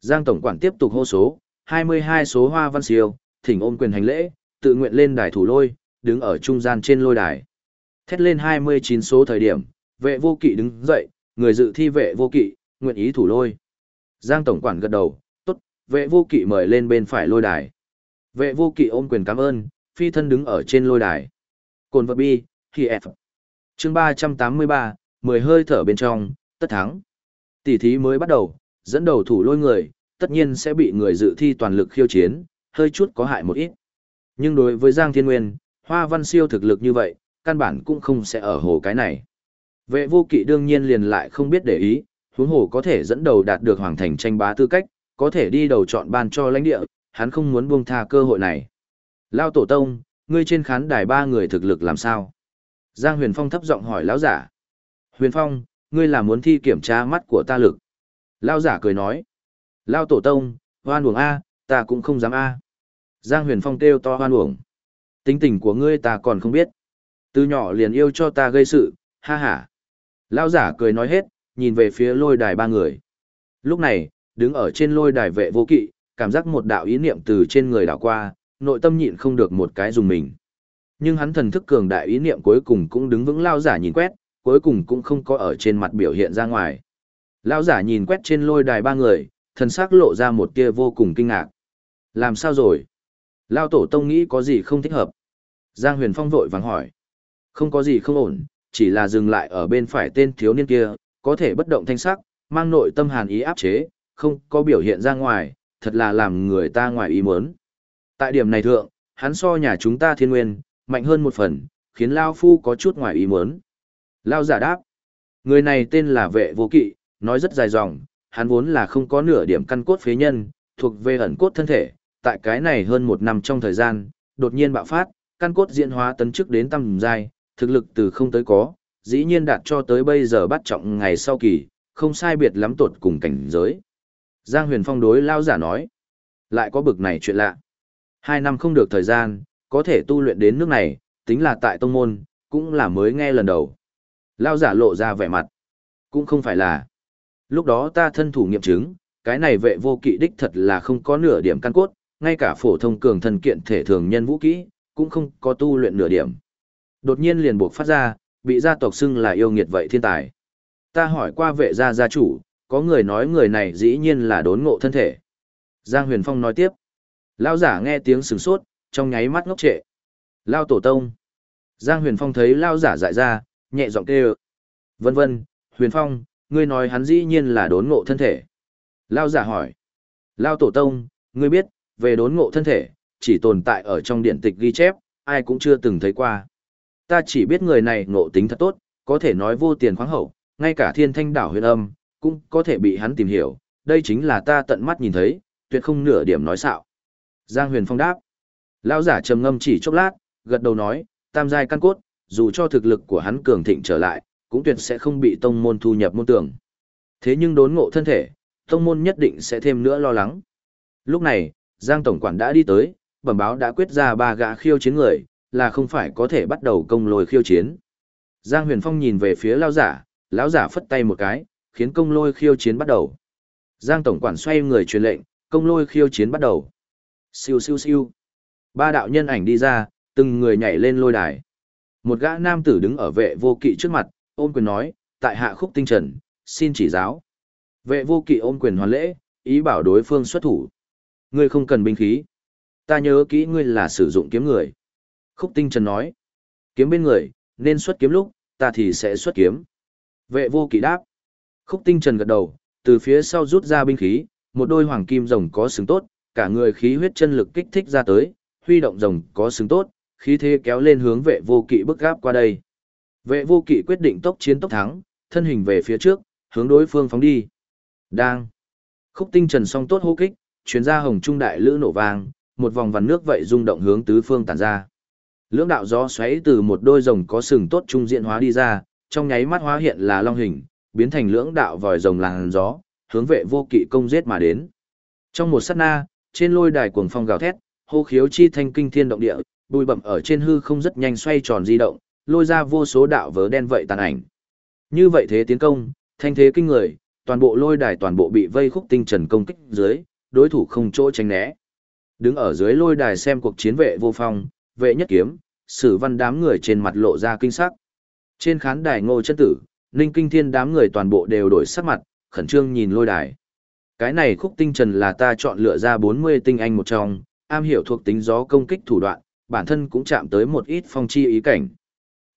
S1: Giang Tổng quản tiếp tục hô số, 22 số hoa văn siêu, thỉnh ôm quyền hành lễ, tự nguyện lên đài thủ lôi, đứng ở trung gian trên lôi đài. Thét lên 29 số thời điểm, vệ vô kỵ đứng dậy, người dự thi vệ vô kỵ, nguyện ý thủ lôi. Giang Tổng quản gật đầu, tốt, vệ vô kỵ mời lên bên phải lôi đài. Vệ vô kỵ ôm quyền cảm ơn, phi thân đứng ở trên lôi đài. Cồn vật bi, khi F. chương 383, 10 hơi thở bên trong, tất thắng. Tỷ thí mới bắt đầu, dẫn đầu thủ lôi người, tất nhiên sẽ bị người dự thi toàn lực khiêu chiến, hơi chút có hại một ít. Nhưng đối với Giang Thiên Nguyên, Hoa Văn Siêu thực lực như vậy, căn bản cũng không sẽ ở hồ cái này. Vệ vô kỵ đương nhiên liền lại không biết để ý, huống hồ có thể dẫn đầu đạt được hoàng thành tranh bá tư cách, có thể đi đầu chọn ban cho lãnh địa, hắn không muốn buông tha cơ hội này. Lao tổ tông, ngươi trên khán đài ba người thực lực làm sao? Giang Huyền Phong thấp giọng hỏi lão giả. Huyền Phong, ngươi là muốn thi kiểm tra mắt của ta lực. Lão giả cười nói. Lao tổ tông, hoan uổng A, ta cũng không dám A. Giang Huyền Phong kêu to hoan uổng. Tính tình của ngươi ta còn không biết. Từ nhỏ liền yêu cho ta gây sự, ha ha. Lao giả cười nói hết, nhìn về phía lôi đài ba người. Lúc này, đứng ở trên lôi đài vệ vô kỵ, cảm giác một đạo ý niệm từ trên người đảo qua, nội tâm nhịn không được một cái dùng mình. Nhưng hắn thần thức cường đại ý niệm cuối cùng cũng đứng vững lao giả nhìn quét, cuối cùng cũng không có ở trên mặt biểu hiện ra ngoài. Lao giả nhìn quét trên lôi đài ba người, thần sắc lộ ra một tia vô cùng kinh ngạc. Làm sao rồi? Lao tổ tông nghĩ có gì không thích hợp? Giang Huyền Phong vội vàng hỏi. Không có gì không ổn, chỉ là dừng lại ở bên phải tên thiếu niên kia, có thể bất động thanh sắc, mang nội tâm hàn ý áp chế, không có biểu hiện ra ngoài, thật là làm người ta ngoài ý muốn. Tại điểm này thượng, hắn so nhà chúng ta thiên nguyên, mạnh hơn một phần, khiến Lao Phu có chút ngoài ý muốn. Lao giả đáp. Người này tên là vệ vô kỵ, nói rất dài dòng, hắn vốn là không có nửa điểm căn cốt phế nhân, thuộc về ẩn cốt thân thể, tại cái này hơn một năm trong thời gian, đột nhiên bạo phát, căn cốt diễn hóa tấn chức đến tầm giai, thực lực từ không tới có, dĩ nhiên đạt cho tới bây giờ bắt trọng ngày sau kỳ, không sai biệt lắm tột cùng cảnh giới. Giang Huyền Phong đối lao giả nói, lại có bực này chuyện lạ. Hai năm không được thời gian, có thể tu luyện đến nước này, tính là tại tông môn, cũng là mới nghe lần đầu. Lao giả lộ ra vẻ mặt, cũng không phải là. Lúc đó ta thân thủ nghiệm chứng, cái này vệ vô kỵ đích thật là không có nửa điểm căn cốt, ngay cả phổ thông cường thần kiện thể thường nhân vũ kỹ, cũng không có tu luyện nửa điểm. Đột nhiên liền buộc phát ra, bị gia tộc xưng là yêu nghiệt vậy thiên tài. Ta hỏi qua vệ gia gia chủ, có người nói người này dĩ nhiên là đốn ngộ thân thể. Giang Huyền Phong nói tiếp. Lao giả nghe tiếng sừng sốt, trong nháy mắt ngốc trệ. Lao tổ tông. Giang Huyền Phong thấy Lao giả dại ra, nhẹ giọng kêu. Vân vân, Huyền Phong, ngươi nói hắn dĩ nhiên là đốn ngộ thân thể. Lao giả hỏi. Lao tổ tông, ngươi biết, về đốn ngộ thân thể, chỉ tồn tại ở trong điện tịch ghi chép, ai cũng chưa từng thấy qua. Ta chỉ biết người này ngộ tính thật tốt, có thể nói vô tiền khoáng hậu, ngay cả thiên thanh đảo huyền âm, cũng có thể bị hắn tìm hiểu, đây chính là ta tận mắt nhìn thấy, tuyệt không nửa điểm nói xạo. Giang huyền phong đáp. Lão giả trầm ngâm chỉ chốc lát, gật đầu nói, tam giai căn cốt, dù cho thực lực của hắn cường thịnh trở lại, cũng tuyệt sẽ không bị tông môn thu nhập môn tưởng. Thế nhưng đốn ngộ thân thể, tông môn nhất định sẽ thêm nữa lo lắng. Lúc này, Giang Tổng Quản đã đi tới, bẩm báo đã quyết ra ba gã khiêu chiến người, là không phải có thể bắt đầu công lôi khiêu chiến. Giang Huyền Phong nhìn về phía lão giả, lão giả phất tay một cái, khiến công lôi khiêu chiến bắt đầu. Giang Tổng Quản xoay người truyền lệnh, công lôi khiêu chiến bắt đầu. Siêu siêu siêu. Ba đạo nhân ảnh đi ra, từng người nhảy lên lôi đài. Một gã nam tử đứng ở vệ vô kỵ trước mặt, ôm quyền nói, tại hạ khúc tinh trần, xin chỉ giáo. Vệ vô kỵ ôm quyền hoàn lễ, ý bảo đối phương xuất thủ. Ngươi không cần binh khí. Ta nhớ kỹ ngươi là sử dụng kiếm người. Khúc tinh trần nói. Kiếm bên người, nên xuất kiếm lúc, ta thì sẽ xuất kiếm. Vệ vô kỵ đáp. Khúc tinh trần gật đầu, từ phía sau rút ra binh khí, một đôi hoàng kim rồng có xứng tốt, cả người khí huyết chân lực kích thích ra tới, huy động rồng có xứng tốt, khí thế kéo lên hướng vệ vô kỵ bức gáp qua đây. Vệ vô kỵ quyết định tốc chiến tốc thắng, thân hình về phía trước, hướng đối phương phóng đi. Đang. Khúc tinh trần song tốt hô kích, chuyến ra hồng trung đại lữ nổ vang, một vòng vằn nước vậy rung động hướng tứ phương tản ra. Lưỡng đạo gió xoáy từ một đôi rồng có sừng tốt trung diện hóa đi ra, trong nháy mắt hóa hiện là long hình, biến thành lưỡng đạo vòi rồng làn gió, hướng vệ vô kỵ công giết mà đến. Trong một sát na, trên lôi đài cuồng phong gào thét, hô khiếu chi thanh kinh thiên động địa, bụi bẩm ở trên hư không rất nhanh xoay tròn di động, lôi ra vô số đạo vớ đen vậy tàn ảnh. Như vậy thế tiến công, thanh thế kinh người, toàn bộ lôi đài toàn bộ bị vây khúc tinh trần công kích dưới, đối thủ không chỗ tránh né. Đứng ở dưới lôi đài xem cuộc chiến vệ vô phong, vệ nhất kiếm, sử văn đám người trên mặt lộ ra kinh sắc. Trên khán đài ngô chân tử, ninh kinh thiên đám người toàn bộ đều đổi sắc mặt, khẩn trương nhìn lôi đài. Cái này khúc tinh trần là ta chọn lựa ra 40 tinh anh một trong, am hiểu thuộc tính gió công kích thủ đoạn, bản thân cũng chạm tới một ít phong chi ý cảnh.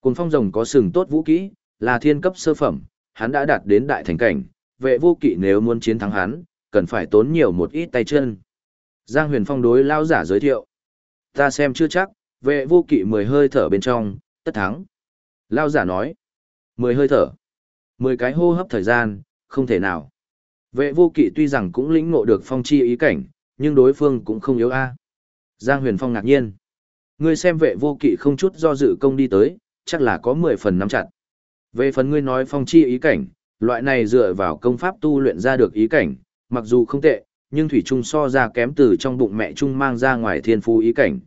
S1: Cùng phong rồng có sừng tốt vũ kỹ, là thiên cấp sơ phẩm, hắn đã đạt đến đại thành cảnh, vệ vô kỵ nếu muốn chiến thắng hắn, cần phải tốn nhiều một ít tay chân. Giang huyền phong đối lao giả giới thiệu. Ta xem chưa chắc, vệ vô kỵ mười hơi thở bên trong, tất thắng. Lao giả nói. Mười hơi thở. Mười cái hô hấp thời gian, không thể nào. Vệ vô kỵ tuy rằng cũng lĩnh ngộ được phong chi ý cảnh, nhưng đối phương cũng không yếu a. Giang huyền phong ngạc nhiên. Ngươi xem vệ vô kỵ không chút do dự công đi tới, chắc là có mười phần nắm chặt. Về phần ngươi nói phong chi ý cảnh, loại này dựa vào công pháp tu luyện ra được ý cảnh, mặc dù không tệ, nhưng thủy trung so ra kém từ trong bụng mẹ trung mang ra ngoài thiên phú ý cảnh.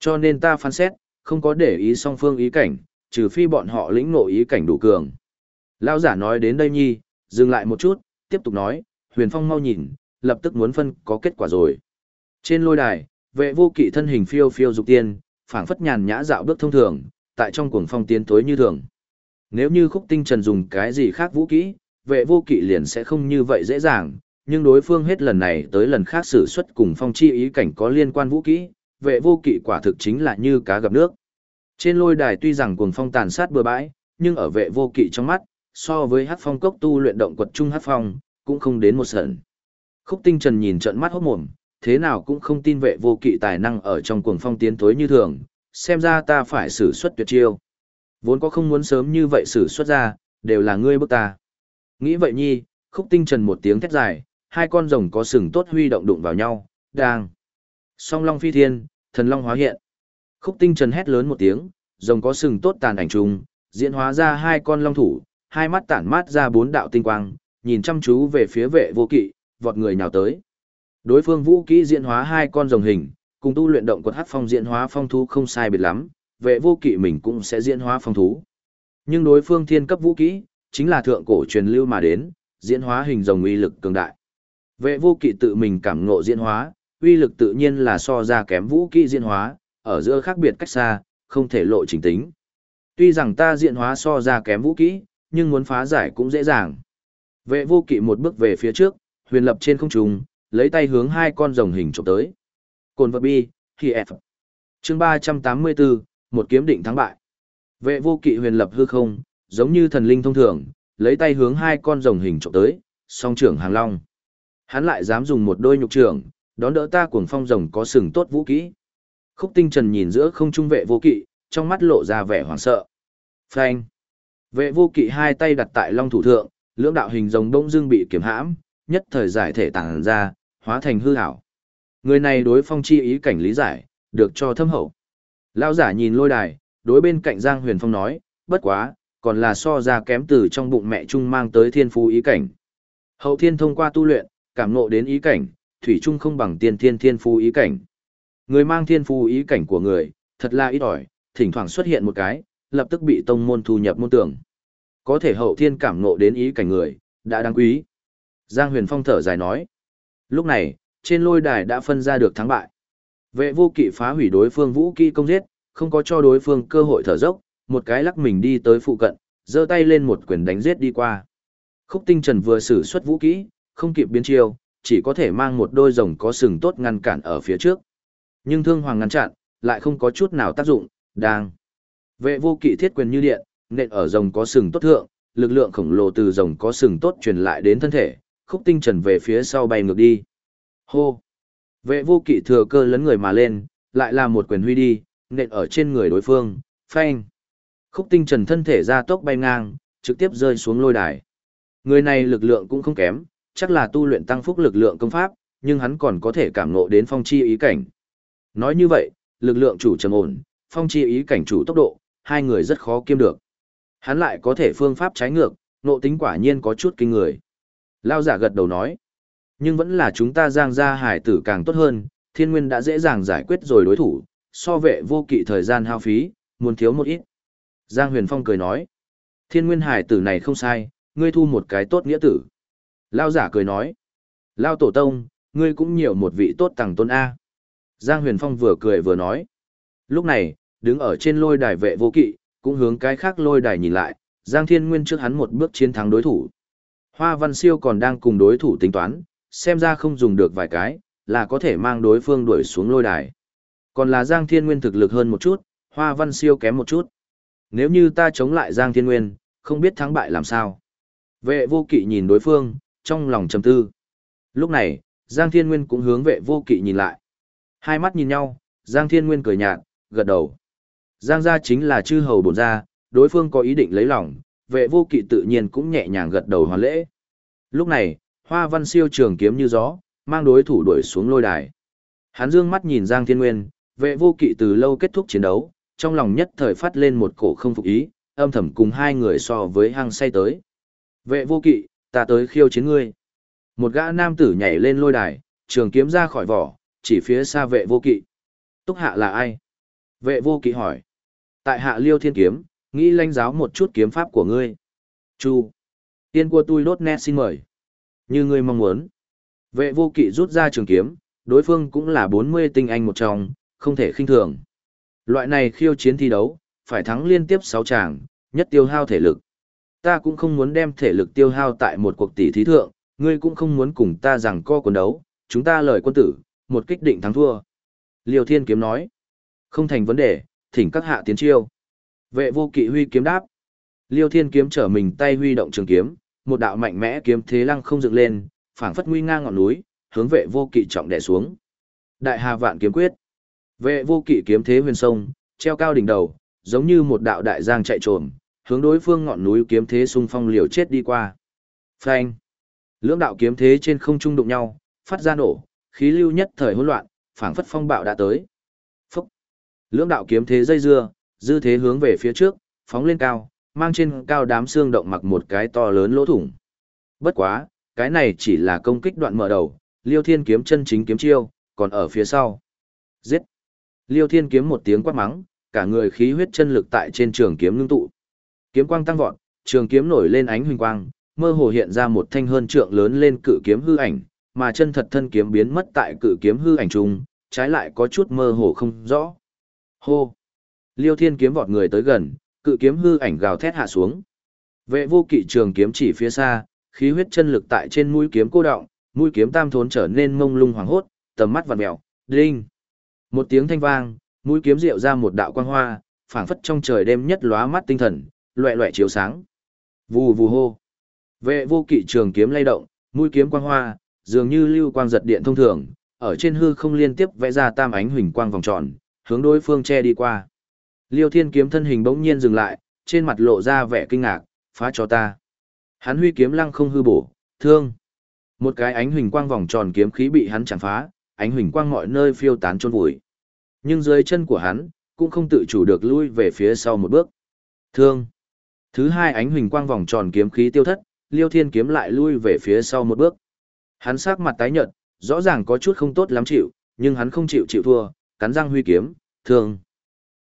S1: Cho nên ta phán xét, không có để ý song phương ý cảnh, trừ phi bọn họ lĩnh ngộ ý cảnh đủ cường. Lão giả nói đến đây nhi, dừng lại một chút, tiếp tục nói, huyền phong mau nhìn, lập tức muốn phân có kết quả rồi. Trên lôi đài, vệ vô kỵ thân hình phiêu phiêu dục tiên, phảng phất nhàn nhã dạo bước thông thường, tại trong cuồng phong tiến tối như thường. Nếu như khúc tinh trần dùng cái gì khác vũ kỹ, vệ vô kỵ liền sẽ không như vậy dễ dàng, nhưng đối phương hết lần này tới lần khác sử xuất cùng phong chi ý cảnh có liên quan vũ kỹ, vệ vô kỵ quả thực chính là như cá gặp nước. Trên lôi đài tuy rằng cuồng phong tàn sát bừa bãi, nhưng ở vệ vô kỵ trong mắt, so với hát phong cốc tu luyện động quật trung hát phong, cũng không đến một sần. Khúc tinh trần nhìn trận mắt hốt mồm, thế nào cũng không tin vệ vô kỵ tài năng ở trong cuồng phong tiến tối như thường, xem ra ta phải xử xuất tuyệt chiêu. Vốn có không muốn sớm như vậy xử xuất ra, đều là ngươi bức ta. Nghĩ vậy nhi, khúc tinh trần một tiếng thét dài, hai con rồng có sừng tốt huy động đụng vào nhau, đang. Song long phi thiên, thần long hóa hiện. Khúc tinh trần hét lớn một tiếng, rồng có sừng tốt tàn ảnh trùng, diễn hóa ra hai con long thủ, hai mắt tản mát ra bốn đạo tinh quang, nhìn chăm chú về phía vệ vô kỵ, vọt người nhào tới. Đối phương vũ kỹ diễn hóa hai con rồng hình, cùng tu luyện động quật hắc phong diễn hóa phong thú không sai biệt lắm, vệ vô kỵ mình cũng sẽ diễn hóa phong thú. Nhưng đối phương thiên cấp vũ kỹ, chính là thượng cổ truyền lưu mà đến, diễn hóa hình rồng uy lực cường đại. Vệ vô kỵ tự mình cảm ngộ diễn hóa, uy lực tự nhiên là so ra kém vũ kỹ diễn hóa, ở giữa khác biệt cách xa, không thể lộ trình tính. Tuy rằng ta diễn hóa so ra kém vũ kỹ, nhưng muốn phá giải cũng dễ dàng. Vệ vô kỵ một bước về phía trước, huyền lập trên không trung, lấy tay hướng hai con rồng hình chụp tới. Cồn vật bi, khi F. Chương 384, một kiếm định thắng bại. Vệ vô kỵ huyền lập hư không, giống như thần linh thông thường, lấy tay hướng hai con rồng hình chụp tới, song trưởng hàng long. Hắn lại dám dùng một đôi nhục trưởng, đón đỡ ta cuồng phong rồng có sừng tốt vũ kỹ. Khúc tinh trần nhìn giữa không trung vệ vô kỵ, trong mắt lộ ra vẻ hoảng sợ. Phanh. Vệ vô kỵ hai tay đặt tại long thủ thượng, lưỡng đạo hình rồng đông dương bị kiểm hãm, nhất thời giải thể tàng ra, hóa thành hư ảo. Người này đối phong chi ý cảnh lý giải, được cho thâm hậu. Lao giả nhìn lôi đài, đối bên cạnh Giang Huyền Phong nói, bất quá, còn là so ra kém từ trong bụng mẹ trung mang tới thiên phú ý cảnh. Hậu thiên thông qua tu luyện, cảm ngộ đến ý cảnh, thủy trung không bằng tiên thiên thiên phu ý cảnh. Người mang thiên phu ý cảnh của người, thật là ít ỏi, thỉnh thoảng xuất hiện một cái, lập tức bị tông môn thu nhập môn tưởng. Có thể hậu thiên cảm ngộ đến ý cảnh người, đã đáng quý. Giang Huyền Phong thở dài nói. Lúc này, trên lôi đài đã phân ra được thắng bại. Vệ vô kỵ phá hủy đối phương vũ kỹ công giết, không có cho đối phương cơ hội thở dốc, một cái lắc mình đi tới phụ cận, giơ tay lên một quyền đánh giết đi qua. Khúc Tinh Trần vừa sử xuất vũ kỹ, không kịp biến chiêu, chỉ có thể mang một đôi rồng có sừng tốt ngăn cản ở phía trước. Nhưng thương hoàng ngăn chặn, lại không có chút nào tác dụng, đang. Vệ vô kỵ thiết quyền như điện, nện ở rồng có sừng tốt thượng, lực lượng khổng lồ từ rồng có sừng tốt truyền lại đến thân thể, khúc tinh trần về phía sau bay ngược đi. Hô! Vệ vô kỵ thừa cơ lấn người mà lên, lại là một quyền huy đi, nện ở trên người đối phương, phanh. Khúc tinh trần thân thể ra tốc bay ngang, trực tiếp rơi xuống lôi đài. Người này lực lượng cũng không kém, chắc là tu luyện tăng phúc lực lượng công pháp, nhưng hắn còn có thể cảm ngộ đến phong chi ý cảnh. Nói như vậy, lực lượng chủ trầm ổn, phong chi ý cảnh chủ tốc độ, hai người rất khó kiêm được. Hắn lại có thể phương pháp trái ngược, nộ tính quả nhiên có chút kinh người. Lao giả gật đầu nói. Nhưng vẫn là chúng ta giang ra hải tử càng tốt hơn, thiên nguyên đã dễ dàng giải quyết rồi đối thủ, so vệ vô kỵ thời gian hao phí, muốn thiếu một ít. Giang huyền phong cười nói. Thiên nguyên hải tử này không sai, ngươi thu một cái tốt nghĩa tử. Lao giả cười nói. Lao tổ tông, ngươi cũng nhiều một vị tốt tàng tôn A. Giang huyền phong vừa cười vừa nói. Lúc này, đứng ở trên lôi đài vệ vô kỵ, cũng hướng cái khác lôi đài nhìn lại, Giang Thiên Nguyên trước hắn một bước chiến thắng đối thủ. Hoa Văn Siêu còn đang cùng đối thủ tính toán, xem ra không dùng được vài cái, là có thể mang đối phương đuổi xuống lôi đài. Còn là Giang Thiên Nguyên thực lực hơn một chút, Hoa Văn Siêu kém một chút. Nếu như ta chống lại Giang Thiên Nguyên, không biết thắng bại làm sao. Vệ vô kỵ nhìn đối phương, trong lòng trầm tư. Lúc này, Giang Thiên Nguyên cũng hướng vệ vô kỵ nhìn lại. Hai mắt nhìn nhau, Giang Thiên Nguyên cười nhạt, gật đầu. Giang gia chính là chư hầu bổn gia, đối phương có ý định lấy lòng, vệ vô kỵ tự nhiên cũng nhẹ nhàng gật đầu hoàn lễ. Lúc này, hoa văn siêu trường kiếm như gió, mang đối thủ đuổi xuống lôi đài. Hắn dương mắt nhìn Giang Thiên Nguyên, vệ vô kỵ từ lâu kết thúc chiến đấu, trong lòng nhất thời phát lên một cổ không phục ý, âm thầm cùng hai người so với hăng say tới. Vệ vô kỵ, ta tới khiêu chiến ngươi. Một gã nam tử nhảy lên lôi đài, trường kiếm ra khỏi vỏ, chỉ phía xa vệ vô kỵ. Túc hạ là ai? Vệ vô kỵ hỏi. Tại hạ liêu thiên kiếm, nghĩ lãnh giáo một chút kiếm pháp của ngươi. Chu. Tiên của tôi đốt nét xin mời. Như ngươi mong muốn. Vệ vô kỵ rút ra trường kiếm, đối phương cũng là 40 tinh anh một trong, không thể khinh thường. Loại này khiêu chiến thi đấu, phải thắng liên tiếp 6 tràng, nhất tiêu hao thể lực. Ta cũng không muốn đem thể lực tiêu hao tại một cuộc tỷ thí thượng, ngươi cũng không muốn cùng ta rằng co quần đấu, chúng ta lời quân tử, một kích định thắng thua. Liêu Thiên Kiếm nói, không thành vấn đề, thỉnh các hạ tiến chiêu. Vệ vô kỵ huy kiếm đáp. Liêu Thiên Kiếm trở mình tay huy động trường kiếm, một đạo mạnh mẽ kiếm thế lăng không dựng lên, phảng phất nguy ngang ngọn núi, hướng vệ vô kỵ trọng đè xuống. Đại Hà Vạn kiếm quyết. Vệ vô kỵ kiếm thế huyền sông, treo cao đỉnh đầu, giống như một đạo đại giang chạy trồm, hướng đối phương ngọn núi kiếm thế xung phong liều chết đi qua. Phanh. Lưỡng đạo kiếm thế trên không trung đụng nhau, phát ra nổ, khí lưu nhất thời hỗn loạn, phảng phất phong bạo đã tới. Phúc. Lưỡng đạo kiếm thế dây dưa, dư thế hướng về phía trước, phóng lên cao, mang trên cao đám xương động mặc một cái to lớn lỗ thủng. Bất quá, cái này chỉ là công kích đoạn mở đầu, Liêu Thiên kiếm chân chính kiếm chiêu, còn ở phía sau. Giết! Liêu Thiên kiếm một tiếng quát mắng, cả người khí huyết chân lực tại trên trường kiếm ngưng tụ. Kiếm quang tăng vọt, trường kiếm nổi lên ánh huỳnh quang, mơ hồ hiện ra một thanh hơn trượng lớn lên cự kiếm hư ảnh, mà chân thật thân kiếm biến mất tại cự kiếm hư ảnh trung, trái lại có chút mơ hồ không rõ. Hô! Liêu Thiên kiếm vọt người tới gần, cự kiếm hư ảnh gào thét hạ xuống. Vệ vô kỵ trường kiếm chỉ phía xa, khí huyết chân lực tại trên mũi kiếm cô động, mũi kiếm tam thốn trở nên mông lung hoàng hốt, tầm mắt vặn mèo, đinh. Một tiếng thanh vang, mũi kiếm rượu ra một đạo quang hoa, phảng phất trong trời đêm nhất lóa mắt tinh thần, loẹ loẹ chiếu sáng. Vù vù hô. Vệ vô kỵ trường kiếm lay động, mũi kiếm quang hoa, dường như lưu quang giật điện thông thường, ở trên hư không liên tiếp vẽ ra tam ánh huỳnh quang vòng tròn, hướng đối phương che đi qua. Liêu Thiên kiếm thân hình bỗng nhiên dừng lại, trên mặt lộ ra vẻ kinh ngạc, phá cho ta. Hắn huy kiếm lăng không hư bổ, thương. Một cái ánh huỳnh quang vòng tròn kiếm khí bị hắn chẳng phá, ánh huỳnh quang mọi nơi phiêu tán trôn vùi. Nhưng dưới chân của hắn, cũng không tự chủ được lui về phía sau một bước. Thương. Thứ hai ánh huỳnh quang vòng tròn kiếm khí tiêu thất, Liêu Thiên kiếm lại lui về phía sau một bước. Hắn sắc mặt tái nhợt, rõ ràng có chút không tốt lắm chịu, nhưng hắn không chịu chịu thua, cắn răng huy kiếm, thương.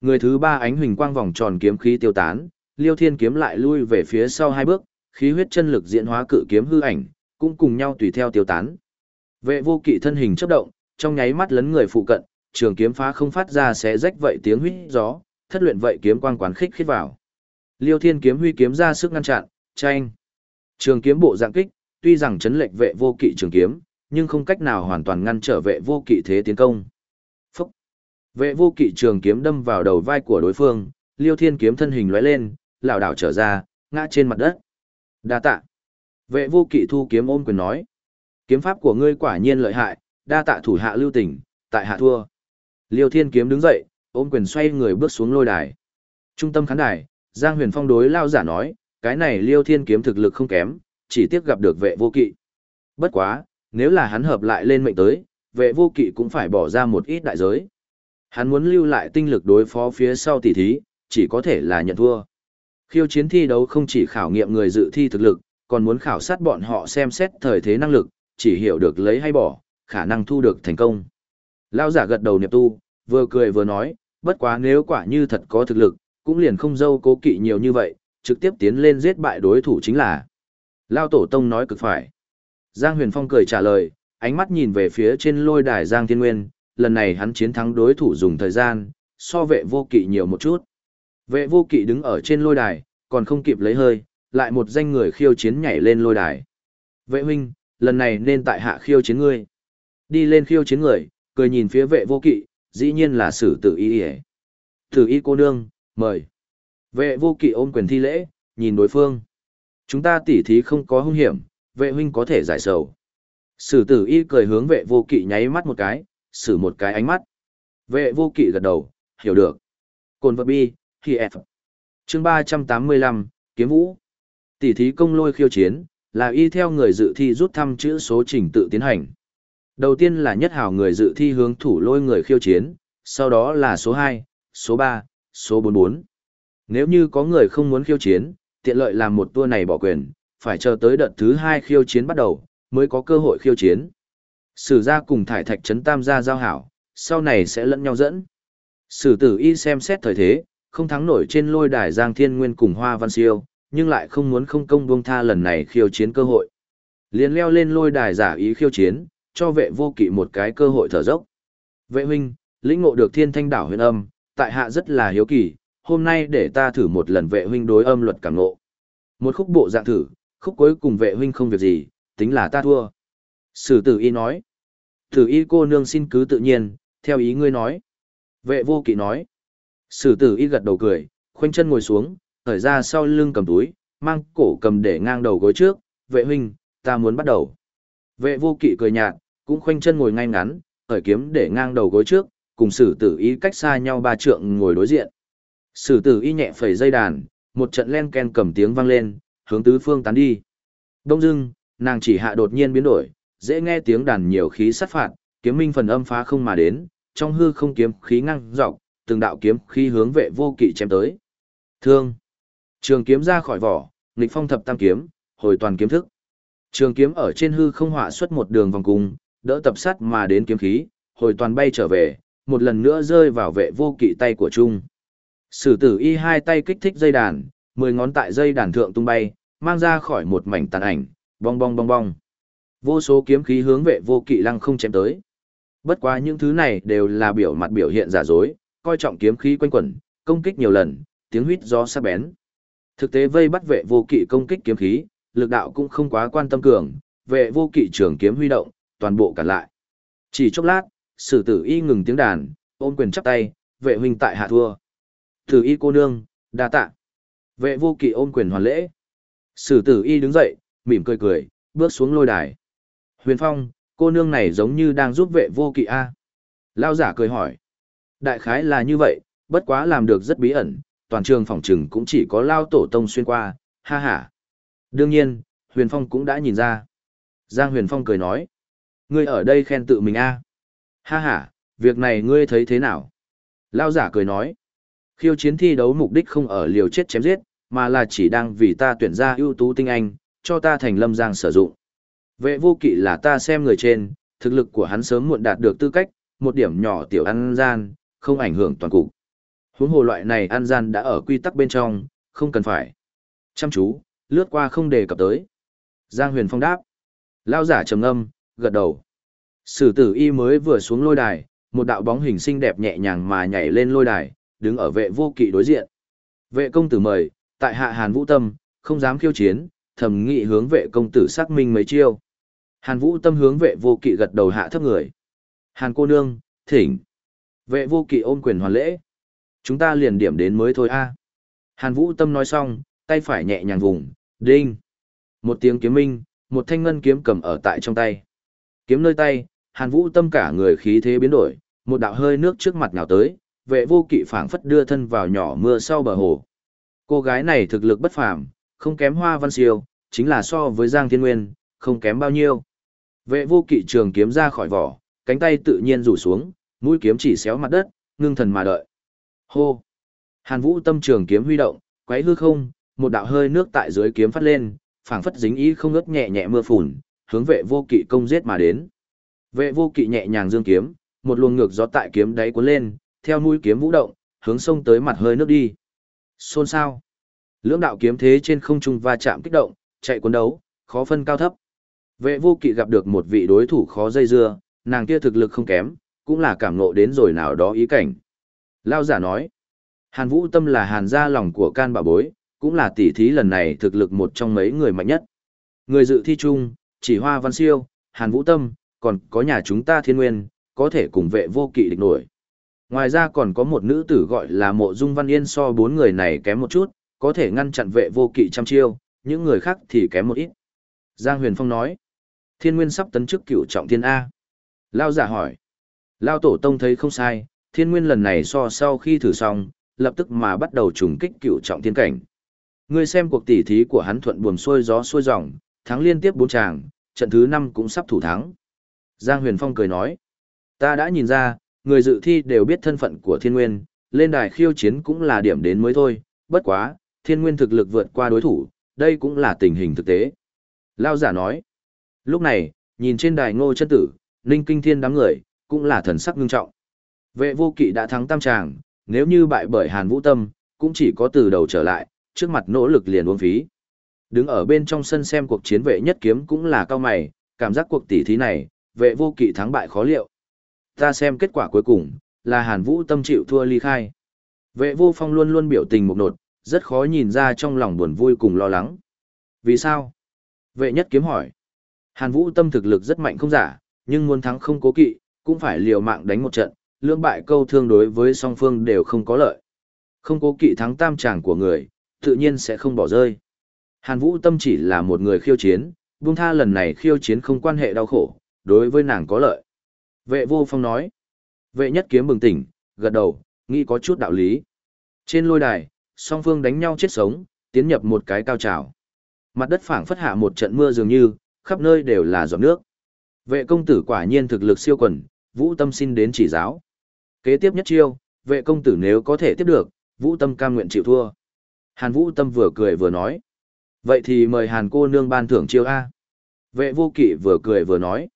S1: Người thứ ba ánh huỳnh quang vòng tròn kiếm khí tiêu tán, Liêu Thiên kiếm lại lui về phía sau hai bước, khí huyết chân lực diễn hóa cự kiếm hư ảnh, cũng cùng nhau tùy theo tiêu tán. Vệ vô kỵ thân hình chớp động, trong nháy mắt lấn người phụ cận, trường kiếm phá không phát ra xé rách vậy tiếng huýt gió, thất luyện vậy kiếm quang quán khích khít vào. Liêu Thiên kiếm huy kiếm ra sức ngăn chặn, tranh. Trường kiếm bộ dạng kích, tuy rằng chấn lệch vệ vô kỵ trường kiếm, nhưng không cách nào hoàn toàn ngăn trở vệ vô kỵ thế tiến công. Phúc. Vệ vô kỵ trường kiếm đâm vào đầu vai của đối phương, Liêu Thiên kiếm thân hình lóe lên, lảo đảo trở ra, ngã trên mặt đất. Đa tạ. Vệ vô kỵ thu kiếm ôm quyền nói. Kiếm pháp của ngươi quả nhiên lợi hại, đa tạ thủ hạ lưu tình, tại hạ thua. Liêu Thiên kiếm đứng dậy, ôm quyền xoay người bước xuống lôi đài. Trung tâm khán đài, Giang Huyền Phong đối lao giả nói, cái này Liêu Thiên kiếm thực lực không kém, chỉ tiếc gặp được vệ vô kỵ. Bất quá, nếu là hắn hợp lại lên mệnh tới, vệ vô kỵ cũng phải bỏ ra một ít đại giới. Hắn muốn lưu lại tinh lực đối phó phía sau tỷ thí, chỉ có thể là nhận thua. Khiêu chiến thi đấu không chỉ khảo nghiệm người dự thi thực lực, còn muốn khảo sát bọn họ xem xét thời thế năng lực, chỉ hiểu được lấy hay bỏ, khả năng thu được thành công. Lao giả gật đầu niệm tu, vừa cười vừa nói, bất quá nếu quả như thật có thực lực, cũng liền không dâu cố kỵ nhiều như vậy, trực tiếp tiến lên giết bại đối thủ chính là. Lao tổ tông nói cực phải. Giang Huyền Phong cười trả lời, ánh mắt nhìn về phía trên lôi đài Giang Thiên Nguyên, lần này hắn chiến thắng đối thủ dùng thời gian, so vệ vô kỵ nhiều một chút. Vệ vô kỵ đứng ở trên lôi đài, còn không kịp lấy hơi, lại một danh người khiêu chiến nhảy lên lôi đài. Vệ huynh, lần này nên tại hạ khiêu chiến ngươi. Đi lên khiêu chiến người, cười nhìn phía vệ vô kỵ, dĩ nhiên là sử tử y y Tử y cô nương, mời. Vệ vô kỵ ôm quyền thi lễ, nhìn đối phương. Chúng ta tỉ thí không có hung hiểm, vệ huynh có thể giải sầu. Sử tử y cười hướng vệ vô kỵ nháy mắt một cái, sử một cái ánh mắt. Vệ vô kỵ gật đầu, hiểu được. Cồn vật bi, khi F. Chương 385, Kiếm Vũ. Tỷ thí công lôi khiêu chiến, là y theo người dự thi rút thăm chữ số trình tự tiến hành. Đầu tiên là nhất hảo người dự thi hướng thủ lôi người khiêu chiến, sau đó là số 2, số 3, số 44. Nếu như có người không muốn khiêu chiến, tiện lợi làm một tour này bỏ quyền, phải chờ tới đợt thứ 2 khiêu chiến bắt đầu, mới có cơ hội khiêu chiến. Sử gia cùng thải thạch trấn tam gia giao hảo, sau này sẽ lẫn nhau dẫn. Sử tử y xem xét thời thế, không thắng nổi trên lôi đài Giang Thiên Nguyên cùng Hoa Văn Siêu, nhưng lại không muốn không công buông tha lần này khiêu chiến cơ hội. liền leo lên lôi đài giả ý khiêu chiến, cho vệ vô kỵ một cái cơ hội thở dốc. Vệ huynh, lĩnh ngộ được thiên thanh đảo huyền âm, tại hạ rất là hiếu kỳ, hôm nay để ta thử một lần vệ huynh đối âm luật cảm ngộ. Một khúc bộ dạng thử, khúc cuối cùng vệ huynh không việc gì, tính là ta thua. Sử tử y nói. Tử y cô nương xin cứ tự nhiên, theo ý ngươi nói. Vệ vô kỵ nói. Sử tử y gật đầu cười, khoanh chân ngồi xuống, thở ra sau lưng cầm túi, mang cổ cầm để ngang đầu gối trước. Vệ huynh, ta muốn bắt đầu. Vệ vô kỵ cười nhạt, cũng khoanh chân ngồi ngay ngắn, thở kiếm để ngang đầu gối trước, cùng sử tử y cách xa nhau ba trượng ngồi đối diện. Sử tử y nhẹ phẩy dây đàn, một trận len ken cầm tiếng vang lên, hướng tứ phương tán đi. Đông dưng, nàng chỉ hạ đột nhiên biến đổi, dễ nghe tiếng đàn nhiều khí sát phạt, kiếm minh phần âm phá không mà đến, trong hư không kiếm khí ngăng dọc, từng đạo kiếm khí hướng vệ vô kỵ chém tới. Thương. Trường kiếm ra khỏi vỏ, nghịch phong thập tam kiếm, hồi toàn kiếm thức. Trường kiếm ở trên hư không họa xuất một đường vòng cung, đỡ tập sát mà đến kiếm khí, hồi toàn bay trở về, một lần nữa rơi vào vệ vô kỵ tay của Trung. Sử tử y hai tay kích thích dây đàn, mười ngón tại dây đàn thượng tung bay, mang ra khỏi một mảnh tàn ảnh, bong bong bong bong. Vô số kiếm khí hướng vệ vô kỵ lăng không chém tới. Bất quá những thứ này đều là biểu mặt biểu hiện giả dối, coi trọng kiếm khí quanh quẩn, công kích nhiều lần, tiếng huýt gió sắc bén. Thực tế vây bắt vệ vô kỵ công kích kiếm khí, lực đạo cũng không quá quan tâm cường, vệ vô kỵ trường kiếm huy động, toàn bộ cản lại. Chỉ chốc lát, sử tử y ngừng tiếng đàn, ôm quyền chắp tay, vệ huynh tại hạ thua. Tử y cô nương, đa tạ. Vệ vô kỵ ôm quyền hoàn lễ. Sử tử y đứng dậy, mỉm cười cười, bước xuống lôi đài. Huyền Phong, cô nương này giống như đang giúp vệ vô kỵ A. Lao giả cười hỏi. Đại khái là như vậy, bất quá làm được rất bí ẩn, toàn trường phòng trừng cũng chỉ có Lao tổ tông xuyên qua, ha ha. Đương nhiên, Huyền Phong cũng đã nhìn ra. Giang Huyền Phong cười nói. Ngươi ở đây khen tự mình A. Ha ha, việc này ngươi thấy thế nào? Lao giả cười nói. Khiêu chiến thi đấu mục đích không ở liều chết chém giết, mà là chỉ đang vì ta tuyển ra ưu tú tinh anh, cho ta thành lâm giang sử dụng. Vệ vô kỵ là ta xem người trên, thực lực của hắn sớm muộn đạt được tư cách, một điểm nhỏ tiểu ăn gian, không ảnh hưởng toàn cục. Huống hồ loại này ăn gian đã ở quy tắc bên trong, không cần phải. Chăm chú, lướt qua không đề cập tới. Giang Huyền Phong đáp. Lao giả trầm âm, gật đầu. Sử tử y mới vừa xuống lôi đài, một đạo bóng hình xinh đẹp nhẹ nhàng mà nhảy lên lôi đài, đứng ở vệ vô kỵ đối diện. Vệ công tử mời, tại hạ Hàn Vũ Tâm, không dám khiêu chiến, thầm nghị hướng vệ công tử xác minh mấy chiêu. Hàn Vũ Tâm hướng vệ vô kỵ gật đầu hạ thấp người. Hàn cô nương, thỉnh. Vệ vô kỵ ôm quyền hoàn lễ. Chúng ta liền điểm đến mới thôi a. Hàn Vũ Tâm nói xong, tay phải nhẹ nhàng vùng, đinh. Một tiếng kiếm minh, một thanh ngân kiếm cầm ở tại trong tay. Kiếm nơi tay, Hàn Vũ Tâm cả người khí thế biến đổi, một đạo hơi nước trước mặt nhào tới, vệ vô kỵ phảng phất đưa thân vào nhỏ mưa sau bờ hồ. Cô gái này thực lực bất phàm, không kém Hoa Văn Siêu, chính là so với Giang Thiên Nguyên, không kém bao nhiêu. Vệ vô kỵ trường kiếm ra khỏi vỏ, cánh tay tự nhiên rủ xuống, mũi kiếm chỉ xéo mặt đất, ngưng thần mà đợi. Hô! Hàn Vũ tâm trường kiếm huy động, quấy hư không, một đạo hơi nước tại dưới kiếm phát lên, phảng phất dính ý không ngớt nhẹ nhẹ mưa phùn, hướng vệ vô kỵ công giết mà đến. Vệ vô kỵ nhẹ nhàng dương kiếm, một luồng ngược gió tại kiếm đáy cuốn lên, theo mũi kiếm vũ động, hướng sông tới mặt hơi nước đi. Xôn sao? Lưỡng đạo kiếm thế trên không trung va chạm kích động, chạy cuốn đấu, khó phân cao thấp. Vệ vô kỵ gặp được một vị đối thủ khó dây dưa, nàng kia thực lực không kém, cũng là cảm ngộ đến rồi nào đó ý cảnh. Lao giả nói, Hàn Vũ Tâm là hàn gia lòng của can bà bối, cũng là tỷ thí lần này thực lực một trong mấy người mạnh nhất. Người dự thi chung, chỉ Hoa Văn Siêu, Hàn Vũ Tâm, còn có nhà chúng ta thiên nguyên, có thể cùng vệ vô kỵ địch nổi. Ngoài ra còn có một nữ tử gọi là mộ dung văn yên so bốn người này kém một chút, có thể ngăn chặn vệ vô kỵ trăm chiêu, những người khác thì kém một ít. Giang Huyền Phong nói, thiên nguyên sắp tấn chức cựu trọng thiên A. Lao giả hỏi, Lao tổ tông thấy không sai, thiên nguyên lần này so sau khi thử xong, lập tức mà bắt đầu trùng kích cựu trọng thiên cảnh. Ngươi xem cuộc tỉ thí của hắn thuận buồm xuôi gió xuôi dòng, thắng liên tiếp bốn tràng, trận thứ năm cũng sắp thủ thắng. Giang Huyền Phong cười nói, ta đã nhìn ra, người dự thi đều biết thân phận của thiên nguyên, lên đài khiêu chiến cũng là điểm đến mới thôi, bất quá, thiên nguyên thực lực vượt qua đối thủ, đây cũng là tình hình thực tế. Lao giả nói, lúc này, nhìn trên đài ngô chân tử, ninh kinh thiên đám người, cũng là thần sắc ngưng trọng. Vệ vô kỵ đã thắng tam tràng, nếu như bại bởi Hàn Vũ Tâm, cũng chỉ có từ đầu trở lại, trước mặt nỗ lực liền uống phí. Đứng ở bên trong sân xem cuộc chiến vệ nhất kiếm cũng là cao mày, cảm giác cuộc tỷ thí này, vệ vô kỵ thắng bại khó liệu. Ta xem kết quả cuối cùng, là Hàn Vũ Tâm chịu thua ly khai. Vệ vô phong luôn luôn biểu tình một nột, rất khó nhìn ra trong lòng buồn vui cùng lo lắng. Vì sao? Vệ nhất kiếm hỏi. Hàn Vũ tâm thực lực rất mạnh không giả, nhưng muốn thắng không cố kỵ, cũng phải liều mạng đánh một trận, lưỡng bại câu thương đối với song phương đều không có lợi. Không cố kỵ thắng tam tràng của người, tự nhiên sẽ không bỏ rơi. Hàn Vũ tâm chỉ là một người khiêu chiến, buông tha lần này khiêu chiến không quan hệ đau khổ, đối với nàng có lợi. Vệ vô phong nói. Vệ nhất kiếm bừng tỉnh, gật đầu, nghĩ có chút đạo lý. Trên lôi đài, song phương đánh nhau chết sống, tiến nhập một cái cao trào. Mặt đất phảng phất hạ một trận mưa dường như, khắp nơi đều là giọt nước. Vệ công tử quả nhiên thực lực siêu quần, Vũ Tâm xin đến chỉ giáo. Kế tiếp nhất chiêu, vệ công tử nếu có thể tiếp được, Vũ Tâm cam nguyện chịu thua. Hàn Vũ Tâm vừa cười vừa nói. Vậy thì mời Hàn cô nương ban thưởng chiêu A. Vệ vô kỵ vừa cười vừa nói.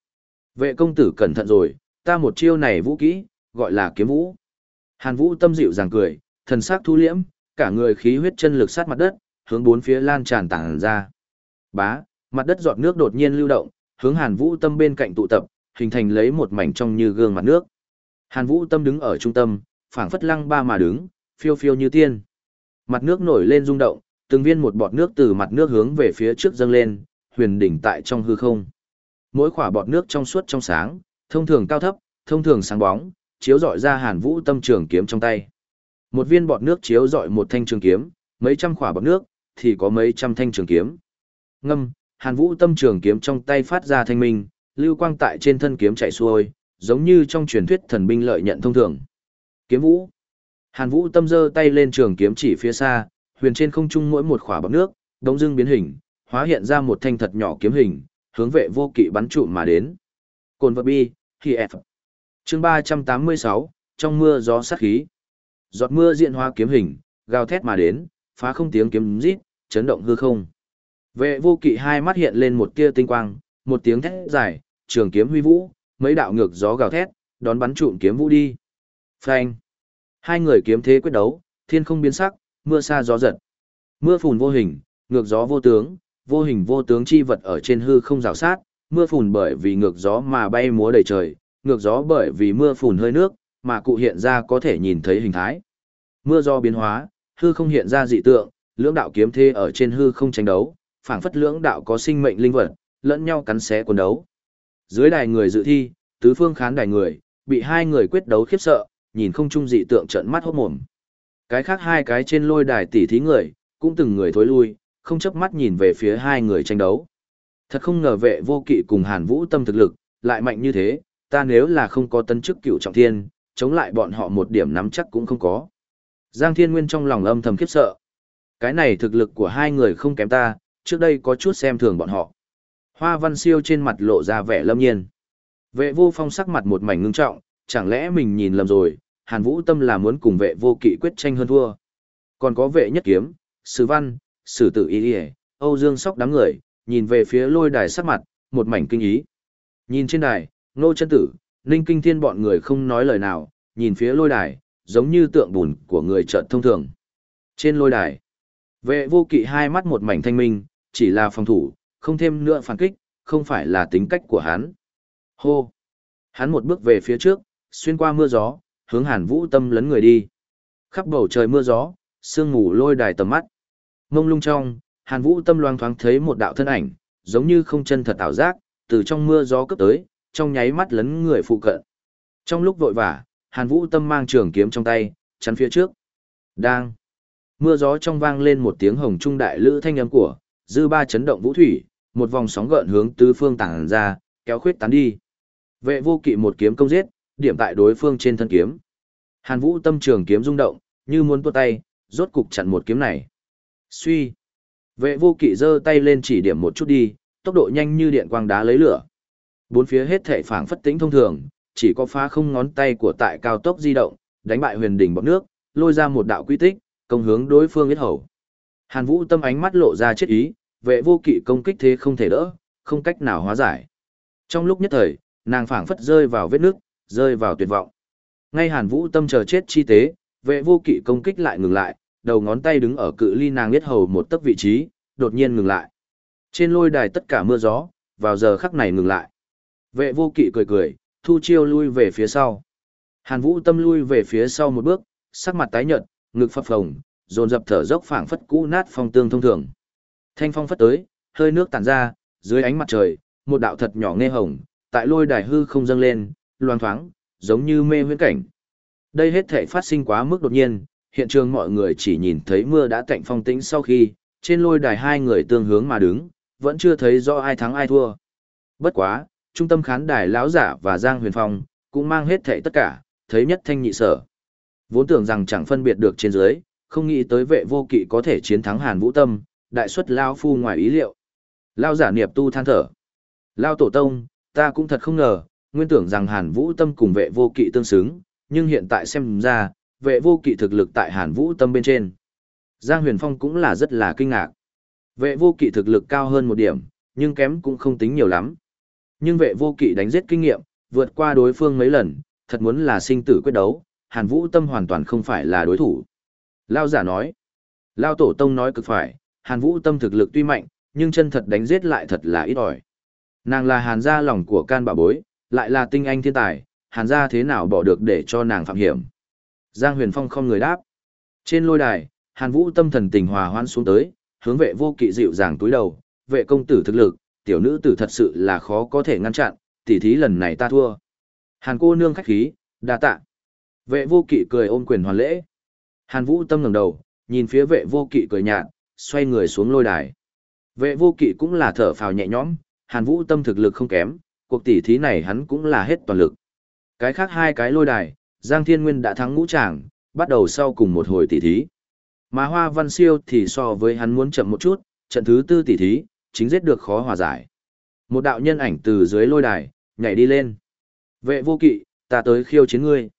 S1: Vệ công tử cẩn thận rồi, ta một chiêu này vũ kỹ, gọi là kiếm vũ. Hàn Vũ Tâm dịu dàng cười, thần sắc thu liễm, cả người khí huyết chân lực sát mặt đất, hướng bốn phía lan tràn tản ra. Bá, mặt đất giọt nước đột nhiên lưu động, hướng Hàn Vũ Tâm bên cạnh tụ tập, hình thành lấy một mảnh trong như gương mặt nước. Hàn Vũ Tâm đứng ở trung tâm, phảng phất lăng ba mà đứng, phiêu phiêu như tiên. Mặt nước nổi lên rung động, từng viên một bọt nước từ mặt nước hướng về phía trước dâng lên, huyền đỉnh tại trong hư không. Mỗi khỏa bọt nước trong suốt trong sáng, thông thường cao thấp, thông thường sáng bóng, chiếu rọi ra Hàn Vũ Tâm trường kiếm trong tay. Một viên bọt nước chiếu rọi một thanh trường kiếm, mấy trăm khỏa bọt nước thì có mấy trăm thanh trường kiếm. Ngâm, Hàn Vũ Tâm trường kiếm trong tay phát ra thanh minh, lưu quang tại trên thân kiếm chạy xuôi, giống như trong truyền thuyết thần binh lợi nhận thông thường. Kiếm Vũ. Hàn Vũ Tâm giơ tay lên trường kiếm chỉ phía xa, huyền trên không trung mỗi một khỏa bọt nước, đống dưng biến hình, hóa hiện ra một thanh thật nhỏ kiếm hình, hướng vệ vô kỵ bắn trụ mà đến. Cồn vật bi, khi F. Chương 386, trong mưa gió sát khí. Giọt mưa diện hoa kiếm hình, gào thét mà đến, phá không tiếng kiếm rít, chấn động hư không. Vệ vô kỵ hai mắt hiện lên một tia tinh quang, một tiếng thét dài, trường kiếm huy vũ, mấy đạo ngược gió gào thét, đón bắn trụm kiếm vũ đi. Phanh. Hai người kiếm thế quyết đấu, thiên không biến sắc, mưa xa gió giật. Mưa phùn vô hình, ngược gió vô tướng, vô hình vô tướng chi vật ở trên hư không rào sát, mưa phùn bởi vì ngược gió mà bay múa đầy trời, ngược gió bởi vì mưa phùn hơi nước, mà cụ hiện ra có thể nhìn thấy hình thái. Mưa do biến hóa, hư không hiện ra dị tượng, lưỡng đạo kiếm thế ở trên hư không tranh đấu, phảng phất lưỡng đạo có sinh mệnh linh vật, lẫn nhau cắn xé cuốn đấu. Dưới đài người dự thi, tứ phương khán đài người, bị hai người quyết đấu khiếp sợ, nhìn không chung dị tượng trợn mắt hốt mồm. Cái khác hai cái trên lôi đài tỷ thí người, cũng từng người thối lui, không chấp mắt nhìn về phía hai người tranh đấu. Thật không ngờ vệ vô kỵ cùng Hàn Vũ tâm thực lực, lại mạnh như thế, ta nếu là không có tân chức cựu trọng thiên, chống lại bọn họ một điểm nắm chắc cũng không có. Giang Thiên Nguyên trong lòng âm thầm khiếp sợ. Cái này thực lực của hai người không kém ta, trước đây có chút xem thường bọn họ. Hoa Văn Siêu trên mặt lộ ra vẻ lâm nhiên. Vệ vô phong sắc mặt một mảnh ngưng trọng, chẳng lẽ mình nhìn lầm rồi, Hàn Vũ Tâm là muốn cùng vệ vô kỵ quyết tranh hơn thua. Còn có vệ nhất kiếm, Sử Văn, Sử Tử Y ỉa Âu Dương Sóc đám người, nhìn về phía lôi đài sắc mặt, một mảnh kinh ý. Nhìn trên đài, Nô Chân Tử, Ninh Kinh Thiên bọn người không nói lời nào, nhìn phía lôi đài, giống như tượng bùn của người trợn thông thường. Trên lôi đài, vệ vô kỵ hai mắt một mảnh thanh minh, chỉ là phòng thủ, không thêm nữa phản kích, không phải là tính cách của hắn. Hô! Hắn một bước về phía trước, xuyên qua mưa gió, hướng hàn vũ tâm lấn người đi. Khắp bầu trời mưa gió, sương mù lôi đài tầm mắt. Mông lung trong, hàn vũ tâm loang thoáng thấy một đạo thân ảnh, giống như không chân thật ảo giác, từ trong mưa gió cấp tới, trong nháy mắt lấn người phụ cận. Trong lúc vội vã, hàn vũ tâm mang trường kiếm trong tay, chắn phía trước. Đang. Mưa gió trong vang lên một tiếng hồng trung đại lữ thanh âm của, dư ba chấn động vũ thủy, một vòng sóng gợn hướng tứ phương tản ra, kéo khuyết tán đi. Vệ vô kỵ một kiếm công giết, điểm tại đối phương trên thân kiếm. Hàn Vũ tâm trường kiếm rung động, như muốn tuột tay, rốt cục chặn một kiếm này. Suy. Vệ vô kỵ giơ tay lên chỉ điểm một chút đi, tốc độ nhanh như điện quang đá lấy lửa. Bốn phía hết thể phảng phất tĩnh thông thường, chỉ có phá không ngón tay của tại cao tốc di động, đánh bại huyền đỉnh bọc nước, lôi ra một đạo quy tích, công hướng đối phương yết hầu. Hàn Vũ tâm ánh mắt lộ ra chết ý, vệ vô kỵ công kích thế không thể đỡ, không cách nào hóa giải. Trong lúc nhất thời, nàng phảng phất rơi vào vết nước, rơi vào tuyệt vọng. Ngay Hàn Vũ tâm chờ chết chi tế, vệ vô kỵ công kích lại ngừng lại, đầu ngón tay đứng ở cự ly nàng biết hầu một tấc vị trí, đột nhiên ngừng lại. Trên lôi đài tất cả mưa gió, vào giờ khắc này ngừng lại. Vệ vô kỵ cười cười, thu chiêu lui về phía sau. Hàn Vũ tâm lui về phía sau một bước, sắc mặt tái nhợt, ngực phập phồng, dồn dập thở dốc phảng phất cũ nát phong tương thông thường. Thanh phong phất tới, hơi nước tản ra, dưới ánh mặt trời, một đạo thật nhỏ nghe hồng, tại lôi đài hư không dâng lên, loang thoáng, giống như mê huyễn cảnh. Đây hết thể phát sinh quá mức đột nhiên, hiện trường mọi người chỉ nhìn thấy mưa đã cạnh phong tĩnh sau khi, trên lôi đài hai người tương hướng mà đứng, vẫn chưa thấy rõ ai thắng ai thua. Bất quá, trung tâm khán đài lão giả và Giang Huyền Phong cũng mang hết thảy tất cả, thấy nhất thanh nhị sở. Vốn tưởng rằng chẳng phân biệt được trên dưới, không nghĩ tới vệ vô kỵ có thể chiến thắng Hàn Vũ Tâm, đại xuất lao phu ngoài ý liệu. Lao giả niệm tu than thở. Lao tổ tông, ta cũng thật không ngờ, nguyên tưởng rằng Hàn Vũ Tâm cùng vệ vô kỵ tương xứng, nhưng hiện tại xem ra, vệ vô kỵ thực lực tại Hàn Vũ Tâm bên trên. Giang Huyền Phong cũng là rất là kinh ngạc. Vệ vô kỵ thực lực cao hơn một điểm, nhưng kém cũng không tính nhiều lắm. Nhưng vệ vô kỵ đánh giết kinh nghiệm, vượt qua đối phương mấy lần, thật muốn là sinh tử quyết đấu, Hàn Vũ Tâm hoàn toàn không phải là đối thủ. Lao giả nói. Lao tổ tông nói cực phải, Hàn Vũ Tâm thực lực tuy mạnh, nhưng chân thật đánh giết lại thật là ít ỏi. Nàng là Hàn gia lòng của can bà bối, lại là tinh anh thiên tài, Hàn gia thế nào bỏ được để cho nàng phạm hiểm. Giang Huyền Phong không người đáp. Trên lôi đài, Hàn Vũ tâm thần tình hòa hoan xuống tới, hướng vệ vô kỵ dịu dàng túi đầu, vệ công tử thực lực, tiểu nữ tử thật sự là khó có thể ngăn chặn, tỉ thí lần này ta thua. Hàn cô nương khách khí, đa tạ. Vệ vô kỵ cười ôm quyền hoàn lễ. Hàn Vũ tâm ngẩng đầu, nhìn phía vệ vô kỵ cười nhạt, xoay người xuống lôi đài. Vệ vô kỵ cũng là thở phào nhẹ nhõm, Hàn Vũ tâm thực lực không kém, cuộc tỉ thí này hắn cũng là hết toàn lực. Cái khác hai cái lôi đài, Giang Thiên Nguyên đã thắng ngũ tràng, bắt đầu sau cùng một hồi tỉ thí. Mà Hoa Văn Siêu thì so với hắn muốn chậm một chút, trận thứ tư tỉ thí, chính giết được khó hòa giải. Một đạo nhân ảnh từ dưới lôi đài, nhảy đi lên. Vệ vô kỵ, ta tới khiêu chiến ngươi.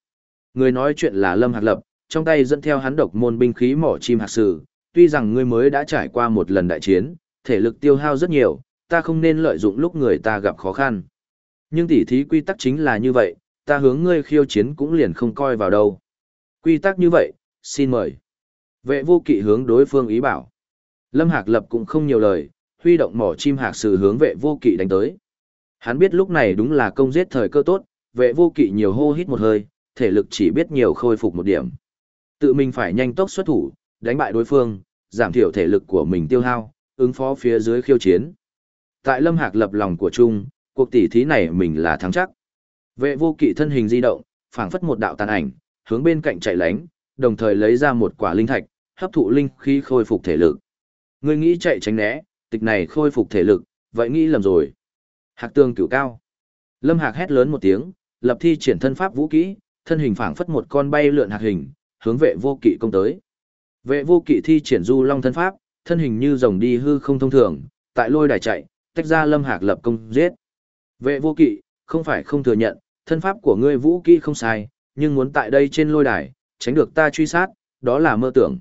S1: Người nói chuyện là Lâm Hạc Lập, trong tay dẫn theo hắn độc môn binh khí mỏ chim hạc sử. Tuy rằng ngươi mới đã trải qua một lần đại chiến, thể lực tiêu hao rất nhiều, ta không nên lợi dụng lúc người ta gặp khó khăn. Nhưng tỉ thí quy tắc chính là như vậy, ta hướng ngươi khiêu chiến cũng liền không coi vào đâu. Quy tắc như vậy, xin mời. Vệ vô kỵ hướng đối phương ý bảo. Lâm Hạc Lập cũng không nhiều lời, huy động mỏ chim hạc sử hướng vệ vô kỵ đánh tới. Hắn biết lúc này đúng là công giết thời cơ tốt, vệ vô kỵ nhiều hô hít một hơi, thể lực chỉ biết nhiều khôi phục một điểm. Tự mình phải nhanh tốc xuất thủ, đánh bại đối phương, giảm thiểu thể lực của mình tiêu hao, ứng phó phía dưới khiêu chiến. Tại Lâm Hạc lập lòng của Trung, cuộc tỷ thí này mình là thắng chắc. Vệ vô kỵ thân hình di động, phảng phất một đạo tàn ảnh, hướng bên cạnh chạy lánh, đồng thời lấy ra một quả linh thạch, hấp thụ linh khí khôi phục thể lực. Người nghĩ chạy tránh né, tịch này khôi phục thể lực, vậy nghĩ lầm rồi. Hạc tương cửu cao. Lâm Hạc hét lớn một tiếng, lập thi triển thân pháp vũ kỹ, thân hình phảng phất một con bay lượn hạc hình, hướng vệ vô kỵ công tới. Vệ vô kỵ thi triển du long thân pháp, thân hình như rồng đi hư không thông thường, tại lôi đài chạy, tách ra Lâm Hạc lập công giết. Vệ vô kỵ, không phải không thừa nhận, thân pháp của ngươi vũ kỹ không sai, nhưng muốn tại đây trên lôi đài, tránh được ta truy sát, đó là mơ tưởng.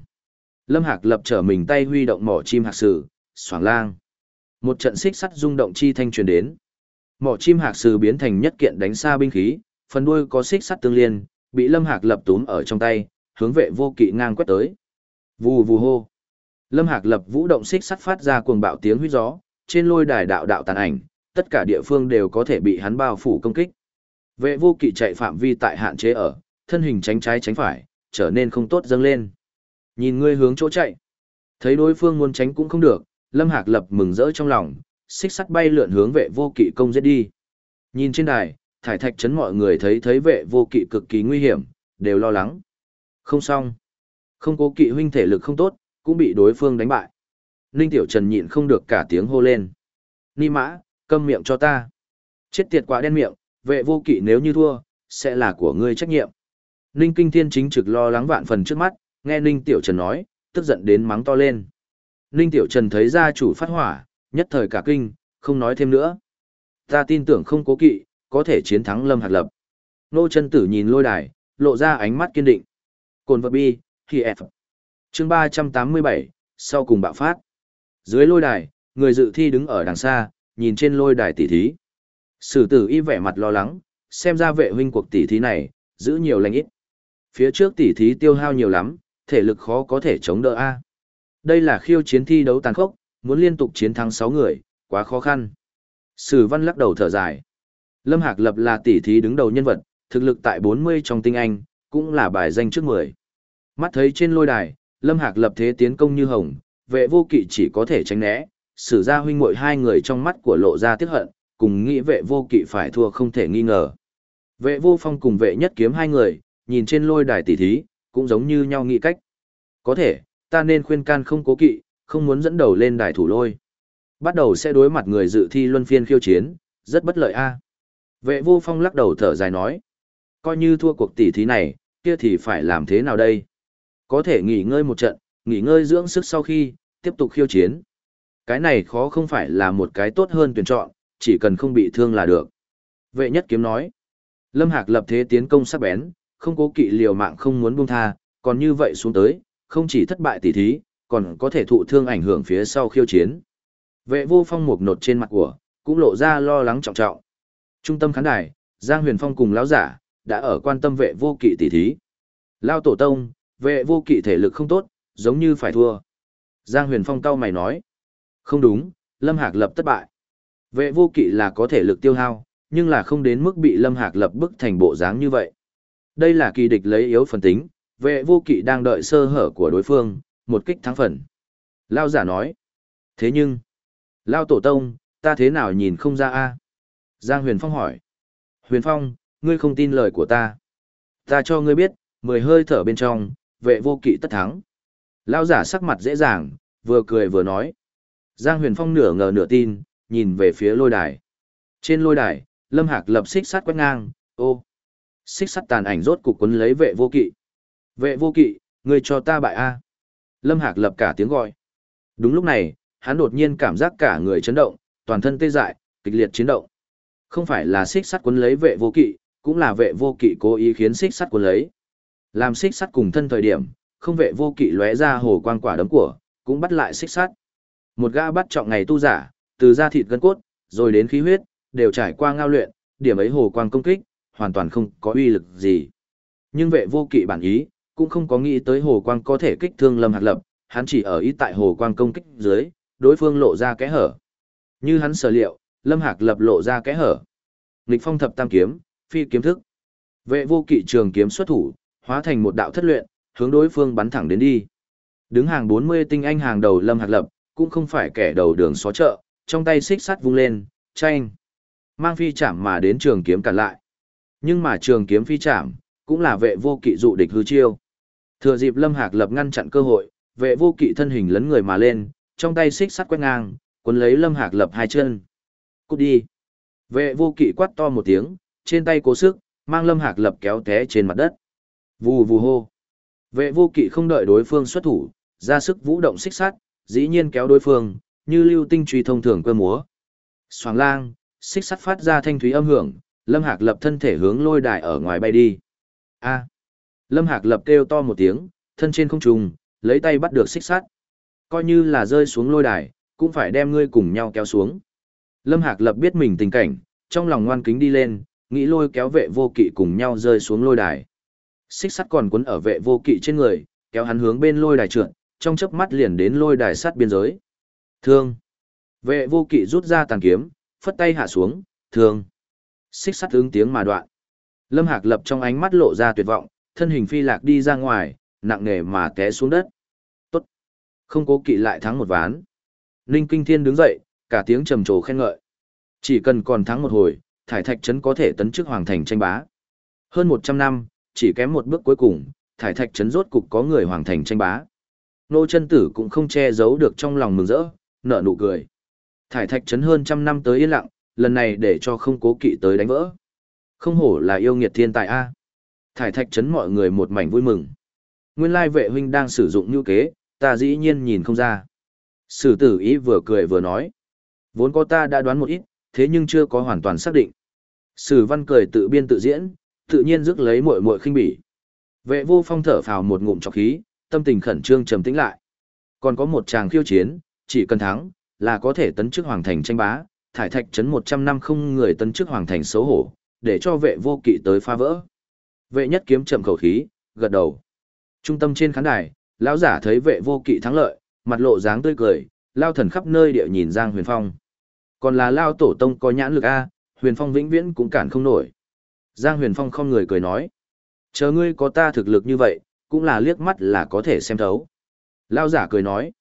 S1: Lâm Hạc lập trở mình tay huy động mỏ chim hạc sử, xoảng lang. Một trận xích sắt rung động chi thanh truyền đến. Mỏ chim hạc sử biến thành nhất kiện đánh xa binh khí, phần đuôi có xích sắt tương liên, bị Lâm Hạc lập túm ở trong tay, hướng vệ vô kỵ ngang quét tới. Vù vù hô. Lâm Hạc lập vũ động xích sắt phát ra cuồng bạo tiếng huýt gió, trên lôi đài đạo đạo tàn ảnh, tất cả địa phương đều có thể bị hắn bao phủ công kích. Vệ vô kỵ chạy phạm vi tại hạn chế ở, thân hình tránh trái tránh phải, trở nên không tốt dâng lên. Nhìn ngươi hướng chỗ chạy, thấy đối phương muốn tránh cũng không được, Lâm Hạc lập mừng rỡ trong lòng, xích sắt bay lượn hướng vệ vô kỵ công giết đi. Nhìn trên đài, thải thạch chấn mọi người thấy thấy vệ vô kỵ cực kỳ nguy hiểm, đều lo lắng. Không xong. Không cố kỵ huynh thể lực không tốt, cũng bị đối phương đánh bại. Ninh Tiểu Trần nhịn không được cả tiếng hô lên. Ni mã, câm miệng cho ta. Chết tiệt quá đen miệng, vệ vô kỵ nếu như thua, sẽ là của ngươi trách nhiệm. Ninh Kinh Thiên chính trực lo lắng vạn phần trước mắt, nghe Ninh Tiểu Trần nói, tức giận đến mắng to lên. Ninh Tiểu Trần thấy gia chủ phát hỏa, nhất thời cả kinh, không nói thêm nữa. Ta tin tưởng không cố kỵ, có thể chiến thắng Lâm Hạc Lập. Nô chân tử nhìn lôi đài, lộ ra ánh mắt kiên định. Cồn vật bi, thì F. Chương 387, sau cùng bạo phát. Dưới lôi đài, người dự thi đứng ở đằng xa, nhìn trên lôi đài tỷ thí. Sử tử y vẻ mặt lo lắng, xem ra vệ huynh cuộc tỷ thí này, giữ nhiều lành ít. Phía trước tỷ thí tiêu hao nhiều lắm, thể lực khó có thể chống đỡ A. Đây là khiêu chiến thi đấu tàn khốc, muốn liên tục chiến thắng 6 người, quá khó khăn. Sử văn lắc đầu thở dài. Lâm Hạc Lập là tỷ thí đứng đầu nhân vật, thực lực tại 40 trong tinh anh, cũng là bài danh trước 10. Mắt thấy trên lôi đài, Lâm Hạc lập thế tiến công như hồng, vệ vô kỵ chỉ có thể tránh né, sử gia huynh muội hai người trong mắt của lộ ra tiếc hận, cùng nghĩ vệ vô kỵ phải thua không thể nghi ngờ. Vệ vô phong cùng vệ nhất kiếm hai người, nhìn trên lôi đài tỷ thí, cũng giống như nhau nghĩ cách. Có thể, ta nên khuyên can không cố kỵ, không muốn dẫn đầu lên đài thủ lôi. Bắt đầu sẽ đối mặt người dự thi luân phiên khiêu chiến, rất bất lợi a. Vệ vô phong lắc đầu thở dài nói. Coi như thua cuộc tỷ thí này, kia thì phải làm thế nào đây? Có thể nghỉ ngơi một trận, nghỉ ngơi dưỡng sức sau khi, tiếp tục khiêu chiến. Cái này khó không phải là một cái tốt hơn tuyển chọn, chỉ cần không bị thương là được. Vệ nhất kiếm nói. Lâm Hạc lập thế tiến công sắc bén, không cố kỵ liều mạng không muốn buông tha, còn như vậy xuống tới, không chỉ thất bại tỷ thí, còn có thể thụ thương ảnh hưởng phía sau khiêu chiến. Vệ vô phong mục nột trên mặt của, cũng lộ ra lo lắng trọng trọng. Trung tâm khán đài, Giang Huyền Phong cùng lão giả, đã ở quan tâm vệ vô kỵ tỷ thí. Lao tổ tông, vệ vô kỵ thể lực không tốt, giống như phải thua. Giang Huyền Phong cau mày nói. Không đúng, Lâm Hạc lập thất bại. Vệ vô kỵ là có thể lực tiêu hao, nhưng là không đến mức bị Lâm Hạc lập bức thành bộ dáng như vậy. Đây là kỳ địch lấy yếu phần tính, vệ vô kỵ đang đợi sơ hở của đối phương, một kích thắng phần. Lao giả nói. Thế nhưng, Lao tổ tông, ta thế nào nhìn không ra a Giang Huyền Phong hỏi. Huyền Phong, ngươi không tin lời của ta. Ta cho ngươi biết, mười hơi thở bên trong, vệ vô kỵ tất thắng. Lao giả sắc mặt dễ dàng, vừa cười vừa nói. Giang Huyền Phong nửa ngờ nửa tin, nhìn về phía lôi đài. Trên lôi đài, Lâm Hạc lập xích sắt quét ngang, ô. Xích sắt tàn ảnh rốt cục quấn lấy vệ vô kỵ. Vệ vô kỵ, ngươi cho ta bại A. Lâm Hạc lập cả tiếng gọi. Đúng lúc này, hắn đột nhiên cảm giác cả người chấn động, toàn thân tê dại, kịch liệt chiến động. Không phải là xích sắt quấn lấy vệ vô kỵ, cũng là vệ vô kỵ cố ý khiến xích sắt quấn lấy. Làm xích sắt cùng thân thời điểm, không vệ vô kỵ lóe ra hồ quang quả đấm của, cũng bắt lại xích sắt. Một gã bắt trọng ngày tu giả, từ da thịt gân cốt, rồi đến khí huyết, đều trải qua ngao luyện, điểm ấy hồ quang công kích, hoàn toàn không có uy lực gì. Nhưng vệ vô kỵ bản ý, cũng không có nghĩ tới hồ quang có thể kích thương Lâm Hạc Lập, hắn chỉ ở ý tại hồ quang công kích dưới, đối phương lộ ra kẽ hở. Như hắn sở liệu, Lâm Hạc Lập lộ ra kẽ hở. Nghịch phong thập tam kiếm, phi kiếm thức. Vệ vô kỵ trường kiếm xuất thủ, hóa thành một đạo thất luyện, hướng đối phương bắn thẳng đến đi. Đứng hàng 40 tinh anh hàng đầu Lâm Hạc Lập, cũng không phải kẻ đầu đường xó chợ, trong tay xích sắt vung lên, tranh. Mang phi chạm mà đến trường kiếm cản lại. Nhưng mà trường kiếm phi chạm, cũng là vệ vô kỵ dụ địch hư chiêu. Thừa dịp Lâm Hạc lập ngăn chặn cơ hội, vệ vô kỵ thân hình lấn người mà lên, trong tay xích sắt quét ngang, cuốn lấy Lâm Hạc lập hai chân. Cút đi. Vệ vô kỵ quát to một tiếng, trên tay cố sức, mang Lâm Hạc lập kéo té trên mặt đất. Vù vù hô. Vệ vô kỵ không đợi đối phương xuất thủ, ra sức vũ động xích sắt, dĩ nhiên kéo đối phương, như lưu tinh truy thông thường cơ múa. Soàng lang, xích sắt phát ra thanh thúy âm hưởng, Lâm Hạc lập thân thể hướng lôi đài ở ngoài bay đi. A. Lâm Hạc lập kêu to một tiếng, thân trên không trùng lấy tay bắt được xích sắt. Coi như là rơi xuống lôi đài, cũng phải đem ngươi cùng nhau kéo xuống. Lâm Hạc lập biết mình tình cảnh, trong lòng ngoan kính đi lên, nghĩ lôi kéo vệ vô kỵ cùng nhau rơi xuống lôi đài. Xích sắt còn quấn ở vệ vô kỵ trên người, kéo hắn hướng bên lôi đài trượt, trong chớp mắt liền đến lôi đài sắt biên giới. Thương. Vệ vô kỵ rút ra tàn kiếm, phất tay hạ xuống, thương. Xích sắt ứng tiếng mà đoạn. Lâm Hạc lập trong ánh mắt lộ ra tuyệt vọng, thân hình phi lạc đi ra ngoài, nặng nề mà té xuống đất. Tốt. Không cố kỵ lại thắng một ván. Ninh Kinh Thiên đứng dậy, cả tiếng trầm trồ khen ngợi. Chỉ cần còn thắng một hồi, thải thạch trấn có thể tấn chức hoàng thành tranh bá. Hơn 100 năm, chỉ kém một bước cuối cùng, thải thạch trấn rốt cục có người hoàng thành tranh bá. Nô chân tử cũng không che giấu được trong lòng mừng rỡ, nở nụ cười. Thải thạch trấn hơn trăm năm tới yên lặng, lần này để cho không cố kỵ tới đánh vỡ. Không hổ là yêu nghiệt thiên tài A. Thải thạch trấn mọi người một mảnh vui mừng. Nguyên lai vệ huynh đang sử dụng như kế, ta dĩ nhiên nhìn không ra. Sử tử ý vừa cười vừa nói. Vốn có ta đã đoán một ít, thế nhưng chưa có hoàn toàn xác định. Sử văn cười tự biên tự diễn, tự nhiên rước lấy muội muội khinh bỉ. Vệ vô phong thở phào một ngụm trọc khí, tâm tình khẩn trương trầm tĩnh lại. Còn có một chàng khiêu chiến, chỉ cần thắng, là có thể tấn chức hoàng thành tranh bá, thải thạch trấn 100 năm không người tấn chức hoàng thành xấu hổ, để cho vệ vô kỵ tới phá vỡ. Vệ nhất kiếm chậm khẩu khí, gật đầu. Trung tâm trên khán đài, lão giả thấy vệ vô kỵ thắng lợi, mặt lộ dáng tươi cười, lao thần khắp nơi địa nhìn Giang Huyền Phong. Còn là lao tổ tông có nhãn lực A, Huyền Phong vĩnh viễn cũng cản không nổi. Giang Huyền Phong không người cười nói. Chờ ngươi có ta thực lực như vậy, cũng là liếc mắt là có thể xem thấu. Lao giả cười nói,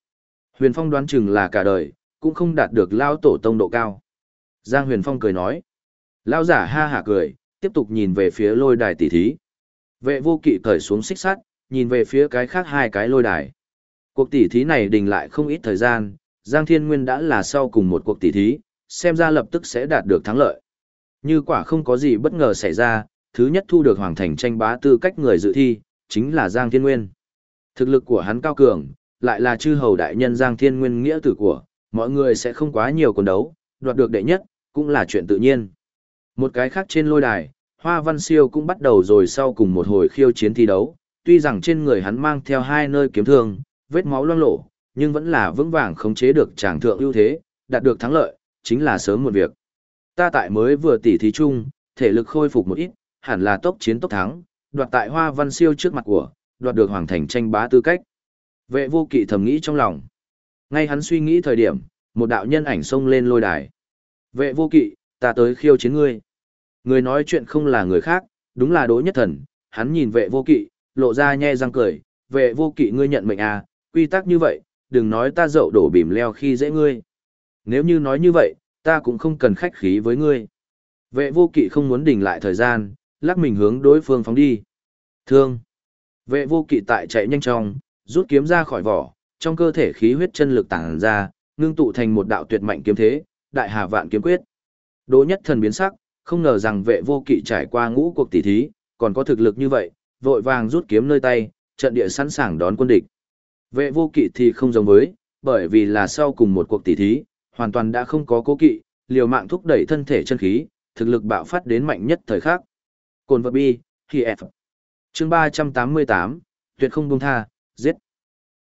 S1: huyền phong đoán chừng là cả đời, cũng không đạt được lao tổ tông độ cao. Giang huyền phong cười nói, lao giả ha hả cười, tiếp tục nhìn về phía lôi đài tỷ thí. Vệ vô kỵ cởi xuống xích sắt, nhìn về phía cái khác hai cái lôi đài. Cuộc tỷ thí này đình lại không ít thời gian, Giang Thiên Nguyên đã là sau cùng một cuộc tỷ thí, xem ra lập tức sẽ đạt được thắng lợi. Như quả không có gì bất ngờ xảy ra, thứ nhất thu được hoàng thành tranh bá tư cách người dự thi, chính là Giang Thiên Nguyên. Thực lực của hắn cao cường, lại là chư hầu đại nhân Giang Thiên Nguyên nghĩa tử của, mọi người sẽ không quá nhiều cuộc đấu, đoạt được đệ nhất, cũng là chuyện tự nhiên. Một cái khác trên lôi đài, Hoa Văn Siêu cũng bắt đầu rồi sau cùng một hồi khiêu chiến thi đấu, tuy rằng trên người hắn mang theo hai nơi kiếm thương, vết máu loang lổ, nhưng vẫn là vững vàng khống chế được tràng thượng ưu thế, đạt được thắng lợi, chính là sớm một việc. Ta tại mới vừa tỉ thí chung, thể lực khôi phục một ít, hẳn là tốc chiến tốc thắng, đoạt tại Hoa Văn Siêu trước mặt của, đoạt được hoàng thành tranh bá tư cách. Vệ vô kỵ thầm nghĩ trong lòng. Ngay hắn suy nghĩ thời điểm, một đạo nhân ảnh xông lên lôi đài. Vệ vô kỵ, ta tới khiêu chiến ngươi. Người nói chuyện không là người khác, đúng là Đỗ Nhất Thần, hắn nhìn vệ vô kỵ, lộ ra nhe răng cười, vệ vô kỵ ngươi nhận mệnh à, quy tắc như vậy, đừng nói ta dậu đổ bìm leo khi dễ ngươi. Nếu như nói như vậy, ta cũng không cần khách khí với ngươi. Vệ vô kỵ không muốn đình lại thời gian, lắc mình hướng đối phương phóng đi. Thương. Vệ vô kỵ tại chạy nhanh chóng, rút kiếm ra khỏi vỏ, trong cơ thể khí huyết chân lực tản ra, ngưng tụ thành một đạo tuyệt mạnh kiếm thế, đại hà vạn kiếm quyết. Đỗ nhất thần biến sắc, không ngờ rằng vệ vô kỵ trải qua ngũ cuộc tỷ thí, còn có thực lực như vậy, vội vàng rút kiếm nơi tay, trận địa sẵn sàng đón quân địch. Vệ vô kỵ thì không giống với, bởi vì là sau cùng một cuộc tỷ thí, hoàn toàn đã không có cố kỵ, liều mạng thúc đẩy thân thể chân khí, thực lực bạo phát đến mạnh nhất thời khắc. Cồn vật bi, khi F. Chương 388, tuyệt không buông tha, giết.